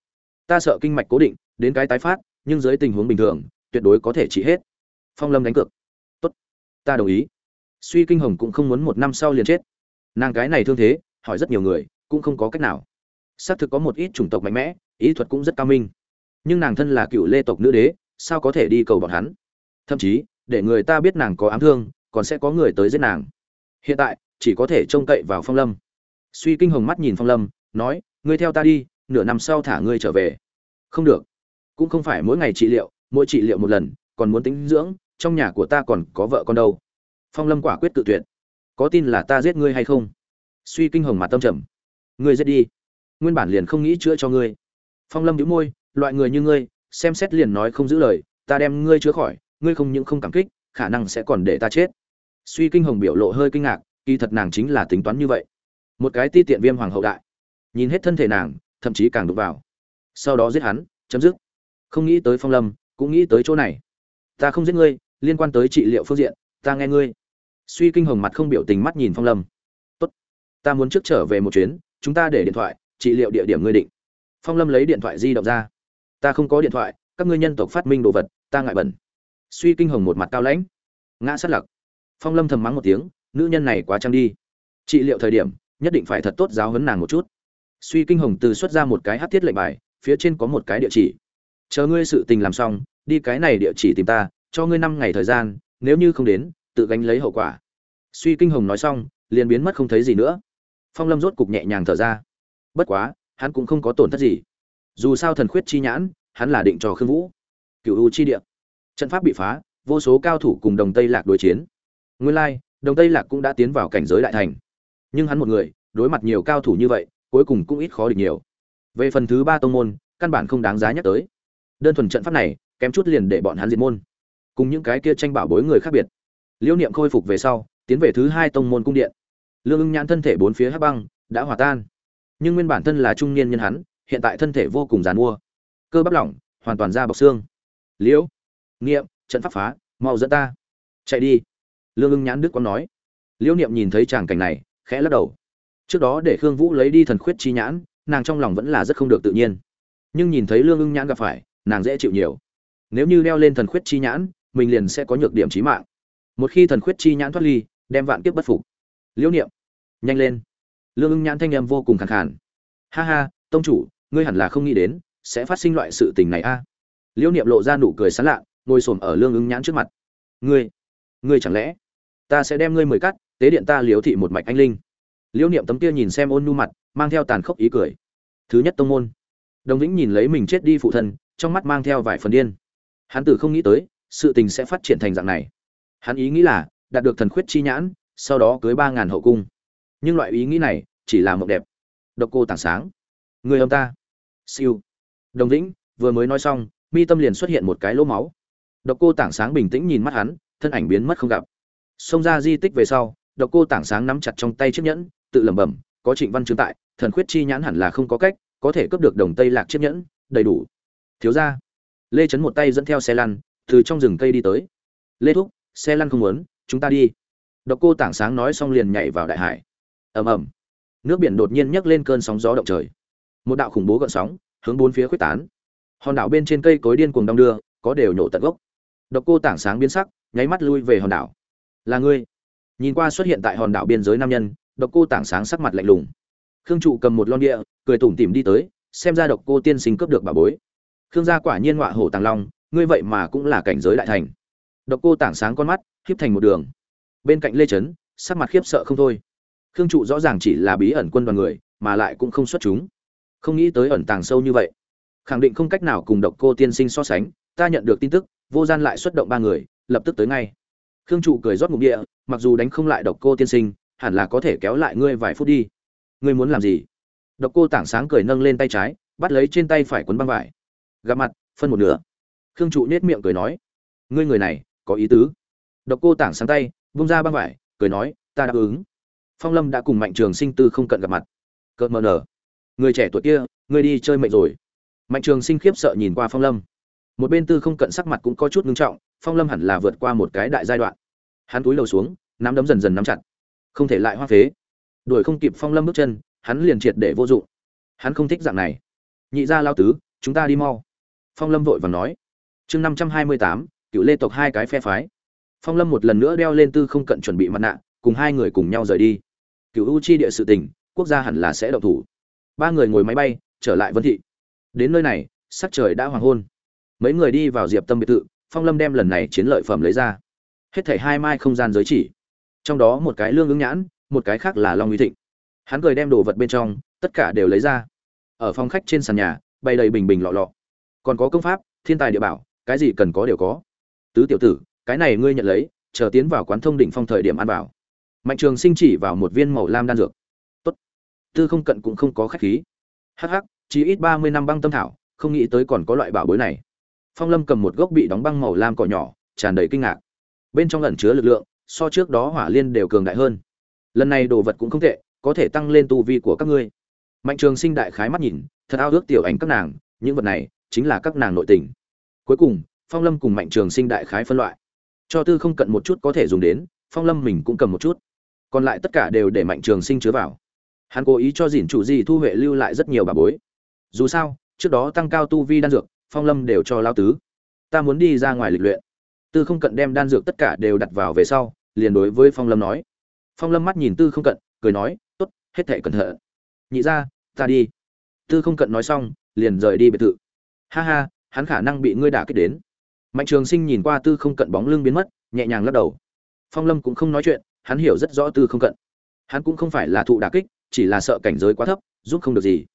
Ta sợ kinh mạch cố định, đến cái tái phát, nhưng dưới tình huống bình thường, tuyệt đối có thể trị hết. Phong lâm đánh cược ta đồng ý. Suy kinh hồng cũng không muốn một năm sau liền chết. Nàng cái này thương thế, hỏi rất nhiều người, cũng không có cách nào. Xác thực có một ít chủng tộc mạnh mẽ, ý thuật cũng rất cao minh. Nhưng nàng thân là cựu lê tộc nữ đế, sao có thể đi cầu bọn hắn? Thậm chí, để người ta biết nàng có ám thương, còn sẽ có người tới giết nàng. Hiện tại, chỉ có thể trông cậy vào phong lâm. Suy kinh hồng mắt nhìn phong lâm, nói, ngươi theo ta đi, nửa năm sau thả ngươi trở về. Không được. Cũng không phải mỗi ngày trị liệu, mỗi trị liệu một lần, còn muốn tính dưỡng trong nhà của ta còn có vợ con đâu? Phong lâm quả quyết tự tuyệt. Có tin là ta giết ngươi hay không? Suy kinh hồng mặt tâm trầm. Ngươi giết đi. Nguyên bản liền không nghĩ chữa cho ngươi. Phong lâm nhíu môi, loại người như ngươi, xem xét liền nói không giữ lời, ta đem ngươi chữa khỏi, ngươi không những không cảm kích, khả năng sẽ còn để ta chết. Suy kinh hồng biểu lộ hơi kinh ngạc, kỳ thật nàng chính là tính toán như vậy. Một cái ti tiện viêm hoàng hậu đại. Nhìn hết thân thể nàng, thậm chí càng đụng vào. Sau đó giết hắn, chấm dứt. Không nghĩ tới phong lâm, cũng nghĩ tới chỗ này. Ta không giết ngươi liên quan tới trị liệu phương diện, ta nghe ngươi. Suy kinh hồng mặt không biểu tình mắt nhìn phong lâm. Tốt, ta muốn trước trở về một chuyến, chúng ta để điện thoại, trị liệu địa điểm ngươi định. Phong lâm lấy điện thoại di động ra. Ta không có điện thoại, các ngươi nhân tộc phát minh đồ vật, ta ngại bẩn. Suy kinh hồng một mặt cao lãnh. Ngã sát lặc. Phong lâm thầm mắng một tiếng, nữ nhân này quá trăng đi. Trị liệu thời điểm, nhất định phải thật tốt giáo hấn nàng một chút. Suy kinh hồng từ xuất ra một cái hát thiết lệnh bài, phía trên có một cái địa chỉ. Chờ ngươi sự tình làm xong, đi cái này địa chỉ tìm ta cho ngươi năm ngày thời gian, nếu như không đến, tự gánh lấy hậu quả. Suy kinh hồng nói xong, liền biến mất không thấy gì nữa. Phong lâm rốt cục nhẹ nhàng thở ra. Bất quá, hắn cũng không có tổn thất gì. Dù sao thần khuyết chi nhãn, hắn là định cho khương vũ. Cựu u chi địa. Trận pháp bị phá, vô số cao thủ cùng đồng tây lạc đối chiến. Nguyên lai, đồng tây lạc cũng đã tiến vào cảnh giới đại thành. Nhưng hắn một người, đối mặt nhiều cao thủ như vậy, cuối cùng cũng ít khó địch nhiều. Về phần thứ ba tông môn, căn bản không đáng giá nhắc tới. Đơn thuần trận pháp này, kém chút liền để bọn hắn diệt môn cùng những cái kia tranh bảo bối người khác biệt. Liễu niệm khôi phục về sau, tiến về thứ hai tông môn cung điện. Lương ưng nhãn thân thể bốn phía hắc băng, đã hòa tan. Nhưng nguyên bản thân là trung niên nhân hắn, hiện tại thân thể vô cùng dàn mua. Cơ bắp lỏng, hoàn toàn ra bọc xương. Liễu niệm, trận pháp phá, mau dẫn ta. Chạy đi. Lương ưng nhãn đức quang nói. Liễu niệm nhìn thấy tràng cảnh này, khẽ lắc đầu. Trước đó để khương vũ lấy đi thần khuyết chi nhãn, nàng trong lòng vẫn là rất không được tự nhiên. Nhưng nhìn thấy lương ưng nhãn gặp phải, nàng dễ chịu nhiều. Nếu như leo lên thần khuyết chi nhãn mình liền sẽ có nhược điểm trí mạng. Một khi thần khuyết chi nhãn thoát ly, đem vạn kiếp bất phục. Liễu niệm, nhanh lên. Lương ưng nhãn thanh âm vô cùng khàn khàn. Ha ha, tông chủ, ngươi hẳn là không nghĩ đến, sẽ phát sinh loại sự tình này a. Liễu niệm lộ ra nụ cười sán lạ, ngồi xổm ở lương ưng nhãn trước mặt. Ngươi ngươi chẳng lẽ, ta sẽ đem ngươi mời cắt, tế điện ta liễu thị một mạch anh linh. Liễu niệm tấm kia nhìn xem ôn nhu mặt, mang theo tàn khốc ý cười. Thứ nhất tông môn. Đồng vĩnh nhìn lấy mình chết đi phụ thân, trong mắt mang theo vài phần điên. Hắn tử không nghĩ tới sự tình sẽ phát triển thành dạng này. Hắn ý nghĩ là, đạt được thần khuyết chi nhãn, sau đó cưới ba ngàn hậu cung. Nhưng loại ý nghĩ này chỉ là mộng đẹp. Độc cô tảng sáng. Người ông ta. Siêu. Đồng vĩnh, vừa mới nói xong, mi tâm liền xuất hiện một cái lỗ máu. Độc cô tảng sáng bình tĩnh nhìn mắt hắn, thân ảnh biến mất không gặp. Xông ra di tích về sau, độc cô tảng sáng nắm chặt trong tay chiếc nhẫn, tự lẩm bẩm, có trịnh văn chứng tại, thần khuyết chi nhãn hẳn là không có cách, có thể cướp được đồng tây lạc chiếc nhẫn, đầy đủ. Thiếu ra lê Trấn một tay dẫn theo xe lăn từ trong rừng cây đi tới. Lê thúc, xe lăn không muốn, chúng ta đi. Độc cô tảng sáng nói xong liền nhảy vào đại hải. Ầm ầm. Nước biển đột nhiên nhấc lên cơn sóng gió động trời. Một đạo khủng bố gợn sóng, hướng bốn phía khuếch tán. Hòn đảo bên trên cây cối điên cuồng đong đưa, có đều nhổ tận gốc. Độc cô tảng sáng biến sắc, nháy mắt lui về hòn đảo. Là ngươi. Nhìn qua xuất hiện tại hòn đảo biên giới nam nhân, độc cô tảng sáng sắc mặt lạnh lùng. Khương trụ cầm một lon địa, cười tủm tỉm đi tới, xem ra độc cô tiên sinh cướp được bà bối. Khương gia quả nhiên ngọa hổ tàng long ngươi vậy mà cũng là cảnh giới đại thành. Độc cô tảng sáng con mắt khiếp thành một đường. Bên cạnh lê trấn, sắc mặt khiếp sợ không thôi. Khương trụ rõ ràng chỉ là bí ẩn quân đoàn người, mà lại cũng không xuất chúng. Không nghĩ tới ẩn tàng sâu như vậy. Khẳng định không cách nào cùng độc cô tiên sinh so sánh, ta nhận được tin tức, vô gian lại xuất động ba người, lập tức tới ngay. Khương trụ cười rót ngụm địa, mặc dù đánh không lại độc cô tiên sinh, hẳn là có thể kéo lại ngươi vài phút đi. Ngươi muốn làm gì? Độc cô tảng sáng cười nâng lên tay trái, bắt lấy trên tay phải quấn băng vải. Gặp mặt, phân một nửa khương trụ nết miệng cười nói, ngươi người này, có ý tứ. Độc cô tảng sáng tay vung ra băng vải, cười nói, ta đáp ứng. Phong lâm đã cùng mạnh trường sinh tư không cận gặp mặt. Cợt mờ nở. Người trẻ tuổi kia, ngươi đi chơi mệnh rồi. Mạnh trường sinh khiếp sợ nhìn qua phong lâm. Một bên tư không cận sắc mặt cũng có chút ngưng trọng, phong lâm hẳn là vượt qua một cái đại giai đoạn. Hắn túi lầu xuống, nắm đấm dần dần nắm chặt. Không thể lại hoa phế. Đuổi không kịp phong lâm bước chân, hắn liền triệt để vô dụng. Hắn không thích dạng này. Nhị gia lao tứ, chúng ta đi mau. Phong lâm vội vàng nói chương năm trăm hai mươi tám, cựu lê tộc hai cái phe phái. Phong lâm một lần nữa đeo lên tư không cận chuẩn bị mặt nạ, cùng hai người cùng nhau rời đi. Cựu u chi địa sự tình, quốc gia hẳn là sẽ động thủ. Ba người ngồi máy bay, trở lại vân thị. Đến nơi này, sắc trời đã hoàng hôn. Mấy người đi vào diệp tâm biệt thự, phong lâm đem lần này chiến lợi phẩm lấy ra. Hết thảy hai mai không gian giới chỉ. Trong đó một cái lương ứng nhãn, một cái khác là long uy thịnh. Hắn cười đem đồ vật bên trong, tất cả đều lấy ra. Ở phòng khách trên sàn nhà, bày đầy bình bình lọ lọ. Còn có công pháp, thiên tài địa bảo cái gì cần có đều có. Tứ tiểu tử, cái này ngươi nhận lấy, chờ tiến vào quán thông đỉnh phong thời điểm ăn vào. Mạnh trường sinh chỉ vào một viên màu lam đan dược. Tốt. Tư không cận cũng không có khách khí. Hắc hắc, chỉ ít ba mươi năm băng tâm thảo, không nghĩ tới còn có loại bảo bối này. Phong lâm cầm một gốc bị đóng băng màu lam cỏ nhỏ, tràn đầy kinh ngạc. Bên trong ẩn chứa lực lượng, so trước đó hỏa liên đều cường đại hơn. Lần này đồ vật cũng không tệ, có thể tăng lên tu vi của các ngươi. Mạnh trường sinh đại khái mắt nhìn, thật ao ước tiểu ảnh các nàng, những vật này chính là các nàng nội tình cuối cùng, phong lâm cùng mạnh trường sinh đại khái phân loại. Cho tư không cận một chút có thể dùng đến, phong lâm mình cũng cầm một chút. Còn lại tất cả đều để mạnh trường sinh chứa vào. Hắn cố ý cho dìn chủ gì thu huệ lưu lại rất nhiều bà bối. Dù sao, trước đó tăng cao tu vi đan dược, phong lâm đều cho lao tứ. Ta muốn đi ra ngoài lịch luyện. Tư không cận đem đan dược tất cả đều đặt vào về sau, liền đối với phong lâm nói. Phong lâm mắt nhìn tư không cận, cười nói t ố t hết thệ cẩn thận. Nhị ra, ta đi. Tư không cận nói xong, liền rời đi biệt thự. Ha ha hắn khả năng bị ngươi đả kích đến. Mạnh trường sinh nhìn qua tư không cận bóng lưng biến mất, nhẹ nhàng lắc đầu. Phong lâm cũng không nói chuyện, hắn hiểu rất rõ tư không cận. Hắn cũng không phải là thụ đả kích, chỉ là sợ cảnh giới quá thấp, giúp không được gì.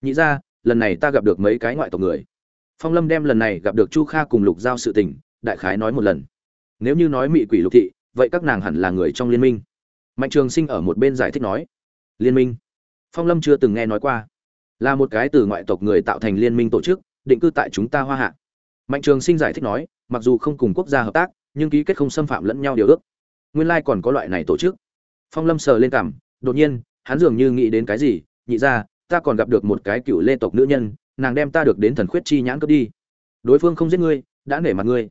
Nhị ra, lần này ta gặp được mấy cái ngoại tộc người. Phong lâm đem lần này gặp được chu kha cùng lục giao sự tình, đại khái nói một lần. Nếu như nói mị quỷ lục thị, vậy các nàng hẳn là người trong liên minh. Mạnh trường sinh ở một bên giải thích nói. Liên minh. Phong lâm chưa từng nghe nói qua. Là một cái từ ngoại tộc người tạo thành liên minh tổ chức định cư tại chúng ta hoa hạ. Mạnh trường sinh giải thích nói, mặc dù không cùng quốc gia hợp tác, nhưng ký kết không xâm phạm lẫn nhau điều ước. Nguyên lai còn có loại này tổ chức. Phong lâm sờ lên cảm, đột nhiên, hắn dường như nghĩ đến cái gì, nhị ra, ta còn gặp được một cái cựu lê tộc nữ nhân, nàng đem ta được đến thần khuyết chi nhãn cướp đi. Đối phương không giết ngươi, đã nể mặt ngươi.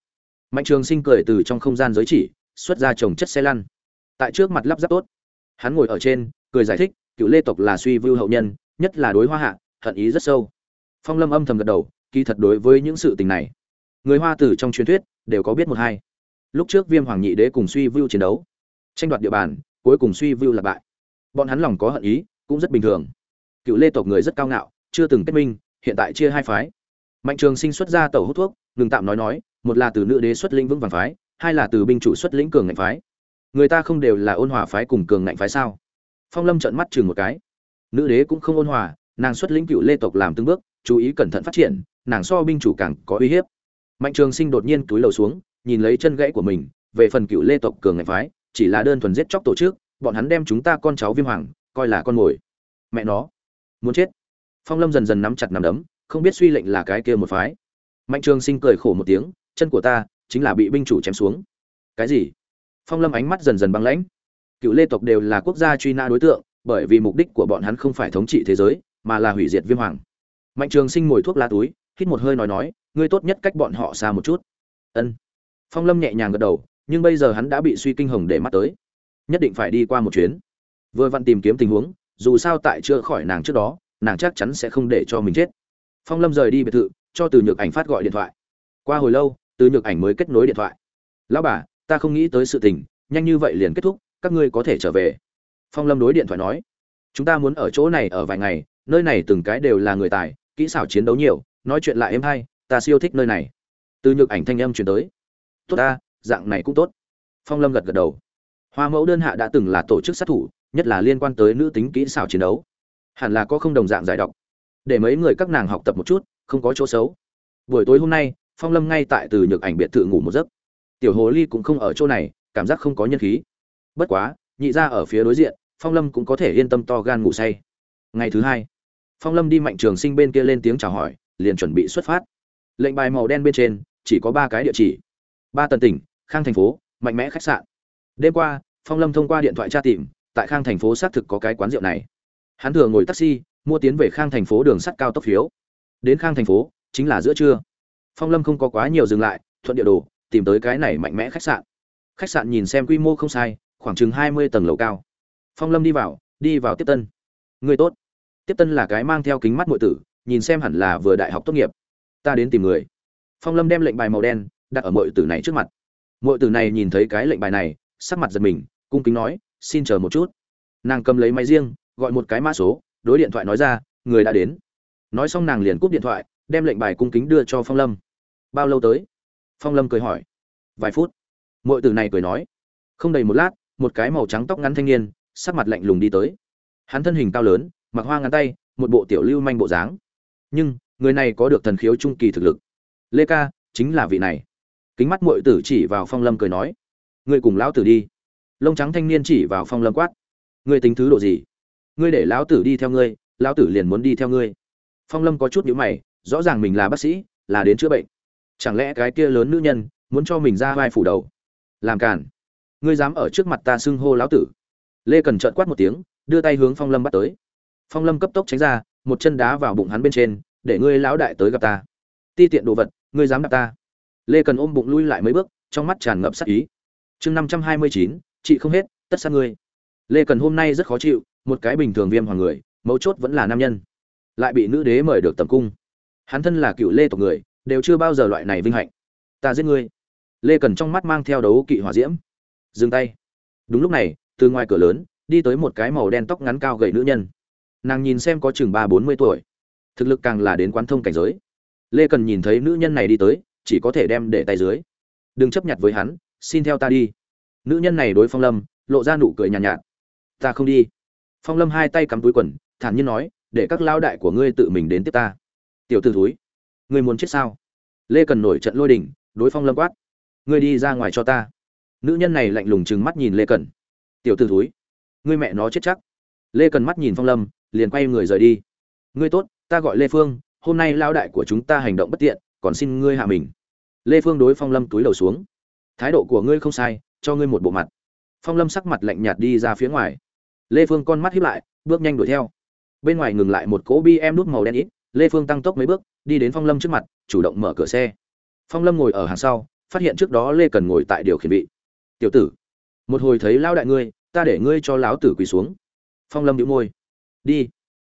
Mạnh trường sinh cười từ trong không gian giới chỉ, xuất ra trồng chất xe lăn. Tại trước mặt lắp ráp tốt. Hắn ngồi ở trên, cười giải thích, cựu lê tộc là suy vưu hậu nhân, nhất là đối hoa hạ, hận ý rất sâu. Phong lâm âm thầm gật đầu kỳ thật đối với những sự tình này, người hoa tử trong truyền thuyết đều có biết một hai. Lúc trước viêm hoàng nhị đế cùng suy vưu chiến đấu, tranh đoạt địa bàn, cuối cùng suy vưu là bại. Bọn hắn lòng có hận ý, cũng rất bình thường. Cựu lê tộc người rất cao ngạo, chưa từng kết minh, hiện tại chia hai phái. Mạnh trường sinh xuất ra tàu hút thuốc, ngừng tạm nói nói, một là từ nữ đế xuất lĩnh vững vàng phái, hai là từ binh chủ xuất lĩnh cường ngạnh phái. Người ta không đều là ôn hòa phái cùng cường ngạnh phái sao? Phong lâm trợn mắt chừng một cái. Nữ đế cũng không ôn hòa, nàng xuất lĩnh cựu lê tộc làm từng bước, chú ý cẩn thận phát triển nàng so binh chủ càng có uy hiếp. Mạnh trường sinh đột nhiên túi lầu xuống, nhìn lấy chân gãy của mình, về phần cựu lê tộc cường ngạch phái, chỉ là đơn thuần giết chóc tổ chức, bọn hắn đem chúng ta con cháu viêm hoàng, coi là con mồi. Mẹ nó, muốn chết. Phong lâm dần dần nắm chặt nắm đấm, không biết suy lệnh là cái kia một phái. Mạnh trường sinh cười khổ một tiếng, chân của ta chính là bị binh chủ chém xuống. Cái gì? Phong lâm ánh mắt dần dần băng lãnh. Cựu lê tộc đều là quốc gia truy nã đối tượng, bởi vì mục đích của bọn hắn không phải thống trị thế giới, mà là hủy diệt viêm hoàng. Mạnh trường sinh ngồi thuốc lá túi hít một hơi nói nói, ngươi tốt nhất cách bọn họ xa một chút. Ân. Phong lâm nhẹ nhàng gật đầu, nhưng bây giờ hắn đã bị suy kinh hồng để mắt tới. Nhất định phải đi qua một chuyến. Vừa vặn tìm kiếm tình huống, dù sao tại chưa khỏi nàng trước đó, nàng chắc chắn sẽ không để cho mình chết. Phong lâm rời đi biệt thự, cho từ nhược ảnh phát gọi điện thoại. Qua hồi lâu, từ nhược ảnh mới kết nối điện thoại. Lão bà, ta không nghĩ tới sự tình, nhanh như vậy liền kết thúc, các ngươi có thể trở về. Phong lâm đối điện thoại nói. Chúng ta muốn ở chỗ này ở vài ngày, nơi này từng cái đều là người tài, kỹ xảo chiến đấu nhiều nói chuyện lại êm hay, ta siêu thích nơi này. Từ nhược ảnh thanh âm chuyển tới. Tốt ta, dạng này cũng tốt. Phong lâm gật gật đầu. Hoa mẫu đơn hạ đã từng là tổ chức sát thủ, nhất là liên quan tới nữ tính kỹ xảo chiến đấu. Hẳn là có không đồng dạng giải độc. Để mấy người các nàng học tập một chút, không có chỗ xấu. Buổi tối hôm nay, phong lâm ngay tại từ nhược ảnh biệt thự ngủ một giấc. Tiểu hồ ly cũng không ở chỗ này, cảm giác không có nhân khí. Bất quá, nhị ra ở phía đối diện, phong lâm cũng có thể yên tâm to gan ngủ say. Ngày thứ hai, phong lâm đi mạnh trường sinh bên kia lên tiếng chào hỏi liền chuẩn bị xuất phát. Lệnh bài màu đen bên trên chỉ có ba cái địa chỉ. Ba tần tỉnh, khang thành phố, mạnh mẽ khách sạn. Đêm qua, phong lâm thông qua điện thoại tra tìm, tại khang thành phố xác thực có cái quán rượu này. Hắn thường ngồi taxi, mua tiến về khang thành phố đường sắt cao tốc phiếu. Đến khang thành phố, chính là giữa trưa. Phong lâm không có quá nhiều dừng lại, thuận địa đồ, tìm tới cái này mạnh mẽ khách sạn. Khách sạn nhìn xem quy mô không sai, khoảng chừng hai mươi tầng lầu cao. Phong lâm đi vào đi vào tiếp tân. Người tốt. Tiếp tân là cái mang theo kính mắt muội tử nhìn xem hẳn là vừa đại học tốt nghiệp. Ta đến tìm người. Phong lâm đem lệnh bài màu đen đặt ở muội tử này trước mặt. Muội tử này nhìn thấy cái lệnh bài này, sắc mặt giật mình, cung kính nói, xin chờ một chút. Nàng cầm lấy máy riêng, gọi một cái mã số, đối điện thoại nói ra, người đã đến. Nói xong nàng liền cúp điện thoại, đem lệnh bài cung kính đưa cho phong lâm. Bao lâu tới? Phong lâm cười hỏi. Vài phút. Muội tử này cười nói. Không đầy một lát, một cái màu trắng tóc ngắn thanh niên, sắc mặt lạnh lùng đi tới. Hắn thân hình cao lớn, mặc hoa ngắn tay, một bộ tiểu lưu manh bộ dáng nhưng, người này có được thần khiếu trung kỳ thực lực. Lê ca, chính là vị này. Kính mắt mội tử chỉ vào phong lâm cười nói. Ngươi cùng lão tử đi. Lông trắng thanh niên chỉ vào phong lâm quát. Ngươi tính thứ độ gì? Ngươi để lão tử đi theo ngươi, lão tử liền muốn đi theo ngươi. Phong lâm có chút nhữ mày, rõ ràng mình là bác sĩ, là đến chữa bệnh. Chẳng lẽ cái kia lớn nữ nhân muốn cho mình ra vai phủ đầu? Làm cản ngươi dám ở trước mặt ta xưng hô lão tử? Lê cần trợn quát một tiếng, đưa tay hướng phong lâm bắt tới. Phong lâm cấp tốc tránh ra một chân đá vào bụng hắn bên trên, để ngươi lão đại tới gặp ta. Ti tiện đồ vật, ngươi dám đạp ta. Lê cần ôm bụng lui lại mấy bước, trong mắt tràn ngập sắc ý. Chương năm trăm hai mươi chín, chị không hết, tất sát ngươi. Lê cần hôm nay rất khó chịu, một cái bình thường viêm hoàng người, mấu chốt vẫn là nam nhân. Lại bị nữ đế mời được tầm cung. Hắn thân là cựu lê tộc người, đều chưa bao giờ loại này vinh hạnh. Ta giết ngươi. Lê cần trong mắt mang theo đấu kỵ hỏa diễm. Dừng tay. Đúng lúc này, từ ngoài cửa lớn, đi tới một cái màu đen tóc ngắn cao gầy nữ nhân nàng nhìn xem có chừng ba bốn mươi tuổi. Thực lực càng là đến quán thông cảnh giới. Lê cần nhìn thấy nữ nhân này đi tới chỉ có thể đem để tay dưới. Đừng chấp nhận với hắn xin theo ta đi. Nữ nhân này đối phong lâm lộ ra nụ cười nhàn nhạt, nhạt. Ta không đi. Phong lâm hai tay cắm túi quần thản nhiên nói để các lao đại của ngươi tự mình đến tiếp ta. Tiểu t ử thúi ngươi muốn chết sao? Lê cần nổi trận lôi đình đối phong lâm quát ngươi đi ra ngoài cho ta. Nữ nhân này lạnh lùng chừng mắt nhìn lê cần. Tiểu t ử thúi ngươi mẹ nó chết chắc. Lê cần mắt nhìn phong lâm liền quay người rời đi. Ngươi tốt, ta gọi lê phương, hôm nay lao đại của chúng ta hành động bất tiện, còn xin ngươi hạ mình. Lê phương đối phong lâm túi đầu xuống. Thái độ của ngươi không sai, cho ngươi một bộ mặt. Phong lâm sắc mặt lạnh nhạt đi ra phía ngoài. Lê phương con mắt hiếp lại, bước nhanh đuổi theo. Bên ngoài ngừng lại một cỗ bi em nút màu đen ít, lê phương tăng tốc mấy bước, đi đến phong lâm trước mặt, chủ động mở cửa xe. Phong lâm ngồi ở hàng sau, phát hiện trước đó lê cần ngồi tại điều khiển vị. Tiểu tử, một hồi thấy lao đại ngươi, ta để ngươi cho lão tử quỳ xuống. Phong lâm đĩu môi đi.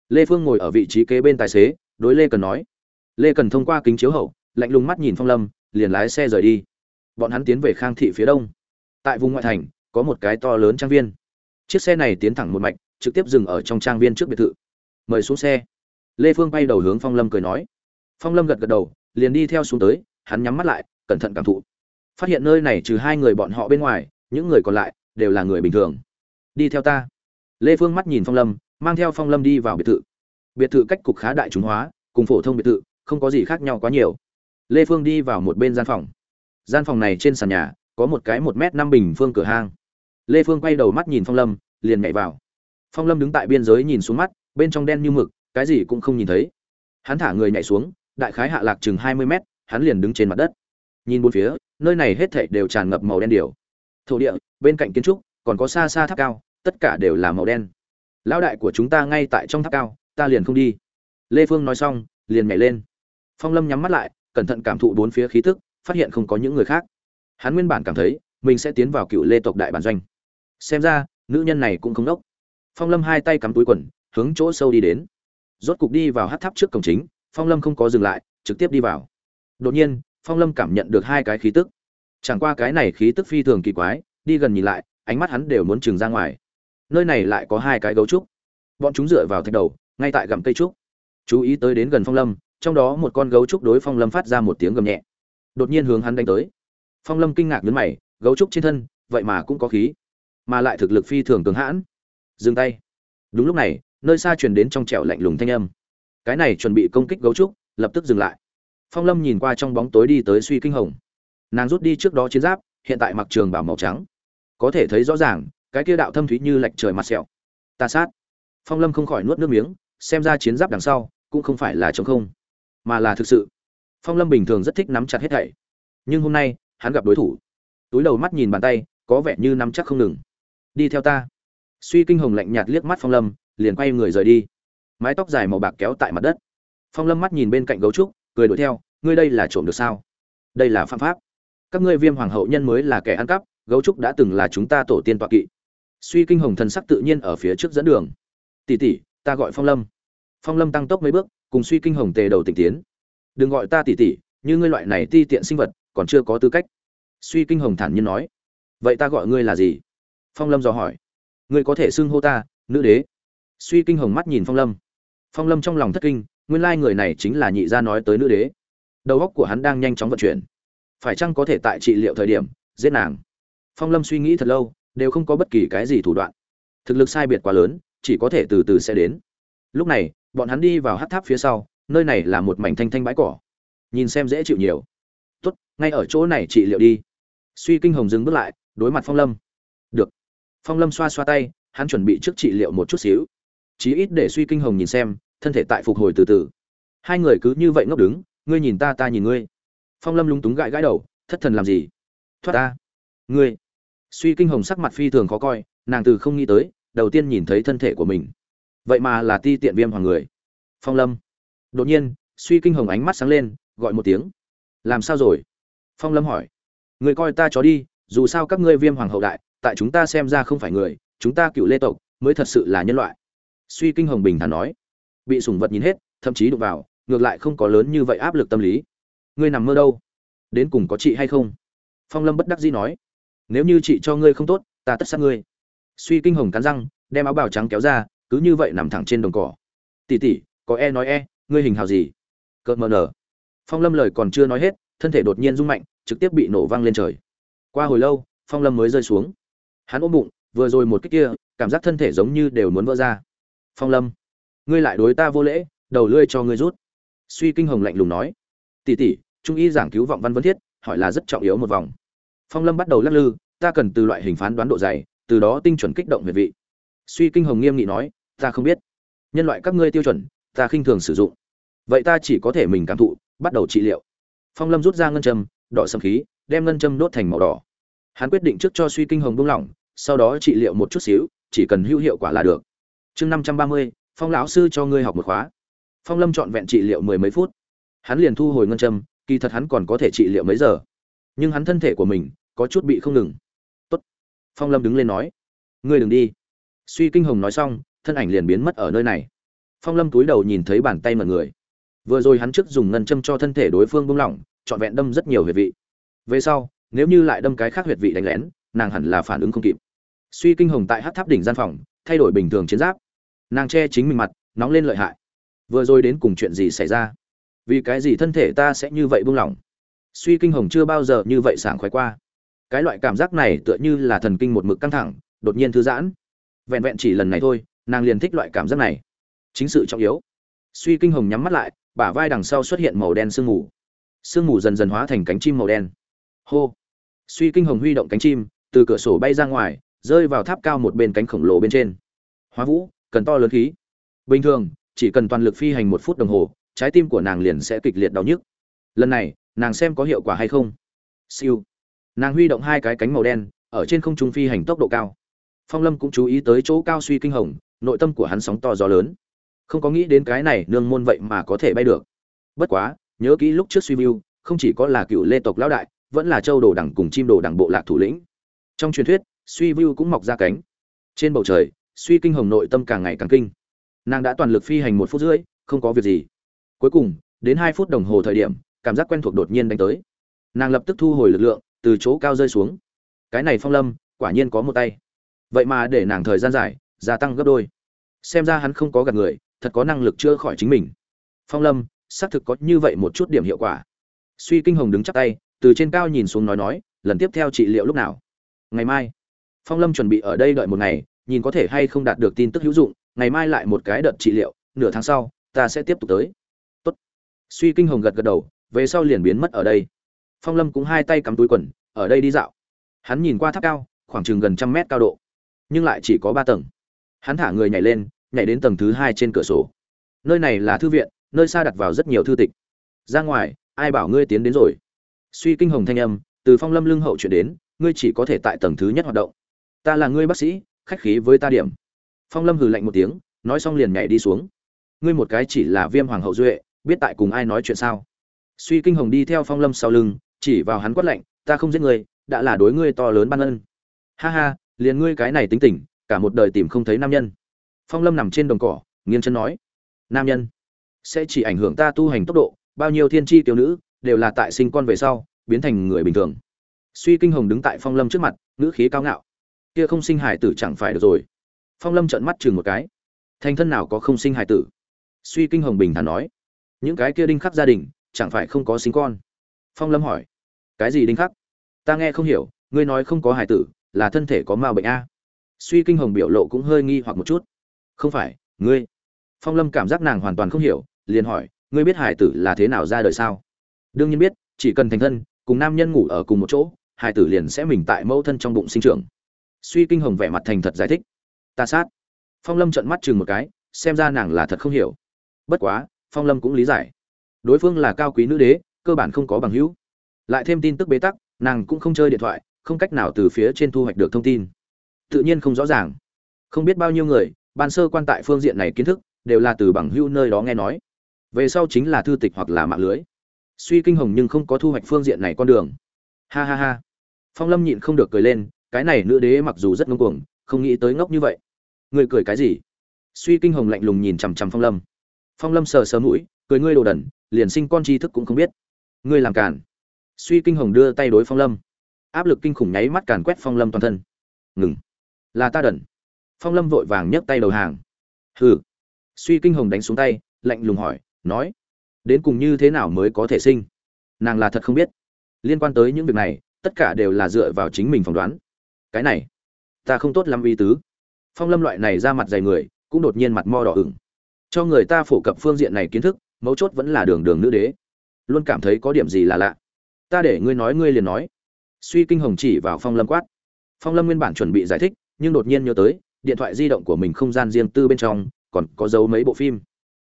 Lê phương ngồi ở vị trí kế bên tài xế, đối lê cần nói. Lê cần thông qua kính chiếu hậu, lạnh lùng mắt nhìn phong lâm, liền lái xe rời đi. Bọn hắn tiến về khang thị phía đông. Tại vùng ngoại thành, có một cái to lớn trang viên. Chiếc xe này tiến thẳng một mạch, trực tiếp dừng ở trong trang viên trước biệt thự. Mời xuống xe. Lê phương bay đầu hướng phong lâm cười nói. Phong lâm gật gật đầu, liền đi theo xuống tới, hắn nhắm mắt lại, cẩn thận cảm thụ. Phát hiện nơi này trừ hai người bọn họ bên ngoài, những người còn lại, đều là người bình thường. Đi theo ta. Lê phương mắt nhìn phong lâm mang theo phong lâm đi vào biệt thự. Biệt thự cách cục khá đại chúng hóa, cùng phổ thông biệt thự, không có gì khác nhau quá nhiều. Lê phương đi vào một bên gian phòng. Gian phòng này trên sàn nhà, có một cái một m năm bình phương cửa hang. Lê phương quay đầu mắt nhìn phong lâm, liền nhảy vào. Phong lâm đứng tại biên giới nhìn xuống mắt, bên trong đen như mực, cái gì cũng không nhìn thấy. Hắn thả người nhảy xuống, đại khái hạ lạc chừng hai mươi mét, hắn liền đứng trên mặt đất. Nhìn bốn phía, nơi này hết thảy đều tràn ngập màu đen điều. Thổ địa, bên cạnh kiến trúc, còn có xa xa tháp cao, tất cả đều là màu đen lão đại của chúng ta ngay tại trong tháp cao, ta liền không đi. Lê phương nói xong, liền nhảy lên. Phong lâm nhắm mắt lại, cẩn thận cảm thụ bốn phía khí tức, phát hiện không có những người khác. Hắn nguyên bản cảm thấy, mình sẽ tiến vào cựu lê tộc đại bản doanh. Xem ra, nữ nhân này cũng không đốc. Phong lâm hai tay cắm túi quần, hướng chỗ sâu đi đến. Rốt cục đi vào hát tháp trước cổng chính, phong lâm không có dừng lại, trực tiếp đi vào. Đột nhiên, phong lâm cảm nhận được hai cái khí tức. Chẳng qua cái này khí tức phi thường kỳ quái, đi gần nhìn lại, ánh mắt hắn đều muốn trừng ra ngoài nơi này lại có hai cái gấu trúc. Bọn chúng dựa vào thạch đầu, ngay tại gặm cây trúc. Chú ý tới đến gần phong lâm, trong đó một con gấu trúc đối phong lâm phát ra một tiếng gầm nhẹ. Đột nhiên hướng hắn đánh tới. Phong lâm kinh ngạc nhấn mày, gấu trúc trên thân, vậy mà cũng có khí, mà lại thực lực phi thường cường hãn. Dừng tay. Đúng lúc này, nơi xa truyền đến trong trẻo lạnh lùng thanh âm. Cái này chuẩn bị công kích gấu trúc, lập tức dừng lại. Phong lâm nhìn qua trong bóng tối đi tới suy kinh hồng. Nàng rút đi trước đó chiến giáp, hiện tại mặc trường bảo màu trắng. Có thể thấy rõ ràng cái kia đạo thâm thúy như lạch trời mặt sẹo. Ta sát. Phong lâm không khỏi nuốt nước miếng, xem ra chiến giáp đằng sau cũng không phải là chống không, mà là thực sự. Phong lâm bình thường rất thích nắm chặt hết thảy. Nhưng hôm nay, hắn gặp đối thủ. Túi đầu mắt nhìn bàn tay, có vẻ như nắm chắc không ngừng. Đi theo ta. Suy kinh hồng lạnh nhạt liếc mắt phong lâm, liền quay người rời đi. Mái tóc dài màu bạc kéo tại mặt đất. Phong lâm mắt nhìn bên cạnh gấu trúc, cười đuổi theo, ngươi đây là trộm được sao? Đây là phạm pháp. Các ngươi viêm hoàng hậu nhân mới là kẻ ăn cắp, gấu trúc đã từng là chúng ta tổ tiên tọa kỵ suy kinh hồng thần sắc tự nhiên ở phía trước dẫn đường. Tỷ tỷ, ta gọi phong lâm. Phong lâm tăng tốc mấy bước, cùng suy kinh hồng tề đầu tỉnh tiến. Đừng gọi ta tỷ tỷ, như ngươi loại này ti tiện sinh vật, còn chưa có tư cách. Suy kinh hồng thản nhiên nói. Vậy ta gọi ngươi là gì? Phong lâm dò hỏi. Ngươi có thể xưng hô ta, nữ đế. Suy kinh hồng mắt nhìn phong lâm. Phong lâm trong lòng thất kinh, nguyên lai người này chính là nhị gia nói tới nữ đế. Đầu óc của hắn đang nhanh chóng vận chuyển. Phải chăng có thể tại trị liệu thời điểm, giết nàng? Phong lâm suy nghĩ thật lâu đều không có bất kỳ cái gì thủ đoạn. Thực lực sai biệt quá lớn, chỉ có thể từ từ sẽ đến. Lúc này, bọn hắn đi vào hát tháp phía sau, nơi này là một mảnh thanh thanh bãi cỏ. Nhìn xem dễ chịu nhiều. Tốt, ngay ở chỗ này trị liệu đi. Suy kinh hồng dừng bước lại, đối mặt phong lâm. Được. Phong lâm xoa xoa tay, hắn chuẩn bị trước trị liệu một chút xíu. Chí ít để suy kinh hồng nhìn xem, thân thể tại phục hồi từ từ. Hai người cứ như vậy ngốc đứng, ngươi nhìn ta ta nhìn ngươi. Phong lâm lúng túng gãi gãi đầu, thất thần làm gì? Thoát ta. Ngươi suy kinh hồng sắc mặt phi thường khó coi, nàng từ không nghĩ tới, đầu tiên nhìn thấy thân thể của mình. Vậy mà là ti tiện viêm hoàng người. Phong lâm. Đột nhiên, suy kinh hồng ánh mắt sáng lên, gọi một tiếng. Làm sao rồi? Phong lâm hỏi. Người coi ta chó đi, dù sao các ngươi viêm hoàng hậu đại, tại chúng ta xem ra không phải người, chúng ta cựu lê tộc, mới thật sự là nhân loại. Suy kinh hồng bình thản nói. Bị sủng vật nhìn hết, thậm chí đụng vào, ngược lại không có lớn như vậy áp lực tâm lý. Ngươi nằm mơ đâu? Đến cùng có chị hay không? Phong lâm bất đắc dĩ nói nếu như chị cho ngươi không tốt, ta tất sát ngươi. Suy kinh hồng cắn răng, đem áo bào trắng kéo ra, cứ như vậy nằm thẳng trên đồng cỏ. Tỉ tỉ có e nói e ngươi hình hào gì? Cợt mờ nở. Phong lâm lời còn chưa nói hết, thân thể đột nhiên rung mạnh, trực tiếp bị nổ văng lên trời. Qua hồi lâu, phong lâm mới rơi xuống. Hắn ôm bụng, vừa rồi một cách kia, cảm giác thân thể giống như đều muốn vỡ ra. Phong lâm, ngươi lại đối ta vô lễ, đầu lươi cho ngươi rút. Suy kinh hồng lạnh lùng nói. Tỉ tỉ trung y giảng cứu vọng văn vân thiết, hỏi là rất trọng yếu một vòng phong lâm bắt đầu lắc lư, ta cần từ loại hình phán đoán độ dày, từ đó tinh chuẩn kích động huyệt vị. Suy kinh hồng nghiêm nghị nói, ta không biết. Nhân loại các ngươi tiêu chuẩn, ta khinh thường sử dụng. Vậy ta chỉ có thể mình cảm thụ, bắt đầu trị liệu. Phong lâm rút ra ngân châm, đỏ sầm khí, đem ngân châm đốt thành màu đỏ. Hắn quyết định trước cho suy kinh hồng buông lỏng, sau đó trị liệu một chút xíu, chỉ cần hữu hiệu quả là được. Chương năm trăm ba mươi, phong lão sư cho ngươi học một khóa. Phong lâm trọn vẹn trị liệu mười mấy phút. Hắn liền thu hồi ngân châm, kỳ thật hắn còn có thể trị liệu mấy giờ nhưng hắn thân thể của mình có chút bị không ngừng. Tốt. phong lâm đứng lên nói, ngươi đừng đi. Suy kinh hồng nói xong, thân ảnh liền biến mất ở nơi này. Phong lâm túi đầu nhìn thấy bàn tay mật người. Vừa rồi hắn trước dùng ngân châm cho thân thể đối phương buông lỏng, trọn vẹn đâm rất nhiều huyệt vị. Về sau, nếu như lại đâm cái khác huyệt vị đánh lén, nàng hẳn là phản ứng không kịp. Suy kinh hồng tại hát tháp đỉnh gian phòng, thay đổi bình thường chiến giáp. Nàng che chính mình mặt, nóng lên lợi hại. Vừa rồi đến cùng chuyện gì xảy ra? Vì cái gì thân thể ta sẽ như vậy buông lỏng? Suy kinh hồng chưa bao giờ như vậy sảng khoái qua. Cái loại cảm giác này tựa như là thần kinh một mực căng thẳng, đột nhiên thư giãn. Vẹn vẹn chỉ lần này thôi, nàng liền thích loại cảm giác này. Chính sự trọng yếu. Suy kinh hồng nhắm mắt lại, bả vai đằng sau xuất hiện màu đen sương mù. Sương mù dần dần hóa thành cánh chim màu đen. Hô. Suy kinh hồng huy động cánh chim, từ cửa sổ bay ra ngoài, rơi vào tháp cao một bên cánh khổng lồ bên trên. Hóa vũ, cần to lớn khí. Bình thường, chỉ cần toàn lực phi hành một phút đồng hồ, trái tim của nàng liền sẽ kịch liệt đau nhức. Lần này nàng xem có hiệu quả hay không. Siêu. Nàng huy động hai cái cánh màu đen, ở trên không trung phi hành tốc độ cao. Phong lâm cũng chú ý tới chỗ cao suy kinh hồng, nội tâm của hắn sóng to gió lớn. Không có nghĩ đến cái này nương môn vậy mà có thể bay được. Bất quá, nhớ kỹ lúc trước suy view không chỉ có là cựu lê tộc lão đại, vẫn là châu đồ đẳng cùng chim đồ đẳng bộ lạc thủ lĩnh. Trong truyền thuyết, suy view cũng mọc ra cánh. Trên bầu trời, suy kinh hồng nội tâm càng ngày càng kinh. Nàng đã toàn lực phi hành một phút rưỡi, không có việc gì. Cuối cùng, đến hai phút đồng hồ thời điểm cảm giác quen thuộc đột nhiên đánh tới. Nàng lập tức thu hồi lực lượng, từ chỗ cao rơi xuống. Cái này phong lâm, quả nhiên có một tay. Vậy mà để nàng thời gian dài, gia tăng gấp đôi. Xem ra hắn không có gạt người, thật có năng lực chữa khỏi chính mình. Phong lâm, xác thực có như vậy một chút điểm hiệu quả. Suy kinh hồng đứng chắp tay, từ trên cao nhìn xuống nói nói, lần tiếp theo trị liệu lúc nào? Ngày mai. Phong lâm chuẩn bị ở đây đợi một ngày, nhìn có thể hay không đạt được tin tức hữu dụng, ngày mai lại một cái đợt trị liệu, nửa tháng sau, ta sẽ tiếp tục tới. Tốt. suy kinh hồng gật gật đầu về sau liền biến mất ở đây. Phong lâm cũng hai tay cắm túi quần, ở đây đi dạo. Hắn nhìn qua tháp cao, khoảng chừng gần trăm mét cao độ, nhưng lại chỉ có ba tầng. Hắn thả người nhảy lên, nhảy đến tầng thứ hai trên cửa sổ. Nơi này là thư viện, nơi xa đặt vào rất nhiều thư tịch. Ra ngoài, ai bảo ngươi tiến đến rồi? Suy kinh hồng thanh âm, từ phong lâm lưng hậu chuyển đến, ngươi chỉ có thể tại tầng thứ nhất hoạt động. Ta là ngươi bác sĩ, khách khí với ta điểm. Phong lâm hừ lạnh một tiếng, nói xong liền nhảy đi xuống. Ngươi một cái chỉ là viêm hoàng hậu duệ, biết tại cùng ai nói chuyện sao? Suy kinh hồng đi theo phong lâm sau lưng, chỉ vào hắn quát lạnh, ta không giết ngươi, đã là đối ngươi to lớn ban ân. Ha ha, liền ngươi cái này tính tình, cả một đời tìm không thấy nam nhân. Phong lâm nằm trên đồng cỏ, nghiêng chân nói, nam nhân sẽ chỉ ảnh hưởng ta tu hành tốc độ, bao nhiêu thiên tri tiểu nữ đều là tại sinh con về sau, biến thành người bình thường. Suy kinh hồng đứng tại phong lâm trước mặt, ngữ khí cao ngạo, kia không sinh hải tử chẳng phải được rồi. Phong lâm trợn mắt chừng một cái, thành thân nào có không sinh hải tử? Suy kinh hồng bình thản nói, những cái kia đinh khắc gia đình chẳng phải không có sinh con? Phong lâm hỏi. Cái gì đinh khắc? Ta nghe không hiểu, ngươi nói không có hải tử, là thân thể có ma bệnh a. Suy kinh hồng biểu lộ cũng hơi nghi hoặc một chút. Không phải, ngươi. Phong lâm cảm giác nàng hoàn toàn không hiểu, liền hỏi, ngươi biết hải tử là thế nào ra đời sao? Đương nhiên biết, chỉ cần thành thân, cùng nam nhân ngủ ở cùng một chỗ hải tử liền sẽ mình tại mẫu thân trong bụng sinh trưởng. Suy kinh hồng vẻ mặt thành thật giải thích. Ta sát. Phong lâm trợn mắt chừng một cái, xem ra nàng là thật không hiểu. Bất quá, phong lâm cũng lý giải đối phương là cao quý nữ đế, cơ bản không có bằng hữu. Lại thêm tin tức bế tắc, nàng cũng không chơi điện thoại, không cách nào từ phía trên thu hoạch được thông tin. Tự nhiên không rõ ràng. Không biết bao nhiêu người, ban sơ quan tại phương diện này kiến thức, đều là từ bằng hữu nơi đó nghe nói. Về sau chính là thư tịch hoặc là mạng lưới. Suy kinh hồng nhưng không có thu hoạch phương diện này con đường. Ha ha ha. Phong lâm nhịn không được cười lên, cái này nữ đế mặc dù rất ngông cuồng, không nghĩ tới ngốc như vậy. Người cười cái gì? Suy kinh hồng lạnh lùng nhìn chằm chằm phong lâm. Phong lâm sờ sờ mũi, cười ngươi đồ đần liền sinh con tri thức cũng không biết. Ngươi làm cản suy kinh hồng đưa tay đối phong lâm. Áp lực kinh khủng nháy mắt càn quét phong lâm toàn thân. Ngừng. Là ta đần. Phong lâm vội vàng nhấc tay đầu hàng. Hừ. Suy kinh hồng đánh xuống tay, lạnh lùng hỏi, nói, đến cùng như thế nào mới có thể sinh? Nàng là thật không biết. Liên quan tới những việc này, tất cả đều là dựa vào chính mình phỏng đoán. Cái này, ta không tốt lắm uy tứ. Phong lâm loại này ra mặt dày người, cũng đột nhiên mặt mo đỏ ửng. Cho người ta phổ cập phương diện này kiến thức mấu chốt vẫn là đường đường nữ đế. Luôn cảm thấy có điểm gì là lạ. Ta để ngươi nói ngươi liền nói. Suy kinh hồng chỉ vào phong lâm quát. Phong lâm nguyên bản chuẩn bị giải thích, nhưng đột nhiên nhớ tới, điện thoại di động của mình không gian riêng tư bên trong, còn có dấu mấy bộ phim.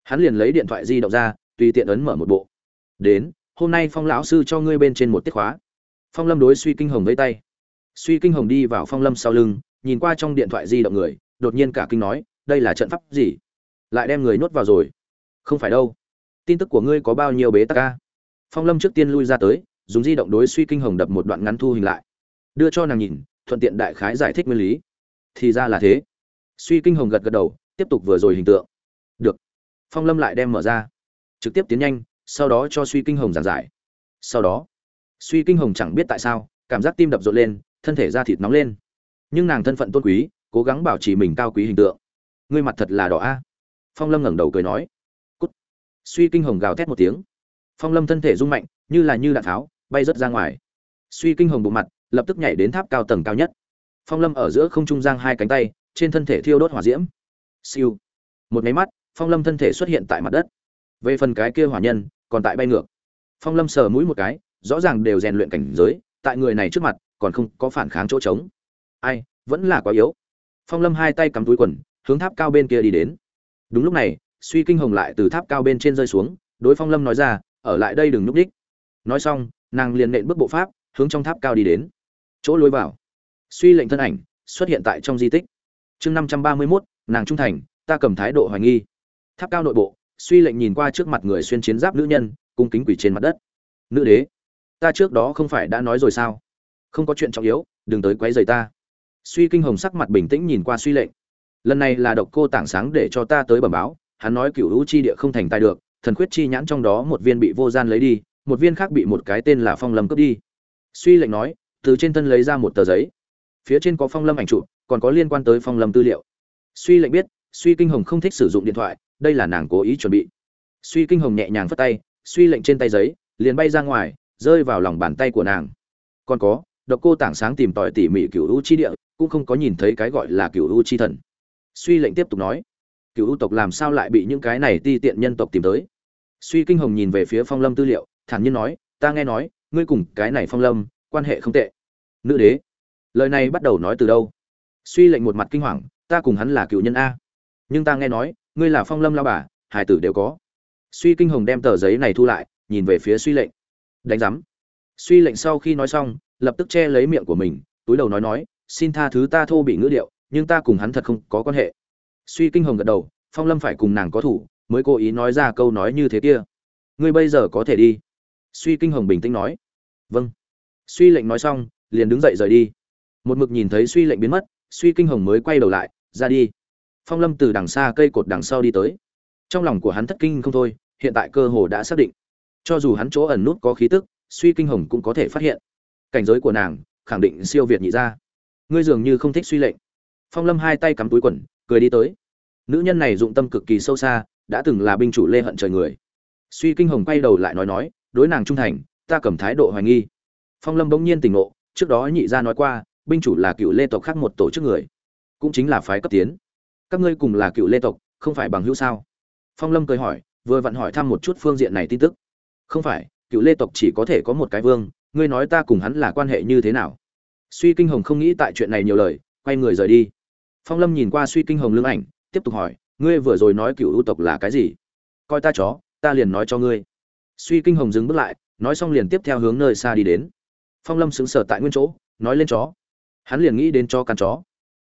Hắn liền lấy điện thoại di động ra, tùy tiện ấn mở một bộ. Đến, hôm nay phong lão sư cho ngươi bên trên một tiết khóa. Phong lâm đối suy kinh hồng với tay. Suy kinh hồng đi vào phong lâm sau lưng, nhìn qua trong điện thoại di động người, đột nhiên cả kinh nói, đây là trận pháp gì? Lại đem người nhốt vào rồi. Không phải đâu tin tức của ngươi có bao nhiêu bế tắc ca? Phong lâm trước tiên lui ra tới, dùng di động đối suy kinh hồng đập một đoạn ngắn thu hình lại. Đưa cho nàng nhìn, thuận tiện đại khái giải thích nguyên lý. Thì ra là thế. Suy kinh hồng gật gật đầu, tiếp tục vừa rồi hình tượng. Được. Phong lâm lại đem mở ra. Trực tiếp tiến nhanh, sau đó cho suy kinh hồng giảng giải. Sau đó, suy kinh hồng chẳng biết tại sao, cảm giác tim đập rộn lên, thân thể da thịt nóng lên. Nhưng nàng thân phận tôn quý, cố gắng bảo trì mình cao quý hình tượng. Ngươi mặt thật là đỏ a. Phong lâm ngẩng đầu cười nói suy kinh hồng gào thét một tiếng. Phong lâm thân thể rung mạnh, như là như đạn tháo bay rớt ra ngoài. Suy kinh hồng bộ mặt, lập tức nhảy đến tháp cao tầng cao nhất. Phong lâm ở giữa không trung giang hai cánh tay, trên thân thể thiêu đốt hỏa diễm. Siêu. Một máy mắt, phong lâm thân thể xuất hiện tại mặt đất. Về phần cái kia hỏa nhân, còn tại bay ngược. Phong lâm sờ mũi một cái, rõ ràng đều rèn luyện cảnh giới, tại người này trước mặt, còn không có phản kháng chỗ trống. Ai, vẫn là quá yếu. Phong lâm hai tay cắm túi quần, hướng tháp cao bên kia đi đến. Đúng lúc này suy kinh hồng lại từ tháp cao bên trên rơi xuống, đối phong lâm nói ra, ở lại đây đừng núp đích nói xong, nàng liền nện bước bộ pháp, hướng trong tháp cao đi đến. Chỗ lối vào. Suy lệnh thân ảnh xuất hiện tại trong di tích. Chương năm trăm ba mươi mốt, nàng trung thành, ta cầm thái độ hoài nghi. Tháp cao nội bộ, suy lệnh nhìn qua trước mặt người xuyên chiến giáp nữ nhân, cung kính quỷ trên mặt đất. Nữ đế, ta trước đó không phải đã nói rồi sao? Không có chuyện trọng yếu, đừng tới quấy rầy ta. Suy kinh hồng sắc mặt bình tĩnh nhìn qua suy lệnh. Lần này là độc cô tảng sáng để cho ta tới bẩm báo hắn nói cựu hữu chi địa không thành tài được, thần khuyết chi nhãn trong đó một viên bị vô gian lấy đi, một viên khác bị một cái tên là phong lâm cướp đi. Suy lệnh nói, từ trên thân lấy ra một tờ giấy. Phía trên có phong lâm ảnh chụp, còn có liên quan tới phong lâm tư liệu. Suy lệnh biết, suy kinh hồng không thích sử dụng điện thoại, đây là nàng cố ý chuẩn bị. Suy kinh hồng nhẹ nhàng phất tay, suy lệnh trên tay giấy, liền bay ra ngoài, rơi vào lòng bàn tay của nàng. Còn có, độc cô tảng sáng tìm tòi tỉ mỉ cựu u chi địa, cũng không có nhìn thấy cái gọi là cựu u chi thần. Suy lệnh tiếp tục nói cựu ưu tộc làm sao lại bị những cái này ti tiện nhân tộc tìm tới? Suy kinh hồng nhìn về phía phong lâm tư liệu, thản nhiên nói, ta nghe nói, ngươi cùng cái này phong lâm, quan hệ không tệ. Nữ đế? Lời này bắt đầu nói từ đâu? Suy lệnh một mặt kinh hoàng, ta cùng hắn là cựu nhân a. Nhưng ta nghe nói, ngươi là phong lâm lao bà, hải tử đều có. Suy kinh hồng đem tờ giấy này thu lại, nhìn về phía suy lệnh. Đánh giám. Suy lệnh sau khi nói xong, lập tức che lấy miệng của mình, túi đầu nói nói, xin tha thứ ta thô bị ngữ điệu, nhưng ta cùng hắn thật không có quan hệ suy kinh hồng gật đầu, phong lâm phải cùng nàng có thủ, mới cố ý nói ra câu nói như thế kia. Ngươi bây giờ có thể đi. Suy kinh hồng bình tĩnh nói. Vâng. Suy lệnh nói xong, liền đứng dậy rời đi. Một mực nhìn thấy suy lệnh biến mất, suy kinh hồng mới quay đầu lại, ra đi. Phong lâm từ đằng xa cây cột đằng sau đi tới. Trong lòng của hắn thất kinh không thôi, hiện tại cơ hồ đã xác định. Cho dù hắn chỗ ẩn nút có khí tức, suy kinh hồng cũng có thể phát hiện. Cảnh giới của nàng, khẳng định siêu việt nhị ra ngươi dường như không thích suy lệnh. Phong lâm hai tay cắm túi quần cười đi tới. Nữ nhân này dụng tâm cực kỳ sâu xa, đã từng là binh chủ lê hận trời người. Suy kinh hồng quay đầu lại nói nói, đối nàng trung thành, ta cầm thái độ hoài nghi. Phong lâm bỗng nhiên tỉnh ngộ, trước đó nhị gia nói qua, binh chủ là cựu lê tộc khác một tổ chức người, cũng chính là phái cấp tiến. Các ngươi cùng là cựu lê tộc, không phải bằng hữu sao? Phong lâm cười hỏi, vừa vặn hỏi thăm một chút phương diện này tin tức. Không phải, cựu lê tộc chỉ có thể có một cái vương, ngươi nói ta cùng hắn là quan hệ như thế nào? Suy kinh hồng không nghĩ tại chuyện này nhiều lời, quay người rời đi phong lâm nhìn qua suy kinh hồng lương ảnh, tiếp tục hỏi, ngươi vừa rồi nói cựu ưu tộc là cái gì? Coi ta chó, ta liền nói cho ngươi. Suy kinh hồng dừng bước lại, nói xong liền tiếp theo hướng nơi xa đi đến. Phong lâm sững sờ tại nguyên chỗ, nói lên chó. Hắn liền nghĩ đến cho căn chó.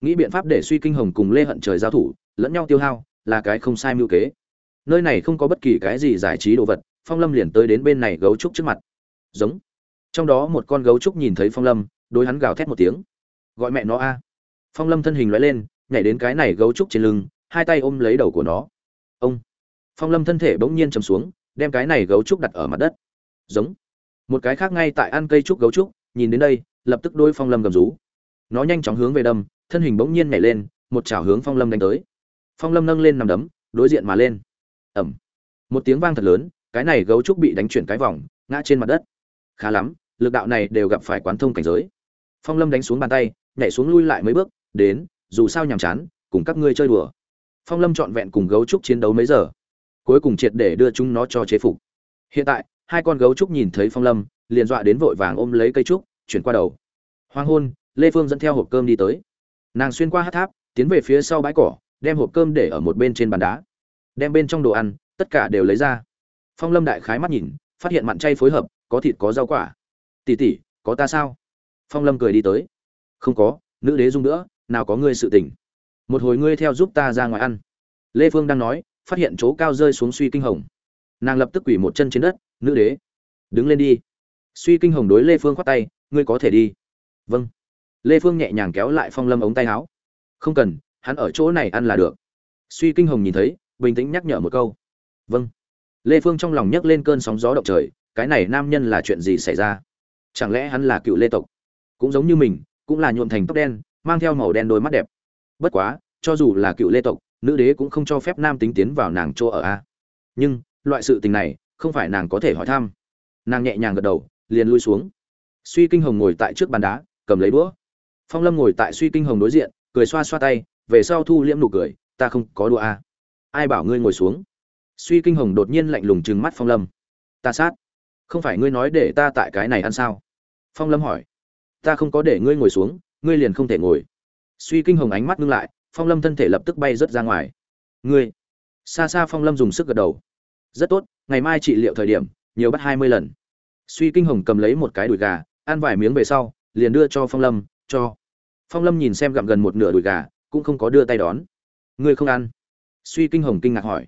Nghĩ biện pháp để suy kinh hồng cùng lê hận trời giao thủ, lẫn nhau tiêu hao, là cái không sai mưu kế. Nơi này không có bất kỳ cái gì giải trí đồ vật, phong lâm liền tới đến bên này gấu trúc trước mặt. Giống. Trong đó một con gấu trúc nhìn thấy phong lâm, đối hắn gào thét một tiếng. Gọi mẹ nó a phong lâm thân hình loại lên, nhảy đến cái này gấu trúc trên lưng, hai tay ôm lấy đầu của nó. Ông! Phong lâm thân thể bỗng nhiên chầm xuống, đem cái này gấu trúc đặt ở mặt đất. Giống! Một cái khác ngay tại ăn cây trúc gấu trúc, nhìn đến đây, lập tức đôi phong lâm gầm rú. Nó nhanh chóng hướng về đâm, thân hình bỗng nhiên nhảy lên, một chảo hướng phong lâm đánh tới. Phong lâm nâng lên nằm đấm, đối diện mà lên. Ẩm! Một tiếng vang thật lớn, cái này gấu trúc bị đánh chuyển cái vòng, ngã trên mặt đất. Khá lắm, lực đạo này đều gặp phải quán thông cảnh giới. Phong lâm đánh xuống bàn tay, nhảy xuống lui lại mấy bước đến, dù sao nhàm chán, cùng các ngươi chơi đùa. Phong lâm trọn vẹn cùng gấu trúc chiến đấu mấy giờ? Cuối cùng triệt để đưa chúng nó cho chế phục. Hiện tại, hai con gấu trúc nhìn thấy phong lâm, liền dọa đến vội vàng ôm lấy cây trúc, chuyển qua đầu. Hoàng hôn, lê phương dẫn theo hộp cơm đi tới. Nàng xuyên qua hát tháp, tiến về phía sau bãi cỏ, đem hộp cơm để ở một bên trên bàn đá. Đem bên trong đồ ăn, tất cả đều lấy ra. Phong lâm đại khái mắt nhìn, phát hiện mặn chay phối hợp, có thịt có rau quả. Tỉ tỉ có ta sao? Phong lâm cười đi tới. Không có, nữ đế dung nữa nào có ngươi sự tình. Một hồi ngươi theo giúp ta ra ngoài ăn. Lê phương đang nói, phát hiện chỗ cao rơi xuống suy kinh hồng. Nàng lập tức quỳ một chân trên đất, nữ đế, đứng lên đi. Suy kinh hồng đối lê phương khoát tay, ngươi có thể đi. Vâng. Lê phương nhẹ nhàng kéo lại phong lâm ống tay áo. Không cần, hắn ở chỗ này ăn là được. Suy kinh hồng nhìn thấy, bình tĩnh nhắc nhở một câu. Vâng. Lê phương trong lòng nhấc lên cơn sóng gió động trời, cái này nam nhân là chuyện gì xảy ra? Chẳng lẽ hắn là cựu lê tộc? Cũng giống như mình, cũng là nhuộm thành tóc đen mang theo màu đen đôi mắt đẹp. Bất quá, cho dù là cựu lê tộc, nữ đế cũng không cho phép nam tính tiến vào nàng chỗ ở a. Nhưng, loại sự tình này, không phải nàng có thể hỏi thăm. Nàng nhẹ nhàng gật đầu, liền lui xuống. Suy kinh hồng ngồi tại trước bàn đá, cầm lấy đũa. Phong lâm ngồi tại suy kinh hồng đối diện, cười xoa xoa tay, về sau thu liễm nụ cười, ta không có đũa a. Ai bảo ngươi ngồi xuống? Suy kinh hồng đột nhiên lạnh lùng trừng mắt phong lâm. Ta sát. Không phải ngươi nói để ta tại cái này ăn sao? Phong lâm hỏi. Ta không có để ngươi ngồi xuống ngươi liền không thể ngồi. Suy kinh hồng ánh mắt ngưng lại, phong lâm thân thể lập tức bay rớt ra ngoài. Ngươi? Xa xa phong lâm dùng sức gật đầu. Rất tốt, ngày mai trị liệu thời điểm, nhiều bắt hai mươi lần. Suy kinh hồng cầm lấy một cái đùi gà, ăn vài miếng về sau, liền đưa cho phong lâm, cho. Phong lâm nhìn xem gặm gần một nửa đùi gà, cũng không có đưa tay đón. Ngươi không ăn? Suy kinh hồng kinh ngạc hỏi.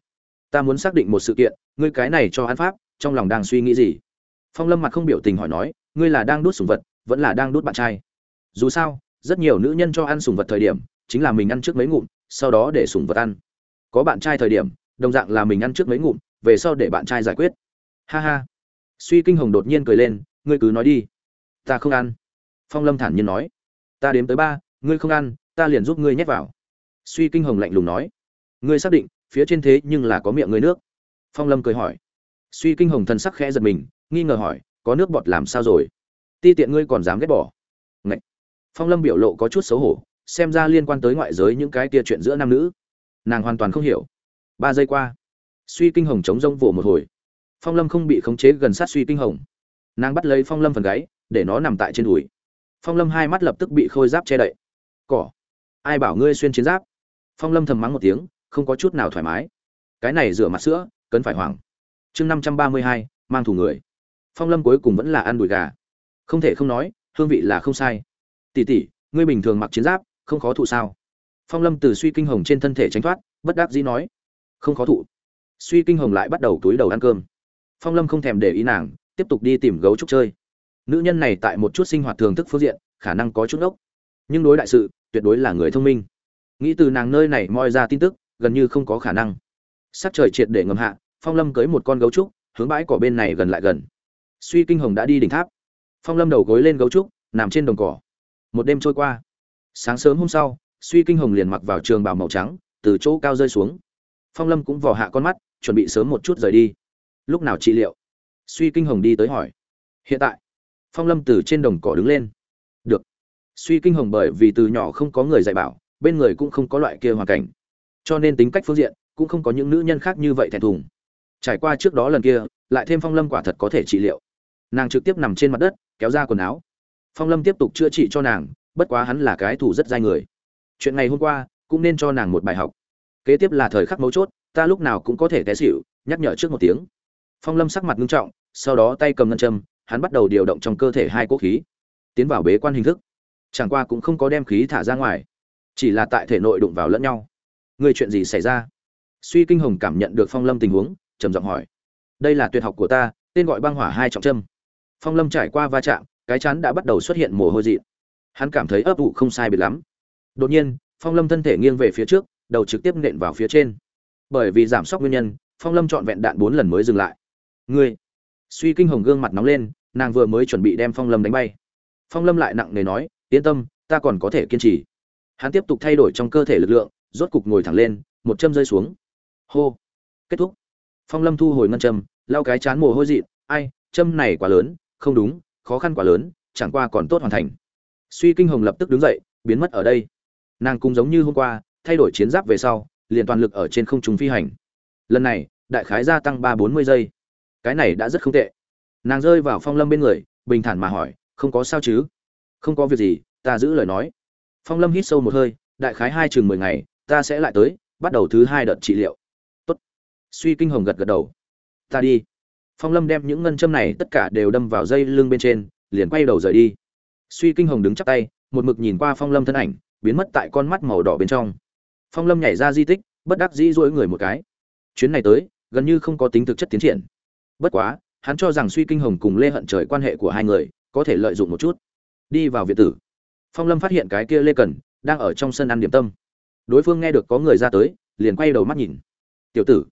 Ta muốn xác định một sự kiện, ngươi cái này cho ăn pháp, trong lòng đang suy nghĩ gì? Phong lâm mặt không biểu tình hỏi nói, ngươi là đang đút sùng vật, vẫn là đang đút bạn trai? Dù sao, rất nhiều nữ nhân cho ăn sùng vật thời điểm, chính là mình ăn trước mấy ngụm, sau đó để sùng vật ăn. Có bạn trai thời điểm, đồng dạng là mình ăn trước mấy ngụm, về sau để bạn trai giải quyết. Ha ha. Suy kinh hồng đột nhiên cười lên, ngươi cứ nói đi. Ta không ăn. Phong lâm thản nhiên nói. Ta đếm tới ba, ngươi không ăn, ta liền giúp ngươi nhét vào. Suy kinh hồng lạnh lùng nói. Ngươi xác định, phía trên thế nhưng là có miệng ngươi nước. Phong lâm cười hỏi. Suy kinh hồng thần sắc khẽ giật mình, nghi ngờ hỏi, có nước bọt làm sao rồi? Ti tiện ngươi còn dám ghét bỏ phong lâm biểu lộ có chút xấu hổ, xem ra liên quan tới ngoại giới những cái tia chuyện giữa nam nữ. Nàng hoàn toàn không hiểu. Ba giây qua, suy kinh hồng chống rông vỗ một hồi. Phong lâm không bị khống chế gần sát suy kinh hồng. Nàng bắt lấy phong lâm phần gáy, để nó nằm tại trên đùi. Phong lâm hai mắt lập tức bị khôi giáp che đậy. Cỏ, ai bảo ngươi xuyên chiến giáp? Phong lâm thầm mắng một tiếng, không có chút nào thoải mái. Cái này rửa mặt sữa cấn phải hoảng. Chương năm trăm ba mươi hai, mang thủ người. Phong lâm cuối cùng vẫn là ăn đùi gà. Không thể không nói, hương vị là không sai. Tỷ tỷ, ngươi bình thường mặc chiến giáp không khó thụ sao? Phong lâm từ suy kinh hồng trên thân thể tránh thoát bất đắc dĩ nói không khó thụ. Suy kinh hồng lại bắt đầu túi đầu ăn cơm. Phong lâm không thèm để ý nàng tiếp tục đi tìm gấu trúc chơi. Nữ nhân này tại một chút sinh hoạt thường thức phương diện khả năng có chút ốc nhưng đối đại sự tuyệt đối là người thông minh. Nghĩ từ nàng nơi này moi ra tin tức gần như không có khả năng. Sắc trời triệt để ngầm hạ phong lâm cưới một con gấu trúc hướng bãi cỏ bên này gần lại gần. Suy kinh hồng đã đi đỉnh tháp. Phong lâm đầu gối lên gấu trúc nằm trên đồng cỏ một đêm trôi qua. Sáng sớm hôm sau, suy kinh hồng liền mặc vào trường bào màu trắng, từ chỗ cao rơi xuống. Phong lâm cũng vò hạ con mắt, chuẩn bị sớm một chút rời đi. Lúc nào trị liệu? Suy kinh hồng đi tới hỏi. Hiện tại. Phong lâm từ trên đồng cỏ đứng lên. Được. Suy kinh hồng bởi vì từ nhỏ không có người dạy bảo, bên người cũng không có loại kia hoàn cảnh. Cho nên tính cách phương diện, cũng không có những nữ nhân khác như vậy thẹn thùng. Trải qua trước đó lần kia, lại thêm phong lâm quả thật có thể trị liệu. Nàng trực tiếp nằm trên mặt đất, kéo ra quần áo phong lâm tiếp tục chữa trị cho nàng, bất quá hắn là cái thủ rất dai người. Chuyện ngày hôm qua, cũng nên cho nàng một bài học. Kế tiếp là thời khắc mấu chốt, ta lúc nào cũng có thể té xỉu, nhắc nhở trước một tiếng. Phong lâm sắc mặt nghiêm trọng, sau đó tay cầm ngân châm, hắn bắt đầu điều động trong cơ thể hai cỗ khí, tiến vào bế quan hình thức. Chẳng qua cũng không có đem khí thả ra ngoài, chỉ là tại thể nội đụng vào lẫn nhau. Người chuyện gì xảy ra? Suy kinh hồng cảm nhận được phong lâm tình huống, trầm giọng hỏi. Đây là tuyệt học của ta, tên gọi băng hỏa hai trọng châm. Phong lâm trải qua va chạm cái chán đã bắt đầu xuất hiện mồ hôi dị. Hắn cảm thấy ấp ủ không sai biệt lắm. Đột nhiên, phong lâm thân thể nghiêng về phía trước, đầu trực tiếp nện vào phía trên. Bởi vì giảm sốc nguyên nhân, phong lâm trọn vẹn đạn bốn lần mới dừng lại. Ngươi! Suy kinh hồng gương mặt nóng lên, nàng vừa mới chuẩn bị đem phong lâm đánh bay. Phong lâm lại nặng nề nói, yên tâm, ta còn có thể kiên trì. Hắn tiếp tục thay đổi trong cơ thể lực lượng, rốt cục ngồi thẳng lên, một châm rơi xuống. Hô! Kết thúc. Phong lâm thu hồi ngân châm, lau cái chán mồ hôi dị. Ai, châm này quá lớn, không đúng khó khăn quá lớn, chẳng qua còn tốt hoàn thành. Suy kinh hồng lập tức đứng dậy, biến mất ở đây. Nàng cũng giống như hôm qua, thay đổi chiến giáp về sau, liền toàn lực ở trên không trung phi hành. Lần này, đại khái gia tăng ba bốn mươi giây. Cái này đã rất không tệ. Nàng rơi vào phong lâm bên người, bình thản mà hỏi, không có sao chứ? Không có việc gì, ta giữ lời nói. Phong lâm hít sâu một hơi, đại khái hai chừng mười ngày, ta sẽ lại tới, bắt đầu thứ hai đợt trị liệu. Tốt. suy kinh hồng gật gật đầu. Ta đi phong lâm đem những ngân châm này tất cả đều đâm vào dây lưng bên trên, liền quay đầu rời đi. Suy kinh hồng đứng chắp tay, một mực nhìn qua phong lâm thân ảnh, biến mất tại con mắt màu đỏ bên trong. Phong lâm nhảy ra di tích, bất đắc dĩ dỗi người một cái. Chuyến này tới, gần như không có tính thực chất tiến triển. Bất quá, hắn cho rằng suy kinh hồng cùng lê hận trời quan hệ của hai người, có thể lợi dụng một chút. Đi vào viện tử, phong lâm phát hiện cái kia lê cần, đang ở trong sân ăn điểm tâm. Đối phương nghe được có người ra tới, liền quay đầu mắt nhìn. Tiểu tử,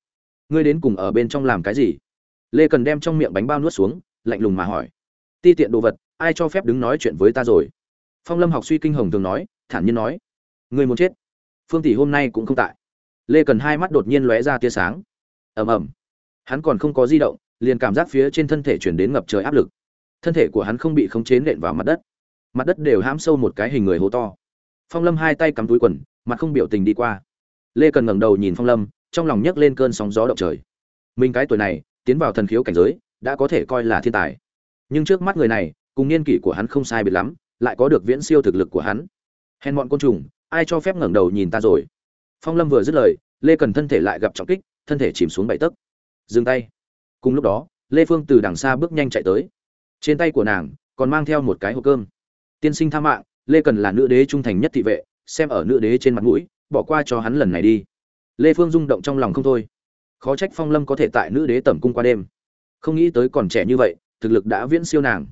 ngươi đến cùng ở bên trong làm cái gì? Lê cần đem trong miệng bánh bao nuốt xuống, lạnh lùng mà hỏi, ti tiện đồ vật, ai cho phép đứng nói chuyện với ta rồi? Phong lâm học suy kinh hồng thường nói, thản nhiên nói người muốn chết, phương tỷ hôm nay cũng không tại. Lê cần hai mắt đột nhiên lóe ra tia sáng. Ầm ầm. Hắn còn không có di động, liền cảm giác phía trên thân thể chuyển đến ngập trời áp lực. Thân thể của hắn không bị khống chế nện vào mặt đất. Mặt đất đều hãm sâu một cái hình người hố to. Phong lâm hai tay cắm túi quần, mặt không biểu tình đi qua. Lê cần ngẩng đầu nhìn phong lâm, trong lòng nhấc lên cơn sóng gió động trời. Mình cái tuổi này tiến vào thần khiếu cảnh giới, đã có thể coi là thiên tài. Nhưng trước mắt người này, cùng niên kỷ của hắn không sai biệt lắm, lại có được viễn siêu thực lực của hắn. Hèn bọn côn trùng, ai cho phép ngẩng đầu nhìn ta rồi? Phong lâm vừa dứt lời, lê cần thân thể lại gặp trọng kích, thân thể chìm xuống bảy tấc. Dừng tay. Cùng lúc đó, lê phương từ đằng xa bước nhanh chạy tới. Trên tay của nàng, còn mang theo một cái hộp cơm. Tiên sinh tha mạng, lê cần là nữ đế trung thành nhất thị vệ, xem ở nữ đế trên mặt mũi, bỏ qua cho hắn lần này đi. Lê phương rung động trong lòng không thôi khó trách phong lâm có thể tại nữ đế tẩm cung qua đêm. Không nghĩ tới còn trẻ như vậy, thực lực đã viễn siêu nàng.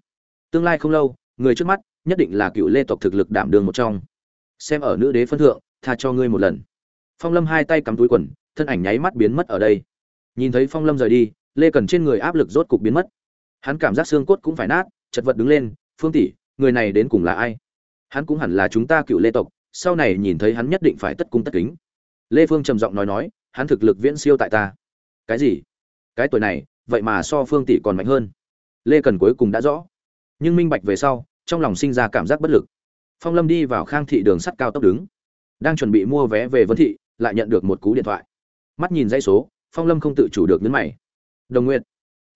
Tương lai không lâu, người trước mắt, nhất định là cựu lê tộc thực lực đảm đường một trong. Xem ở nữ đế phân thượng, tha cho ngươi một lần. Phong lâm hai tay cắm túi quần, thân ảnh nháy mắt biến mất ở đây. Nhìn thấy phong lâm rời đi, lê cần trên người áp lực rốt cục biến mất. Hắn cảm giác xương cốt cũng phải nát, chật vật đứng lên, phương tỷ, người này đến cùng là ai? Hắn cũng hẳn là chúng ta cựu lê tộc, sau này nhìn thấy hắn nhất định phải tất cung tất kính. Lê phương trầm giọng nói nói hắn thực lực viễn siêu tại ta. Cái gì? Cái tuổi này, vậy mà so phương tỷ còn mạnh hơn. Lê cần cuối cùng đã rõ. Nhưng minh bạch về sau, trong lòng sinh ra cảm giác bất lực. Phong lâm đi vào khang thị đường sắt cao tốc đứng. Đang chuẩn bị mua vé về vân thị, lại nhận được một cú điện thoại. Mắt nhìn dãy số, phong lâm không tự chủ được nhấn mày. Đồng nguyện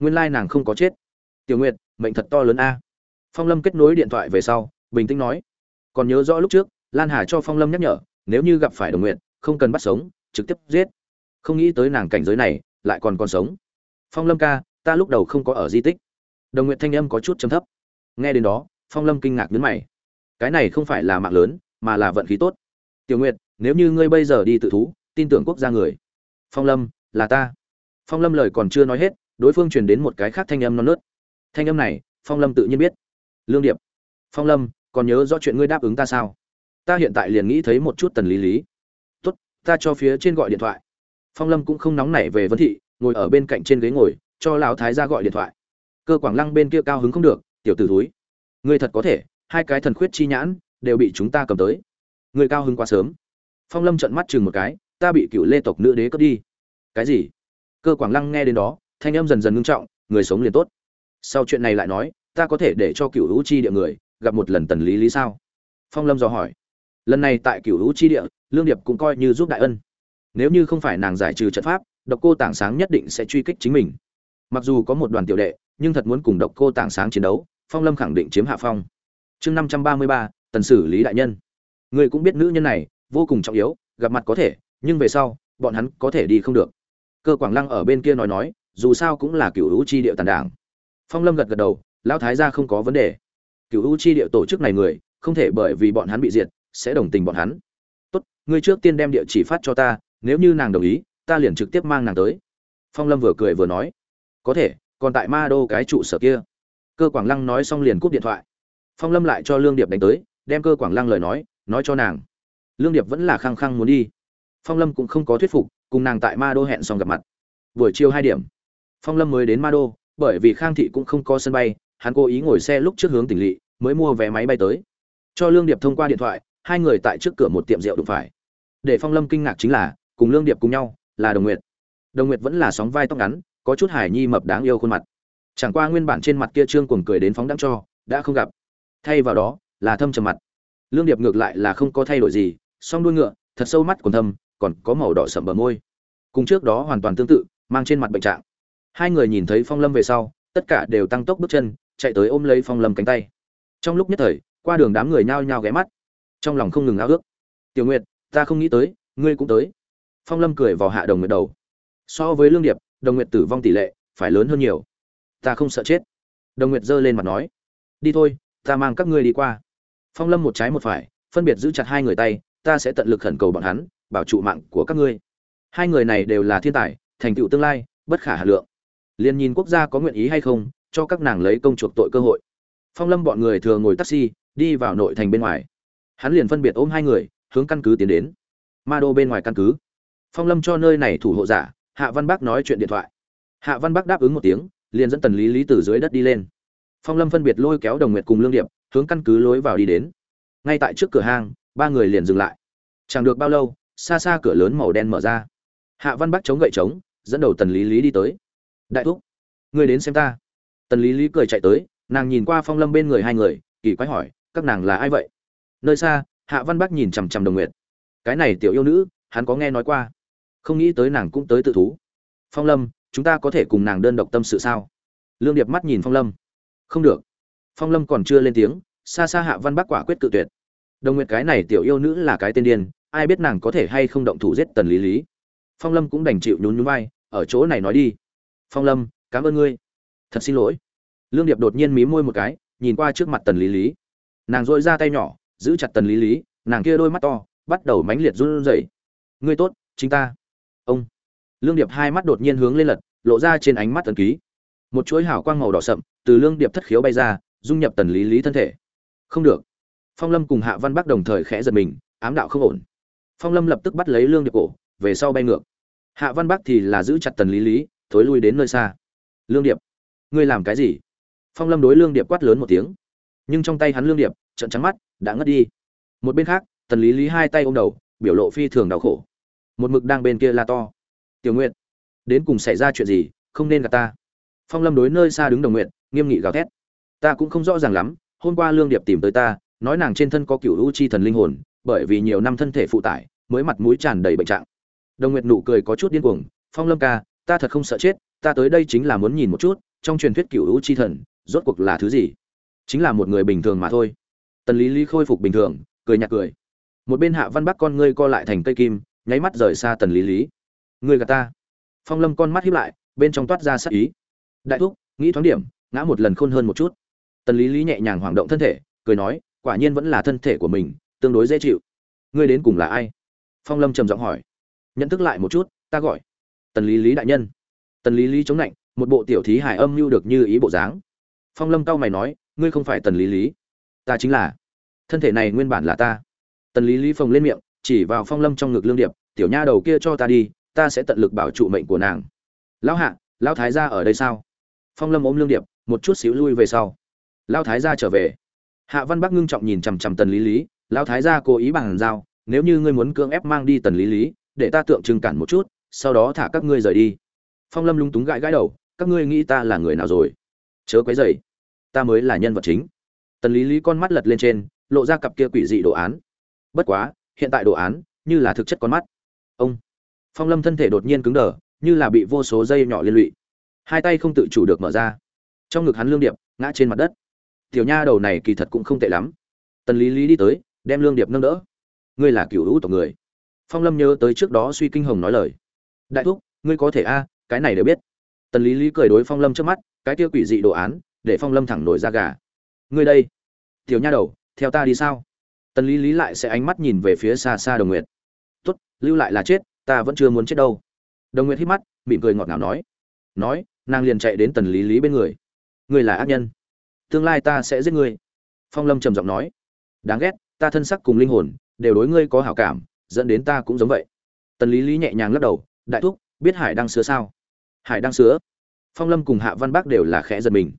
nguyên lai nàng không có chết. Tiểu nguyệt, mệnh thật to lớn a. Phong lâm kết nối điện thoại về sau, bình tĩnh nói. Còn nhớ rõ lúc trước, lan hà cho phong lâm nhắc nhở, nếu như gặp phải đồng nguyện không cần bắt sống, trực tiếp giết không nghĩ tới nàng cảnh giới này, lại còn còn sống. Phong lâm ca, ta lúc đầu không có ở di tích. Đồng nguyện thanh âm có chút chấm thấp. Nghe đến đó, phong lâm kinh ngạc nhấn mày. Cái này không phải là mạng lớn, mà là vận khí tốt. Tiểu nguyệt, nếu như ngươi bây giờ đi tự thú, tin tưởng quốc gia người. Phong lâm, là ta. Phong lâm lời còn chưa nói hết, đối phương truyền đến một cái khác thanh âm non nớt. Thanh âm này, phong lâm tự nhiên biết. Lương điệp. Phong lâm, còn nhớ rõ chuyện ngươi đáp ứng ta sao? Ta hiện tại liền nghĩ thấy một chút tần lý lý. Tốt, ta cho phía trên gọi điện thoại phong lâm cũng không nóng nảy về vấn thị, ngồi ở bên cạnh trên ghế ngồi, cho lão thái ra gọi điện thoại. Cơ quảng lăng bên kia cao hứng không được, tiểu t ử thúi, ngươi thật có thể, hai cái thần khuyết chi nhãn đều bị chúng ta cầm tới. Người cao hứng quá sớm. Phong lâm trận mắt chừng một cái, ta bị cựu lê tộc nữ đế cướp đi. Cái gì? Cơ quảng lăng nghe đến đó, thanh âm dần dần ngưng trọng, người sống liền tốt. Sau chuyện này lại nói, ta có thể để cho cựu hữu chi địa người gặp một lần tần lý lý sao? Phong lâm dò hỏi. Lần này tại cựu hữu chi địa, lương điệp cũng coi như giúp đại ân nếu như không phải nàng giải trừ trận pháp, độc cô tảng sáng nhất định sẽ truy kích chính mình. Mặc dù có một đoàn tiểu đệ, nhưng thật muốn cùng độc cô tảng sáng chiến đấu, phong lâm khẳng định chiếm hạ phong. Chương năm trăm ba mươi ba, tần xử lý đại nhân. Người cũng biết nữ nhân này, vô cùng trọng yếu, gặp mặt có thể, nhưng về sau, bọn hắn có thể đi không được. Cơ quảng lăng ở bên kia nói nói, dù sao cũng là cựu hữu chi điệu tàn đảng. Phong lâm gật gật đầu, lão thái gia không có vấn đề. Cựu hữu chi điệu tổ chức này người, không thể bởi vì bọn hắn bị diệt, sẽ đồng tình bọn hắn. Tốt, ngươi trước tiên đem địa chỉ phát cho ta nếu như nàng đồng ý, ta liền trực tiếp mang nàng tới. Phong lâm vừa cười vừa nói. Có thể, còn tại ma đô cái trụ sở kia. Cơ quảng lăng nói xong liền cúp điện thoại. Phong lâm lại cho lương điệp đánh tới, đem cơ quảng lăng lời nói nói cho nàng. Lương điệp vẫn là khăng khăng muốn đi. Phong lâm cũng không có thuyết phục, cùng nàng tại ma đô hẹn xong gặp mặt. Buổi chiều hai điểm, phong lâm mới đến ma đô, bởi vì khang thị cũng không có sân bay, hắn cố ý ngồi xe lúc trước hướng tỉnh lỵ, mới mua vé máy bay tới. Cho lương điệp thông qua điện thoại, hai người tại trước cửa một tiệm rượu đụng phải. Để phong lâm kinh ngạc chính là cùng lương điệp cùng nhau, là đồng nguyệt. Đồng nguyệt vẫn là sóng vai tóc ngắn, có chút hài nhi mập đáng yêu khuôn mặt. Chẳng qua nguyên bản trên mặt kia trương cuồng cười đến phóng đáng cho, đã không gặp. Thay vào đó, là thâm trầm mặt. Lương điệp ngược lại là không có thay đổi gì, song đuôi ngựa, thật sâu mắt còn thâm, còn có màu đỏ sậm bờ môi. Cùng trước đó hoàn toàn tương tự, mang trên mặt bệnh trạng. Hai người nhìn thấy phong lâm về sau, tất cả đều tăng tốc bước chân, chạy tới ôm lấy phong lâm cánh tay. Trong lúc nhất thời, qua đường đám người nhao nhao ghé mắt. Trong lòng không ngừng ao ước. Tiểu nguyệt, ta không nghĩ tới, ngươi cũng tới phong lâm cười vào hạ đồng nguyệt đầu. So với lương điệp, đồng nguyệt tử vong tỷ lệ phải lớn hơn nhiều. Ta không sợ chết. Đồng nguyệt giơ lên mặt nói. Đi thôi, ta mang các ngươi đi qua. Phong lâm một trái một phải, phân biệt giữ chặt hai người tay, ta sẽ tận lực khẩn cầu bọn hắn, bảo trụ mạng của các ngươi. Hai người này đều là thiên tài, thành tựu tương lai, bất khả hà lượng. Liền nhìn quốc gia có nguyện ý hay không, cho các nàng lấy công chuộc tội cơ hội. Phong lâm bọn người thừa ngồi taxi, đi vào nội thành bên ngoài. Hắn liền phân biệt ôm hai người, hướng căn cứ tiến đến. Ma đô bên ngoài căn cứ phong lâm cho nơi này thủ hộ giả, hạ văn bắc nói chuyện điện thoại. Hạ văn bắc đáp ứng một tiếng, liền dẫn tần lý lý từ dưới đất đi lên. Phong lâm phân biệt lôi kéo đồng nguyệt cùng lương điệp, hướng căn cứ lối vào đi đến. Ngay tại trước cửa hang, ba người liền dừng lại. Chẳng được bao lâu, xa xa cửa lớn màu đen mở ra. Hạ văn bắc chống gậy trống, dẫn đầu tần lý lý đi tới. Đại thúc người đến xem ta. Tần lý lý cười chạy tới, nàng nhìn qua phong lâm bên người hai người, kỳ quái hỏi, các nàng là ai vậy? Nơi xa, hạ văn bắc nhìn chằm chằm đồng nguyệt. Cái này tiểu yêu nữ, hắn có nghe nói qua không nghĩ tới nàng cũng tới tự thú. Phong lâm, chúng ta có thể cùng nàng đơn độc tâm sự sao? Lương điệp mắt nhìn phong lâm. Không được. Phong lâm còn chưa lên tiếng, xa xa hạ văn bắc quả quyết cự tuyệt. Đồng nguyệt cái này tiểu yêu nữ là cái tên điên, ai biết nàng có thể hay không động thủ giết tần lý lý. Phong lâm cũng đành chịu nhún nhún vai, ở chỗ này nói đi. Phong lâm, cảm ơn ngươi. Thật xin lỗi. Lương điệp đột nhiên mí môi một cái, nhìn qua trước mặt tần lý lý. Nàng dội ra tay nhỏ, giữ chặt tần lý lý, nàng kia đôi mắt to, bắt đầu mãnh liệt run rẩy. Ngươi tốt, chính ta lương điệp hai mắt đột nhiên hướng lên lật, lộ ra trên ánh mắt tần ký. Một chuỗi hào quang màu đỏ sậm từ lương điệp thất khiếu bay ra, dung nhập tần lý lý thân thể. Không được. Phong lâm cùng hạ văn bắc đồng thời khẽ giật mình, ám đạo không ổn. Phong lâm lập tức bắt lấy lương điệp cổ, về sau bay ngược. Hạ văn bắc thì là giữ chặt tần lý lý, thối lui đến nơi xa. Lương điệp, ngươi làm cái gì? Phong lâm đối lương điệp quát lớn một tiếng. Nhưng trong tay hắn lương điệp trận trắng mắt, đã ngất đi. Một bên khác, tần lý lý hai tay ôm đầu, biểu lộ phi thường đau khổ. Một mực đang bên kia la to tiểu nguyện đến cùng xảy ra chuyện gì, không nên gặp ta. Phong lâm đối nơi xa đứng đồng nguyện nghiêm nghị gào thét. Ta cũng không rõ ràng lắm, hôm qua lương điệp tìm tới ta, nói nàng trên thân có cựu u chi thần linh hồn, bởi vì nhiều năm thân thể phụ tải, mới mặt mũi tràn đầy bệnh trạng. Đồng nguyệt nụ cười có chút điên cuồng, phong lâm ca, ta thật không sợ chết, ta tới đây chính là muốn nhìn một chút, trong truyền thuyết cựu u chi thần, rốt cuộc là thứ gì? Chính là một người bình thường mà thôi. Tần lý lý khôi phục bình thường, cười nhạt cười. Một bên hạ văn bắc con ngươi co lại thành cây kim, nháy mắt rời xa tần lý lý ngươi gạt ta. Phong lâm con mắt hiếp lại, bên trong toát ra sắc ý. Đại thúc, nghĩ thoáng điểm, ngã một lần khôn hơn một chút. Tần lý lý nhẹ nhàng hoảng động thân thể, cười nói, quả nhiên vẫn là thân thể của mình, tương đối dễ chịu. Ngươi đến cùng là ai? Phong lâm trầm giọng hỏi. Nhận thức lại một chút, ta gọi. Tần lý lý đại nhân. Tần lý lý chống lạnh một bộ tiểu thí hài âm mưu được như ý bộ dáng. Phong lâm cau mày nói, ngươi không phải tần lý lý. Ta chính là. Thân thể này nguyên bản là ta. Tần lý lý phồng lên miệng, chỉ vào phong lâm trong ngực lương điệp, tiểu nha đầu kia cho ta đi ta sẽ tận lực bảo trụ mệnh của nàng. Lão hạ, lão thái gia ở đây sao? Phong lâm ôm lương điệp, một chút xíu lui về sau. Lão thái gia trở về. Hạ văn bắc ngưng trọng nhìn chằm chằm tần lý lý, lão thái gia cố ý bằng giao, nếu như ngươi muốn cưỡng ép mang đi tần lý lý, để ta tượng trưng cản một chút, sau đó thả các ngươi rời đi. Phong lâm lung túng gãi gãi đầu, các ngươi nghĩ ta là người nào rồi? Chớ quấy dày ta mới là nhân vật chính. Tần lý lý con mắt lật lên trên, lộ ra cặp kia quỷ dị đồ án. Bất quá, hiện tại đồ án, như là thực chất con mắt phong lâm thân thể đột nhiên cứng đờ, như là bị vô số dây nhỏ liên lụy. Hai tay không tự chủ được mở ra. Trong ngực hắn lương điệp, ngã trên mặt đất. Tiểu nha đầu này kỳ thật cũng không tệ lắm. Tần lý lý đi tới, đem lương điệp nâng đỡ. Ngươi là cựu hữu tộc người. Phong lâm nhớ tới trước đó suy kinh hồng nói lời. Đại thúc, ngươi có thể a, cái này đều biết. Tần lý lý cười đối phong lâm trước mắt, cái kia quỷ dị đồ án, để phong lâm thẳng nổi ra gà. Ngươi đây. Tiểu nha đầu, theo ta đi sao? Tần lý lý lại sẽ ánh mắt nhìn về phía xa xa đồng nguyệt. Tốt, lưu lại là chết ta vẫn chưa muốn chết đâu. Đồng nguyệt hít mắt, mỉm cười ngọt ngào nói. Nói, nàng liền chạy đến tần lý lý bên người. Ngươi là ác nhân. Tương lai ta sẽ giết ngươi. Phong lâm trầm giọng nói. Đáng ghét, ta thân sắc cùng linh hồn, đều đối ngươi có hảo cảm, dẫn đến ta cũng giống vậy. Tần lý lý nhẹ nhàng lắc đầu, đại thúc, biết hải đang sứa sao? Hải đang sứa? Phong lâm cùng hạ văn bác đều là khẽ giật mình.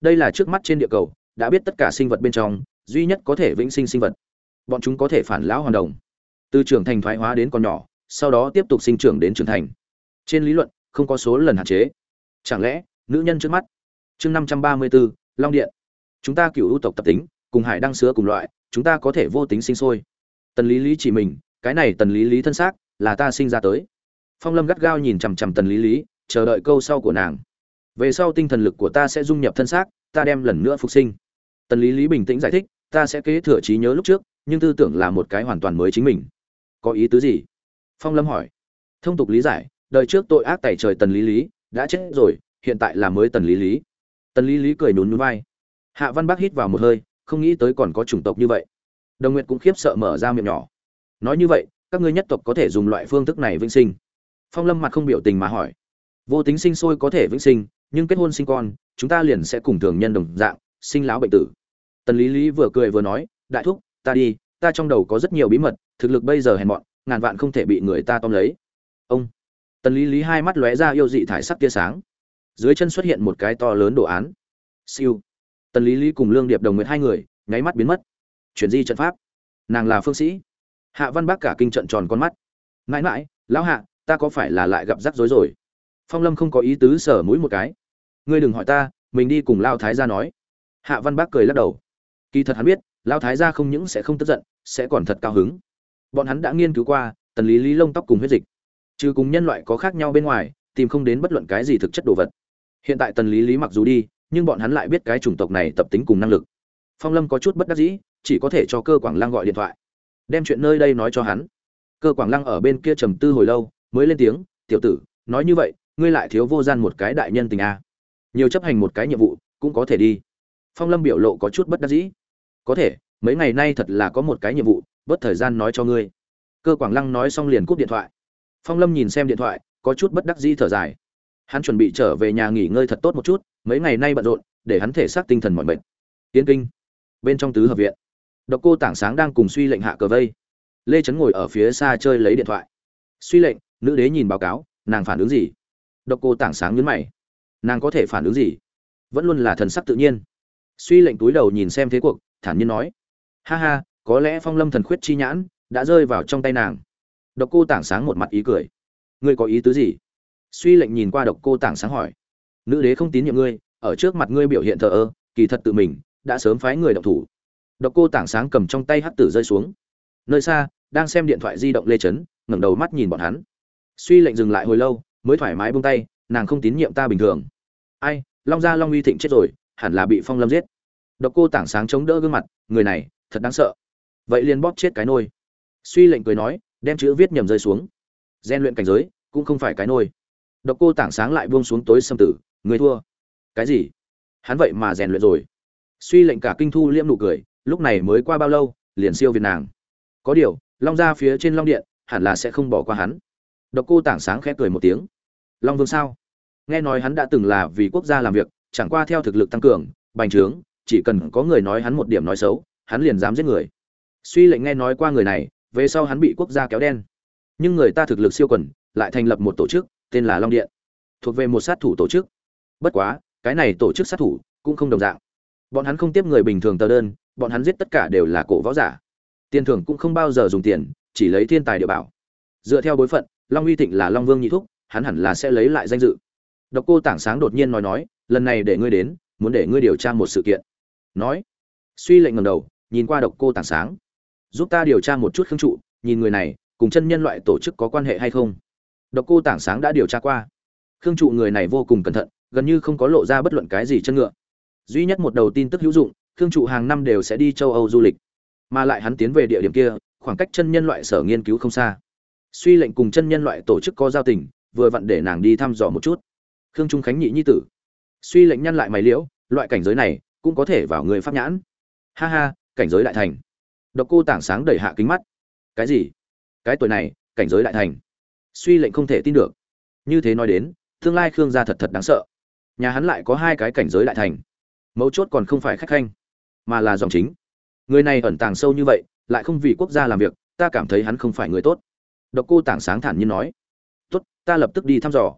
Đây là trước mắt trên địa cầu, đã biết tất cả sinh vật bên trong, duy nhất có thể vĩnh sinh sinh vật. Bọn chúng có thể phản lão hoàn đồng. Từ trưởng thành thoái hóa đến con nhỏ sau đó tiếp tục sinh trưởng đến trưởng thành. Trên lý luận, không có số lần hạn chế. Chẳng lẽ, nữ nhân trước mắt? Chương năm trăm ba mươi bốn long điện. Chúng ta cựu ưu tộc tập tính, cùng hải đăng sứa cùng loại, chúng ta có thể vô tính sinh sôi. Tần lý lý chỉ mình, cái này tần lý lý thân xác, là ta sinh ra tới. Phong lâm gắt gao nhìn chằm chằm tần lý lý, chờ đợi câu sau của nàng. Về sau tinh thần lực của ta sẽ dung nhập thân xác, ta đem lần nữa phục sinh. Tần lý lý bình tĩnh giải thích, ta sẽ kế thừa trí nhớ lúc trước, nhưng tư tưởng là một cái hoàn toàn mới chính mình. Có ý tứ gì? Phong lâm hỏi. Thông tục lý giải, đời trước tội ác tẩy trời tần lý lý, đã chết rồi, hiện tại là mới tần lý lý. Tần lý lý cười nhún nhún vai. Hạ văn bác hít vào một hơi, không nghĩ tới còn có chủng tộc như vậy. Đồng nguyệt cũng khiếp sợ mở ra miệng nhỏ. Nói như vậy, các ngươi nhất tộc có thể dùng loại phương thức này vĩnh sinh. Phong lâm mặt không biểu tình mà hỏi. Vô tính sinh sôi có thể vĩnh sinh, nhưng kết hôn sinh con, chúng ta liền sẽ cùng thường nhân đồng dạng, sinh lão bệnh tử. Tần lý lý vừa cười vừa nói, đại thúc, ta đi, ta trong đầu có rất nhiều bí mật, thực lực bây giờ hèn mọn ngàn vạn không thể bị người ta tóm lấy. Ông, tần lý lý hai mắt lóe ra yêu dị thải sắc tia sáng. Dưới chân xuất hiện một cái to lớn đồ án. Siêu. Tần lý lý cùng lương điệp đồng nguyện hai người, nháy mắt biến mất. Chuyển di trận pháp. Nàng là phương sĩ. Hạ văn bác cả kinh trận tròn con mắt. Mãi mãi, lão hạ, ta có phải là lại gặp rắc rối rồi? Phong lâm không có ý tứ sở mũi một cái. Ngươi đừng hỏi ta, mình đi cùng lao thái gia nói. Hạ văn bác cười lắc đầu. Kỳ thật hắn biết lao thái gia không những sẽ không tức giận, sẽ còn thật cao hứng bọn hắn đã nghiên cứu qua, tần lý lý lông tóc cùng huyết dịch. Trừ cùng nhân loại có khác nhau bên ngoài, tìm không đến bất luận cái gì thực chất đồ vật. Hiện tại tần lý lý mặc dù đi, nhưng bọn hắn lại biết cái chủng tộc này tập tính cùng năng lực. Phong lâm có chút bất đắc dĩ, chỉ có thể cho cơ quảng lăng gọi điện thoại. Đem chuyện nơi đây nói cho hắn. Cơ quảng lăng ở bên kia trầm tư hồi lâu, mới lên tiếng, tiểu tử, nói như vậy, ngươi lại thiếu vô gian một cái đại nhân tình a. À. nhiều chấp hành một cái nhiệm vụ, cũng có thể đi. Phong lâm biểu lộ có chút bất đắc dĩ. Có thể, mấy ngày nay thật là có một cái nhiệm vụ bớt thời gian nói cho ngươi. Cơ quảng lăng nói xong liền cúp điện thoại. Phong lâm nhìn xem điện thoại, có chút bất đắc dĩ thở dài. Hắn chuẩn bị trở về nhà nghỉ ngơi thật tốt một chút, mấy ngày nay bận rộn, để hắn thể xác tinh thần mọi bệnh tiến kinh, bên trong tứ hợp viện. Độc cô tảng sáng đang cùng suy lệnh hạ cờ vây. Lê trấn ngồi ở phía xa chơi lấy điện thoại. Suy lệnh, nữ đế nhìn báo cáo, nàng phản ứng gì? Độc cô tảng sáng nhấn mày. Nàng có thể phản ứng gì? Vẫn luôn là thần sắc tự nhiên. Suy lệnh túi đầu nhìn xem thế cuộc, thản nhiên nói. Ha ha có lẽ phong lâm thần khuyết chi nhãn đã rơi vào trong tay nàng. Độc cô tảng sáng một mặt ý cười. Ngươi có ý tứ gì? Suy lệnh nhìn qua độc cô tảng sáng hỏi. Nữ đế không tín nhiệm ngươi, ở trước mặt ngươi biểu hiện thờ ơ, kỳ thật tự mình đã sớm phái người động thủ. Độc cô tảng sáng cầm trong tay hắc tử rơi xuống. Nơi xa, đang xem điện thoại di động lê chấn ngẩng đầu mắt nhìn bọn hắn. Suy lệnh dừng lại hồi lâu, mới thoải mái buông tay, nàng không tín nhiệm ta bình thường. Ai, long gia long uy thịnh chết rồi, hẳn là bị phong lâm giết. Độc cô tảng sáng chống đỡ gương mặt, người này, thật đáng sợ vậy liền bóp chết cái nôi. Suy lệnh cười nói, đem chữ viết nhầm rơi xuống. Gian luyện cảnh giới, cũng không phải cái nôi. Độc cô tảng sáng lại buông xuống tối xâm tử, người thua. Cái gì? Hắn vậy mà rèn luyện rồi. Suy lệnh cả kinh thu liễm nụ cười, lúc này mới qua bao lâu, liền siêu việt nàng. Có điều, long ra phía trên long điện, hẳn là sẽ không bỏ qua hắn. Độc cô tảng sáng khẽ cười một tiếng. Long vương sao? Nghe nói hắn đã từng là vì quốc gia làm việc, chẳng qua theo thực lực tăng cường, bành trướng, chỉ cần có người nói hắn một điểm nói xấu, hắn liền dám giết người suy lệnh nghe nói qua người này, về sau hắn bị quốc gia kéo đen. Nhưng người ta thực lực siêu quần, lại thành lập một tổ chức, tên là long điện. Thuộc về một sát thủ tổ chức. Bất quá, cái này tổ chức sát thủ cũng không đồng dạng. Bọn hắn không tiếp người bình thường tờ đơn, bọn hắn giết tất cả đều là cổ võ giả. Tiền thưởng cũng không bao giờ dùng tiền, chỉ lấy thiên tài địa bảo. Dựa theo bối phận, long uy thịnh là long vương nhị thúc, hắn hẳn là sẽ lấy lại danh dự. Độc cô tảng sáng đột nhiên nói nói, lần này để ngươi đến, muốn để ngươi điều tra một sự kiện. Nói. Suy lệnh ngầm đầu, nhìn qua độc cô tảng sáng giúp ta điều tra một chút khương trụ, nhìn người này, cùng chân nhân loại tổ chức có quan hệ hay không? Độc cô tảng sáng đã điều tra qua. Khương trụ người này vô cùng cẩn thận, gần như không có lộ ra bất luận cái gì chân ngựa. Duy nhất một đầu tin tức hữu dụng, khương trụ hàng năm đều sẽ đi châu âu du lịch. Mà lại hắn tiến về địa điểm kia, khoảng cách chân nhân loại sở nghiên cứu không xa. Suy lệnh cùng chân nhân loại tổ chức có giao tình, vừa vặn để nàng đi thăm dò một chút. Khương trung khánh nhị nhi tử. Suy lệnh nhăn lại mày liễu, loại cảnh giới này, cũng có thể vào người pháp nhãn. Ha ha, cảnh giới đại thành độc cô tảng sáng đẩy hạ kính mắt. Cái gì? Cái tuổi này, cảnh giới đại thành. Suy lệnh không thể tin được. Như thế nói đến, tương lai khương gia thật thật đáng sợ. Nhà hắn lại có hai cái cảnh giới đại thành. Mấu chốt còn không phải khách khanh, mà là dòng chính. Người này ẩn tàng sâu như vậy, lại không vì quốc gia làm việc, ta cảm thấy hắn không phải người tốt. Độc cô tảng sáng thản nhiên nói. Tốt, ta lập tức đi thăm dò.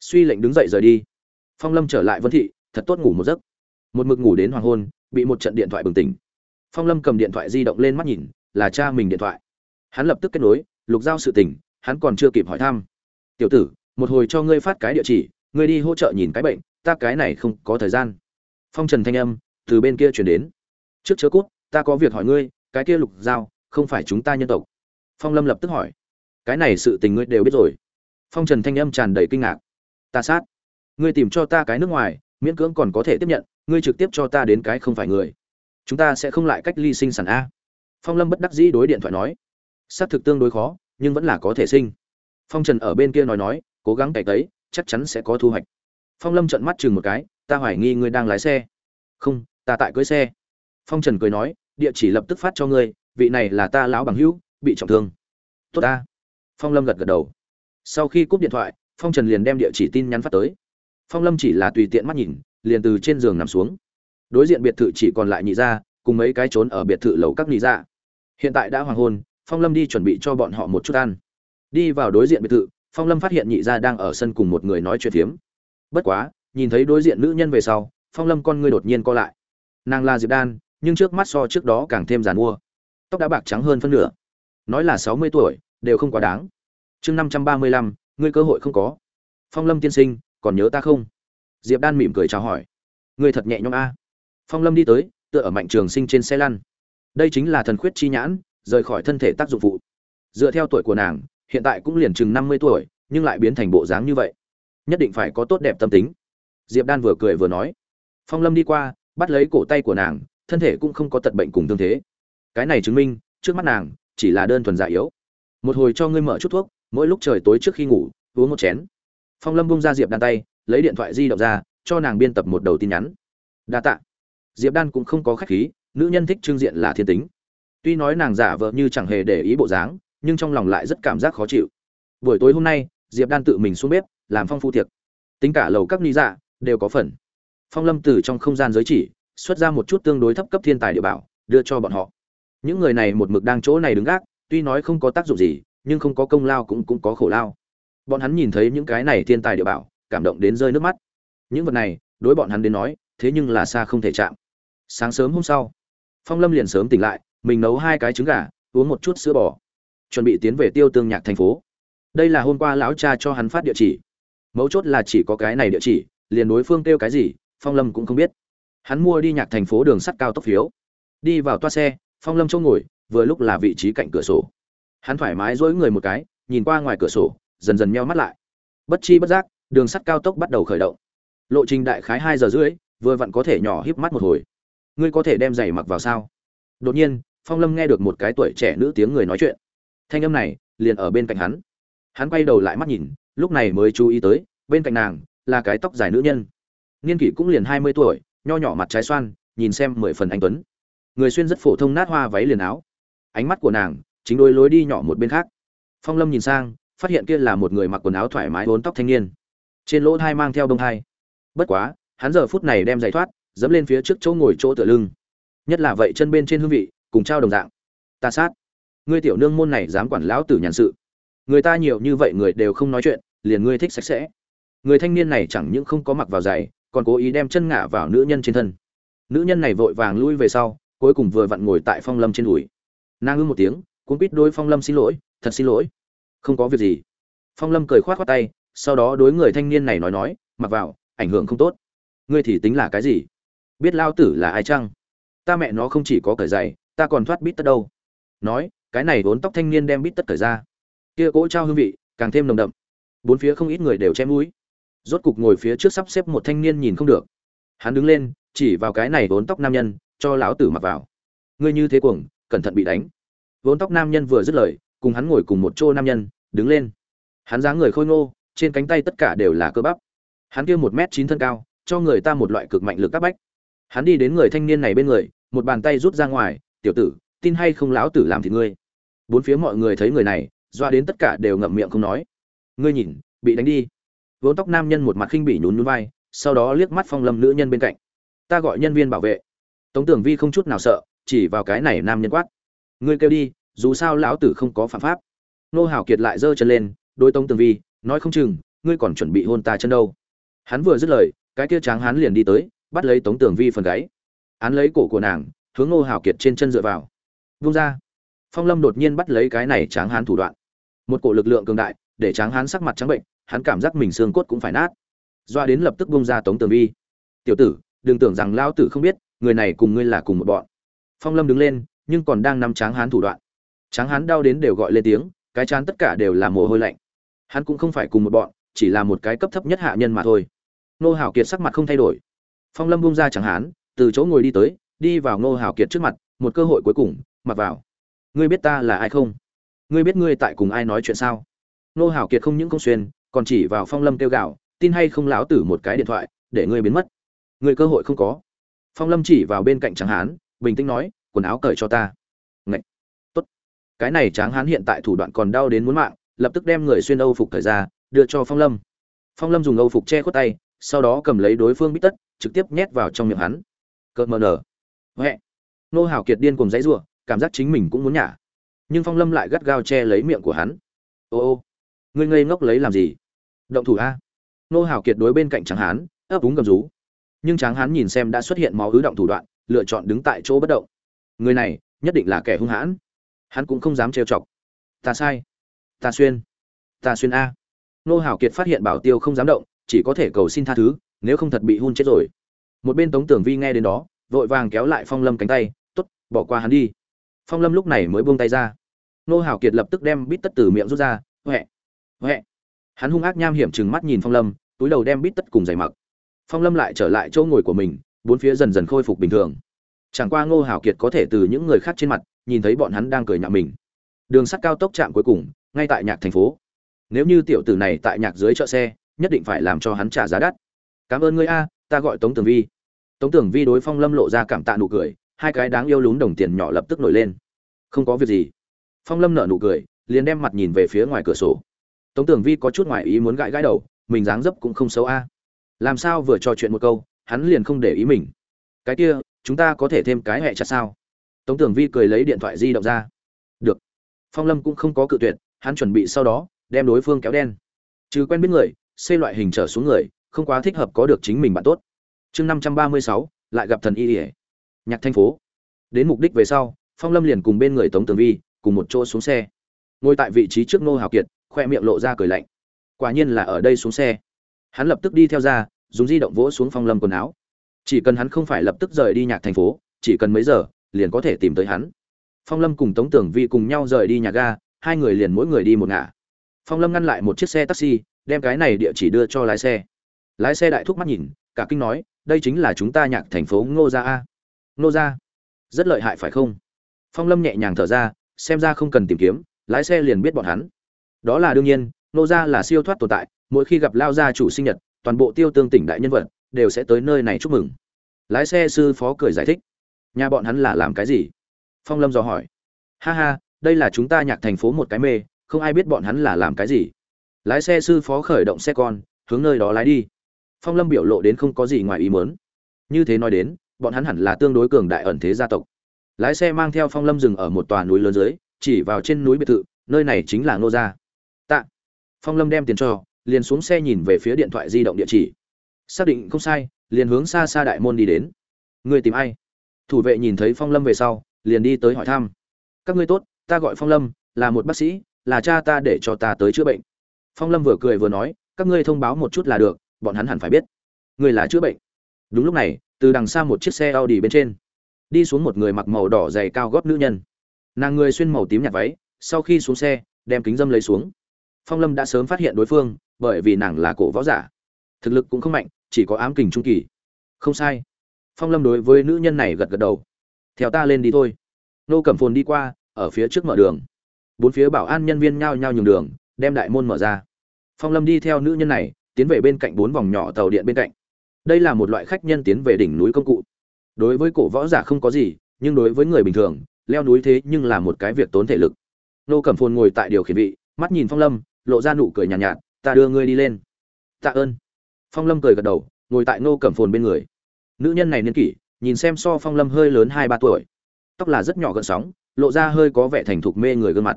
Suy lệnh đứng dậy rời đi. Phong lâm trở lại vân thị, thật tốt ngủ một giấc. Một mực ngủ đến hoàng hôn, bị một trận điện thoại bừng tỉnh phong lâm cầm điện thoại di động lên mắt nhìn, là cha mình điện thoại. Hắn lập tức kết nối, lục giao sự tình, hắn còn chưa kịp hỏi thăm. Tiểu tử, một hồi cho ngươi phát cái địa chỉ, ngươi đi hỗ trợ nhìn cái bệnh, ta cái này không có thời gian. Phong trần thanh âm, từ bên kia chuyển đến. Trước chớ cút, ta có việc hỏi ngươi, cái kia lục giao, không phải chúng ta nhân tộc. Phong lâm lập tức hỏi. Cái này sự tình ngươi đều biết rồi. Phong trần thanh âm tràn đầy kinh ngạc. Ta sát. Ngươi tìm cho ta cái nước ngoài, miễn cưỡng còn có thể tiếp nhận, ngươi trực tiếp cho ta đến cái không phải người chúng ta sẽ không lại cách ly sinh sản a. Phong lâm bất đắc dĩ đối điện thoại nói. Xác thực tương đối khó, nhưng vẫn là có thể sinh. Phong trần ở bên kia nói nói, cố gắng cày tấy, chắc chắn sẽ có thu hoạch. Phong lâm trận mắt chừng một cái, ta hoài nghi ngươi đang lái xe. Không, ta tại cưới xe. Phong trần cười nói, địa chỉ lập tức phát cho ngươi, vị này là ta lão bằng hữu, bị trọng thương. Tốt ta. Phong lâm gật gật đầu. Sau khi cúp điện thoại, phong trần liền đem địa chỉ tin nhắn phát tới. Phong lâm chỉ là tùy tiện mắt nhìn, liền từ trên giường nằm xuống đối diện biệt thự chỉ còn lại nhị gia, cùng mấy cái trốn ở biệt thự lầu các nhị gia. Hiện tại đã hoàng hôn, phong lâm đi chuẩn bị cho bọn họ một chút ăn. Đi vào đối diện biệt thự, phong lâm phát hiện nhị gia đang ở sân cùng một người nói chuyện phiếm. Bất quá, nhìn thấy đối diện nữ nhân về sau, phong lâm con ngươi đột nhiên co lại. Nàng là diệp đan, nhưng trước mắt so trước đó càng thêm giàn mua. Tóc đã bạc trắng hơn phân nửa. Nói là sáu mươi tuổi, đều không quá đáng. Chương năm trăm ba mươi lăm, ngươi cơ hội không có. Phong lâm tiên sinh, còn nhớ ta không? Diệp đan mỉm cười chào hỏi. Ngươi thật nhẹ nhõm a phong lâm đi tới, tựa ở mạnh trường sinh trên xe lăn. Đây chính là thần khuyết chi nhãn, rời khỏi thân thể tác dụng phụ. Dựa theo tuổi của nàng, hiện tại cũng liền chừng năm mươi tuổi, nhưng lại biến thành bộ dáng như vậy. Nhất định phải có tốt đẹp tâm tính. Diệp đan vừa cười vừa nói. Phong lâm đi qua, bắt lấy cổ tay của nàng, thân thể cũng không có tật bệnh cùng tương thế. Cái này chứng minh, trước mắt nàng, chỉ là đơn thuần dạ yếu. Một hồi cho ngươi mở chút thuốc, mỗi lúc trời tối trước khi ngủ, uống một chén. Phong lâm bung ra diệp đan tay, lấy điện thoại di động ra, cho nàng biên tập một đầu tin nhắn. Đa tạ diệp đan cũng không có khách khí, nữ nhân thích trương diện là thiên tính. Tuy nói nàng giả vờ như chẳng hề để ý bộ dáng, nhưng trong lòng lại rất cảm giác khó chịu. Buổi tối hôm nay, diệp đan tự mình xuống bếp, làm phong phu tiệc. Tính cả lầu các ni dạ đều có phần. Phong lâm từ trong không gian giới chỉ, xuất ra một chút tương đối thấp cấp thiên tài địa bảo, đưa cho bọn họ. Những người này một mực đang chỗ này đứng gác, tuy nói không có tác dụng gì, nhưng không có công lao cũng cũng có khổ lao. Bọn hắn nhìn thấy những cái này thiên tài địa bảo, cảm động đến rơi nước mắt. Những vật này, đối bọn hắn đến nói, thế nhưng là xa không thể chạm sáng sớm hôm sau. Phong lâm liền sớm tỉnh lại, mình nấu hai cái trứng gà, uống một chút sữa bò, chuẩn bị tiến về tiêu tương nhạc thành phố. Đây là hôm qua lão cha cho hắn phát địa chỉ. Mấu chốt là chỉ có cái này địa chỉ, liền đối phương kêu cái gì, phong lâm cũng không biết. Hắn mua đi nhạc thành phố đường sắt cao tốc phiếu. Đi vào toa xe, phong lâm chỗ ngồi, vừa lúc là vị trí cạnh cửa sổ. Hắn thoải mái dỗi người một cái, nhìn qua ngoài cửa sổ, dần dần meo mắt lại. Bất chi bất giác, đường sắt cao tốc bắt đầu khởi động. Lộ trình đại khái hai giờ rưỡi, vừa vặn có thể nhỏ híp mắt một hồi ngươi có thể đem giày mặc vào sao? Đột nhiên, phong lâm nghe được một cái tuổi trẻ nữ tiếng người nói chuyện. Thanh âm này liền ở bên cạnh hắn. Hắn quay đầu lại mắt nhìn, lúc này mới chú ý tới, bên cạnh nàng là cái tóc dài nữ nhân. Niên kỷ cũng liền hai mươi tuổi, nho nhỏ mặt trái xoan, nhìn xem mười phần anh tuấn. Người xuyên rất phổ thông nát hoa váy liền áo. Ánh mắt của nàng chính đôi lối đi nhỏ một bên khác. Phong lâm nhìn sang, phát hiện kia là một người mặc quần áo thoải mái vốn tóc thanh niên. Trên lỗ thai mang theo bông thai. Bất quá, hắn giờ phút này đem giày thoát dẫm lên phía trước chỗ ngồi chỗ tựa lưng. Nhất là vậy chân bên trên hương vị, cùng trao đồng dạng. Ta sát. Ngươi tiểu nương môn này dám quản lão tử nhàn sự. Người ta nhiều như vậy người đều không nói chuyện, liền ngươi thích sạch sẽ. Người thanh niên này chẳng những không có mặc vào giày, còn cố ý đem chân ngả vào nữ nhân trên thân. Nữ nhân này vội vàng lui về sau, cuối cùng vừa vặn ngồi tại phong lâm trên đùi. Nàng ư một tiếng cũng biết đôi phong lâm xin lỗi, thật xin lỗi. Không có việc gì. Phong lâm cười khoát khoát tay, sau đó đối người thanh niên này nói nói, mặc vào, ảnh hưởng không tốt. Ngươi thì tính là cái gì? Biết lao tử là ai chăng? Ta mẹ nó không chỉ có cởi giày, ta còn thoát bít tất đâu. Nói, cái này vốn tóc thanh niên đem bít tất cởi ra. Kia cỗ trao hương vị, càng thêm nồng đậm. Bốn phía không ít người đều che mũi. Rốt cục ngồi phía trước sắp xếp một thanh niên nhìn không được. Hắn đứng lên, chỉ vào cái này vốn tóc nam nhân, cho lão tử mặc vào. Ngươi như thế cuồng, cẩn thận bị đánh. Vốn tóc nam nhân vừa dứt lời, cùng hắn ngồi cùng một chỗ nam nhân, đứng lên. Hắn dáng người khôi ngô, trên cánh tay tất cả đều là cơ bắp. Hắn kia một m chín thân cao, cho người ta một loại cực mạnh lực các bách hắn đi đến người thanh niên này bên người, một bàn tay rút ra ngoài, tiểu tử, tin hay không lão tử làm thì ngươi? Bốn phía mọi người thấy người này, doa đến tất cả đều ngậm miệng không nói. Ngươi nhìn, bị đánh đi. Vốn tóc nam nhân một mặt khinh bỉ nhún nhún vai, sau đó liếc mắt phong lâm nữ nhân bên cạnh. Ta gọi nhân viên bảo vệ. Tống tưởng vi không chút nào sợ, chỉ vào cái này nam nhân quát. Ngươi kêu đi, dù sao lão tử không có phạm pháp. Nô hào kiệt lại giơ chân lên đôi tống tường vi, nói không chừng, ngươi còn chuẩn bị hôn ta chân đâu? Hắn vừa dứt lời, cái kia tráng hắn liền đi tới bắt lấy tống tường vi phần gáy, án lấy cổ của nàng, hướng nô hào kiệt trên chân dựa vào. Vung ra, phong lâm đột nhiên bắt lấy cái này tráng hán thủ đoạn. Một cổ lực lượng cường đại, để tráng hán sắc mặt trắng bệnh, hắn cảm giác mình xương cốt cũng phải nát. Doa đến lập tức bung ra tống tường vi. Tiểu tử, đừng tưởng rằng lao tử không biết, người này cùng ngươi là cùng một bọn. Phong lâm đứng lên, nhưng còn đang nắm tráng hán thủ đoạn. Tráng hán đau đến đều gọi lên tiếng, cái chán tất cả đều là mồ hôi lạnh. Hắn cũng không phải cùng một bọn, chỉ là một cái cấp thấp nhất hạ nhân mà thôi. Nô hảo kiệt sắc mặt không thay đổi phong lâm bung ra chẳng hán từ chỗ ngồi đi tới, đi vào nô hảo kiệt trước mặt, một cơ hội cuối cùng, mặc vào. Ngươi biết ta là ai không? Ngươi biết ngươi tại cùng ai nói chuyện sao? Nô hảo kiệt không những không xuyên, còn chỉ vào phong lâm kêu gạo tin hay không láo tử một cái điện thoại, để ngươi biến mất. Ngươi cơ hội không có. Phong lâm chỉ vào bên cạnh tráng hán, bình tĩnh nói, quần áo cởi cho ta. Ngậy! tốt. Cái này tráng hán hiện tại thủ đoạn còn đau đến muốn mạng, lập tức đem người xuyên âu phục thời ra, đưa cho phong lâm. Phong lâm dùng âu phục che khuất tay, sau đó cầm lấy đối phương bít tất trực tiếp nhét vào trong miệng hắn. Cợt mờ nở. Huệ. Nô hảo kiệt điên cùng dãy giụa cảm giác chính mình cũng muốn nhả. Nhưng phong lâm lại gắt gao che lấy miệng của hắn. Ô ô, ngươi ngây ngốc lấy làm gì? Động thủ a. Nô hảo kiệt đối bên cạnh tráng hán, ấp úng gầm rú. Nhưng tráng hán nhìn xem đã xuất hiện máu ứ động thủ đoạn, lựa chọn đứng tại chỗ bất động. Người này, nhất định là kẻ hung hãn. Hắn cũng không dám trêu chọc. Ta sai. Ta xuyên. Ta xuyên a. Nô hảo kiệt phát hiện bảo tiêu không dám động, chỉ có thể cầu xin tha thứ nếu không thật bị hun chết rồi. Một bên tống tưởng vi nghe đến đó, vội vàng kéo lại phong lâm cánh tay t ố t bỏ qua hắn đi. Phong lâm lúc này mới buông tay ra. Nô hảo kiệt lập tức đem bít tất từ miệng rút ra, huệ huệ. Hắn hung ác nham hiểm chừng mắt nhìn phong lâm, túi đầu đem bít tất cùng giày mặc. Phong lâm lại trở lại chỗ ngồi của mình, bốn phía dần dần khôi phục bình thường. Chẳng qua ngô hảo kiệt có thể từ những người khác trên mặt, nhìn thấy bọn hắn đang cười nhạo mình. Đường sắt cao tốc chạm cuối cùng, ngay tại nhạc thành phố. Nếu như tiểu tử này tại nhạc dưới chợ xe, nhất định phải làm cho hắn trả giá đắt cảm ơn ngươi a, ta gọi tống tường vi. Tống tường vi đối phong lâm lộ ra cảm tạ nụ cười, hai cái đáng yêu lún đồng tiền nhỏ lập tức nổi lên. Không có việc gì. Phong lâm nở nụ cười, liền đem mặt nhìn về phía ngoài cửa sổ. Tống tường vi có chút ngoài ý muốn gãi gãi đầu, mình dáng dấp cũng không xấu a. Làm sao vừa trò chuyện một câu, hắn liền không để ý mình. Cái kia, chúng ta có thể thêm cái hẹ chặt sao? Tống tường vi cười lấy điện thoại di động ra. Được. Phong lâm cũng không có cự tuyệt, hắn chuẩn bị sau đó, đem đối phương kéo đen. Trừ quen biết người xây loại hình trở xuống người không quá thích hợp có được chính mình bạn tốt. Chương năm trăm ba mươi sáu, lại gặp thần y ỉa nhạc thành phố. Đến mục đích về sau, phong lâm liền cùng bên người tống tường vi, cùng một chỗ xuống xe. Ngồi tại vị trí trước nô hào kiệt, khoe miệng lộ ra cười lạnh. Quả nhiên là ở đây xuống xe. Hắn lập tức đi theo ra, dùng di động vỗ xuống phong lâm quần áo. Chỉ cần hắn không phải lập tức rời đi nhạc thành phố, chỉ cần mấy giờ, liền có thể tìm tới hắn. Phong lâm cùng tống tưởng vi cùng nhau rời đi nhà ga, hai người liền mỗi người đi một ngả. Phong lâm ngăn lại một chiếc xe taxi, đem cái này địa chỉ đưa cho lái xe lái xe đại thúc mắt nhìn, cả kinh nói, đây chính là chúng ta nhạc thành phố ngô gia a. Ngô gia? Rất lợi hại phải không? Phong lâm nhẹ nhàng thở ra, xem ra không cần tìm kiếm, lái xe liền biết bọn hắn. Đó là đương nhiên, ngô gia là siêu thoát tồn tại, mỗi khi gặp lao gia chủ sinh nhật, toàn bộ tiêu tương tỉnh đại nhân vật, đều sẽ tới nơi này chúc mừng. Lái xe sư phó cười giải thích. Nhà bọn hắn là làm cái gì? Phong lâm dò hỏi. Ha ha, đây là chúng ta nhạc thành phố một cái mê, không ai biết bọn hắn là làm cái gì. Lái xe sư phó khởi động xe con, hướng nơi đó lái đi phong lâm biểu lộ đến không có gì ngoài ý mớn như thế nói đến, bọn hắn hẳn là tương đối cường đại ẩn thế gia tộc. Lái xe mang theo phong lâm dừng ở một tòa núi lớn dưới, chỉ vào trên núi biệt thự, nơi này chính là ngô gia. Tạ. Phong lâm đem tiền cho, liền xuống xe nhìn về phía điện thoại di động địa chỉ. Xác định không sai, liền hướng xa xa đại môn đi đến. Người tìm ai? Thủ vệ nhìn thấy phong lâm về sau, liền đi tới hỏi thăm. Các ngươi tốt, ta gọi phong lâm, là một bác sĩ, là cha ta để cho ta tới chữa bệnh. Phong lâm vừa cười vừa nói, các ngươi thông báo một chút là được bọn hắn hẳn phải biết. Người là chữa bệnh. Đúng lúc này, từ đằng xa một chiếc xe a u bên trên, đi xuống một người mặc màu đỏ dày cao gót nữ nhân. Nàng người xuyên màu tím nhạt váy, sau khi xuống xe, đem kính dâm lấy xuống. Phong lâm đã sớm phát hiện đối phương, bởi vì nàng là cổ võ giả. Thực lực cũng không mạnh, chỉ có ám kình trung kỳ. Không sai. Phong lâm đối với nữ nhân này gật gật đầu. Theo ta lên đi thôi. Nô cẩm phồn đi qua, ở phía trước mở đường. Bốn phía bảo an nhân viên nhao nhao nhường đường, đem đại môn mở ra. Phong lâm đi theo nữ nhân này tiến về bên cạnh bốn vòng nhỏ tàu điện bên cạnh. Đây là một loại khách nhân tiến về đỉnh núi công cụ. Đối với cổ võ giả không có gì nhưng đối với người bình thường leo núi thế nhưng là một cái việc tốn thể lực. Nô cẩm phồn ngồi tại điều khiển vị mắt nhìn phong lâm lộ ra nụ cười nhàn nhạt, nhạt ta đưa ngươi đi lên. Tạ ơn. Phong lâm cười gật đầu ngồi tại nô cẩm phồn bên người. Nữ nhân này niên kỷ nhìn xem so phong lâm hơi lớn hai ba tuổi. Tóc là rất nhỏ gợn sóng lộ ra hơi có vẻ thành thục mê người gương mặt.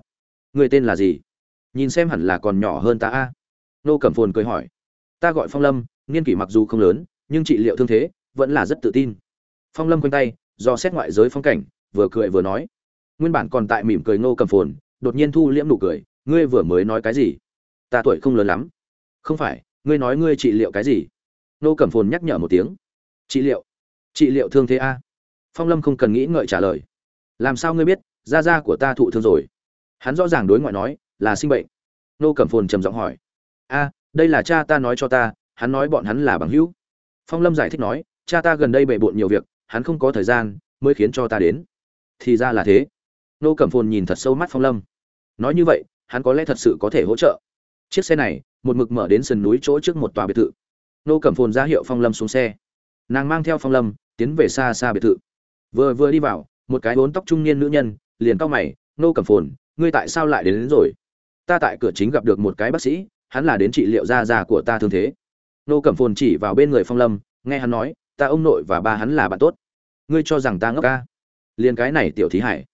Người tên là gì? Nhìn xem hẳn là còn nhỏ hơn ta a. Nô cẩm phồn cười hỏi ta gọi phong lâm, niên kỷ mặc dù không lớn, nhưng trị liệu thương thế vẫn là rất tự tin. Phong lâm quanh tay, do xét ngoại giới phong cảnh, vừa cười vừa nói. Nguyên bản còn tại mỉm cười nô cầm phồn, đột nhiên thu liễm nụ cười, ngươi vừa mới nói cái gì? Ta tuổi không lớn lắm. Không phải, ngươi nói ngươi trị liệu cái gì? Nô cẩm phồn nhắc nhở một tiếng. Trị liệu? Trị liệu thương thế a? Phong lâm không cần nghĩ ngợi trả lời. Làm sao ngươi biết, da da của ta thụ thương rồi? Hắn rõ ràng đối ngoại nói, là sinh bệnh. Nô cẩm phồn trầm giọng hỏi. A đây là cha ta nói cho ta hắn nói bọn hắn là bằng hữu. Phong lâm giải thích nói cha ta gần đây bề bộn nhiều việc hắn không có thời gian mới khiến cho ta đến. Thì ra là thế. Nô cẩm phồn nhìn thật sâu mắt phong lâm. Nói như vậy hắn có lẽ thật sự có thể hỗ trợ. Chiếc xe này một mực mở đến sườn núi chỗ trước một tòa biệt thự. Nô cẩm phồn ra hiệu phong lâm xuống xe. Nàng mang theo phong lâm tiến về xa xa biệt thự. Vừa vừa đi vào một cái bốn tóc trung niên nữ nhân liền cau mày nô cẩm phồn ngươi tại sao lại đến, đến rồi? Ta tại cửa chính gặp được một cái bác sĩ hắn là đến trị liệu da da của ta thương thế. Nô cẩm phồn chỉ vào bên người phong lâm, nghe hắn nói, ta ông nội và ba hắn là bạn tốt. Ngươi cho rằng ta ngốc ca? Liền cái này tiểu thí hải.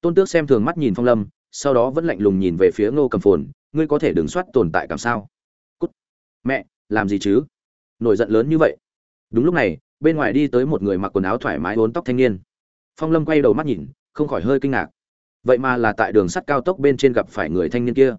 Tôn tước xem thường mắt nhìn phong lâm, sau đó vẫn lạnh lùng nhìn về phía ngô cầm phồn, ngươi có thể đứng soát tồn tại cảm sao? Cút. Mẹ, làm gì chứ? Nổi giận lớn như vậy. Đúng lúc này, bên ngoài đi tới một người mặc quần áo thoải mái vốn tóc thanh niên. Phong lâm quay đầu mắt nhìn, không khỏi hơi kinh ngạc. Vậy mà là tại đường sắt cao tốc bên trên gặp phải người thanh niên kia.